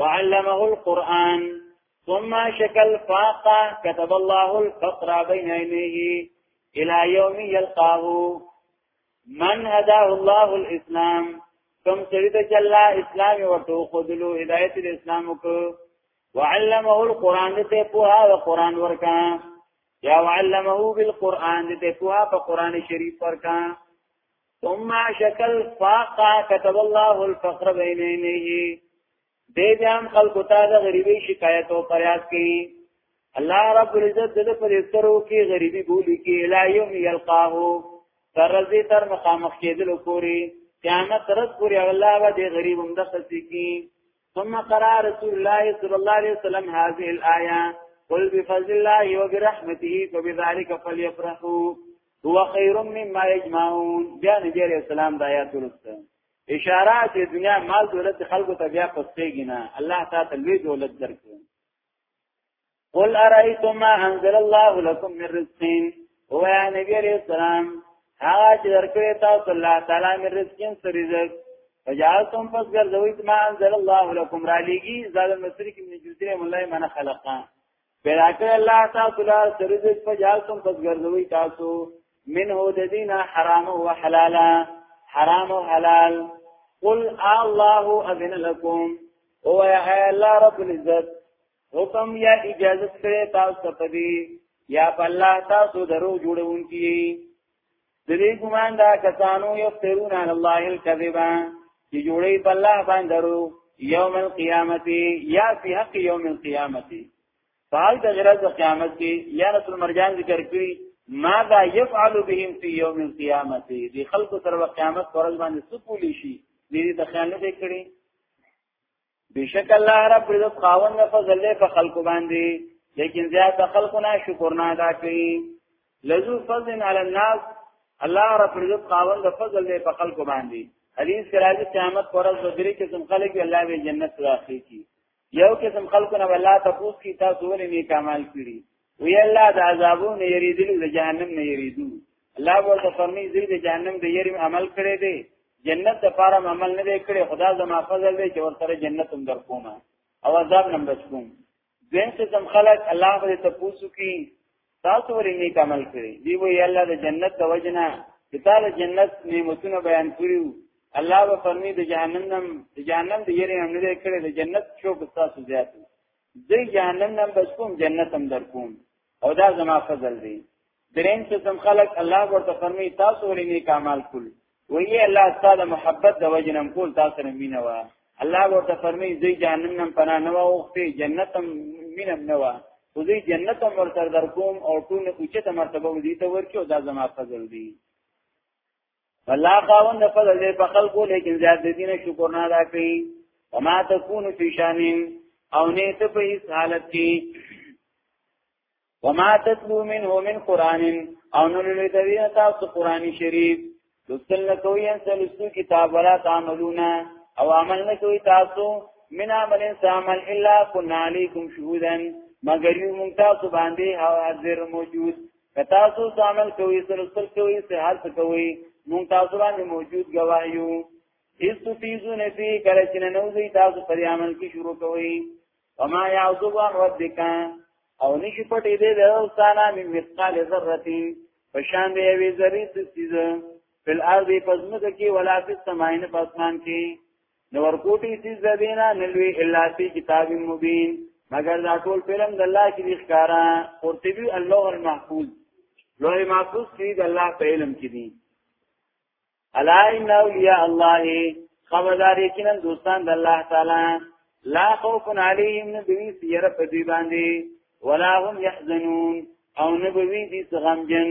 وعلمه القرآن ثم شكل فاقا كتب الله الفقر بين عينيه الى يوم يلقاه من هداه الله الاسلام کوم سړي ته چې الله اسلام ورته خودلو هدایت د اسلام کو وعلمه القرآن دته پوها او قرآن ورکا یا وعلمه بالقرآن دته پوها په قرآن شریف ورکا ثم شکل فاقا كتب الله الفقر بين عينيه دې ځان خلق ته د غریبي شکایت او فریاد کوي الله رب العزت د پر سترو کې غریبي بولی کې لا يوم يلقاه ترزي تر مخامخ کېدل پوری قیامت ترز پوری الله به دې غریب هم د خسي کې ثم قرأ رسول الله صلى الله عليه وسلم هذه الآية قل بفضل الله وبرحمته فبذلك فليفرحوا هو خير مما يجمعون بیا نبی عليه السلام د آیات ورسته اشاره چې دنیا مال دولت خلکو ته بیا پستېږي نه الله تعالی لوی دولت درکړي قل ارایتم ما انزل الله لكم من رزق او یا نبی علیہ السلام هغه چې درکړی تاسو الله تعالی من رزق څخه رزق فجعلتم پس ګرځوي ما انزل الله لكم را لګي زاد مصری کې من جزره مولا من خلقا پیدا کړ الله تاسو له رزق فجعلتم پس ګرځوي تاسو منه د دینه حرام او حلالا حرام او حلال قل الله اذن لكم او یا الله رب العزت حکم یا اجازه کړی تاسو ته دی یا په الله تاسو درو جوړونکي د دې ګمان دا کسانو یفترون علی الله الکذبا چې جوړي په الله باندې درو یوم القیامت یا فی حق یوم القیامت فعال د غرض قیامت کې یا رسول مرجان ذکر کړی ماذا يفعل بهم في يوم القيامه دي خلق سره قیامت پر ورځ باندې سپولی شي دې د خیانت کړي بشک الله رب عزت خاوند فضل له په خلق باندې لیکن زیات خلقنا شکر نه ادا کوي لذو فضل علی الناس الله رب عزت خاوند فضل له په خلق باندې حدیث کې راځي قیامت پر ورځ د درې قسم خلک الله به جنت راخي کی یو قسم خلقنا الله تاسو کی تاسو ولې نیک اعمال کړی وی الله د عذابونو یریدل د جهنم نه یریدو الله ورته فرمی زی د جهنم د یری عمل کړی دی جنت د پاره عمل نه دی کړی خدا زما فضل دی چې ورته جنت هم در کومه او عذاب نه بچ کوم دین څه تم خلق الله دې ته پوسو کی تاسو ورې نیک عمل کړی دی وی الله د جنت د وجنه چې تعالی جنت نعمتونه بیان کړیو الله به فرمی د جهنم د جهنم د یری هم نه دی کړی د جنت شوق تاسو زیاتو زه جهنم نه بچ کوم جنت هم در کوم او دا زما فضل دی درین قسم خلق الله ورته فرمی تاسو ولې نیک اعمال کول وی الله تعالی محبت د وجنم کول تاسو نه مینه وا الله ورته فرمی زه جهنم نه پناه نه وخته جنت هم مینم نه وا خو زه جنت هم ورته در کوم او ټول اوچته مرتبه ودی ته ورکو دا زما فضل دی الله خاوند فضل دې په خلکو لیکن زیات دې نه شکر نه ادا کوي وما تكون في شان او نه ته په هیڅ حالت کې وما تتلو منه من قران او نه لولې دوی تاسو قران شریف لوستل نه کوي ان سلسو کتاب ولا تعملون او عمل نه کوي تاسو من عمل سامل الا كنا عليكم شهودا مگر یو مونږ تاسو باندې حاضر موجود که تاسو عمل کوي سره سره کوي صحت کوي مونږ تاسو باندې موجود گواهیو هیڅ تفیزو نفی کله چې نه نوځي تاسو پر عمل کې شروع کوي وما يعذب عن ربك او نشي پټې دې د اوسانا من مثقال ذره پشان دې وی ذری سیزه فل ارض پزمکه کې ولا فی السماء نه پسمان کې نو ورکوټي سیز دینا نلوی الا فی کتاب مبین مگر دا ټول فلم د الله کې ښکارا قرطبی الله المحفوظ لوی محفوظ کې د الله په علم کې دي الا ان اولیاء الله خبردار یقینا دوستان د الله تعالی لا خوف علیهم نبی سیره په دی باندې ولا هم يحزنون او نبوی دي غمجن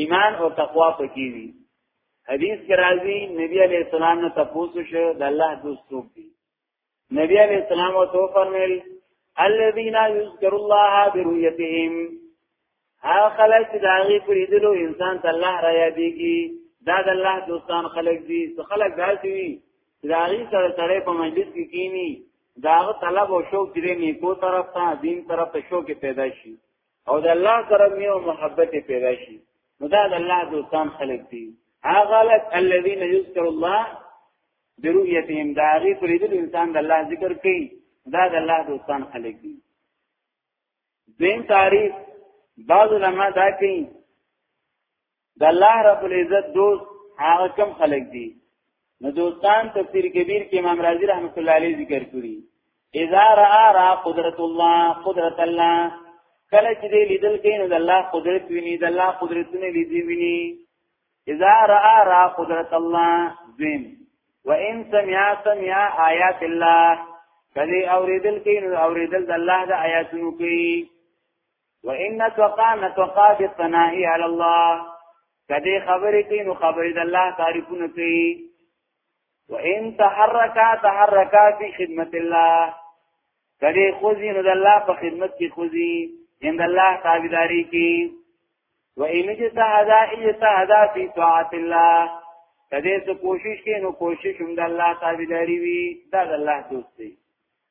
ایمان او تقوا پکې وي حدیث کې راځي نبی علی السلام نه تاسو شو د الله دوست څوک دي نبی علی السلام او تو فرمایل الذين يذكر الله برؤيتهم ها خلق داغي پریدلو انسان ته الله را یادېږي دا د الله دوستان خلق دي څو خلق داسي وي داغي سره سره په مجلس کې کینی داغه طلب او شوق دې نیکو طرف ته دین طرف ته شوق پیدا شي او د الله سره میو محبت پیدا شي نو دا د الله دوستان خلق دي هغه لک الذين يذكر الله برؤيتهم دا غي پرېدل انسان د الله ذکر کوي دا د الله دوستان خلق دي دین تعریف بعض علماء دا کوي د الله رب العزت دوست هغه کم خلق دي نو دوستان تفسیر کبیر کې امام رازی رحمت الله علیه ذکر کړی اذا را را قدرت الله قدرت الله کله چې دې لیدل کې نو د الله قدرت ویني د الله قدرتونه لیدي ویني اذا را را قدرت الله ذم وان سمع سمع آیات الله کله اوریدل کې نو اوریدل د الله د آیاتونو کې وان توقع نتوقع بالثناء على الله کدی خبرې کوي نو خبرې د الله تعریفونه کوي وان تحرکا تحرکا فی خدمت الله کدی خوځي نو د الله په خدمت کې خوځي ان د الله تابعداري کوي وان اجتهد اجتهد فی طاعت الله کدی څه کوشش کوي نو کوشش هم د الله تابعداري وي دا د الله دوست دی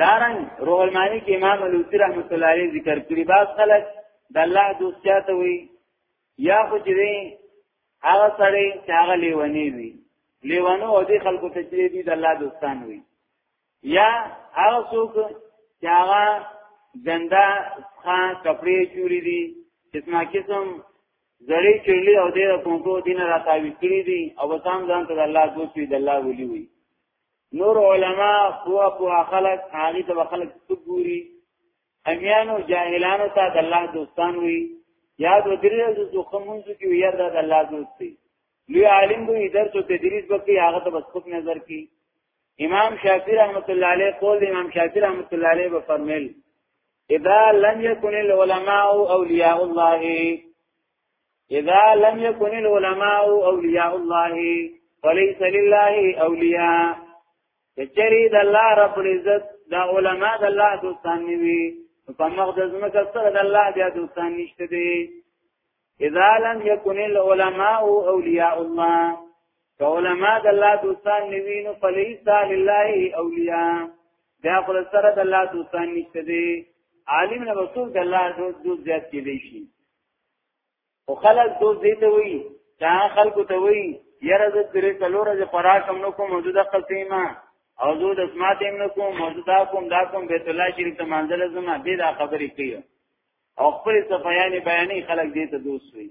دارن روح المانی کې امام الوسی رحمت الله علیه ذکر کړی باز خلک د الله دوست چاته وي یا خو چې هغه سره چې هغه لیونی وي لیوانو او دې خلکو ته چې دي د الله دوستان وي یا هغه څوک چې هغه ګندا خان کپڑے چوری دي قسمه قسم زړی چړلی او دې کومو دین را تاوی کړی دي او وسام ځان ته الله دوست وي د الله ولي وي نور علما پوه پوه خلق هغه ته خلق سګوري امیانو جاهلانو ته د الله دوستان وي یاد ودرې د دوخه مونږ کې وي یاد د الله دوستي لوی عالم دوی درس او تدریس وکي هغه ته بس خود نظر کی امام شافعی رحمت الله علیه قول امام شافعی رحمت الله علیه به فرمایل اذا لم يكن العلماء اولیاء الله اذا لم يكن العلماء اولیاء الله فليس لله اولیاء کچری د الله رب العزت دا علما د الله دوستان نیوي په مقدس مکه سره د الله بیا دوستان نشته دي اذا لم يكن العلماء اولیاء الله کولما د الله دوستان نیوي نو فليس لله اولیاء بیا خپل سره د الله دوستان نشته دي عالم نه رسول د الله دوست زیات کېدی شي او خلک دو دې ته وی دا خلکو ته وی یره د درې څلور د خوراکم نو کوم موجوده قسمه او زه د سمات هم نو کوم موجوده کوم دا کوم بیت الله شریف ته منزل زما دې دا خبرې کوي او خپل صفایانی بیانې خلک دې ته دوست وي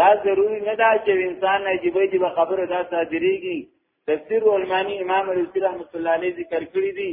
دا ضروری نه ده چې انسان نه جیبې جیبه خبره دا صادریږي تفسیر علمانی امام رسول رحمت الله علیه ذکر کړی دی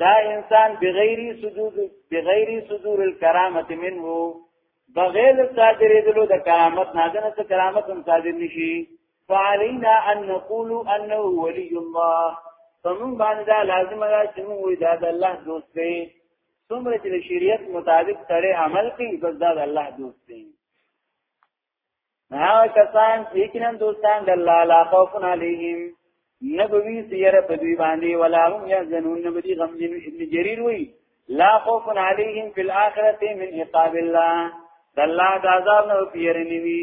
دا انسان بغیر سجود بغیر صدور الکرامت منه بغیر صادرې دلو د کرامت نه دنه څه کرامت هم صادر نشي فعلينا ان نقول انه ولي الله فمن باندې دا لازم ده چې موږ وي دا د الله دوست دی څومره چې شریعت مطابق سره عمل کوي بس دا د الله دوست دی ها کسان چې یقینا دوستان د الله لا خوف علیهم نبوی سیر په دوی باندې ولا هم یحزنون نبوی غم جن ابن جریر وی لا خوف علیهم فی الاخرته من عقاب الله د الله د عذاب نه پیرنی وی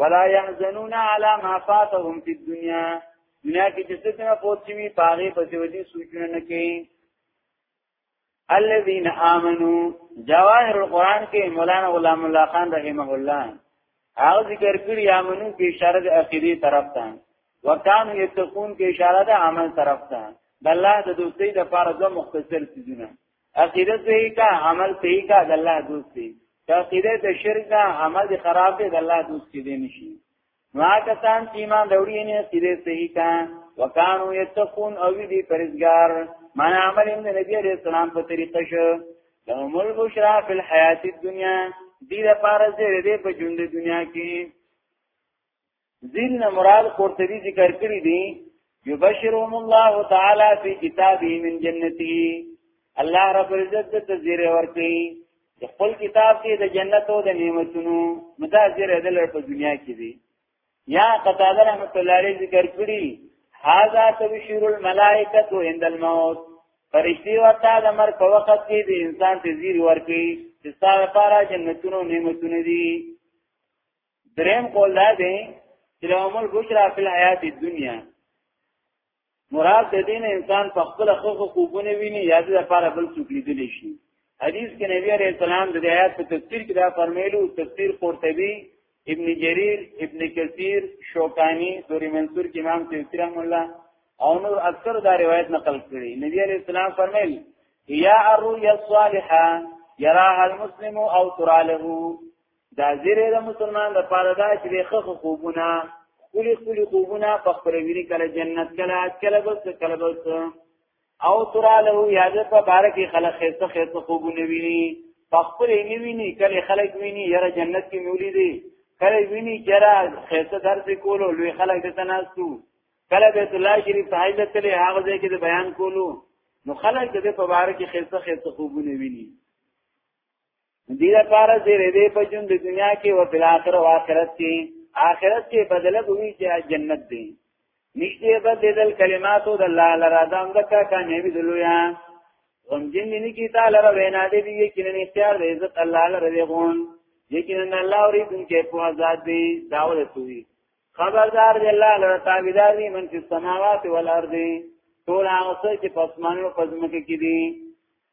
ولا يحزنون على ما فاتهم في الدنيا دنیا کې چې څه نه پوت شي پاره په دې ودي سوچونه نه کوي الذين امنوا جواهر القران کې مولانا غلام الله خان رحمه الله هغه ذکر کړی امنو کې اشاره د عقیده طرف ته وکان یتقون کې اشاره د عمل طرف ته د الله د دوستۍ د پاره دوه مختصر سيزونه عقیده صحیح کا عمل صحیح کا د الله دوستي عقیده د شرک نه عمل خراب دی د الله دوستي دی نشي نو هغه سان چې ایمان وروړي نه سیده صحیح کا وکانو یتقون او دې پرزګار من عمل د نبی عليه السلام په طریقه شو لهم البشرا فی الحیات الدنیا دې لپاره زیر دې په ژوند دنیا کې ذل مراد قرطبی ذکر کړی دی یبشرهم الله تعالی فی کتابه من جنته الله رب العزت تزیر ورکی د خپل کتاب کې د جنت او د نعمتونو متاثر دل په دنیا کې دي یا قتاده رحمت الله علیه ذکر کړی هاذا تبشیر الملائکه عند الموت فرشتي ورته د مر په وخت کې د انسان ته زیر ورکی چې ستاسو لپاره جنتونو نعمتونه دي دریم قول دا دی چې لهم البشرا فی الحیات الدنیا مراد د دین انسان په خپل خخو خوبونه ویني یا د لپاره بل څوک لیدل شي حدیث کې نبی عليه السلام د آیات په تفسیر کې دا فرمایلو تفسیر قرطبي ابن جرير ابن کثیر شوکانی دوری منصور کې امام سیوطی رحم الله او نور اکثر دا روایت نقل کړي نبی عليه السلام فرمایل یا الرؤيا الصالحه يراها المسلم او ترى له دا زیره د مسلمان د پاره دا چې ښه خوبونه کلی کلی خوبونه په خپل ویری کله جنت کله کله بس کله بس او ترا له یاد په بار کې خلک خسته خسته خوبونه ویني په خپل نه ویني کله خلک ویني یره جنت کې مولی دي کله ویني چرا خسته درس کولو لوی خلک د تناسو کله بیت الله شریف ته حاجت کړي هغه ځای کې بیان کولو نو خلک د په بار کې خسته خسته خوبونه ویني دې لپاره زیرې دې په جون د دنیا کې او بل آخر او آخرت کې آخرت کې بدل کوي چې جنت دی نشته بدل کلماتو د الله لرا دام دکا کا نه وی دلویا غم جن نه کی تعالی را وینا دې دې کې نه اختیار دې عزت الله لرا دې غون یقینا الله اوري دن کې په آزاد دی داول سوی خبردار دې الله لرا تابعدار دې من چې سماوات والارض ټول هغه څه چې په اسمانونو په ځمکه کې دي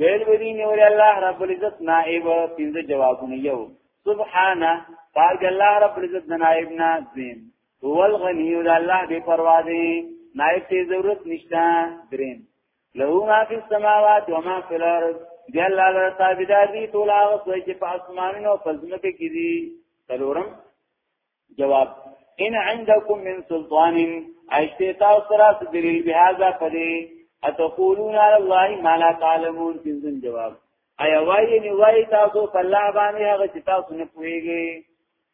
ویل ودی نور الله رب العزت نائب پنځه جوابونه یو سبحانه پاک الله رب العزت نائب نه زم هو الغنی الله بے پروا دی نائب ته ضرورت نشته درین له ما فی السماوات و ما فی الارض دی الله له تابعدار دی ټول هغه څه چې په اسمانونو او پزمکه کې دي څلورم جواب ان عندكم من سلطان اشتیتا سرا دلیل بهذا پدې اتقولون على الله ما لا تعلمون پنځم جواب ایا وایي نی وایي تاسو په الله باندې هغه چې تاسو نه پوهیږئ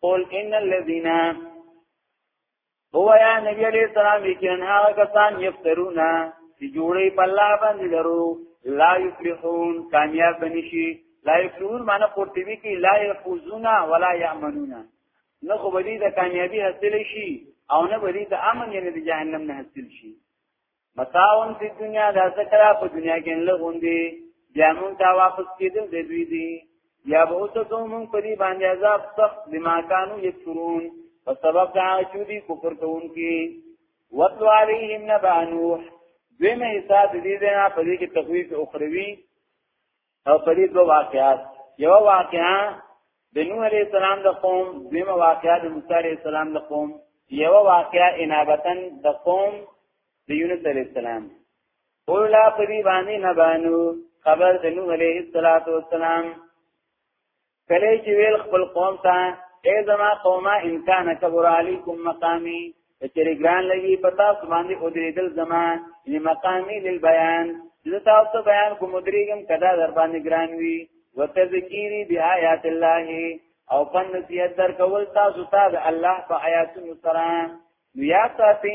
قول ان الذين هو یا نبی علیہ السلام یقین هغه کسان یفترونا چې جوړي په الله باندې درو لا یفلحون کامیاب بنشي لا یفلحون معنی قرطبی کې لا یفوزون ولا یامنون نه خو به دې د کامیابی حاصل شي او نه به دې د امن یعنی د جهنم نه حاصل شي متاون په دنیا د ذکر په دنیا کې له غوندي بیا مون تا واپس کېدل دې دوی دي یا به اوس ته مون په دې باندې عذاب سخت بما كانوا یکفرون په سبب دا چې دې کفر کوونکي وَاتْلُ عَلَيْهِمْ نَبَأَ نُوحٍ دویمه حصہ د دې نه په دې کې تخویف اخروی او په دې دوه واقعات یو واقعا د نوح علی السلام د قوم دیمه واقعا د موسی علی السلام د قوم یو واقعا انابتن د قوم د یونس علی السلام اولا پری باندې نه بانو خبر د نوح علی السلام کله چې ویل خپل قوم ته اے زما قومه ان کان کبر علیکم مقامی چیرې ګران لګي پتا سبحانه او دې دل زما لمقامی للبیان زه تاسو ته بیان کوم درېګم کدا در باندې ګران وی وتذکیری بیاات الله او پن نصیحت در کول تاسو ته د الله په آیاتونو سره نو یا تاسو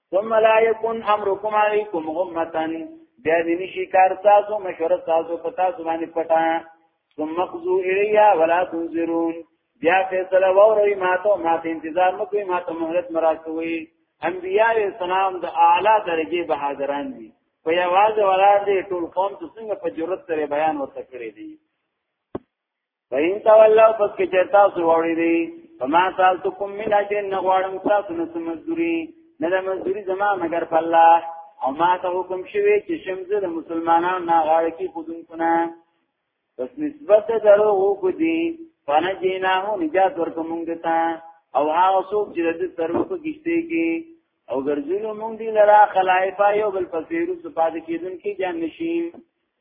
ثم لا يكن امركم عليكم امه بیا دې نشي کار تاسو مشوره تاسو په تاسو باندې پټه ثم قضوا الیا ولا تنذرون بیا فیصله ووري ماته ماته انتظار مکو ماته مهلت مراتوي انبیاء اسلام د اعلی درجه بهادران دي په یوازې ولادت ټول قوم څنګه په جرأت سره بیان ورته کړی دی فین تولوا پس کې چې تاسو وړي دي فما سالتکم من اجر نه غواړم تاسو نه مزدوري نه د مزدوري زما مگر په الله او ما ته حکم شوی چې شمزه د مسلمانانو نه غاړه کې خودون کنه پس نسبت درو کو دي فنجیناه نجات ورکومږ ته او هغه څوک چې د سرو په کشته کې او ګرځولو مونږ دی لرا خلایفا یو بل پسیرو سپاد کېدون کې جان نشیم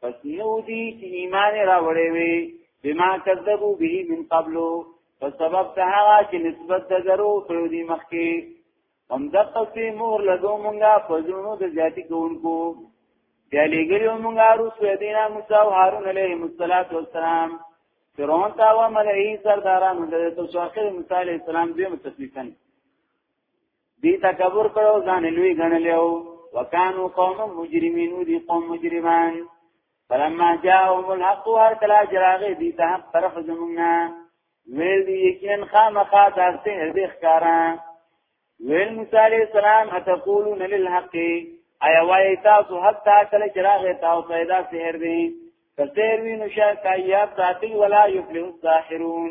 پس نو دی چې ایمان راوړې وي بما کذبوا به من قبل په سبب ته هغه چې نسبت د درو کړو دي مخکې هم د قصې مور لګو مونږه فزونو د ذاتی کوونکو بیا لګریو مونږه رسو دینا موسی او هارون علیه السلام فرعون تا و ملئی سردارانو د تو اخر موسی علیه السلام دې متصفیفن دی تکبر کړو ځان لوی غنلیو وکانو قوم مجرمین دی قوم مجرمان فلما جاءهم الحق هر کلا جراغه دی ته حق طرف زمونږه ویل دی یقینا خامخا داسته دې ښکارا ویل موسی علیہ السلام اتقولون للحق ایا وای تاسو حق تا کله جراغه تاسو پیدا سحر دی کثیر وی نشه کایات ساتي ولا یفلح الساحرون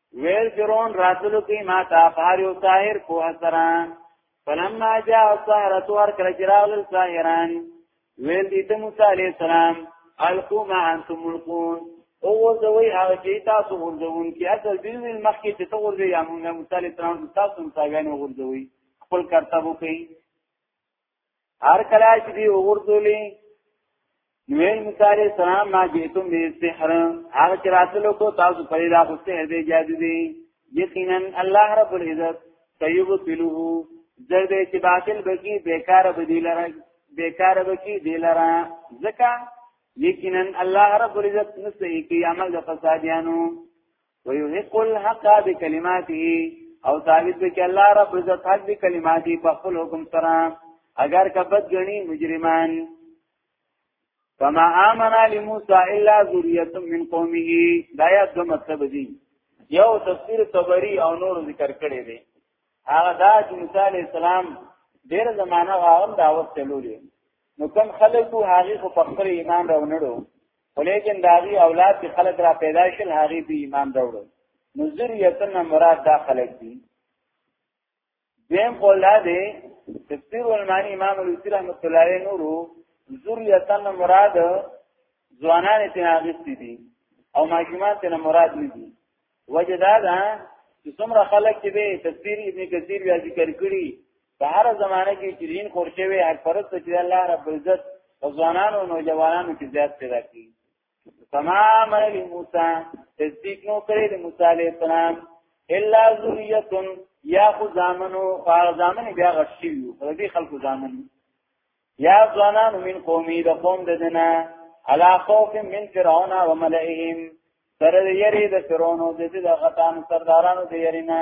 ویل فرعون راتلو کې ما تا پار یو ساحر په سره فلما جاء السحرة ور کړه چې راغل ساحران ویل دي ته موسی عليه السلام القو ما انتم ملقون او ورځوي هغه چې تاسو ورځون کې اصل دې ویل مخکې چې ته ورځي یا موږ موسی عليه السلام تاسو متابعین ورځوي خپل کرتبو کوي هر کله چې دی وګورځولې نوین موسی علیہ السلام ما جیتم به سحر هغه چې راتلو کو تاسو په لا خو سحر دی جادو دی یقینا الله رب العزت طیب تلوه زر دې چې باطل بکی بیکار بدی لره بیکار بکی دی لره ځکه یقینا الله رب العزت نسې کی عمل د فسادیانو ويحق الحق بكلماته او ثابت به کې الله رب عزت حق دي کلمات په خپل حکم سره اگر کبد غني مجرمان فما آمنا لموسى الا ذريه من قومه دا یا د مطلب دي یو تفسیر طبری او نور ذکر کړي دي هغه دا چې موسی عليه السلام ډیر زمانہ غاوم دعوت چلولې نو کم خلکو هغه خو په خپل ایمان راونړو ولیکن داغي اولاد چې خلق را پیدا شل هغه به ایمان راوړل نو ذریتنا مراد دا خلق دي دیم قول دا دی تفسیر المانی امام الوسی رحمت الله علیه نورو ذریتنا مراد ځوانان ته هغه دي او ماشومان ته مراد نه دي وجه دا ده چې څومره خلک چې به تفسیر ابن کثیر بیا ذکر کړي په هر زمانه کې چې دین خور شوی حق پرست چې الله رب عزت ځوانانو او نوجوانانو کې زیات پیدا کړي تمام علی موسی تصدیق نو کړی د موسی علی السلام الا ذریه یا خو زامنو او زامن بیا غشي یو په دې خلکو زامن یا ځوانان من قومي د قوم د دنا علا خوف من فرعون و ملئهم سره د یری د فرعونو د دې د غتان سردارانو د یری نه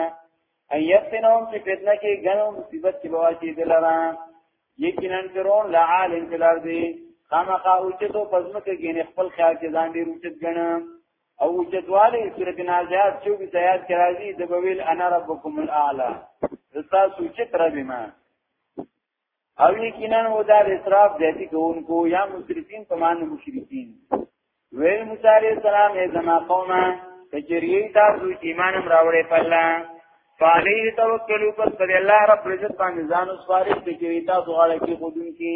ایتنهم چې فتنه کې غنو مصیبت کې بوا کې دلرا یقینا فرعون لعال انتلار دی خامخا اوچتو پزمکه کې نه خپل خیال کې ځان ډیر اوچت غنه او اوچتواله سورۃ نازعات 24 آیات کې راځي د بویل انا ربکم الاعلى تاسو چې تر به ما او یقینا هو دا اسراف ذاتی کوونکو یا مشرکین په معنی مشرکین ویل موسی علیہ السلام ای زما قومه کچریه تاسو ایمان راوړې پله فعلی توکلو پس پر الله رب عزت باندې ځان وسپارئ چې تاسو غواړئ کې خودونکي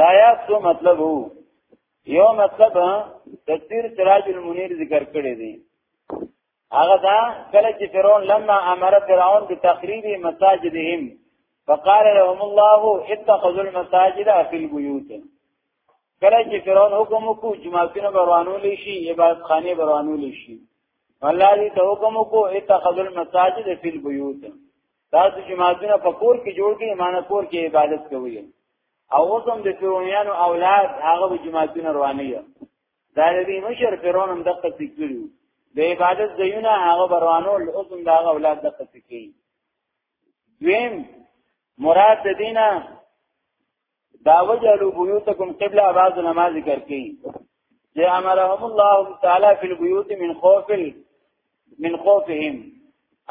دا یا څه مطلب وو یو مطلب تفسیر سراج المنیر ذکر کړی دی هغه دا کله چې فرعون لما امر فرعون بتخریب مساجدهم فقال لهم الله اتخذوا المساجد في البيوت کله چې فرعون حکم وکړو جماعتونه بروانو لشي عبادت خانه بروانو لشي الله دې ته حکم وکړو اتخذوا المساجد في البيوت تاسو جماعتونه په کور کې جوړ کړئ معنی کور کې عبادت کوئ او اوس هم د فرعونانو اولاد هغه به جماعتونه رواني دا دې مشر فرعون هم دغه څه کړو د عبادت ځایونه هغه بروانو اوس هم دا اولاد دغه څه کوي دویم مراد دینه دا وجلو بیوتکم قبله بعض نماز ذکر کی چې امرهم الله تعالی فی البیوت من خوف من خوفهم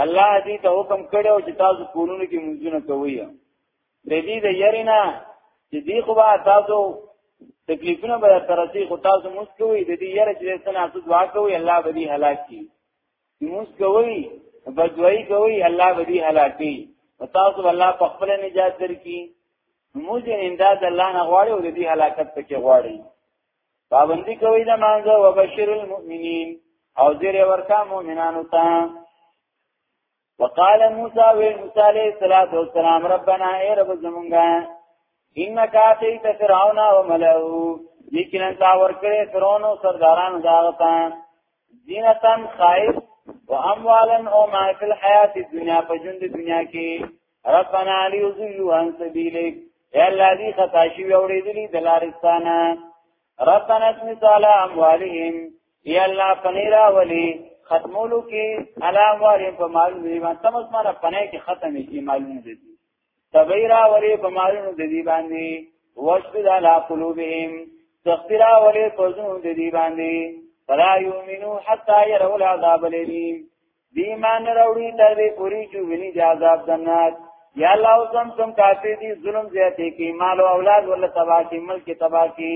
الله دې ته حکم کړو چې تاسو کورونو کې منځونه کوی د دې د يرینا چې دی خو به تاسو تکلیفونه به ترسي خو تاسو مسکوي د دې یره چې څنګه تاسو دعا کوي الله به دې هلاک کړي چې موږ کوي بدوي کوي الله به دې هلاکي تاسو الله په خپل نجات درکې موږ امداد الله نه غواړي او دې هلاکت پکې غواړي پابندي کوي د مانزه وبشر المؤمنین او زیر ورکا مؤمنانو ته وقال موسی و موسی علیہ الصلوۃ والسلام ربنا اے رب زمونږه انک اتیت فرعون و ملئه لیکن تا ورکړې فرعون او سردارانو داغتان زینتا خائف و اموالا او ما فی الحیات الدنیا په ژوند دنیا کې ربنا علی یذلو عن سبیلک یا الله دی خطا شی اوریدلی دلارستانه ربنا اسمت علی اموالهم یا الله پنیرا ولی ختمولو کې علام واریم په مال دی باندې تم اسمانه پنه کې ختمې کې معلوم دي تبعی را ولی پمالونو د دی باندې وشدد علی قلوبهم سختی را ولی پزونو د دی باندې فلا یؤمنو حتا يروا العذاب الیم دی مان راوړي تر دې پوری چې ویني د عذاب دنات یا الله سم سم کافی دی ظلم زیاتې کې مال او اولاد ول تبا کې ملک تبا کې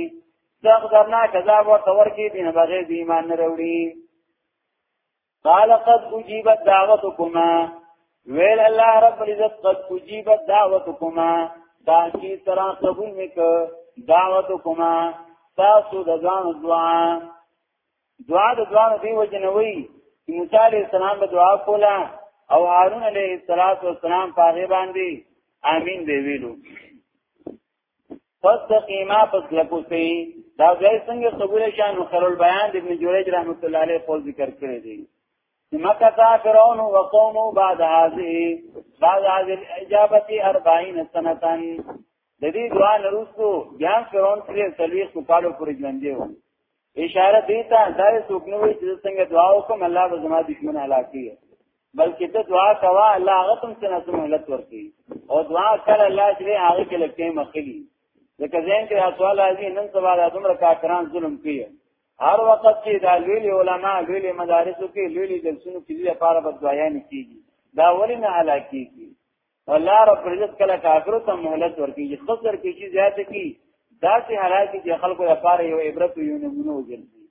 څنګه درنا کذاب او تور کې دین بغیر دی مان راوړي قال قد اجيبت دعوتكما ویل الله رب العزت قد اجيبت دعوتكما دا کی طرح قبول میک دعوتكما تاسو د ځان دعا دعا د دعا دی وجنوي چې موسی عليه السلام به دعا کوله او هارون عليه السلام په هغه باندې امين دی ویلو پس د قیمه پس لکوسی دا ځای څنګه قبول شي نو خلل بیان د ابن جوریج رحمت الله علیه خپل ذکر کړی دی مکه تا فرعون و قومه بعد هذه بعد هذه الاجابه 40 سنه د دې دوه نرسو بیا فرعون سره سلوي سپالو پر ژوند دی اشاره دی ته دا څوک نه وي چې څنګه دعا وکم الله به زما دشمن هلاکي بلکې ته دعا کوا الله هغه تم څنګه سم مهلت ورکړي او دعا کړه الله چې هغه کې لکه مخلي ځکه ځین کې اصل راځي نن سبا د دومره کافرانو ظلم کوي هر وخت چې دا لوی علماء لوی مدارسو کې لوی درسونو کې لپاره بدوایان کیږي دا ولې نه هلاکیږي الله رب عزت کله کافرو ته مهلت ورکړي چې خسر کې چې زیات کی دا چې حالات چې خلکو لپاره یو عبرت یو نمونه وګرځي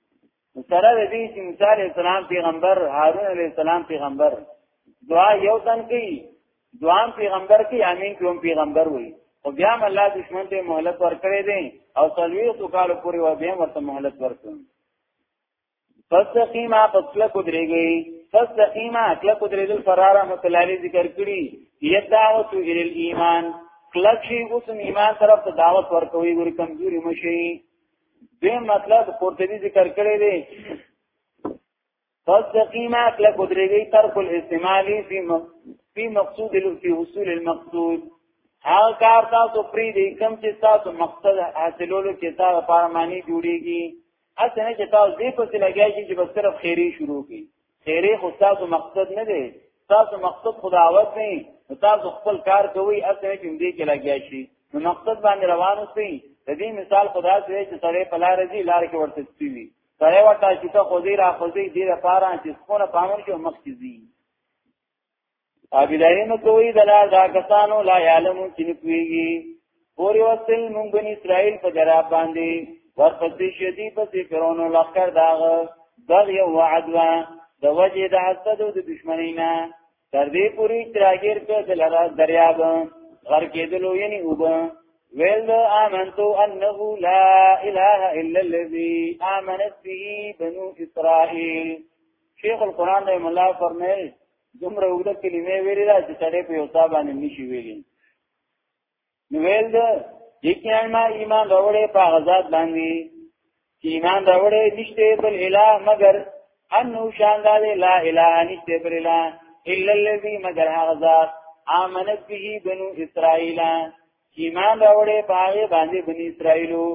سره د دې چې موسی علی السلام پیغمبر هارون علی السلام پیغمبر دعا یو تن کی دوام پیغمبر کی امین کوم پیغمبر وي او بیا هم الله دشمن ته مهلت ورکړي دي او تلوي تو کال پورې و بیا ورته مهلت ورکړي فاستقیما پس کلک درېږي فاستقیما کلک درېدل فراره متلالی ذکر کړي یدعوت الى الايمان کلک شي اوس ایمان طرف ته دعوت ورکوي ور کمزوري مشي دې مطلب قرطبي ذکر کړی دی فاستقیما کلک درېږي ترک الاستعمال فی فی مقصود فی حصول المقصود هغه کار تاسو پری دی کم چې تاسو مقصد حاصلولو کې تاسو پارمانی جوړیږي اته نه چې تاسو دې په څه لګیا شئ چې بس صرف خیری شروع کړئ خیری خو تاسو مقصد نه دی تاسو مقصد خداوت نه تاسو خپل کار کوئ اته نه چې دې کې لګیا شئ نو مقصد باندې روان اوسئ د دې مثال خدا سره چې سړی په لار دی لار کې ورته سپیوي سړی ورته چې ته خو دې را خو دې دې لپاره چې څونه پامن کې مخ کې زی تابیداری نو کوئی دلا دا کسانو لا یعلمو چنی کوئیگی پوری وصل مونگ بن اسرائیل پا جراب باندی ورپسی شدی پسی فرونو لخکر داغ بغی و عدوہ د وجه د حسد او د دشمنی نه تر دې پوری تراګیر په دلاره دریاب غر کېدلو یعنی وب ویل آمنتو انه لا اله الا الذي آمنت به بنو اسرائيل شیخ القران رحم الله فرمایي دومره وګړه کلمې ویلې دا چې سړی په یو ځا باندې نشي ویلې نو ویل ده یقینا ما ایمان راوړې په غزاد باندې چې ایمان راوړې نشته بل اله مگر انو شان دا لا اله نشته بل اله الا الذي مگر هغه ذات امنت به بنو اسرائيل ایمان راوړې په هغه باندې بنی اسرائیلو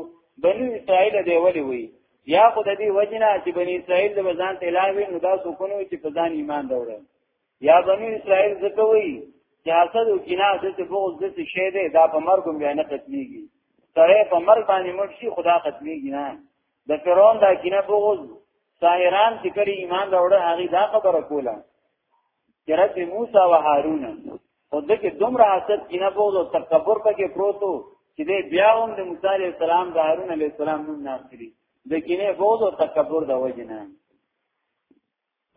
بنی اسرائیل دی ولي وي یا خو د دې وجنه چې بنی اسرائیل د ځان تلاوي نو دا سکونو چې په ځان ایمان راوړل یا بنی اسرائیل ځکه وي چې حسد او کینه د څه بغض د څه شی دی دا په مرګ بیا نه ختميږي سره په مرګ باندې مړ شي خدا ختميږي نه د فرعون دا کینه بغض ساحران چې کړي ایمان راوړل هغه دا خبره کوله کرت موسی و هارون او دغه دومره حسد کینه بوغ او تکبر پکې پروتو چې دې بیا هم د موسی علی السلام د هارون علی السلام نوم ناصری د کینه بوغ او تکبر د وجنه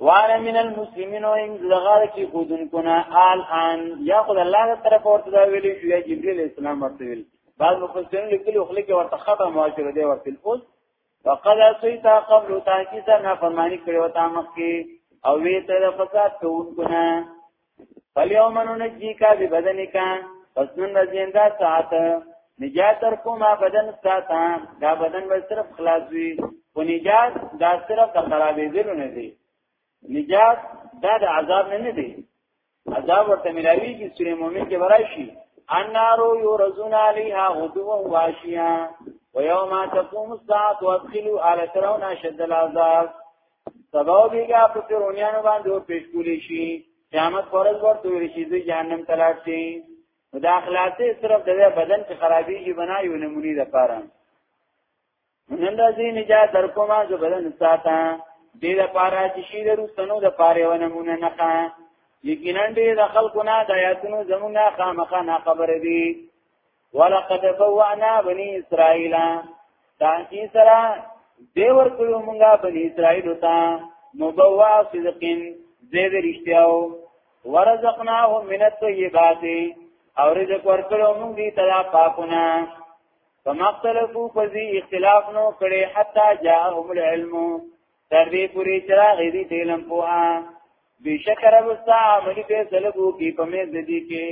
وانا من المسلمین او ان زغار کی خودن کنا آل آن یا خود الله تعالی طرف ورته دا ویلی شو یا جبرئیل اسلام ورته ویل بعض مفسرین لیکلي خلک ورته خطا معاشره دی ورته اوس وقد اسیت قبل تاکیدا نه فرمانی کړو تا مخکي او وی ته د فساد کوونکو نه فلیوم ننجی کا بی بدنکا پس نن زنده ساعت نجات تر کومه بدن ساته دا بدن به صرف خلاص وي او نجات دا صرف د خرابې زلو نه دي نجات دا د عذاب نه نه دي عذاب ورته ملاوی کی سوره مومن کې ورایشي النار یورزون علیها غدوا واشیا ويوم تقوم الساعه وادخلوا على فرعون شد العذاب سبا بیگا په فرعونانو باندې او پیش کولی شي قیامت پرز ورته ویل شي چې جهنم تلاش شي مداخلاته صرف د بدن کې خرابېږي بنا یو نمونی ده پاره نن راځي نجات درکوما زبرن ساته دې د پاره چې شي د رسنو د پاره و نمونه نه ښه یقینا دې د خلکو نه د آیاتونو زمونه خامخا نه خبر دي ولقد بوانا بني اسرائيل تاکي سره دې ور کړو مونږه بني اسرائيل ته مبوا صدقين دې دې رښتیاو ورزقناهم من الطيبات او رزق ورکړو مونږ دې تلا پاکونه فمختلفو فزی اختلاف نو کړي حتا جاءهم العلم تر دې پوری چراغ دې تلم پوها بشکر وستا عملی په سلبو کې په مې د دې کې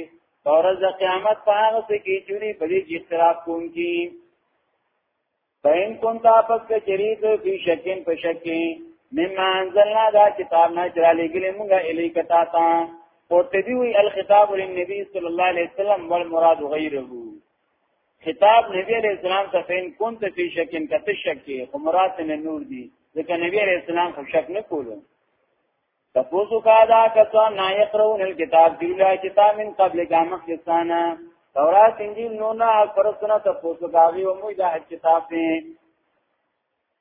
اورز د قیامت په هغه څه کې چې دې په دې اختلاف کوم کې پاین کون تا پس کې چریز په شکین په شکې مما انزلنا دا کتاب نه چرا لګلې مونږه الی کتا تا قرطبی وی الخطاب للنبي صلی الله علیه وسلم والمراد غیره خطاب نبی علیہ السلام ته فین کون ته فی شکین کته شک کې خمرات نه نور دي ځکه نبی علیہ السلام خو شک نه کولو تاسو کا دا کسان نه یقرون الكتاب دی لا کتاب من قبل قام خصانا تورات انجیل نو نه پرسنا تاسو کا وی او موږ دا کتاب دی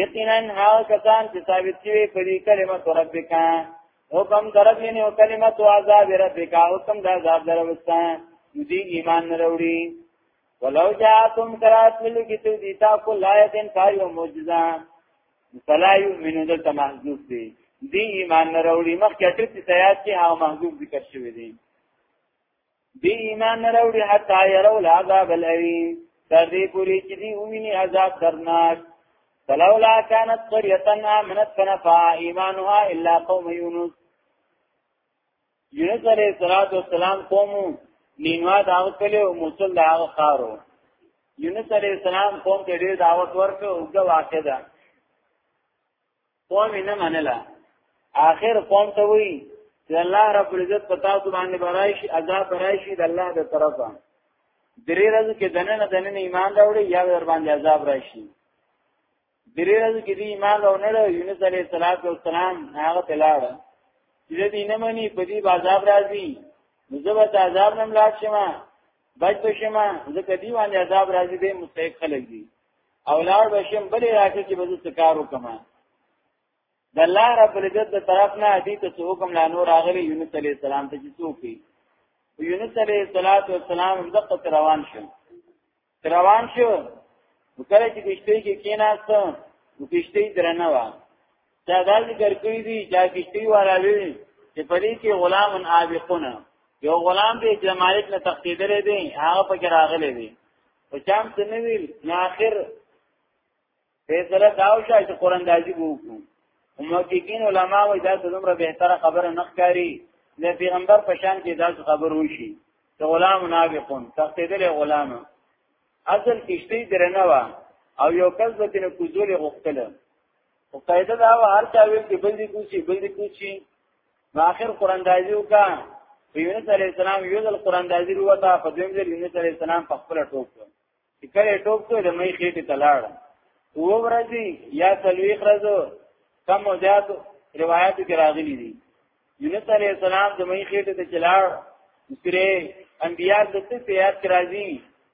یقینا هغه کسان چې ثابت شوی په دې کلمه ربک حکم درب یې او کلمه تو عذاب ربک حکم د عذاب دروسته دې ایمان نه وروړي ولو جاءتم کرات ملو کی تو دیتا کو لایتن کایو معجزہ فلا یؤمنو دلته محذوف دی دی ایمان نه وروړي مخکې ټکی سیاست کې هغه محذوف ذکر شوی دی دی ایمان نه راوړي حتی يروا العذاب الالم تر دې پورې چې دی وویني عذاب درناک فلولا كانت قريه امنت فنفع ايمانها الا قوم يونس یونس علیہ الصلوۃ والسلام قوم نینوا دا کله او موصل دا خارو یونس علیہ السلام قوم ته ډیر دعوت ورکړ او دا واقع ده قوم نه منله آخر قوم ته وی چې الله رب العزت پتا سو باندې برایش عذاب راشي د الله د طرفه درې ورځې کې دنه دنه ایمان راوړي یا ور باندې عذاب راشي درې ورځې کې دی ایمان راوړل یونس علیه السلام هغه تلاړ چې دې نه مني په دې عذاب راځي نو زه به عذاب نم لاړ شم بچ بشم زه کدی باندې عذاب راځي به مستحق خلک دي او لار بشم بلې راکې چې به زه کار وکم د الله رب العزت د طرف نه دې ته حکم لا نور راغلی یونس علی السلام ته چې څوک یونس علی السلام هم دقت روان شو روان شو وکړه چې کشته کې کېناست نو کشته درنه و دا دال ذکر کوي دي چې کشته والا وی چې پرې کې غلام عابقونه یو غلام به جمالک نه تقیدلې دي هغه پکې راغلي دي په چام څه نه ویل نه اخر فیصله داو شو چې قران دازي وکړو او محققین علما وایي دا څومره بهتره خبره نه ښکاری د پیغمبر په شان کې دا خبر وشي چې غلام نابقون تختیدل غلام اصل کشتی درنه وا او یو کس به تنه کوزول غختله او قاعده دا و هر چا ویل چې بل دي کوشي بل دي کوشي نو اخر قران دازي وکا یونس علی السلام یو ځل قران دازي وروته په دویم ځل یونس علی السلام په خپل ټوک چې کله ټوک ته د مې خېټه تلاړ او ورځي یا تلويخ راځو کم او زیات روایت کې راغلي دي یونس علی السلام د مې خېټه ته چلاړ سره انبیاء د څه سیات راځي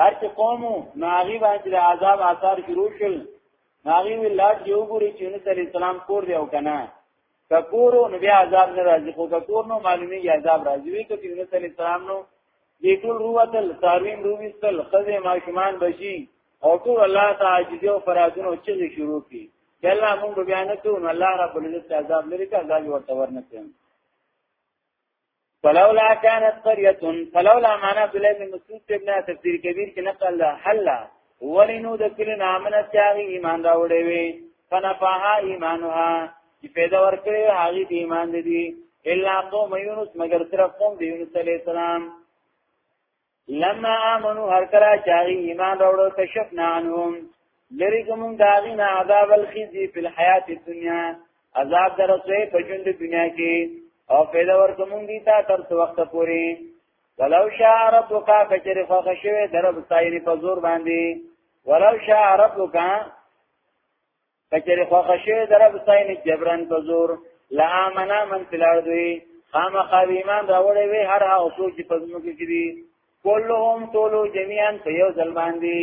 هر چې قوم نو هغه باندې د عذاب آثار شروع شول هغه وی لاټ یو ګوري چې نبی صلی اسلام کور دی او کنه ککورو نو بیا عذاب نه راځي خو ککور نو معلومی یا عذاب راځي وی ته نبی صلی اسلام نو دې ټول روتل ساروین رويستل خزه ماشومان بشي او ټول الله تعالی دې او فرازونو چې شروع کی کله موږ بیان کوو الله رب العزت عذاب لري که عذاب ورته ورنکړي فلولا كانت قريه فلولا معنا عبد الله بن مسعود ابن تفسیر کبیر کې نقل حل ولینو د کل نامنه چاغي ایمان راوړې وي فنفعها ایمانها چې پیدا ورکړي هغه دی ایمان دي الا قوم یونس مگر صرف قوم دی یونس علی السلام لما امنو هر کله چې هغه ایمان راوړو کشفنا عنهم لری کوم داغین عذاب الخزي په حیات دنیا عذاب درسه په ژوند دنیا کې او پیدا ورکوم دي تا تر څو وخت پوري ولو شاء ربک فجر فخشوه درب سایر په زور باندې ولو شاء ربک کچری خوښه شوی د رب ساین جبران په زور لا امنا من تلار دوی خامخا ایمان راوړی وی هر هغه څوک چې په زموږ کې دي کلهم تولو جميعا په یو ځل باندې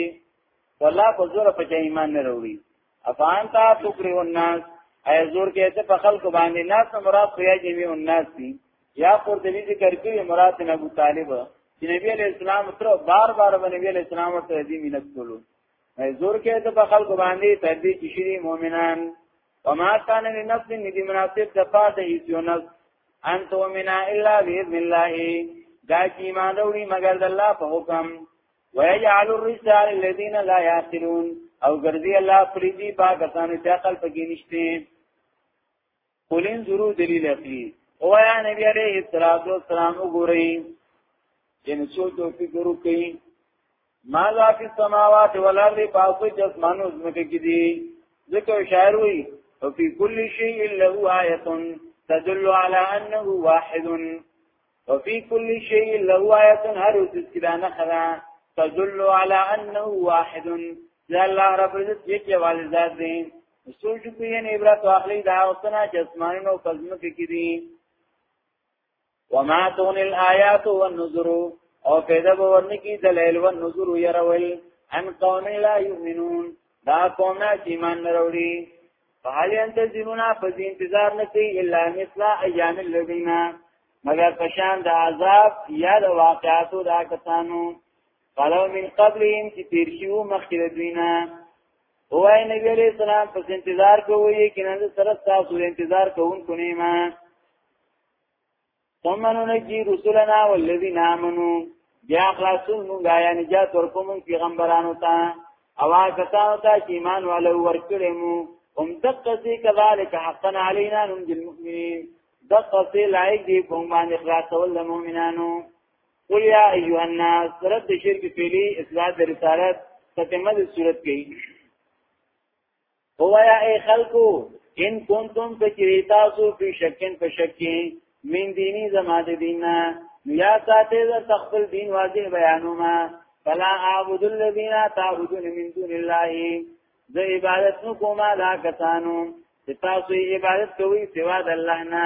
والله په زور په چا ایمان نه وروړي افان تا تکره الناس ای زور کې ته په خلکو باندې ناس مراد خو یا جميع الناس دي یا پر دې ذکر کوي مراد نه ابو طالب چې نبی علیہ السلام تر بار بار باندې نبی علیہ السلام ته دې مینت کولو زور کې د بخل کو باندې تر دې چې شری مؤمنان وما كان لنفس ندي مناسب د پاره هیڅ یو نفس ان تؤمنا الا باذن الله دا چې ایمان وروړي مگر د الله په حکم ويجعل الرسال الذين لا يعقلون او ګرځي الله پریدي پاکستان چې عقل پکې نشته قولین ضرور دلیل اخلي او یا نبی علیه الصلاۃ والسلام وګورئ چې نو څو څو فکر وکړي ما ذا فی السماوات والارض پاک جسمانو زمکه کې دي ځکه شاعر وایي او فی کل شیء له آیه تدل علی انه واحد وفي كل شيء له آية هر وسط کې دا نه خدا تدل على انه واحد ذا الله رب العزت یک یوال ذات دی سوچ کوی نه عبرت واخلي دا اوسنا چې اسمانونو پزمو کې کړي وما تون الآيات والنذر او پیدا باور کی دلائل والنذر يرول ان قوم لا يؤمنون دا قوم نه ایمان نه وروړي فهل ينتظرون فذ انتظار نسی الا مثل ايام الذين مگر پشان د عذاب یا د واقعاتو دا کسانو قالو من قبلهم چې تیر شیو مخکې دوینا وای نبی علیہ السلام پس انتظار کوو یې کینه سره تاسو انتظار کوون کو نیمه ومنو نجی رسولنا والذین آمنو بیا خلاصون مونږه یا نجات ورکوم پیغمبرانو ته او هغه تاسو ته چې ایمان والو ورکړې مو هم دقه سي کذالک حقا علينا نم المؤمنين دقه سي لایق دي کوم باندې اخلاص ول د مؤمنانو قل یا ایها الناس رد شرک پیلی اصلاح د رسالت ختمه د صورت کې هوایا ای خلکو ان کنتم کچری تاسو په شکین په شکی من دینی زما د دینه یا ساته ز تخفل دین واضح بیانو ما فلا اعبد الذین تعبدون من دون الله ز عبادت نو کومه دا کسانو چې تاسو عبادت کوئ سوا د الله نه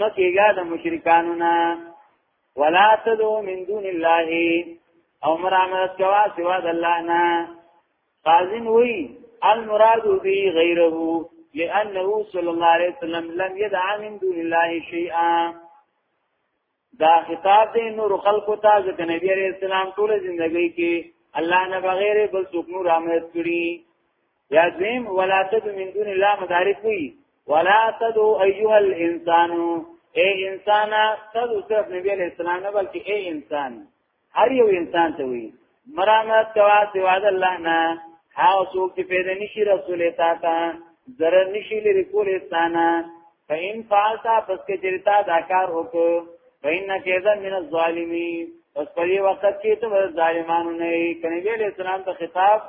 مکیګا د مشرکانو نه ولا تدو من دون الله او مرامت کوا سوا د الله نه قاضین وی المراد به غیره لانه صلی الله علیه وسلم لم يدع من دون الله شیئا دا خطاب دی نور خلقو ته ځکه نبی علیہ السلام ټول ژوندۍ کې الله نه بغیر بل څوک نور رحمت کړي یا دویم ولا تد من دون الله مدارک وی ولا تد ایها الانسان اے انسان تد صرف نبی علیہ السلام نه بلکې اے انسان هر یو انسان ته وی مرامت کوا سوا د الله نه هاو څوک چې پیدا نشي رسول تا ته ضرر نشي لري کول استانه فین فالتا پس کې چرتا دا کار وکړه فین کېدن من الظالمین پس په دې وخت کې ته ظالمانو نه کني ویل اسلام ته خطاب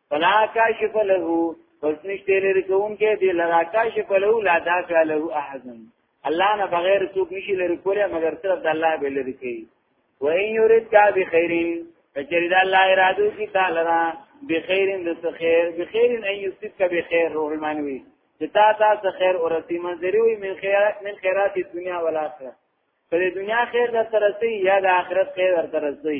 فلا کاشف له پس نشته لري کوم کې دی لرا کاشف له لا دافع له احد الله نه بغیر څوک نشي لري کوله مگر صرف د الله به لري کوي و ان يريد کا بخير فجر د الله اراده کی تعالی را بخير د خير بخير ان يصيب کا بخير روح المانوي چې تا تاسو خیر او رسی منځري وي من خیرات من خیرات دنیا او آخرت په دنیا خیر در ترسي یا د آخرت خیر در ترسي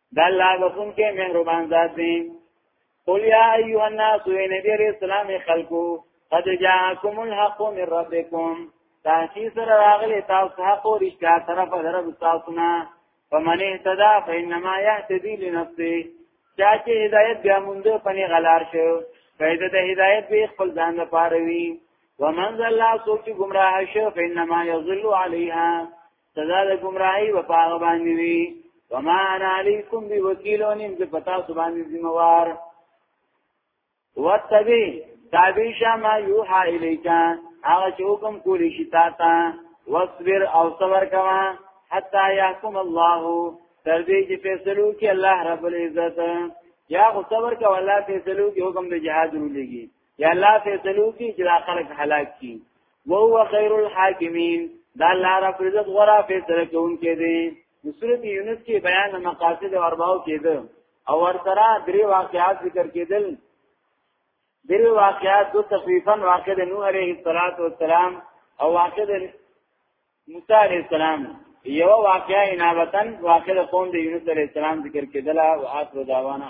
دا الله غفون کې مهربان ذات دی قل یا ایها الناس و نبی رسول الله خلقو قد جاءکم الحق من ربکم تاکی سره راغلی تاسو حق او رښتیا طرف درب تاسو نه فمن اهتدى فانما يهتدي لنفسه چا چې هدایت بیا مونږ په نه غلار شو پیدا د هدایت به خپل ځان لپاره وي ومن ذل سوچ گمراه شو فانما يضل عليها سزا د گمراهی و پاغ باندې وی وما انا علیکم بوکیلون انت پتا سبحان ذمہ وار وتبی تابیشا ما یوحا الیکا هغه چې حکم کولی شي تا ته واصبر او صبر کوا حتا یحکم الله تر دې چې فیصلو کې الله رب العزت یا خو صبر کوا الله فیصلو کې حکم د جهاد ولېږي یا الله فیصلو کی چې دا خلک هلاک کی وهو خیر الحاکمین دا الله را فرزت غرا فیصله کوونکې دی سورۃ یونس کې بیان مقاصد او ارباو کېده او ورسره درې واقعات ذکر کېدل درې واقعات دو تخفیفا واقع د نوح علیه السلام او واقع د موسی علیہ السلام یو واقعا انابتن واقع د قوم د یونس علیہ السلام ذکر کېدله او اخر دعوانا